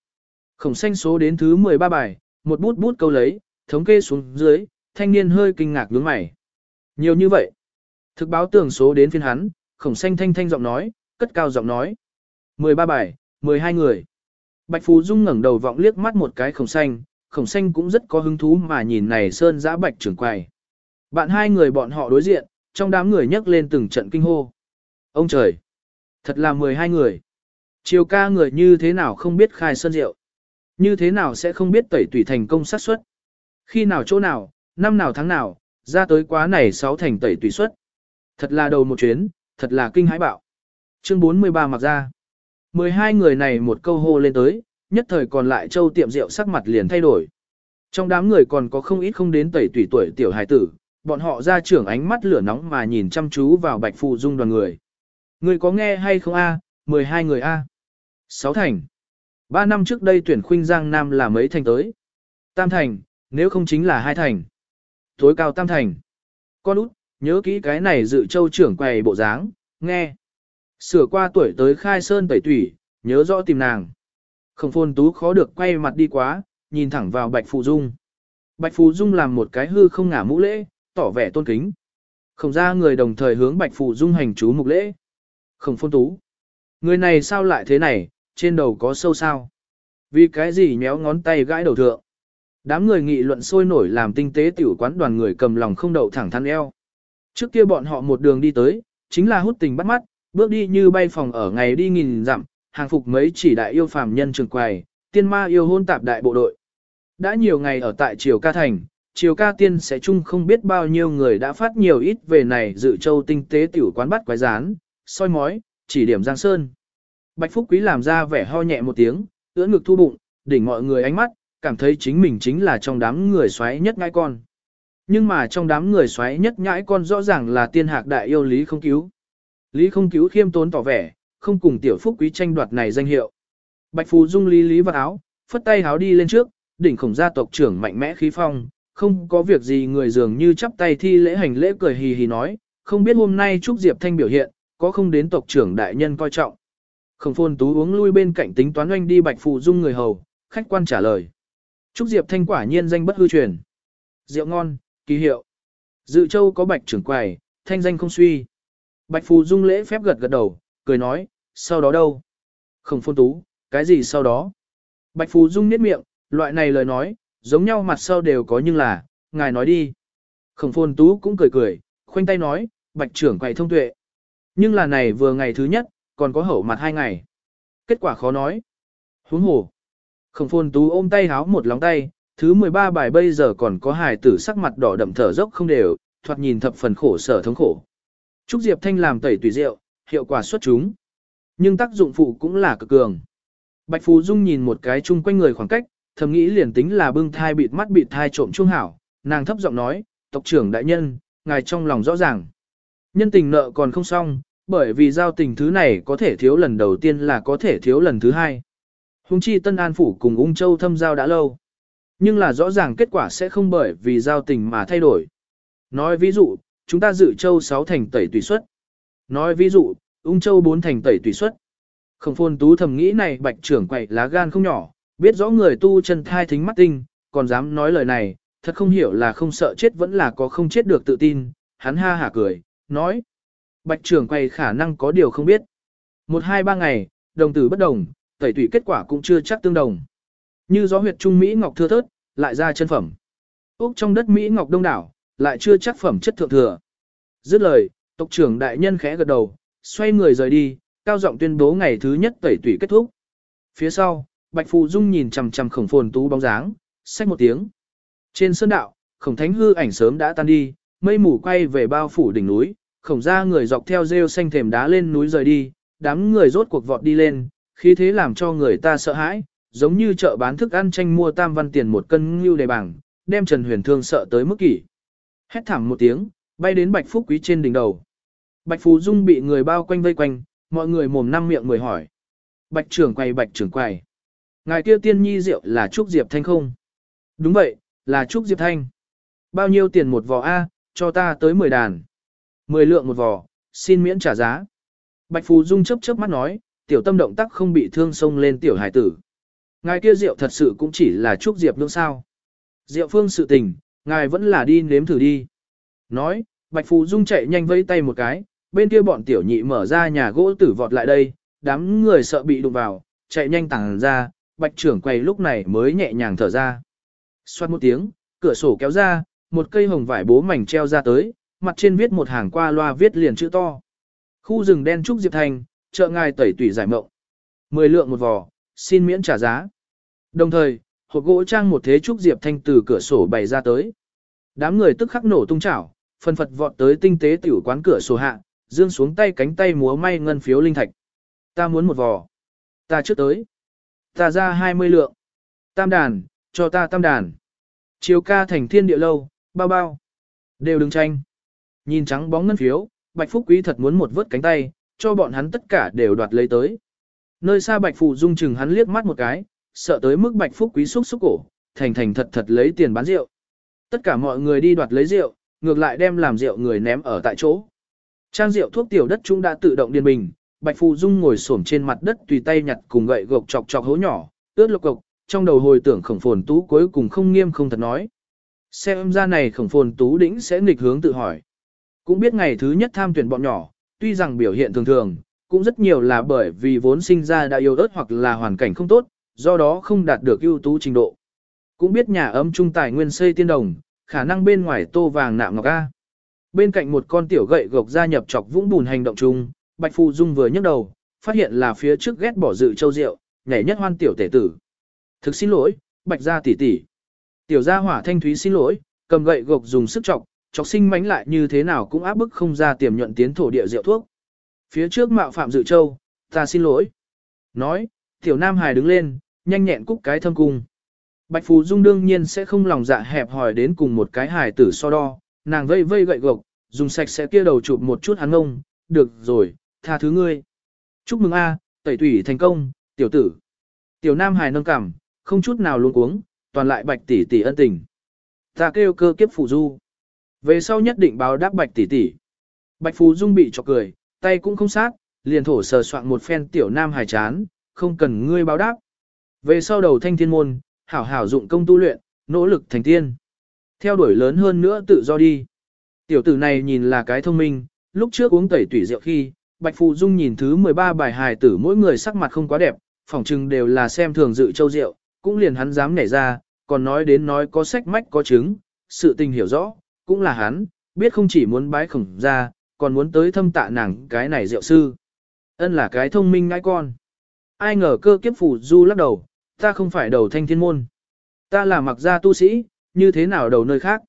Khổng xanh số đến thứ 13 bài, một bút bút câu lấy, thống kê xuống dưới, thanh niên hơi kinh ngạc nhướng mày. Nhiều như vậy. Thực báo tưởng số đến phiên hắn, khổng xanh thanh thanh giọng nói, cất cao giọng nói. 13 bài, 12 người. Bạch Phú Dung ngẩng đầu vọng liếc mắt một cái khổng xanh, khổng xanh cũng rất có hứng thú mà nhìn này sơn giã bạch trưởng quầy. Bạn hai người bọn họ đối diện, trong đám người nhấc lên từng trận kinh hô. Ông trời! Thật là 12 người. Chiều ca người như thế nào không biết khai sơn rượu. Như thế nào sẽ không biết tẩy tùy thành công sát suất. Khi nào chỗ nào, năm nào tháng nào, ra tới quá này sáu thành tẩy tùy suất. Thật là đầu một chuyến, thật là kinh hãi bạo. Chương 43 mặc ra. 12 người này một câu hô lên tới, nhất thời còn lại châu tiệm rượu sắc mặt liền thay đổi. Trong đám người còn có không ít không đến tẩy tùy tuổi tiểu hài tử, bọn họ ra trưởng ánh mắt lửa nóng mà nhìn chăm chú vào bạch phụ dung đoàn người. Người có nghe hay không a? 12 người a. 6 thành. 3 năm trước đây tuyển khuynh Giang Nam là mấy thành tới? Tam thành, nếu không chính là hai thành. Tối cao tam thành. Con út, nhớ kỹ cái này dự châu trưởng quầy bộ dáng, nghe. Sửa qua tuổi tới khai sơn tẩy tủy, nhớ rõ tìm nàng. Không phôn tú khó được quay mặt đi quá, nhìn thẳng vào Bạch Phù Dung. Bạch Phù Dung làm một cái hư không ngả mũ lễ, tỏ vẻ tôn kính. Không ra người đồng thời hướng Bạch Phù Dung hành chú mục lễ. Không phong tú. Người này sao lại thế này, trên đầu có sâu sao? Vì cái gì nhéo ngón tay gãi đầu thượng? Đám người nghị luận sôi nổi làm tinh tế tiểu quán đoàn người cầm lòng không đậu thẳng thắn eo. Trước kia bọn họ một đường đi tới, chính là hút tình bắt mắt, bước đi như bay phòng ở ngày đi nghìn dặm, hàng phục mấy chỉ đại yêu phàm nhân trường quầy, tiên ma yêu hôn tạp đại bộ đội. Đã nhiều ngày ở tại Triều Ca Thành, Triều Ca Tiên sẽ chung không biết bao nhiêu người đã phát nhiều ít về này dự châu tinh tế tiểu quán bắt quái rán, soi mói, chỉ điểm Giang Sơn. Bạch Phúc Quý làm ra vẻ ho nhẹ một tiếng, ưỡn ngực thu bụng, đỉnh mọi người ánh mắt, cảm thấy chính mình chính là trong đám người xoáy nhất ngãi con. Nhưng mà trong đám người xoáy nhất nhãi con rõ ràng là tiên hạc đại yêu Lý không cứu. Lý không cứu khiêm tốn tỏ vẻ, không cùng tiểu phúc quý tranh đoạt này danh hiệu. Bạch Phù Dung lý lý vào áo, phất tay áo đi lên trước, đỉnh khổng gia tộc trưởng mạnh mẽ khí phong, không có việc gì người dường như chắp tay thi lễ hành lễ cười hì hì nói, không biết hôm nay Trúc Diệp Thanh biểu hiện, có không đến tộc trưởng đại nhân coi trọng. Khổng phôn tú uống lui bên cạnh tính toán oanh đi Bạch phụ Dung người hầu, khách quan trả lời. Trúc Diệp Thanh quả nhiên danh bất hư truyền. Rượu ngon, kỳ hiệu. Dự châu có Bạch trưởng quầy, thanh danh không suy. Bạch Phù Dung lễ phép gật gật đầu, cười nói, sau đó đâu? Khổng phôn tú, cái gì sau đó? Bạch Phù Dung niết miệng, loại này lời nói, giống nhau mặt sau đều có nhưng là, ngài nói đi. Khổng phôn tú cũng cười cười, khoanh tay nói, bạch trưởng quầy thông tuệ. Nhưng là này vừa ngày thứ nhất, còn có hậu mặt hai ngày. Kết quả khó nói. Huống hồ. Khổng phồn tú ôm tay háo một lóng tay, thứ 13 bài bây giờ còn có hài tử sắc mặt đỏ đậm thở dốc không đều, thoạt nhìn thập phần khổ sở thống khổ. Trúc Diệp Thanh làm tẩy tùy rượu, hiệu quả xuất chúng. Nhưng tác dụng phụ cũng là cực cường. Bạch Phú Dung nhìn một cái chung quanh người khoảng cách, thầm nghĩ liền tính là bưng thai bịt mắt bịt thai trộm trung hảo, nàng thấp giọng nói, tộc trưởng đại nhân, ngài trong lòng rõ ràng. Nhân tình nợ còn không xong, bởi vì giao tình thứ này có thể thiếu lần đầu tiên là có thể thiếu lần thứ hai. Hùng chi Tân An Phủ cùng ung châu thâm giao đã lâu. Nhưng là rõ ràng kết quả sẽ không bởi vì giao tình mà thay đổi. Nói ví dụ, chúng ta dự châu 6 thành tẩy tùy xuất. Nói ví dụ, ung châu 4 thành tẩy tùy xuất. Không phôn tú thầm nghĩ này bạch trưởng quậy lá gan không nhỏ, biết rõ người tu chân thai thính mắt tinh, còn dám nói lời này, thật không hiểu là không sợ chết vẫn là có không chết được tự tin, hắn ha hả cười, nói. Bạch trưởng quay khả năng có điều không biết. Một hai ba ngày, đồng tử bất đồng, tẩy tủy kết quả cũng chưa chắc tương đồng. Như gió huyệt trung Mỹ ngọc thưa thớt, lại ra chân phẩm. Úc trong đất Mỹ ngọc đông đảo, lại chưa chắc phẩm chất thượng thừa. Dứt lời, tộc trưởng đại nhân khẽ gật đầu, xoay người rời đi, cao giọng tuyên bố ngày thứ nhất tẩy tủy kết thúc. Phía sau, Bạch Phù Dung nhìn chằm chằm khổng phồn tú bóng dáng, xách một tiếng. Trên sơn đạo, khổng thánh hư ảnh sớm đã tan đi, mây mù quay về bao phủ đỉnh núi, khổng ra người dọc theo rêu xanh thềm đá lên núi rời đi, đám người rốt cuộc vọt đi lên, khí thế làm cho người ta sợ hãi, giống như chợ bán thức ăn tranh mua tam văn tiền một cân ngưu đề bảng, đem Trần Huyền Thương sợ tới mức kỷ. Hét thảm một tiếng, bay đến Bạch Phúc Quý trên đỉnh đầu. Bạch Phú Dung bị người bao quanh vây quanh, mọi người mồm năm miệng mười hỏi. Bạch trưởng quầy bạch trưởng quầy. Ngài kia tiên nhi rượu là Trúc Diệp Thanh không? Đúng vậy, là Trúc Diệp Thanh. Bao nhiêu tiền một vò A, cho ta tới 10 đàn. 10 lượng một vò, xin miễn trả giá. Bạch Phù Dung chớp chớp mắt nói, tiểu tâm động tác không bị thương xông lên tiểu hải tử. Ngài kia rượu thật sự cũng chỉ là chúc Diệp nương sao. Diệu phương sự tình, ngài vẫn là đi nếm thử đi. Nói, Bạch Phù Dung chạy nhanh vẫy tay một cái, bên kia bọn tiểu nhị mở ra nhà gỗ tử vọt lại đây, đám người sợ bị đụng vào, chạy nhanh tàng ra, Bạch trưởng quầy lúc này mới nhẹ nhàng thở ra. Xoát một tiếng, cửa sổ kéo ra, một cây hồng vải bố mảnh treo ra tới, mặt trên viết một hàng qua loa viết liền chữ to. Khu rừng đen trúc Diệp Thành, chợ ngài tẩy tủy giải mộng. Mười lượng một vò, xin miễn trả giá. Đồng thời, hộp gỗ trang một thế trúc Diệp Thanh từ cửa sổ bày ra tới. Đám người tức khắc nổ tung chảo, phân phật vọt tới tinh tế tiểu quán cửa sổ hạ, dương xuống tay cánh tay múa may ngân phiếu linh thạch. Ta muốn một vò. Ta trước tới. Ta ra 20 lượng. Tam đàn, cho ta tam đàn. Chiều ca thành thiên địa lâu, bao bao. Đều đứng tranh. Nhìn trắng bóng ngân phiếu, Bạch Phúc Quý thật muốn một vớt cánh tay, cho bọn hắn tất cả đều đoạt lấy tới. Nơi xa Bạch Phụ Dung chừng hắn liếc mắt một cái, sợ tới mức Bạch Phúc Quý xúc xúc cổ, thành thành thật thật lấy tiền bán rượu. Tất cả mọi người đi đoạt lấy rượu, ngược lại đem làm rượu người ném ở tại chỗ. Trang rượu thuốc tiểu đất chúng đã tự động điền bình, Bạch phụ Dung ngồi xổm trên mặt đất tùy tay nhặt cùng gậy gộc chọc chọc hố nhỏ, ướt lục cục, trong đầu hồi tưởng khổng phồn tú cuối cùng không nghiêm không thật nói. Xem ra này khổng phồn tú đỉnh sẽ nghịch hướng tự hỏi. Cũng biết ngày thứ nhất tham tuyển bọn nhỏ, tuy rằng biểu hiện thường thường, cũng rất nhiều là bởi vì vốn sinh ra đã yêu ớt hoặc là hoàn cảnh không tốt, do đó không đạt được ưu tú trình độ. Cũng biết nhà ấm trung tài nguyên xây tiên đồng, khả năng bên ngoài tô vàng nạm ngọc A. Bên cạnh một con tiểu gậy gộc gia nhập chọc vũng bùn hành động chung, Bạch Phù Dung vừa nhấc đầu, phát hiện là phía trước ghét bỏ dự châu rượu, nhảy nhất hoan tiểu tể tử. Thực xin lỗi, Bạch gia tỷ tỷ. Tiểu gia hỏa thanh thúy xin lỗi, cầm gậy gộc dùng sức chọc, chọc sinh mánh lại như thế nào cũng áp bức không ra tiềm nhuận tiến thổ địa rượu thuốc. Phía trước mạo phạm dự châu, ta xin lỗi. Nói, tiểu nam hài đứng lên, nhanh nhẹn cúc cái thâm cung. Bạch Phù Dung đương nhiên sẽ không lòng dạ hẹp hòi đến cùng một cái hài tử so đo, nàng vây vây gậy gộc, dùng sạch sẽ kia đầu chụp một chút hắn ngông, được rồi, tha thứ ngươi. Chúc mừng a, tẩy tủy thành công, tiểu tử. Tiểu nam hài nâng cảm, không chút nào luôn cuống, toàn lại bạch tỷ tỷ ân tình. Ta kêu cơ kiếp phù du. Về sau nhất định báo đáp bạch tỷ tỷ. Bạch phú dung bị chọc cười, tay cũng không sát, liền thổ sờ soạn một phen tiểu nam hài chán, không cần ngươi báo đáp. Về sau đầu thanh thiên môn, hảo hảo dụng công tu luyện, nỗ lực thành tiên. Theo đuổi lớn hơn nữa tự do đi. Tiểu tử này nhìn là cái thông minh, lúc trước uống tẩy tủy rượu khi, Bạch Phù Dung nhìn thứ 13 bài hài tử mỗi người sắc mặt không quá đẹp, phỏng chừng đều là xem thường dự châu rượu, cũng liền hắn dám nảy ra, còn nói đến nói có sách mách có chứng, sự tình hiểu rõ, cũng là hắn, biết không chỉ muốn bái khổng ra, còn muốn tới thâm tạ nàng cái này rượu sư. Ân là cái thông minh ngãi con. Ai ngờ cơ kiếp phủ Du lắc đầu, ta không phải đầu thanh thiên môn. Ta là mặc gia tu sĩ, như thế nào đầu nơi khác.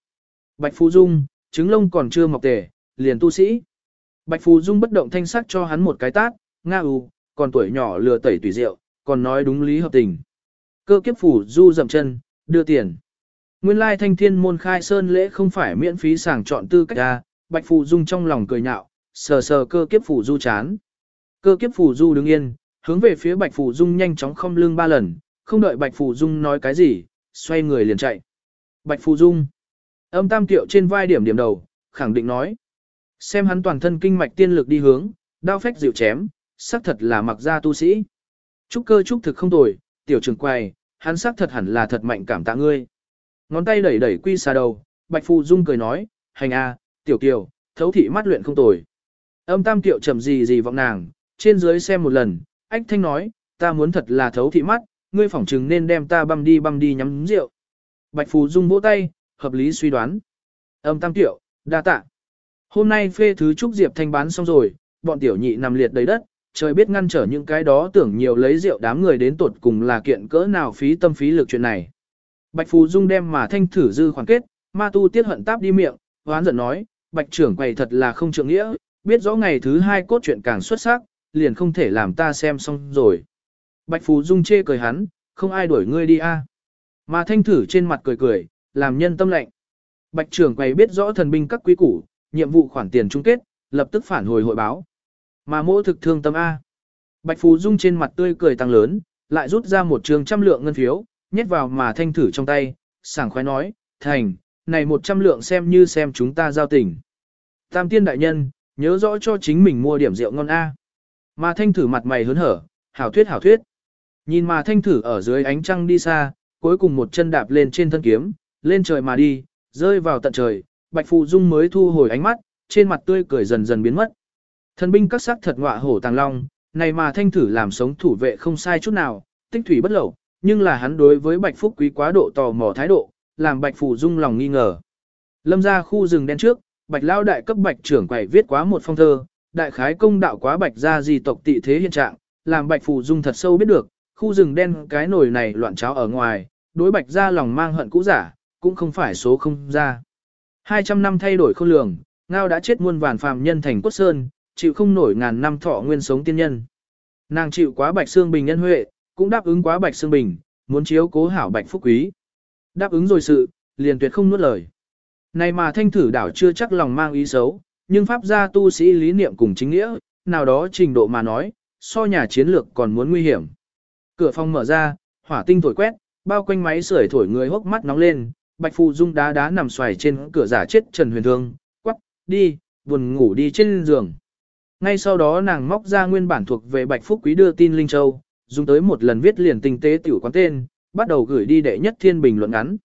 Bạch Phù Dung, trứng lông còn chưa mọc tể, liền tu sĩ. Bạch Phù Dung bất động thanh sắc cho hắn một cái tát, nga u, còn tuổi nhỏ lừa tẩy tùy rượu, còn nói đúng lý hợp tình. Cơ kiếp phủ Du dậm chân, đưa tiền. Nguyên lai thanh thiên môn khai sơn lễ không phải miễn phí sàng chọn tư cách ra, Bạch Phù Dung trong lòng cười nhạo, sờ sờ cơ kiếp Phù Du chán. Cơ kiếp Phù Du đứng yên, hướng về phía Bạch Phù Dung nhanh chóng không lưng ba lần, không đợi Bạch Phù Dung nói cái gì, xoay người liền chạy. Bạch Phù Dung. Âm tam tiệu trên vai điểm điểm đầu, khẳng định nói. Xem hắn toàn thân kinh mạch tiên lực đi hướng, đao phách dịu chém, xác thật là mặc gia tu sĩ. Trúc cơ trúc thực không tồi, tiểu trường quay, hắn xác thật hẳn là thật mạnh cảm tạ ngươi. Ngón tay đẩy đẩy quy xà đầu, Bạch Phù Dung cười nói, hành a, tiểu kiều, thấu thị mắt luyện không tồi. Âm tam tiểu chậm gì gì vọng nàng, trên dưới xem một lần, ách thanh nói, ta muốn thật là thấu thị mắt, ngươi phỏng chừng nên đem ta băm đi băm đi nhắm rượu. Bạch Phù Dung vỗ tay, hợp lý suy đoán. Âm tam tiểu, đa tạ. Hôm nay phê thứ trúc diệp thanh bán xong rồi, bọn tiểu nhị nằm liệt đầy đất, trời biết ngăn trở những cái đó tưởng nhiều lấy rượu đám người đến tột cùng là kiện cỡ nào phí tâm phí lực chuyện này. Bạch Phù Dung đem mà thanh thử dư khoản kết, ma tu tiết hận táp đi miệng, hoán giận nói, bạch trưởng quầy thật là không trượng nghĩa, biết rõ ngày thứ hai cốt truyện càng xuất sắc, liền không thể làm ta xem xong rồi. Bạch Phù Dung chê cười hắn, không ai đuổi ngươi đi a. Mà thanh thử trên mặt cười cười, làm nhân tâm lạnh. Bạch trưởng quầy biết rõ thần binh các quý củ, nhiệm vụ khoản tiền chung kết, lập tức phản hồi hội báo. Mà mỗ thực thương tâm A. Bạch Phú Dung trên mặt tươi cười tăng lớn, lại rút ra một trường trăm lượng ngân phiếu, nhét vào mà thanh thử trong tay, sảng khoái nói, thành, này một trăm lượng xem như xem chúng ta giao tình. Tam tiên đại nhân, nhớ rõ cho chính mình mua điểm rượu ngon A. Mà thanh thử mặt mày hớn hở, hảo thuyết hảo thuyết. Nhìn mà thanh thử ở dưới ánh trăng đi xa, cuối cùng một chân đạp lên trên thân kiếm, lên trời mà đi, rơi vào tận trời, Bạch phụ Dung mới thu hồi ánh mắt, trên mặt tươi cười dần dần biến mất. Thần binh các sắc thật ngọa hổ tàng long, này mà thanh thử làm sống thủ vệ không sai chút nào, tích thủy bất lậu, nhưng là hắn đối với Bạch Phúc Quý quá độ tò mò thái độ, làm Bạch Phủ Dung lòng nghi ngờ. Lâm ra khu rừng đen trước, Bạch Lao đại cấp Bạch trưởng quầy viết quá một phong thơ, đại khái công đạo quá Bạch gia di tộc tị thế hiện trạng, làm Bạch Phủ Dung thật sâu biết được, khu rừng đen cái nồi này loạn cháo ở ngoài, đối Bạch gia lòng mang hận cũ giả, cũng không phải số không ra. 200 năm thay đổi khôn lường, ngao đã chết muôn vàn phàm nhân thành cốt sơn, chịu không nổi ngàn năm thọ nguyên sống tiên nhân. Nàng chịu quá Bạch Xương Bình nhân huệ, cũng đáp ứng quá Bạch Sương Bình, muốn chiếu cố hảo Bạch Phúc Quý. Đáp ứng rồi sự, liền tuyệt không nuốt lời. Này mà thanh thử đảo chưa chắc lòng mang ý xấu, nhưng pháp gia tu sĩ lý niệm cùng chính nghĩa, nào đó trình độ mà nói, so nhà chiến lược còn muốn nguy hiểm. Cửa phòng mở ra, hỏa tinh thổi quét, bao quanh máy sưởi thổi người hốc mắt nóng lên, Bạch Phù Dung đá đá nằm xoài trên cửa giả chết Trần Huyền Thương, quắc, đi, buồn ngủ đi trên giường. Ngay sau đó nàng móc ra nguyên bản thuộc về Bạch Phúc Quý đưa tin Linh Châu, dùng tới một lần viết liền tinh tế tiểu quán tên, bắt đầu gửi đi đệ nhất thiên bình luận ngắn.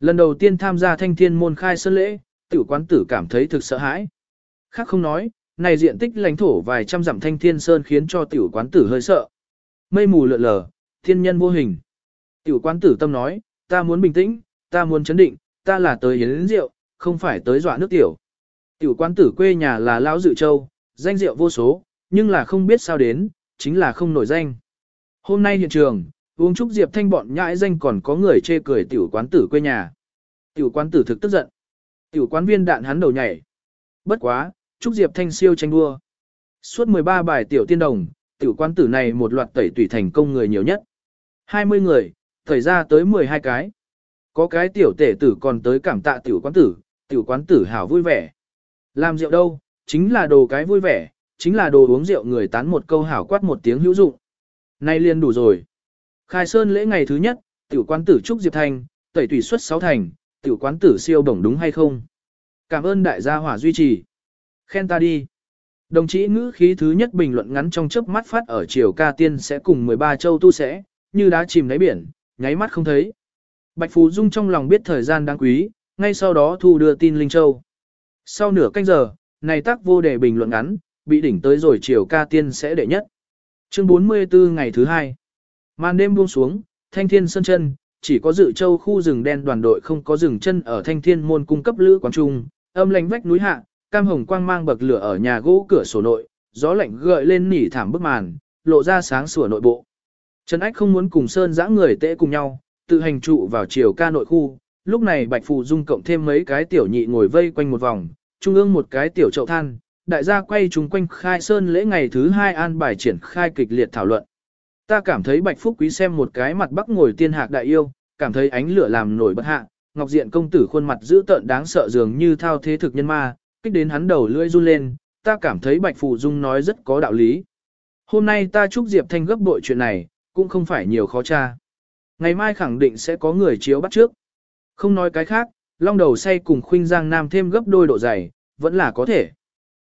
Lần đầu tiên tham gia thanh thiên môn khai sơn lễ, tiểu quán tử cảm thấy thực sợ hãi. Khác không nói, này diện tích lãnh thổ vài trăm dặm thanh thiên sơn khiến cho tiểu quán tử hơi sợ. Mây mù lượn lờ, thiên nhân vô hình. Tiểu quán tử tâm nói, ta muốn bình tĩnh, ta muốn chấn định, ta là tới hiến rượu, không phải tới dọa nước tiểu. Tiểu quán tử quê nhà là Lão Dự Châu, danh rượu vô số, nhưng là không biết sao đến, chính là không nổi danh. Hôm nay hiện trường, uống chúc Diệp Thanh bọn nhãi danh còn có người chê cười tiểu quán tử quê nhà. Tiểu quán tử thực tức giận. Tiểu quán viên đạn hắn đầu nhảy. Bất quá, chúc Diệp Thanh siêu tranh đua. Suốt 13 bài tiểu tiên đồng, tiểu quán tử này một loạt tẩy tùy thành công người nhiều nhất. 20 người, tẩy ra tới 12 cái. Có cái tiểu tể tử còn tới cảm tạ tiểu quán tử, tiểu quán tử hảo vui vẻ. Làm rượu đâu, chính là đồ cái vui vẻ, chính là đồ uống rượu người tán một câu hảo quát một tiếng hữu dụng. Nay liền đủ rồi. Khai sơn lễ ngày thứ nhất, tiểu quán tử Trúc Diệp thành, tẩy tủy xuất sáu thành, tiểu quán tử siêu bổng đúng hay không? Cảm ơn đại gia hỏa duy trì. Khen ta đi. Đồng chí ngữ khí thứ nhất bình luận ngắn trong chớp mắt phát ở chiều ca tiên sẽ cùng 13 châu tu sẽ, như đá chìm đáy biển, nháy mắt không thấy. Bạch Phú Dung trong lòng biết thời gian đáng quý, ngay sau đó thu đưa tin Linh Châu. Sau nửa canh giờ, này tác vô đề bình luận ngắn, bị đỉnh tới rồi chiều ca tiên sẽ đệ nhất. Chương 44 ngày thứ hai. Màn đêm buông xuống, thanh thiên sơn chân, chỉ có dự châu khu rừng đen đoàn đội không có rừng chân ở thanh thiên môn cung cấp lữ quán trung, âm lạnh vách núi hạ, cam hồng quang mang bậc lửa ở nhà gỗ cửa sổ nội, gió lạnh gợi lên nỉ thảm bức màn, lộ ra sáng sủa nội bộ. Trần Ách không muốn cùng Sơn dã người tễ cùng nhau, tự hành trụ vào chiều ca nội khu, lúc này Bạch Phù Dung cộng thêm mấy cái tiểu nhị ngồi vây quanh một vòng, trung ương một cái tiểu chậu than, đại gia quay chung quanh khai sơn lễ ngày thứ hai an bài triển khai kịch liệt thảo luận. Ta cảm thấy Bạch Phúc Quý xem một cái mặt bắc ngồi tiên hạc đại yêu, cảm thấy ánh lửa làm nổi bất hạ, Ngọc Diện công tử khuôn mặt dữ tợn đáng sợ dường như thao thế thực nhân ma, kích đến hắn đầu lưỡi run lên, ta cảm thấy Bạch Phù Dung nói rất có đạo lý. Hôm nay ta chúc Diệp Thanh gấp bội chuyện này, cũng không phải nhiều khó tra. Ngày mai khẳng định sẽ có người chiếu bắt trước. Không nói cái khác, long đầu say cùng khuynh giang nam thêm gấp đôi độ dày, vẫn là có thể.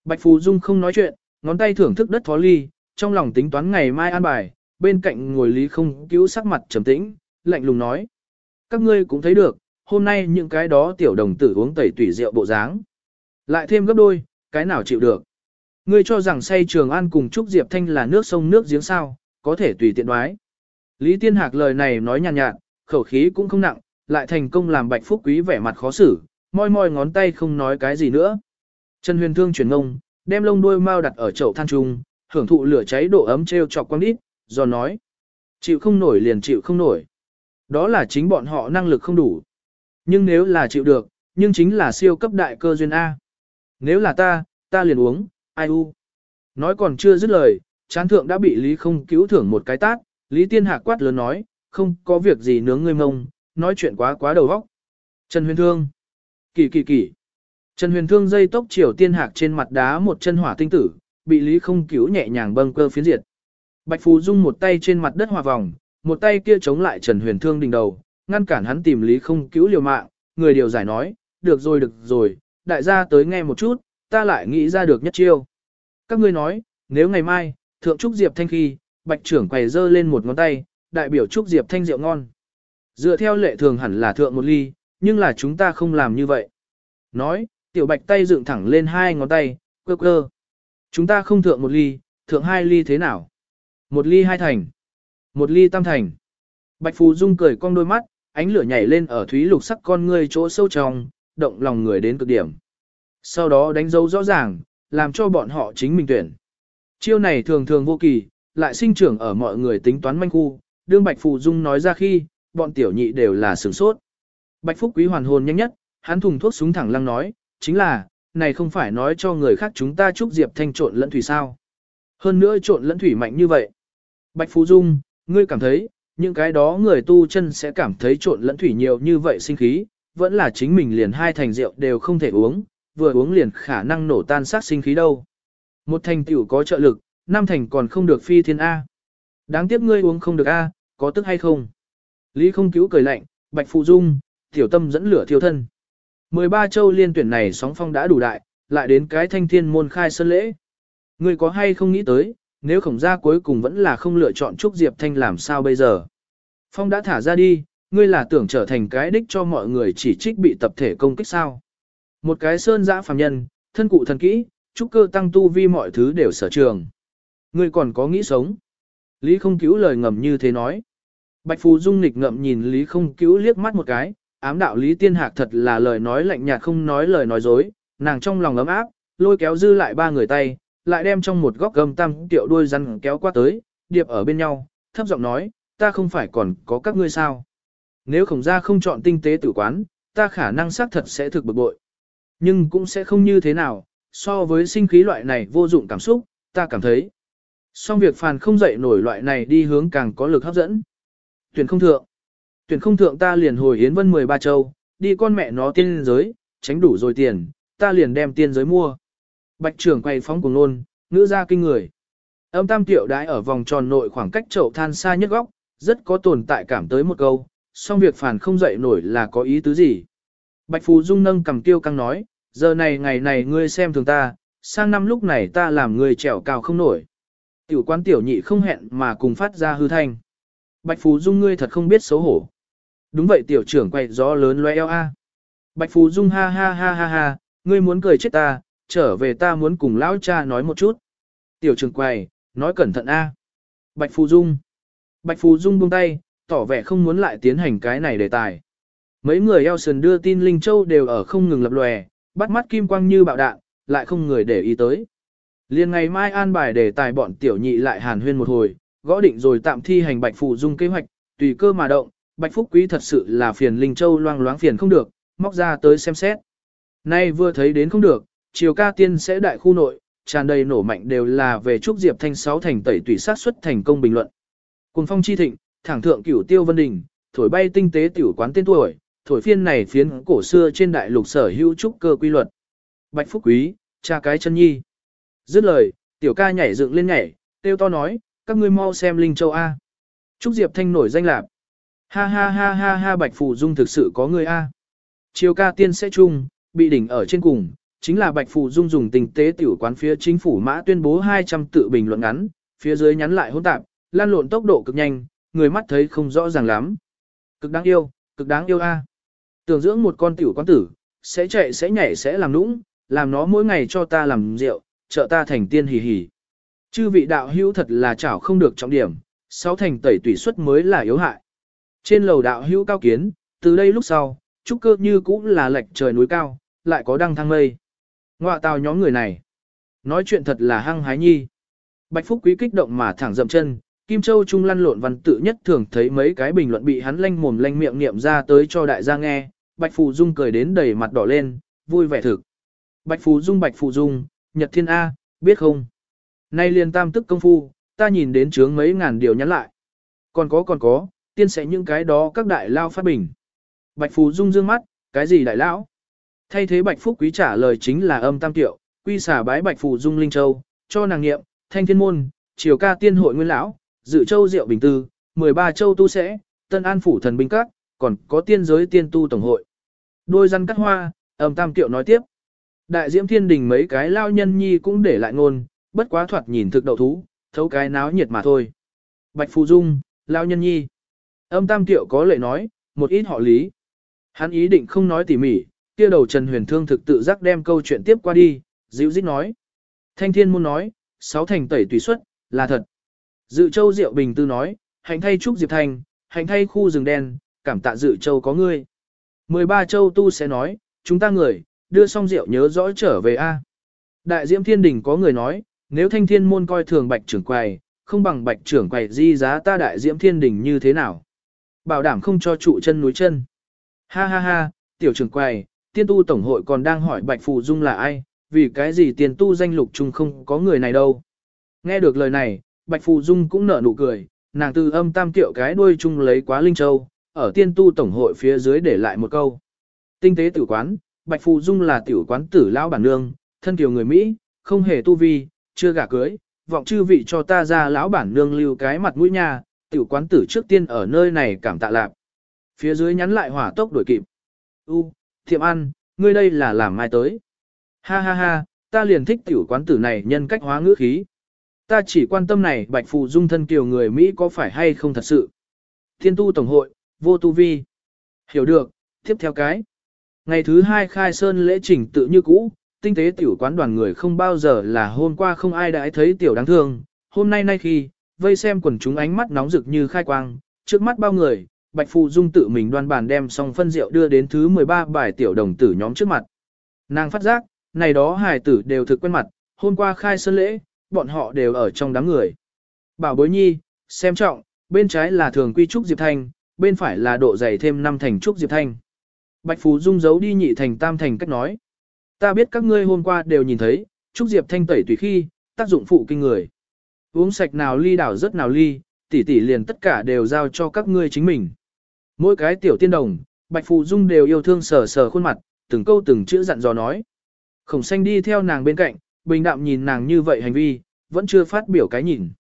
Bạch Phù Dung không nói chuyện, ngón tay thưởng thức đất thó ly, trong lòng tính toán ngày mai an bài, bên cạnh ngồi lý không cứu sắc mặt trầm tĩnh, lạnh lùng nói. Các ngươi cũng thấy được, hôm nay những cái đó tiểu đồng tử uống tẩy tủy rượu bộ dáng. Lại thêm gấp đôi, cái nào chịu được. Ngươi cho rằng say trường an cùng Trúc Diệp Thanh là nước sông nước giếng sao, có thể tùy tiện đoái. Lý Tiên Hạc lời này nói nhàn nhạt, nhạt, khẩu khí cũng không nặng, lại thành công làm Bạch Phúc Quý vẻ mặt khó xử, moi moi ngón tay không nói cái gì nữa. Trần Huyền Thương chuyển ngông, đem lông đuôi mao đặt ở chậu than trung, hưởng thụ lửa cháy độ ấm treo chọc quang đít, do nói. Chịu không nổi liền chịu không nổi. Đó là chính bọn họ năng lực không đủ. Nhưng nếu là chịu được, nhưng chính là siêu cấp đại cơ duyên A. Nếu là ta, ta liền uống, ai u. Nói còn chưa dứt lời, chán thượng đã bị Lý không cứu thưởng một cái tát, Lý Tiên Hạc quát lớn nói, không có việc gì nướng ngươi mông, nói chuyện quá quá đầu óc. Trần Huyền Thương. Kỳ kỳ kỳ. Trần Huyền Thương dây tốc chiều Tiên Hạc trên mặt đá một chân hỏa tinh tử, bị Lý không cứu nhẹ nhàng bâng cơ phiến diệt. Bạch Phù Dung một tay trên mặt đất hòa vòng, một tay kia chống lại Trần Huyền Thương đỉnh đầu, ngăn cản hắn tìm Lý không cứu liều mạng, người điều giải nói, được rồi được rồi, đại gia tới nghe một chút, ta lại nghĩ ra được nhất chiêu. Các ngươi nói, nếu ngày mai, Thượng Trúc Diệp Thanh khi, Bạch trưởng quầy dơ lên một ngón tay, đại biểu Trúc Diệp Thanh rượu ngon. Dựa theo lệ thường hẳn là thượng một ly, nhưng là chúng ta không làm như vậy. Nói, tiểu bạch tay dựng thẳng lên hai ngón tay, cơ cơ. Chúng ta không thượng một ly, thượng hai ly thế nào? Một ly hai thành. Một ly tam thành. Bạch Phù Dung cười cong đôi mắt, ánh lửa nhảy lên ở thúy lục sắc con ngươi chỗ sâu trong, động lòng người đến cực điểm. Sau đó đánh dấu rõ ràng, làm cho bọn họ chính mình tuyển. Chiêu này thường thường vô kỳ, lại sinh trưởng ở mọi người tính toán manh khu, đương Bạch Phù Dung nói ra khi, bọn tiểu nhị đều là sửng sốt. Bạch Phúc Quý hoàn hồn nhanh nhất, hắn thùng thuốc súng thẳng lăng nói, chính là, này không phải nói cho người khác chúng ta chúc Diệp Thanh trộn lẫn thủy sao. Hơn nữa trộn lẫn thủy mạnh như vậy. Bạch Phú Dung, ngươi cảm thấy, những cái đó người tu chân sẽ cảm thấy trộn lẫn thủy nhiều như vậy sinh khí, vẫn là chính mình liền hai thành rượu đều không thể uống, vừa uống liền khả năng nổ tan sát sinh khí đâu. Một thành tiểu có trợ lực, năm thành còn không được phi thiên A. Đáng tiếc ngươi uống không được A, có tức hay không? Lý không cứu cười lạnh, Bạch Phụ Dung, tiểu tâm dẫn lửa thiêu thân. 13 châu liên tuyển này sóng phong đã đủ đại, lại đến cái thanh thiên môn khai sân lễ. Ngươi có hay không nghĩ tới, nếu khổng gia cuối cùng vẫn là không lựa chọn Trúc Diệp Thanh làm sao bây giờ? Phong đã thả ra đi, ngươi là tưởng trở thành cái đích cho mọi người chỉ trích bị tập thể công kích sao? Một cái sơn dã phàm nhân, thân cụ thần kỹ, trúc cơ tăng tu vi mọi thứ đều sở trường. Ngươi còn có nghĩ sống? Lý không cứu lời ngầm như thế nói. Bạch Phù Dung nghịch ngậm nhìn Lý không cứu liếc mắt một cái, ám đạo Lý Tiên Hạc thật là lời nói lạnh nhạt không nói lời nói dối, nàng trong lòng ấm áp, lôi kéo dư lại ba người tay, lại đem trong một góc gầm tam tiệu đuôi rắn kéo qua tới, điệp ở bên nhau, thấp giọng nói, ta không phải còn có các ngươi sao. Nếu khổng gia không chọn tinh tế tử quán, ta khả năng xác thật sẽ thực bực bội. Nhưng cũng sẽ không như thế nào, so với sinh khí loại này vô dụng cảm xúc, ta cảm thấy. Song việc phàn không dậy nổi loại này đi hướng càng có lực hấp dẫn. Tuyển không thượng. Tuyển không thượng ta liền hồi Yến Vân 13 châu, đi con mẹ nó tiên giới, tránh đủ rồi tiền, ta liền đem tiên giới mua. Bạch trưởng quay phóng cùng nôn, ngữ ra kinh người. Âm tam tiểu đái ở vòng tròn nội khoảng cách chậu than xa nhất góc, rất có tồn tại cảm tới một câu, song việc phản không dậy nổi là có ý tứ gì. Bạch Phú Dung nâng cầm tiêu căng nói, giờ này ngày này ngươi xem thường ta, sang năm lúc này ta làm ngươi trèo cao không nổi. Tiểu quan tiểu nhị không hẹn mà cùng phát ra hư thanh. Bạch Phú Dung ngươi thật không biết xấu hổ. Đúng vậy tiểu trưởng quay gió lớn loe eo a. Bạch Phú Dung ha ha ha ha ha, ngươi muốn cười chết ta, trở về ta muốn cùng lão cha nói một chút. Tiểu trưởng quay, nói cẩn thận a. Bạch Phú Dung. Bạch Phú Dung buông tay, tỏ vẻ không muốn lại tiến hành cái này đề tài. Mấy người eo sườn đưa tin Linh Châu đều ở không ngừng lập lòe, bắt mắt kim quang như bạo đạn, lại không người để ý tới. Liên ngày mai an bài đề tài bọn tiểu nhị lại hàn huyên một hồi, gõ định rồi tạm thi hành Bạch Phù Dung kế hoạch, tùy cơ mà động, Bạch Phúc Quý thật sự là phiền Linh Châu loang loáng phiền không được, móc ra tới xem xét. Nay vừa thấy đến không được, chiều ca tiên sẽ đại khu nội, tràn đầy nổ mạnh đều là về Trúc Diệp Thanh sáu thành tẩy tùy sát xuất thành công bình luận. Cùng phong chi thịnh, thẳng thượng cửu tiêu vân đình, thổi bay tinh tế tiểu quán tên tuổi, thổi phiên này phiến cổ xưa trên đại lục sở hữu trúc cơ quy luật. Bạch Phúc Quý, cha cái chân nhi. Dứt lời, tiểu ca nhảy dựng lên nhảy, tiêu to nói, các ngươi mau xem Linh Châu A. Trúc Diệp Thanh nổi danh lạc. Ha ha ha ha ha Bạch Phù Dung thực sự có người A. Chiều ca tiên sẽ chung, bị đỉnh ở trên cùng, chính là Bạch Phù Dung dùng tình tế tiểu quán phía chính phủ mã tuyên bố 200 tự bình luận ngắn, phía dưới nhắn lại hỗn tạp, lan lộn tốc độ cực nhanh, người mắt thấy không rõ ràng lắm. Cực đáng yêu, cực đáng yêu a. Tưởng dưỡng một con tiểu quán tử, sẽ chạy sẽ nhảy sẽ làm nũng, làm nó mỗi ngày cho ta làm rượu, trợ ta thành tiên hì hì. Chư vị đạo hữu thật là chảo không được trọng điểm, sáu thành tẩy tủy suất mới là yếu hại. Trên lầu đạo hữu cao kiến, từ đây lúc sau, trúc cơ như cũng là lệch trời núi cao, lại có đăng thăng mây. Ngoạ tào nhóm người này. Nói chuyện thật là hăng hái nhi. Bạch Phúc Quý kích động mà thẳng dậm chân, Kim Châu Trung lăn lộn văn tự nhất thường thấy mấy cái bình luận bị hắn lanh mồm lanh miệng niệm ra tới cho đại gia nghe, Bạch Phù Dung cười đến đầy mặt đỏ lên, vui vẻ thực. Bạch Phù Dung Bạch Phù Dung, Nhật Thiên A, biết không? Nay liền tam tức công phu, ta nhìn đến chướng mấy ngàn điều nhắn lại. Còn có còn có, tiên sẽ những cái đó các đại lao phát bình. Bạch Phù Dung dương mắt, cái gì đại lão? Thay thế Bạch Phúc Quý trả lời chính là âm tam tiệu, quy xả bái Bạch Phù Dung Linh Châu, cho nàng nghiệm, thanh thiên môn, triều ca tiên hội nguyên lão, dự châu diệu bình tư, 13 châu tu sẽ, tân an phủ thần binh các, còn có tiên giới tiên tu tổng hội. Đôi răn cắt hoa, âm tam tiệu nói tiếp. Đại diễm thiên đình mấy cái lao nhân nhi cũng để lại ngôn, bất quá thoạt nhìn thực đậu thú, thấu cái náo nhiệt mà thôi. Bạch Phù Dung, lao nhân nhi. Âm tam tiệu có lệ nói, một ít họ lý. Hắn ý định không nói tỉ mỉ, kia đầu Trần Huyền Thương thực tự giác đem câu chuyện tiếp qua đi, dịu dít nói. Thanh thiên môn nói, sáu thành tẩy tùy xuất, là thật. Dự châu Diệu Bình Tư nói, hành thay Trúc Diệp Thành, hành thay khu rừng đen, cảm tạ dự châu có ngươi. 13 châu tu sẽ nói, chúng ta người, đưa xong rượu nhớ rõ trở về A. Đại diễm thiên đình có người nói, nếu thanh thiên môn coi thường bạch trưởng quầy, không bằng bạch trưởng quầy di giá ta đại diễm thiên đình như thế nào. Bảo đảm không cho trụ chân núi chân. Ha ha ha, tiểu trưởng quầy, tiên tu tổng hội còn đang hỏi bạch phù dung là ai, vì cái gì tiền tu danh lục chung không có người này đâu. Nghe được lời này, bạch phù dung cũng nở nụ cười, nàng từ âm tam tiểu cái đuôi chung lấy quá linh châu, ở tiên tu tổng hội phía dưới để lại một câu. Tinh tế tử quán, Bạch Phù Dung là tiểu quán tử lão bản nương, thân kiều người Mỹ, không hề tu vi, chưa gả cưới, vọng chư vị cho ta ra lão bản nương lưu cái mặt mũi nha, tiểu quán tử trước tiên ở nơi này cảm tạ lạp. Phía dưới nhắn lại hỏa tốc đuổi kịp. U, thiệm ăn, ngươi đây là làm mai tới. Ha ha ha, ta liền thích tiểu quán tử này nhân cách hóa ngữ khí. Ta chỉ quan tâm này Bạch Phù Dung thân kiều người Mỹ có phải hay không thật sự. Thiên tu tổng hội, vô tu vi. Hiểu được, tiếp theo cái. Ngày thứ hai khai sơn lễ trình tự như cũ, tinh tế tiểu quán đoàn người không bao giờ là hôm qua không ai đã thấy tiểu đáng thương, hôm nay nay khi, vây xem quần chúng ánh mắt nóng rực như khai quang, trước mắt bao người, Bạch Phù Dung tự mình đoan bàn đem xong phân rượu đưa đến thứ 13 bài tiểu đồng tử nhóm trước mặt. Nàng phát giác, này đó hài tử đều thực quen mặt, hôm qua khai sơn lễ, bọn họ đều ở trong đám người. Bảo bối nhi, xem trọng, bên trái là thường quy trúc Diệp Thanh, bên phải là độ dày thêm năm thành trúc Diệp Thanh. Bạch Phú Dung giấu đi nhị thành tam thành cách nói. Ta biết các ngươi hôm qua đều nhìn thấy, Trúc Diệp Thanh tẩy tùy khi, tác dụng phụ kinh người. Uống sạch nào ly đảo rất nào ly, tỷ tỷ liền tất cả đều giao cho các ngươi chính mình. Mỗi cái tiểu tiên đồng, Bạch Phù Dung đều yêu thương sờ sờ khuôn mặt, từng câu từng chữ dặn dò nói. Khổng xanh đi theo nàng bên cạnh, bình đạm nhìn nàng như vậy hành vi, vẫn chưa phát biểu cái nhìn.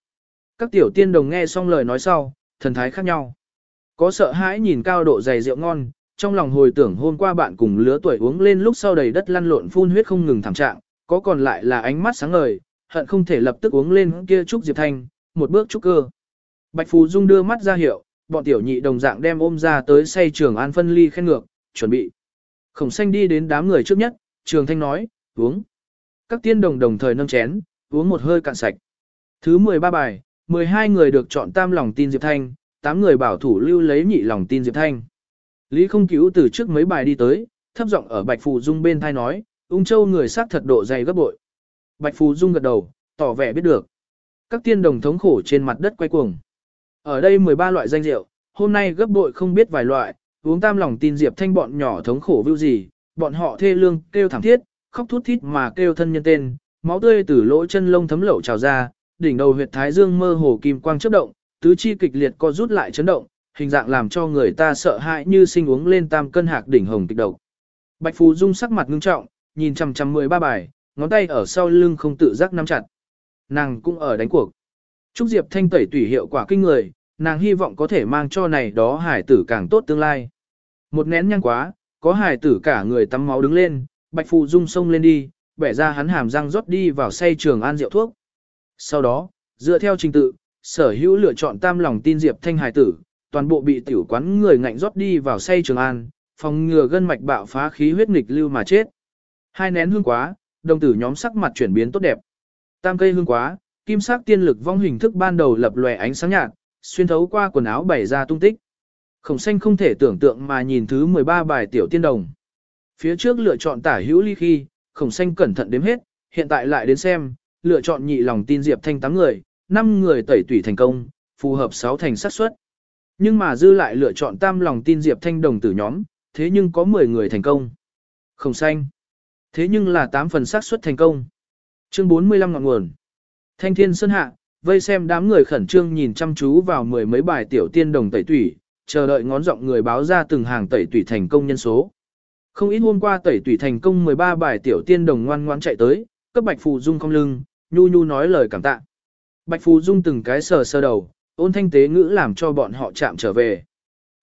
Các tiểu tiên đồng nghe xong lời nói sau, thần thái khác nhau. Có sợ hãi nhìn cao độ dày rượu ngon, trong lòng hồi tưởng hôm qua bạn cùng lứa tuổi uống lên lúc sau đầy đất lăn lộn phun huyết không ngừng thảm trạng, có còn lại là ánh mắt sáng ngời, hận không thể lập tức uống lên kia trúc diệp thanh, một bước trúc cơ. Bạch Phù Dung đưa mắt ra hiệu, bọn tiểu nhị đồng dạng đem ôm ra tới say trường an phân ly khen ngược, chuẩn bị. Khổng xanh đi đến đám người trước nhất, trường thanh nói, uống. Các tiên đồng đồng thời nâng chén, uống một hơi cạn sạch. Thứ 13 bài, 12 người được chọn tam lòng tin Diệp Thanh, 8 người bảo thủ lưu lấy nhị lòng tin Diệp Thanh. Lý không cứu từ trước mấy bài đi tới, thấp giọng ở Bạch Phù Dung bên thai nói, ung châu người sát thật độ dày gấp bội. Bạch Phù Dung gật đầu, tỏ vẻ biết được. Các tiên đồng thống khổ trên mặt đất quay cuồng. Ở đây 13 loại danh rượu, hôm nay gấp bội không biết vài loại, uống tam lòng tin Diệp Thanh bọn nhỏ thống khổ vưu gì, bọn họ thê lương, kêu thảm thiết, khóc thút thít mà kêu thân nhân tên, máu tươi từ lỗ chân lông thấm lẩu trào ra, đỉnh đầu huyệt thái dương mơ hồ kim quang chớp động, tứ chi kịch liệt co rút lại chấn động, hình dạng làm cho người ta sợ hãi như sinh uống lên tam cân hạc đỉnh hồng kịch độc. Bạch Phù Dung sắc mặt ngưng trọng, nhìn chằm chằm mười ba bài, ngón tay ở sau lưng không tự giác nắm chặt. Nàng cũng ở đánh cuộc. Trúc Diệp thanh tẩy tùy hiệu quả kinh người, nàng hy vọng có thể mang cho này đó hải tử càng tốt tương lai. Một nén nhang quá, có hải tử cả người tắm máu đứng lên, Bạch Phù Dung xông lên đi, bẻ ra hắn hàm răng rót đi vào say trường an rượu thuốc. Sau đó, dựa theo trình tự, sở hữu lựa chọn tam lòng tin Diệp thanh hải tử, toàn bộ bị tiểu quán người ngạnh rót đi vào say trường an, phòng ngừa gân mạch bạo phá khí huyết nghịch lưu mà chết. Hai nén hương quá, đồng tử nhóm sắc mặt chuyển biến tốt đẹp. Tam cây hương quá, kim sắc tiên lực vong hình thức ban đầu lập lòe ánh sáng nhạt, xuyên thấu qua quần áo bày ra tung tích. Khổng xanh không thể tưởng tượng mà nhìn thứ 13 bài tiểu tiên đồng. Phía trước lựa chọn tả hữu ly khi, khổng xanh cẩn thận đếm hết, hiện tại lại đến xem, lựa chọn nhị lòng tin diệp thanh 8 người, 5 người tẩy tủy thành công, phù hợp 6 thành xác suất. Nhưng mà dư lại lựa chọn tam lòng tin Diệp Thanh đồng tử nhóm, thế nhưng có 10 người thành công. Khổng xanh. Thế nhưng là 8 phần xác suất thành công. Chương 45 ngọn nguồn. Thanh thiên sơn hạ, vây xem đám người khẩn trương nhìn chăm chú vào mười mấy bài tiểu tiên đồng tẩy tủy, chờ đợi ngón giọng người báo ra từng hàng tẩy tủy thành công nhân số. Không ít hôm qua tẩy tủy thành công 13 bài tiểu tiên đồng ngoan ngoãn chạy tới, cấp Bạch Phù Dung không lưng, nhu nhu nói lời cảm tạ. Bạch Phù Dung từng cái sờ sơ đầu, ôn thanh tế ngữ làm cho bọn họ chạm trở về.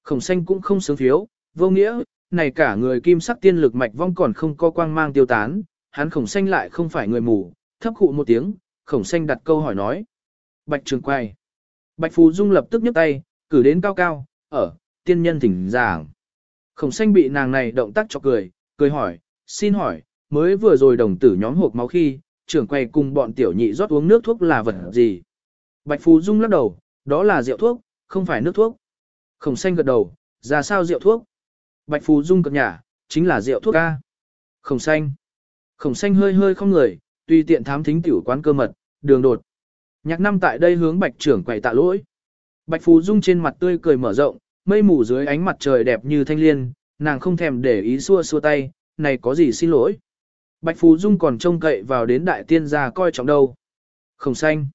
Khổng xanh cũng không sướng phiếu, vô nghĩa, này cả người kim sắc tiên lực mạch vong còn không có quang mang tiêu tán, hắn khổng xanh lại không phải người mù, thấp khụ một tiếng, khổng xanh đặt câu hỏi nói. Bạch trường quay. Bạch Phú Dung lập tức nhấc tay, cử đến cao cao, ở, tiên nhân thỉnh giảng. Khổng xanh bị nàng này động tác cho cười, cười hỏi, xin hỏi, mới vừa rồi đồng tử nhóm hộp máu khi, trưởng quay cùng bọn tiểu nhị rót uống nước thuốc là vật gì? Bạch Phú Dung lắc đầu, đó là rượu thuốc, không phải nước thuốc. Khổng xanh gật đầu, ra sao rượu thuốc? Bạch Phù Dung cập nhả, chính là rượu thuốc ca. Khổng xanh. Khổng xanh hơi hơi không người, tùy tiện thám thính tiểu quán cơ mật, đường đột. Nhạc năm tại đây hướng bạch trưởng quầy tạ lỗi. Bạch Phù Dung trên mặt tươi cười mở rộng, mây mù dưới ánh mặt trời đẹp như thanh liên, nàng không thèm để ý xua xua tay, này có gì xin lỗi. Bạch Phù Dung còn trông cậy vào đến đại tiên gia coi trọng đâu. Khổng xanh.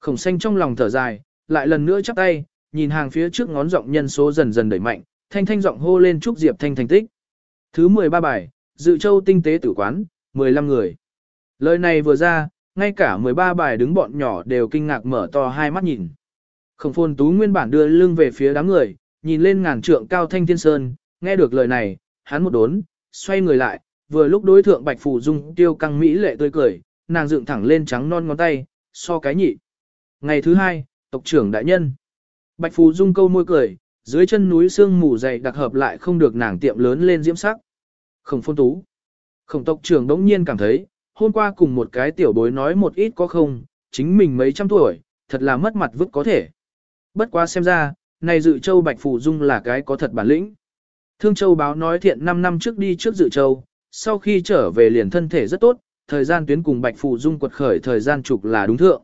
Khổng xanh trong lòng thở dài, lại lần nữa chắp tay, nhìn hàng phía trước ngón giọng nhân số dần dần đẩy mạnh, thanh thanh giọng hô lên chúc Diệp Thanh thành tích. Thứ 13 bài, dự châu tinh tế tử quán, 15 người. Lời này vừa ra, ngay cả 13 bài đứng bọn nhỏ đều kinh ngạc mở to hai mắt nhìn. Khổng Phồn tú nguyên bản đưa lưng về phía đám người, nhìn lên ngàn trượng cao thanh thiên sơn, nghe được lời này, hắn một đốn, xoay người lại, vừa lúc đối thượng bạch Phủ dung tiêu căng mỹ lệ tươi cười, nàng dựng thẳng lên trắng non ngón tay, so cái nhị. Ngày thứ hai, tộc trưởng đại nhân. Bạch Phủ dung câu môi cười, dưới chân núi sương mù dày đặc hợp lại không được nàng tiệm lớn lên diễm sắc. Khổng Phong tú. Khổng tộc trưởng đống nhiên cảm thấy, hôm qua cùng một cái tiểu bối nói một ít có không, chính mình mấy trăm tuổi, thật là mất mặt vứt có thể. Bất quá xem ra, này dự châu Bạch phủ Dung là cái có thật bản lĩnh. Thương Châu báo nói thiện 5 năm trước đi trước dự châu, sau khi trở về liền thân thể rất tốt, thời gian tuyến cùng Bạch phủ Dung quật khởi thời gian trục là đúng thượng.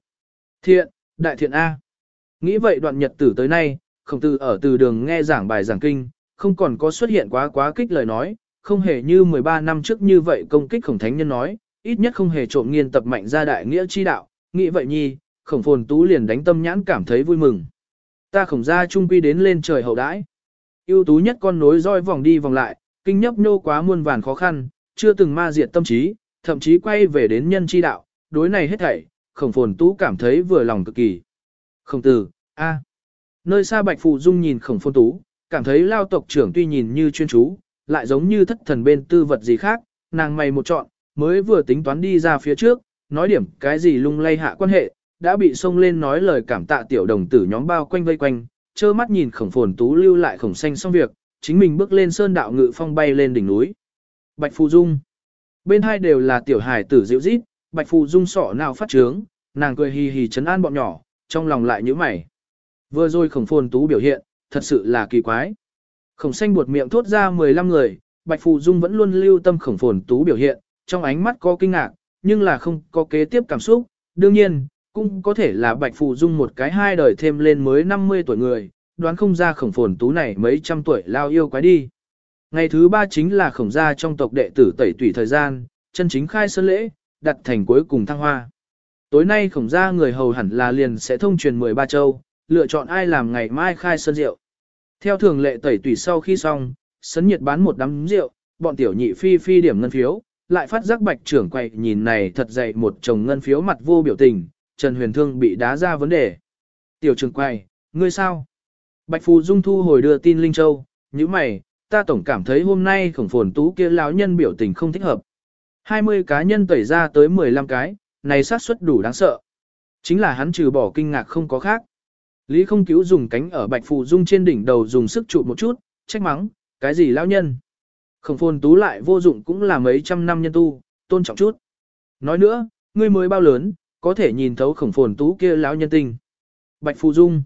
Thiện, đại thiện A. Nghĩ vậy đoạn nhật tử tới nay, khổng tử ở từ đường nghe giảng bài giảng kinh, không còn có xuất hiện quá quá kích lời nói, không hề như 13 năm trước như vậy công kích khổng thánh nhân nói, ít nhất không hề trộm nghiên tập mạnh ra đại nghĩa chi đạo, nghĩ vậy nhi, khổng phồn tú liền đánh tâm nhãn cảm thấy vui mừng. Ta khổng ra trung quy đến lên trời hậu đãi. ưu tú nhất con nối roi vòng đi vòng lại, kinh nhấp nhô quá muôn vàn khó khăn, chưa từng ma diệt tâm trí, thậm chí quay về đến nhân chi đạo, đối này hết thảy, khổng phồn tú cảm thấy vừa lòng cực kỳ. Khổng tử, a Nơi xa bạch phụ dung nhìn khổng phồn tú, cảm thấy lao tộc trưởng tuy nhìn như chuyên chú, lại giống như thất thần bên tư vật gì khác, nàng mày một chọn, mới vừa tính toán đi ra phía trước, nói điểm cái gì lung lay hạ quan hệ, đã bị xông lên nói lời cảm tạ tiểu đồng tử nhóm bao quanh vây quanh, trơ mắt nhìn khổng phồn tú lưu lại khổng xanh xong việc, chính mình bước lên sơn đạo ngự phong bay lên đỉnh núi. Bạch Phù Dung Bên hai đều là tiểu hải tử dịu rít, Bạch Phù Dung sọ nào phát trướng, nàng cười hì hì chấn an bọn nhỏ, trong lòng lại như mày. Vừa rồi khổng phồn tú biểu hiện, thật sự là kỳ quái. Khổng xanh buột miệng thốt ra 15 người, Bạch Phù Dung vẫn luôn lưu tâm khổng phồn tú biểu hiện, trong ánh mắt có kinh ngạc, nhưng là không có kế tiếp cảm xúc. Đương nhiên, cũng có thể là Bạch Phù Dung một cái hai đời thêm lên mới 50 tuổi người, đoán không ra khổng phồn tú này mấy trăm tuổi lao yêu quái đi. Ngày thứ ba chính là khổng gia trong tộc đệ tử tẩy tủy thời gian, chân chính khai sơn lễ, đặt thành cuối cùng thăng hoa. Tối nay khổng gia người hầu hẳn là liền sẽ thông truyền 13 châu, lựa chọn ai làm ngày mai khai sơn rượu. Theo thường lệ tẩy tủy sau khi xong, sấn nhiệt bán một đám rượu, bọn tiểu nhị phi phi điểm ngân phiếu, lại phát giác bạch trưởng quậy nhìn này thật dậy một chồng ngân phiếu mặt vô biểu tình, Trần Huyền Thương bị đá ra vấn đề. Tiểu trưởng quầy ngươi sao? Bạch Phù Dung thu hồi đưa tin Linh Châu, như mày, ta tổng cảm thấy hôm nay khổng phồn tú kia lão nhân biểu tình không thích hợp. 20 cá nhân tẩy ra tới 15 cái, này sát suất đủ đáng sợ. Chính là hắn trừ bỏ kinh ngạc không có khác. Lý không cứu dùng cánh ở Bạch Phù Dung trên đỉnh đầu dùng sức trụ một chút, trách mắng, cái gì lão nhân? Khổng phồn tú lại vô dụng cũng là mấy trăm năm nhân tu, tôn trọng chút. Nói nữa, ngươi mới bao lớn, có thể nhìn thấu khổng phồn tú kia lão nhân tình. Bạch Phù Dung.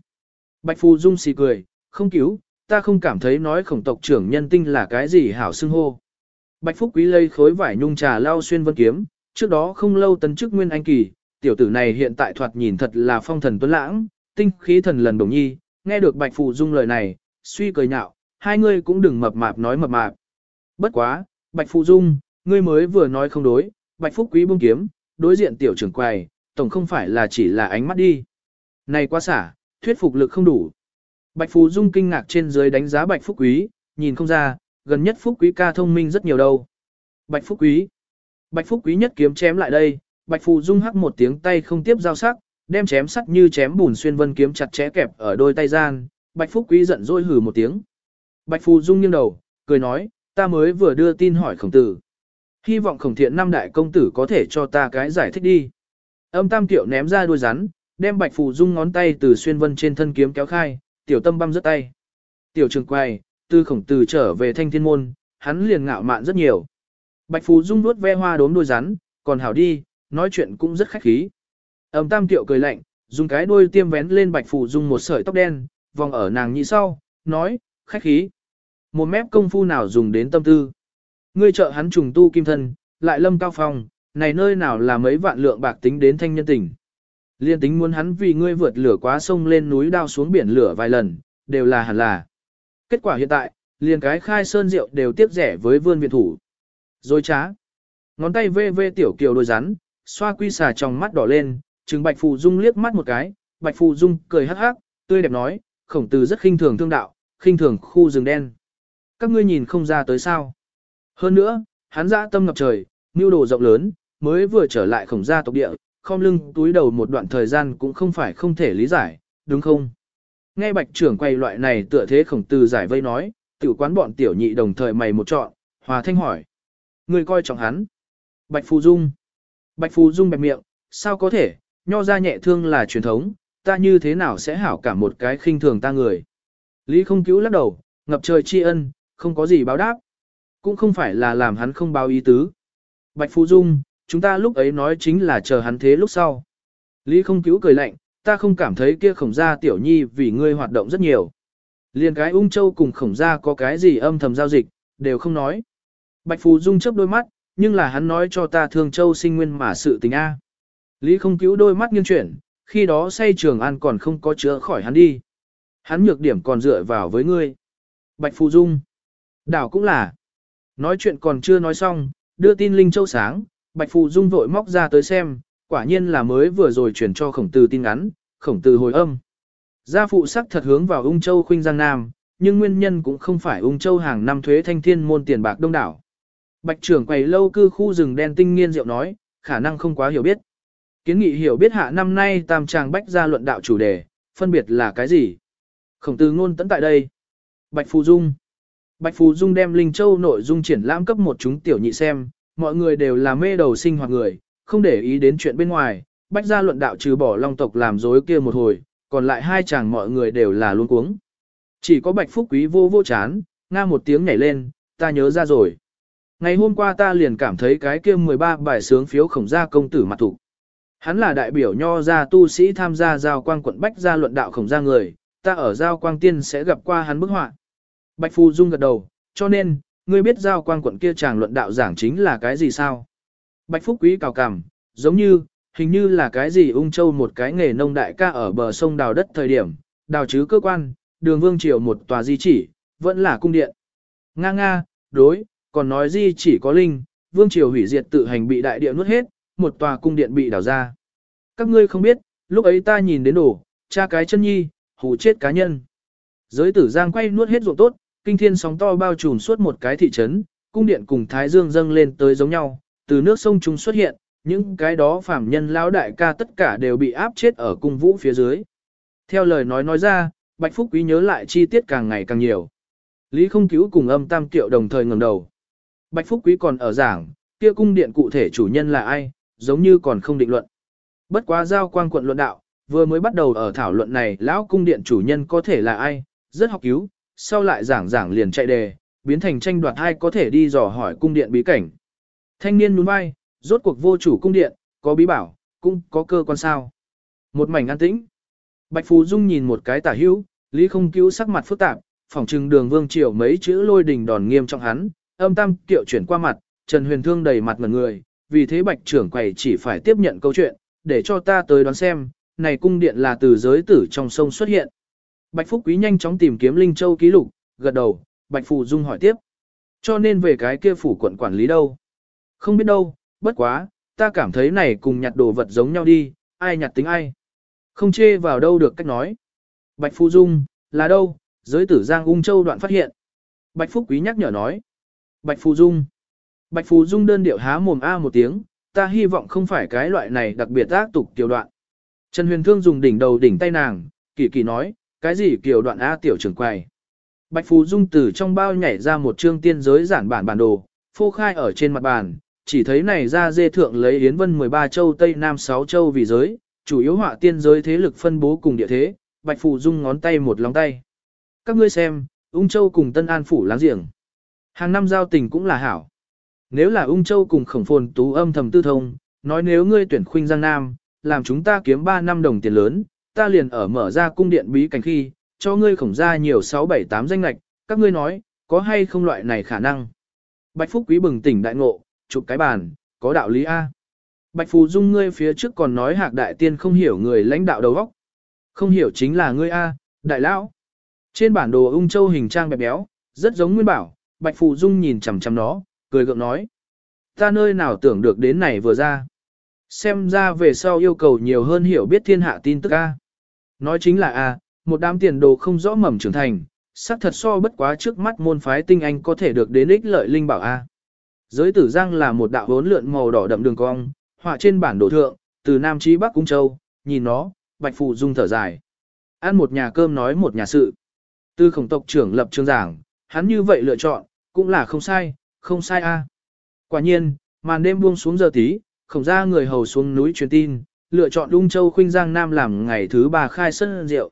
Bạch Phù Dung xì cười, không cứu, ta không cảm thấy nói khổng tộc trưởng nhân tinh là cái gì hảo xưng hô. Bạch Phúc Quý lây khối vải nhung trà lao xuyên vân kiếm, trước đó không lâu tấn chức nguyên anh kỳ, tiểu tử này hiện tại thoạt nhìn thật là phong thần tuấn lãng, tinh khí thần lần đồng nhi, nghe được Bạch Phù Dung lời này, suy cười nhạo, hai ngươi cũng đừng mập mạp nói mập mạp. Bất quá, Bạch Phù Dung, ngươi mới vừa nói không đối, Bạch Phúc Quý buông kiếm, đối diện tiểu trưởng quầy, tổng không phải là chỉ là ánh mắt đi. Này quá xả, thuyết phục lực không đủ. Bạch Phù Dung kinh ngạc trên dưới đánh giá Bạch Phúc Quý, nhìn không ra, gần nhất Phúc Quý ca thông minh rất nhiều đâu. Bạch Phúc Quý. Bạch Phúc Quý nhất kiếm chém lại đây, Bạch Phù Dung hắc một tiếng tay không tiếp giao sắc, đem chém sắt như chém bùn xuyên vân kiếm chặt chẽ kẹp ở đôi tay gian. Bạch Phúc Quý giận dỗi hừ một tiếng. Bạch Phù Dung nghiêng đầu, cười nói, ta mới vừa đưa tin hỏi khổng tử. Hy vọng khổng thiện năm đại công tử có thể cho ta cái giải thích đi. Âm tam tiểu ném ra đuôi rắn, đem bạch phù dung ngón tay từ xuyên vân trên thân kiếm kéo khai, tiểu tâm băm rớt tay. Tiểu trường quay, từ khổng tử trở về thanh thiên môn, hắn liền ngạo mạn rất nhiều. Bạch Phù Dung nuốt ve hoa đốm đuôi rắn, còn hảo đi, nói chuyện cũng rất khách khí. Âm tam tiệu cười lạnh, dùng cái đuôi tiêm vén lên Bạch Phù Dung một sợi tóc đen, vòng ở nàng nhị sau, nói, khách khí. Một mép công phu nào dùng đến tâm tư. Ngươi trợ hắn trùng tu kim thân, lại lâm cao phong, này nơi nào là mấy vạn lượng bạc tính đến thanh nhân tình. Liên tính muốn hắn vì ngươi vượt lửa quá sông lên núi đao xuống biển lửa vài lần, đều là hẳn là. Kết quả hiện tại, liền cái khai sơn rượu đều tiếp rẻ với vươn viện thủ. Rồi trá. Ngón tay vê vê tiểu kiều đôi rắn, xoa quy xà trong mắt đỏ lên, chừng Bạch Phù Dung liếc mắt một cái, Bạch Phù Dung cười hắc hắc, tươi đẹp nói, khổng tử rất khinh thường thương đạo, khinh thường khu rừng đen. Các ngươi nhìn không ra tới sao. Hơn nữa, hắn dã tâm ngập trời, mưu đồ rộng lớn, mới vừa trở lại khổng gia tộc địa, khom lưng túi đầu một đoạn thời gian cũng không phải không thể lý giải, đúng không? Nghe bạch trưởng quay loại này tựa thế khổng tử giải vây nói, tiểu quán bọn tiểu nhị đồng thời mày một trọn, hòa thanh hỏi. Người coi trọng hắn. Bạch Phù Dung. Bạch Phù Dung bẹp miệng, sao có thể, nho ra nhẹ thương là truyền thống, ta như thế nào sẽ hảo cả một cái khinh thường ta người. Lý không cứu lắc đầu, ngập trời tri ân, không có gì báo đáp. Cũng không phải là làm hắn không báo ý tứ. Bạch Phù Dung, chúng ta lúc ấy nói chính là chờ hắn thế lúc sau. Lý không cứu cười lạnh, ta không cảm thấy kia khổng gia tiểu nhi vì ngươi hoạt động rất nhiều. Liên cái ung châu cùng khổng gia có cái gì âm thầm giao dịch, đều không nói. Bạch Phù Dung chớp đôi mắt, nhưng là hắn nói cho ta thương châu sinh nguyên mà sự tình A. Lý không cứu đôi mắt nghiêng chuyển, khi đó say trường an còn không có chữa khỏi hắn đi. Hắn nhược điểm còn dựa vào với ngươi. Bạch Phù Dung. Đảo cũng là. Nói chuyện còn chưa nói xong, đưa tin Linh Châu sáng, Bạch Phù Dung vội móc ra tới xem, quả nhiên là mới vừa rồi chuyển cho khổng tử tin ngắn, khổng tử hồi âm. Gia phụ sắc thật hướng vào ung châu khuynh giang nam, nhưng nguyên nhân cũng không phải ung châu hàng năm thuế thanh thiên môn tiền bạc đông đảo. Bạch trưởng quầy lâu cư khu rừng đen tinh nghiên rượu nói, khả năng không quá hiểu biết. Kiến nghị hiểu biết hạ năm nay tam tràng bách ra luận đạo chủ đề, phân biệt là cái gì? Khổng tử ngôn tấn tại đây. Bạch Phù Dung. Bạch Phù Dung đem Linh Châu nội dung triển lãm cấp một chúng tiểu nhị xem, mọi người đều là mê đầu sinh hoạt người, không để ý đến chuyện bên ngoài, bách gia luận đạo trừ bỏ long tộc làm dối kia một hồi, còn lại hai chàng mọi người đều là luôn cuống. Chỉ có Bạch Phúc Quý vô vô chán, nga một tiếng nhảy lên, ta nhớ ra rồi. Ngày hôm qua ta liền cảm thấy cái kia 13 bài sướng phiếu khổng gia công tử mặt thủ. Hắn là đại biểu nho gia tu sĩ tham gia giao quang quận Bách gia luận đạo khổng gia người, ta ở giao quang tiên sẽ gặp qua hắn bức họa. Bạch Phu Dung gật đầu, cho nên, ngươi biết giao quang quận kia chàng luận đạo giảng chính là cái gì sao? Bạch Phúc Quý cào cằm, giống như, hình như là cái gì ung châu một cái nghề nông đại ca ở bờ sông đào đất thời điểm, đào chứ cơ quan, đường vương triều một tòa di chỉ, vẫn là cung điện. Nga nga, đối, còn nói di chỉ có linh, vương triều hủy diệt tự hành bị đại địa nuốt hết, một tòa cung điện bị đào ra. Các ngươi không biết, lúc ấy ta nhìn đến đổ, cha cái chân nhi, hù chết cá nhân. Giới tử giang quay nuốt hết ruộng tốt, kinh thiên sóng to bao trùm suốt một cái thị trấn, cung điện cùng thái dương dâng lên tới giống nhau, từ nước sông chúng xuất hiện, những cái đó phạm nhân lão đại ca tất cả đều bị áp chết ở cung vũ phía dưới. Theo lời nói nói ra, Bạch Phúc Quý nhớ lại chi tiết càng ngày càng nhiều. Lý không cứu cùng âm tam tiệu đồng thời ngẩng đầu. Bạch Phúc Quý còn ở giảng, kia cung điện cụ thể chủ nhân là ai, giống như còn không định luận. Bất quá giao quang quận luận đạo, vừa mới bắt đầu ở thảo luận này lão cung điện chủ nhân có thể là ai, rất học cứu, sau lại giảng giảng liền chạy đề, biến thành tranh đoạt ai có thể đi dò hỏi cung điện bí cảnh. Thanh niên nhún vai, rốt cuộc vô chủ cung điện, có bí bảo, cũng có cơ quan sao. Một mảnh an tĩnh. Bạch Phù Dung nhìn một cái tả hữu, Lý không cứu sắc mặt phức tạp, phỏng trừng đường vương triều mấy chữ lôi đình đòn nghiêm trong hắn, âm tam kiệu chuyển qua mặt, Trần Huyền Thương đầy mặt ngẩn người, vì thế bạch trưởng quầy chỉ phải tiếp nhận câu chuyện, để cho ta tới đoán xem, này cung điện là từ giới tử trong sông xuất hiện. Bạch Phúc Quý nhanh chóng tìm kiếm Linh Châu ký lục, gật đầu, Bạch Phù Dung hỏi tiếp. Cho nên về cái kia phủ quận quản lý đâu? Không biết đâu, bất quá, ta cảm thấy này cùng nhặt đồ vật giống nhau đi, ai nhặt tính ai. Không chê vào đâu được cách nói. Bạch Phù Dung, là đâu? Giới tử Giang Ung Châu đoạn phát hiện. Bạch Phúc Quý nhắc nhở nói. Bạch Phù Dung. Bạch Phù Dung đơn điệu há mồm A một tiếng, ta hy vọng không phải cái loại này đặc biệt ác tục tiểu đoạn. Trần Huyền Thương dùng đỉnh đầu đỉnh tay nàng, kỳ kỳ nói, cái gì kiểu đoạn A tiểu trưởng quầy. Bạch Phù Dung từ trong bao nhảy ra một chương tiên giới giản bản bản đồ, phô khai ở trên mặt bàn, chỉ thấy này ra dê thượng lấy Yến Vân 13 châu Tây Nam 6 châu vì giới, chủ yếu họa tiên giới thế lực phân bố cùng địa thế, Bạch Phù Dung ngón tay một lòng tay. Các ngươi xem, ung châu cùng Tân An phủ láng giềng. Hàng năm giao tình cũng là hảo. Nếu là ung châu cùng khổng phồn tú âm thầm tư thông, nói nếu ngươi tuyển khuynh Giang Nam, làm chúng ta kiếm 3 năm đồng tiền lớn, ta liền ở mở ra cung điện bí cảnh khi, cho ngươi khổng ra nhiều 6 7 8 danh lạch, các ngươi nói, có hay không loại này khả năng. Bạch Phúc Quý bừng tỉnh đại ngộ, chụp cái bàn, có đạo lý A. Bạch Phù Dung ngươi phía trước còn nói hạc đại tiên không hiểu người lãnh đạo đầu óc. Không hiểu chính là ngươi A, đại lão. Trên bản đồ ung châu hình trang bẹp béo, rất giống nguyên bảo, Bạch Phù Dung nhìn chằm chằm nó, cười gượng nói. Ta nơi nào tưởng được đến này vừa ra. Xem ra về sau yêu cầu nhiều hơn hiểu biết thiên hạ tin tức A. Nói chính là A, một đám tiền đồ không rõ mầm trưởng thành, xác thật so bất quá trước mắt môn phái tinh anh có thể được đến ích lợi linh bảo A. Giới tử giang là một đạo hốn lượn màu đỏ đậm đường cong, họa trên bản đồ thượng, từ Nam Chí Bắc Cung Châu, nhìn nó, Bạch Phụ Dung thở dài. Ăn một nhà cơm nói một nhà sự. tư khổng tộc trưởng lập trường giảng, hắn như vậy lựa chọn, cũng là không sai, không sai a. Quả nhiên, màn đêm buông xuống giờ tí, khổng ra người hầu xuống núi truyền tin, lựa chọn Đung Châu Khuynh Giang Nam làm ngày thứ ba khai sân rượu.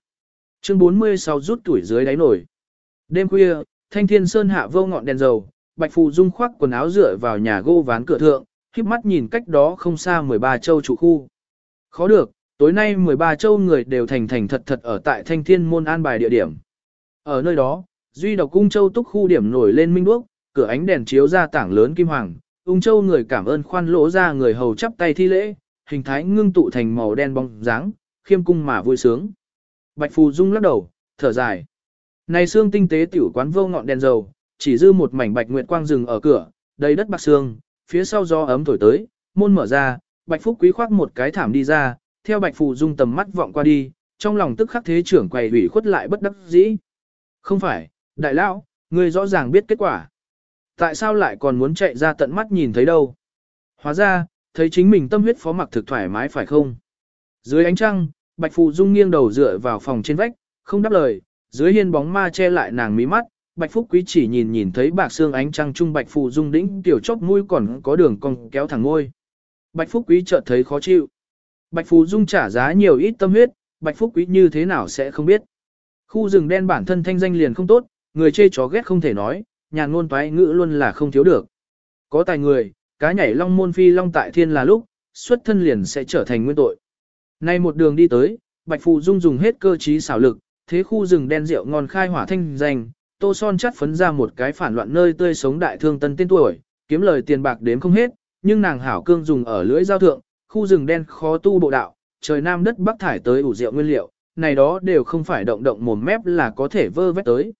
Chương 46 rút tuổi dưới đáy nổi. Đêm khuya, Thanh Thiên Sơn hạ vô ngọn đèn dầu, Bạch Phù Dung khoác quần áo dựa vào nhà gỗ ván cửa thượng, khiếp mắt nhìn cách đó không xa 13 châu chủ khu. Khó được, tối nay 13 châu người đều thành thành thật thật ở tại Thanh Thiên môn an bài địa điểm. Ở nơi đó, duy độc cung châu túc khu điểm nổi lên minh đuốc, cửa ánh đèn chiếu ra tảng lớn kim hoàng, ung châu người cảm ơn khoan lỗ ra người hầu chắp tay thi lễ, hình thái ngưng tụ thành màu đen bóng dáng, khiêm cung mà vui sướng. Bạch Phù Dung lắc đầu, thở dài. Này xương tinh tế tiểu quán vô ngọn đèn dầu, chỉ dư một mảnh bạch nguyệt quang rừng ở cửa, đầy đất bạc xương, phía sau gió ấm thổi tới, môn mở ra, Bạch Phúc Quý khoác một cái thảm đi ra, theo Bạch Phù Dung tầm mắt vọng qua đi, trong lòng tức khắc thế trưởng quầy ủy khuất lại bất đắc dĩ. Không phải, đại lão, ngươi rõ ràng biết kết quả. Tại sao lại còn muốn chạy ra tận mắt nhìn thấy đâu? Hóa ra, thấy chính mình tâm huyết phó mặc thực thoải mái phải không? Dưới ánh trăng, Bạch Phù Dung nghiêng đầu dựa vào phòng trên vách, không đáp lời, dưới hiên bóng ma che lại nàng mí mắt, Bạch Phúc Quý chỉ nhìn nhìn thấy bạc xương ánh trăng trung Bạch Phù Dung đĩnh tiểu chóp mũi còn có đường cong kéo thẳng ngôi. Bạch Phúc Quý chợt thấy khó chịu. Bạch Phù Dung trả giá nhiều ít tâm huyết, Bạch Phúc Quý như thế nào sẽ không biết. Khu rừng đen bản thân thanh danh liền không tốt, người chê chó ghét không thể nói, Nhà ngôn toái ngữ luôn là không thiếu được. Có tài người, cá nhảy long môn phi long tại thiên là lúc, xuất thân liền sẽ trở thành nguyên tội. Nay một đường đi tới, Bạch Phù Dung dùng hết cơ trí xảo lực, thế khu rừng đen rượu ngon khai hỏa thanh danh, Tô Son chắt phấn ra một cái phản loạn nơi tươi sống đại thương tân tên tuổi, kiếm lời tiền bạc đếm không hết, nhưng nàng hảo cương dùng ở lưỡi giao thượng, khu rừng đen khó tu bộ đạo, trời nam đất bắc thải tới ủ rượu nguyên liệu, này đó đều không phải động động mồm mép là có thể vơ vét tới.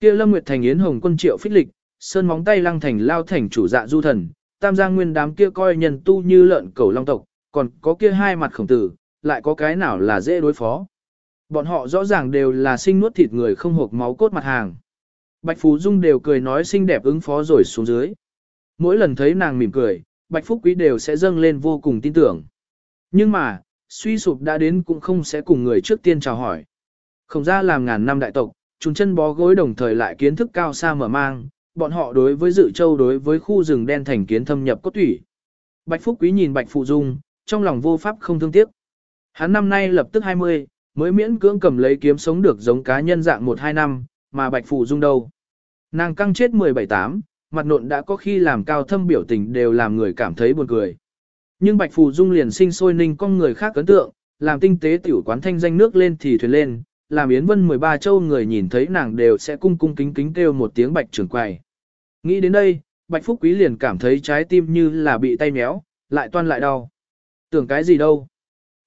Kia Lâm Nguyệt Thành Yến Hồng quân triệu phích lịch, sơn móng tay lăng thành lao thành chủ dạ du thần, tam giang nguyên đám kia coi nhân tu như lợn cẩu long tộc, còn có kia hai mặt khổng tử, lại có cái nào là dễ đối phó. Bọn họ rõ ràng đều là sinh nuốt thịt người không hộp máu cốt mặt hàng. Bạch Phú Dung đều cười nói xinh đẹp ứng phó rồi xuống dưới. Mỗi lần thấy nàng mỉm cười, Bạch Phúc Quý đều sẽ dâng lên vô cùng tin tưởng. Nhưng mà, suy sụp đã đến cũng không sẽ cùng người trước tiên chào hỏi. Không ra làm ngàn năm đại tộc, chúng chân bó gối đồng thời lại kiến thức cao xa mở mang, bọn họ đối với dự châu đối với khu rừng đen thành kiến thâm nhập cốt thủy. Bạch Phúc Quý nhìn Bạch Phụ Dung, trong lòng vô pháp không thương tiếc. Hắn năm nay lập tức 20, mới miễn cưỡng cầm lấy kiếm sống được giống cá nhân dạng 1-2 năm, mà Bạch Phụ Dung đâu. Nàng căng chết 17-8, mặt nộn đã có khi làm cao thâm biểu tình đều làm người cảm thấy buồn cười. Nhưng Bạch Phù Dung liền sinh sôi ninh con người khác ấn tượng, làm tinh tế tiểu quán thanh danh nước lên thì thuyền lên, làm Yến Vân 13 châu người nhìn thấy nàng đều sẽ cung cung kính kính kêu một tiếng Bạch trưởng quầy. Nghĩ đến đây, Bạch Phúc Quý liền cảm thấy trái tim như là bị tay méo, lại toan lại đau. Tưởng cái gì đâu.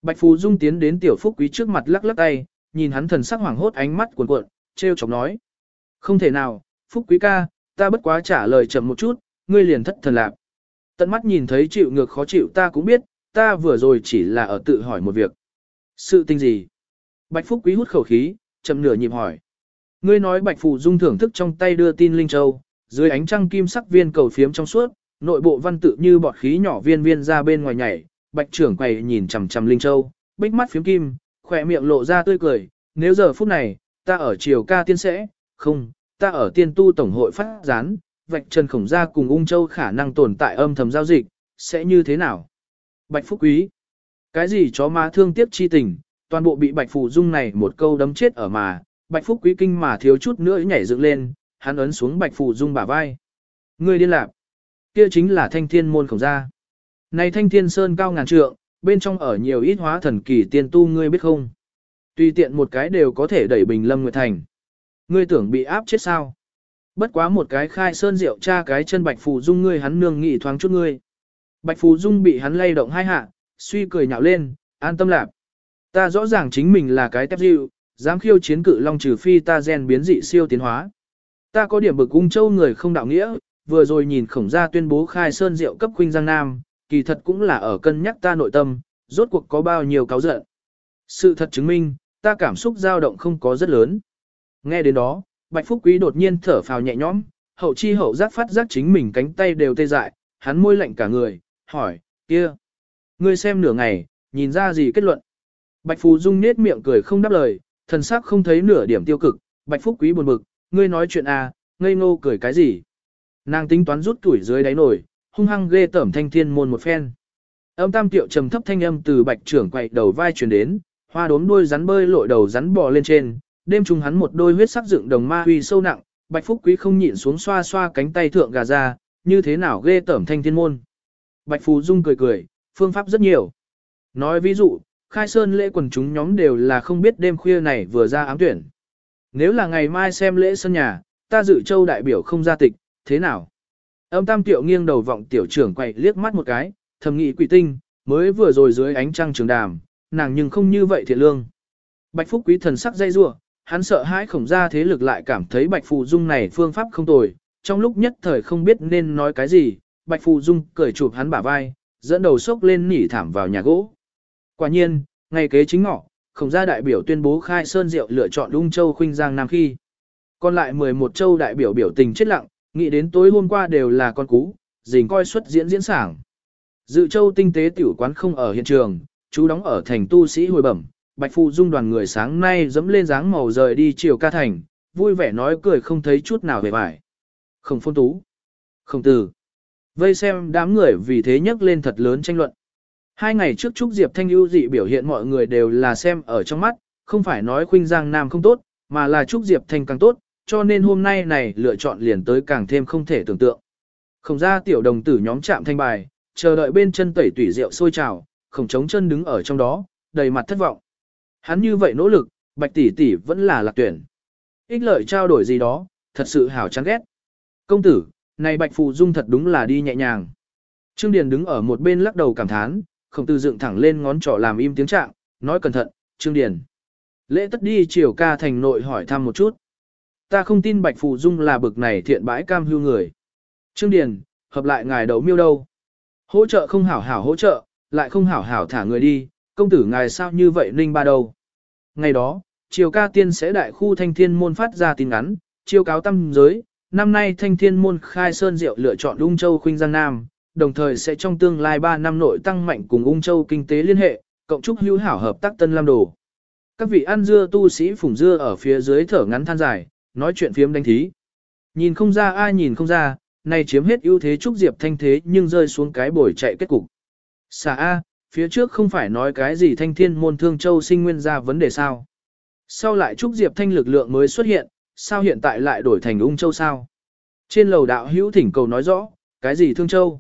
Bạch Phú Dung tiến đến tiểu Phúc Quý trước mặt lắc lắc tay, nhìn hắn thần sắc hoảng hốt ánh mắt cuộn cuộn, treo chọc nói. Không thể nào, Phúc Quý ca, ta bất quá trả lời chậm một chút, ngươi liền thất thần lạc. Tận mắt nhìn thấy chịu ngược khó chịu ta cũng biết, ta vừa rồi chỉ là ở tự hỏi một việc. Sự tình gì? Bạch Phúc Quý hút khẩu khí, chậm nửa nhịp hỏi. Ngươi nói Bạch Phù Dung thưởng thức trong tay đưa tin Linh Châu, dưới ánh trăng kim sắc viên cầu phiếm trong suốt, nội bộ văn tự như bọt khí nhỏ viên viên ra bên ngoài nhảy, Bạch trưởng quầy nhìn chằm chằm Linh Châu, bích mắt phiếm kim, khỏe miệng lộ ra tươi cười, nếu giờ phút này, ta ở triều ca tiên sẽ, không, ta ở tiên tu tổng hội phát gián, vạch trần khổng gia cùng ung châu khả năng tồn tại âm thầm giao dịch, sẽ như thế nào? Bạch Phúc Quý. Cái gì chó má thương tiếc chi tình, toàn bộ bị Bạch Phù Dung này một câu đấm chết ở mà, Bạch Phúc Quý kinh mà thiếu chút nữa nhảy dựng lên, hắn ấn xuống Bạch Phù Dung bả vai. Ngươi điên lạc. Kia chính là thanh thiên môn khổng gia. Này thanh thiên sơn cao ngàn trượng, bên trong ở nhiều ít hóa thần kỳ tiên tu ngươi biết không? Tùy tiện một cái đều có thể đẩy bình lâm nguyệt thành. Ngươi tưởng bị áp chết sao? Bất quá một cái khai sơn rượu cha cái chân Bạch Phù Dung ngươi hắn nương nghị thoáng chút ngươi. Bạch Phù Dung bị hắn lay động hai hạ, suy cười nhạo lên, an tâm lạp. Ta rõ ràng chính mình là cái tép dịu, dám khiêu chiến cự long trừ phi ta gen biến dị siêu tiến hóa. Ta có điểm bực ung châu người không đạo nghĩa, vừa rồi nhìn khổng gia tuyên bố khai sơn rượu cấp huynh giang nam, kỳ thật cũng là ở cân nhắc ta nội tâm, rốt cuộc có bao nhiêu cáo giận. Sự thật chứng minh, ta cảm xúc dao động không có rất lớn. Nghe đến đó, Bạch Phúc Quý đột nhiên thở phào nhẹ nhõm, hậu chi hậu giác phát giác chính mình cánh tay đều tê dại, hắn môi lạnh cả người, hỏi, kia, ngươi xem nửa ngày, nhìn ra gì kết luận. Bạch Phù Dung nết miệng cười không đáp lời, thần sắc không thấy nửa điểm tiêu cực, Bạch Phúc Quý buồn bực, ngươi nói chuyện à, ngây ngô cười cái gì. Nàng tính toán rút tuổi dưới đáy nổi, hung hăng ghê tẩm thanh thiên môn một phen. Âm tam tiệu trầm thấp thanh âm từ bạch trưởng quậy đầu vai truyền đến, hoa đốm đuôi rắn bơi lội đầu rắn bò lên trên, đêm trùng hắn một đôi huyết sắc dựng đồng ma huy sâu nặng, bạch phúc quý không nhịn xuống xoa xoa cánh tay thượng gà ra, như thế nào ghê tẩm thanh thiên môn. Bạch phù dung cười cười, phương pháp rất nhiều. Nói ví dụ, khai sơn lễ quần chúng nhóm đều là không biết đêm khuya này vừa ra ám tuyển. Nếu là ngày mai xem lễ sân nhà, ta dự châu đại biểu không ra tịch, thế nào? Âm tam tiệu nghiêng đầu vọng tiểu trưởng quay liếc mắt một cái, thầm nghĩ quỷ tinh, mới vừa rồi dưới ánh trăng trường đàm, nàng nhưng không như vậy thiện lương. Bạch Phúc quý thần sắc dây rua, hắn sợ hãi khổng ra thế lực lại cảm thấy Bạch Phù Dung này phương pháp không tồi, trong lúc nhất thời không biết nên nói cái gì, Bạch Phù Dung cởi chụp hắn bả vai, dẫn đầu sốc lên nỉ thảm vào nhà gỗ. Quả nhiên, ngày kế chính ngọ, khổng gia đại biểu tuyên bố khai sơn diệu lựa chọn Lung Châu Khuynh Giang Nam khi. Còn lại 11 châu đại biểu biểu tình chết lặng, nghĩ đến tối hôm qua đều là con cú, dình coi xuất diễn diễn sảng. Dự châu tinh tế tiểu quán không ở hiện trường, chú đóng ở thành tu sĩ hồi bẩm, Bạch Phu Dung đoàn người sáng nay dẫm lên dáng màu rời đi chiều ca thành, vui vẻ nói cười không thấy chút nào về vải. Không Phong tú. Không từ. Vây xem đám người vì thế nhắc lên thật lớn tranh luận. Hai ngày trước Trúc Diệp Thanh ưu dị biểu hiện mọi người đều là xem ở trong mắt, không phải nói khuynh giang nam không tốt, mà là Trúc Diệp Thanh càng tốt, cho nên hôm nay này lựa chọn liền tới càng thêm không thể tưởng tượng. Không ra tiểu đồng tử nhóm chạm thanh bài, chờ đợi bên chân tẩy tủy rượu sôi trào, không chống chân đứng ở trong đó, đầy mặt thất vọng. Hắn như vậy nỗ lực, bạch tỷ tỷ vẫn là lạc tuyển. Ích lợi trao đổi gì đó, thật sự hảo chán ghét. Công tử, này bạch phù dung thật đúng là đi nhẹ nhàng. Trương Điền đứng ở một bên lắc đầu cảm thán, không tư dựng thẳng lên ngón trỏ làm im tiếng trạng, nói cẩn thận, Trương Điền. Lễ tất đi chiều ca thành nội hỏi thăm một chút. Ta không tin Bạch Phù Dung là bực này thiện bãi cam hưu người. Trương Điền, hợp lại ngài đấu miêu đâu. Hỗ trợ không hảo hảo hỗ trợ, lại không hảo hảo thả người đi, công tử ngài sao như vậy ninh ba đâu. Ngày đó, triều ca tiên sẽ đại khu thanh thiên môn phát ra tin ngắn, chiêu cáo tâm giới, năm nay thanh thiên môn khai sơn diệu lựa chọn đung châu khuynh giang nam, đồng thời sẽ trong tương lai 3 năm nội tăng mạnh cùng ung châu kinh tế liên hệ, cộng chúc hữu hảo hợp tác tân lam đồ. Các vị ăn dưa tu sĩ phủng dưa ở phía dưới thở ngắn than dài, nói chuyện phiếm đánh thí. Nhìn không ra ai nhìn không ra, này chiếm hết ưu thế Trúc Diệp Thanh thế nhưng rơi xuống cái bồi chạy kết cục. Xà A, phía trước không phải nói cái gì thanh thiên môn thương châu sinh nguyên ra vấn đề sao. Sau lại Trúc Diệp Thanh lực lượng mới xuất hiện, sao hiện tại lại đổi thành ung châu sao? Trên lầu đạo hữu thỉnh cầu nói rõ, cái gì thương châu?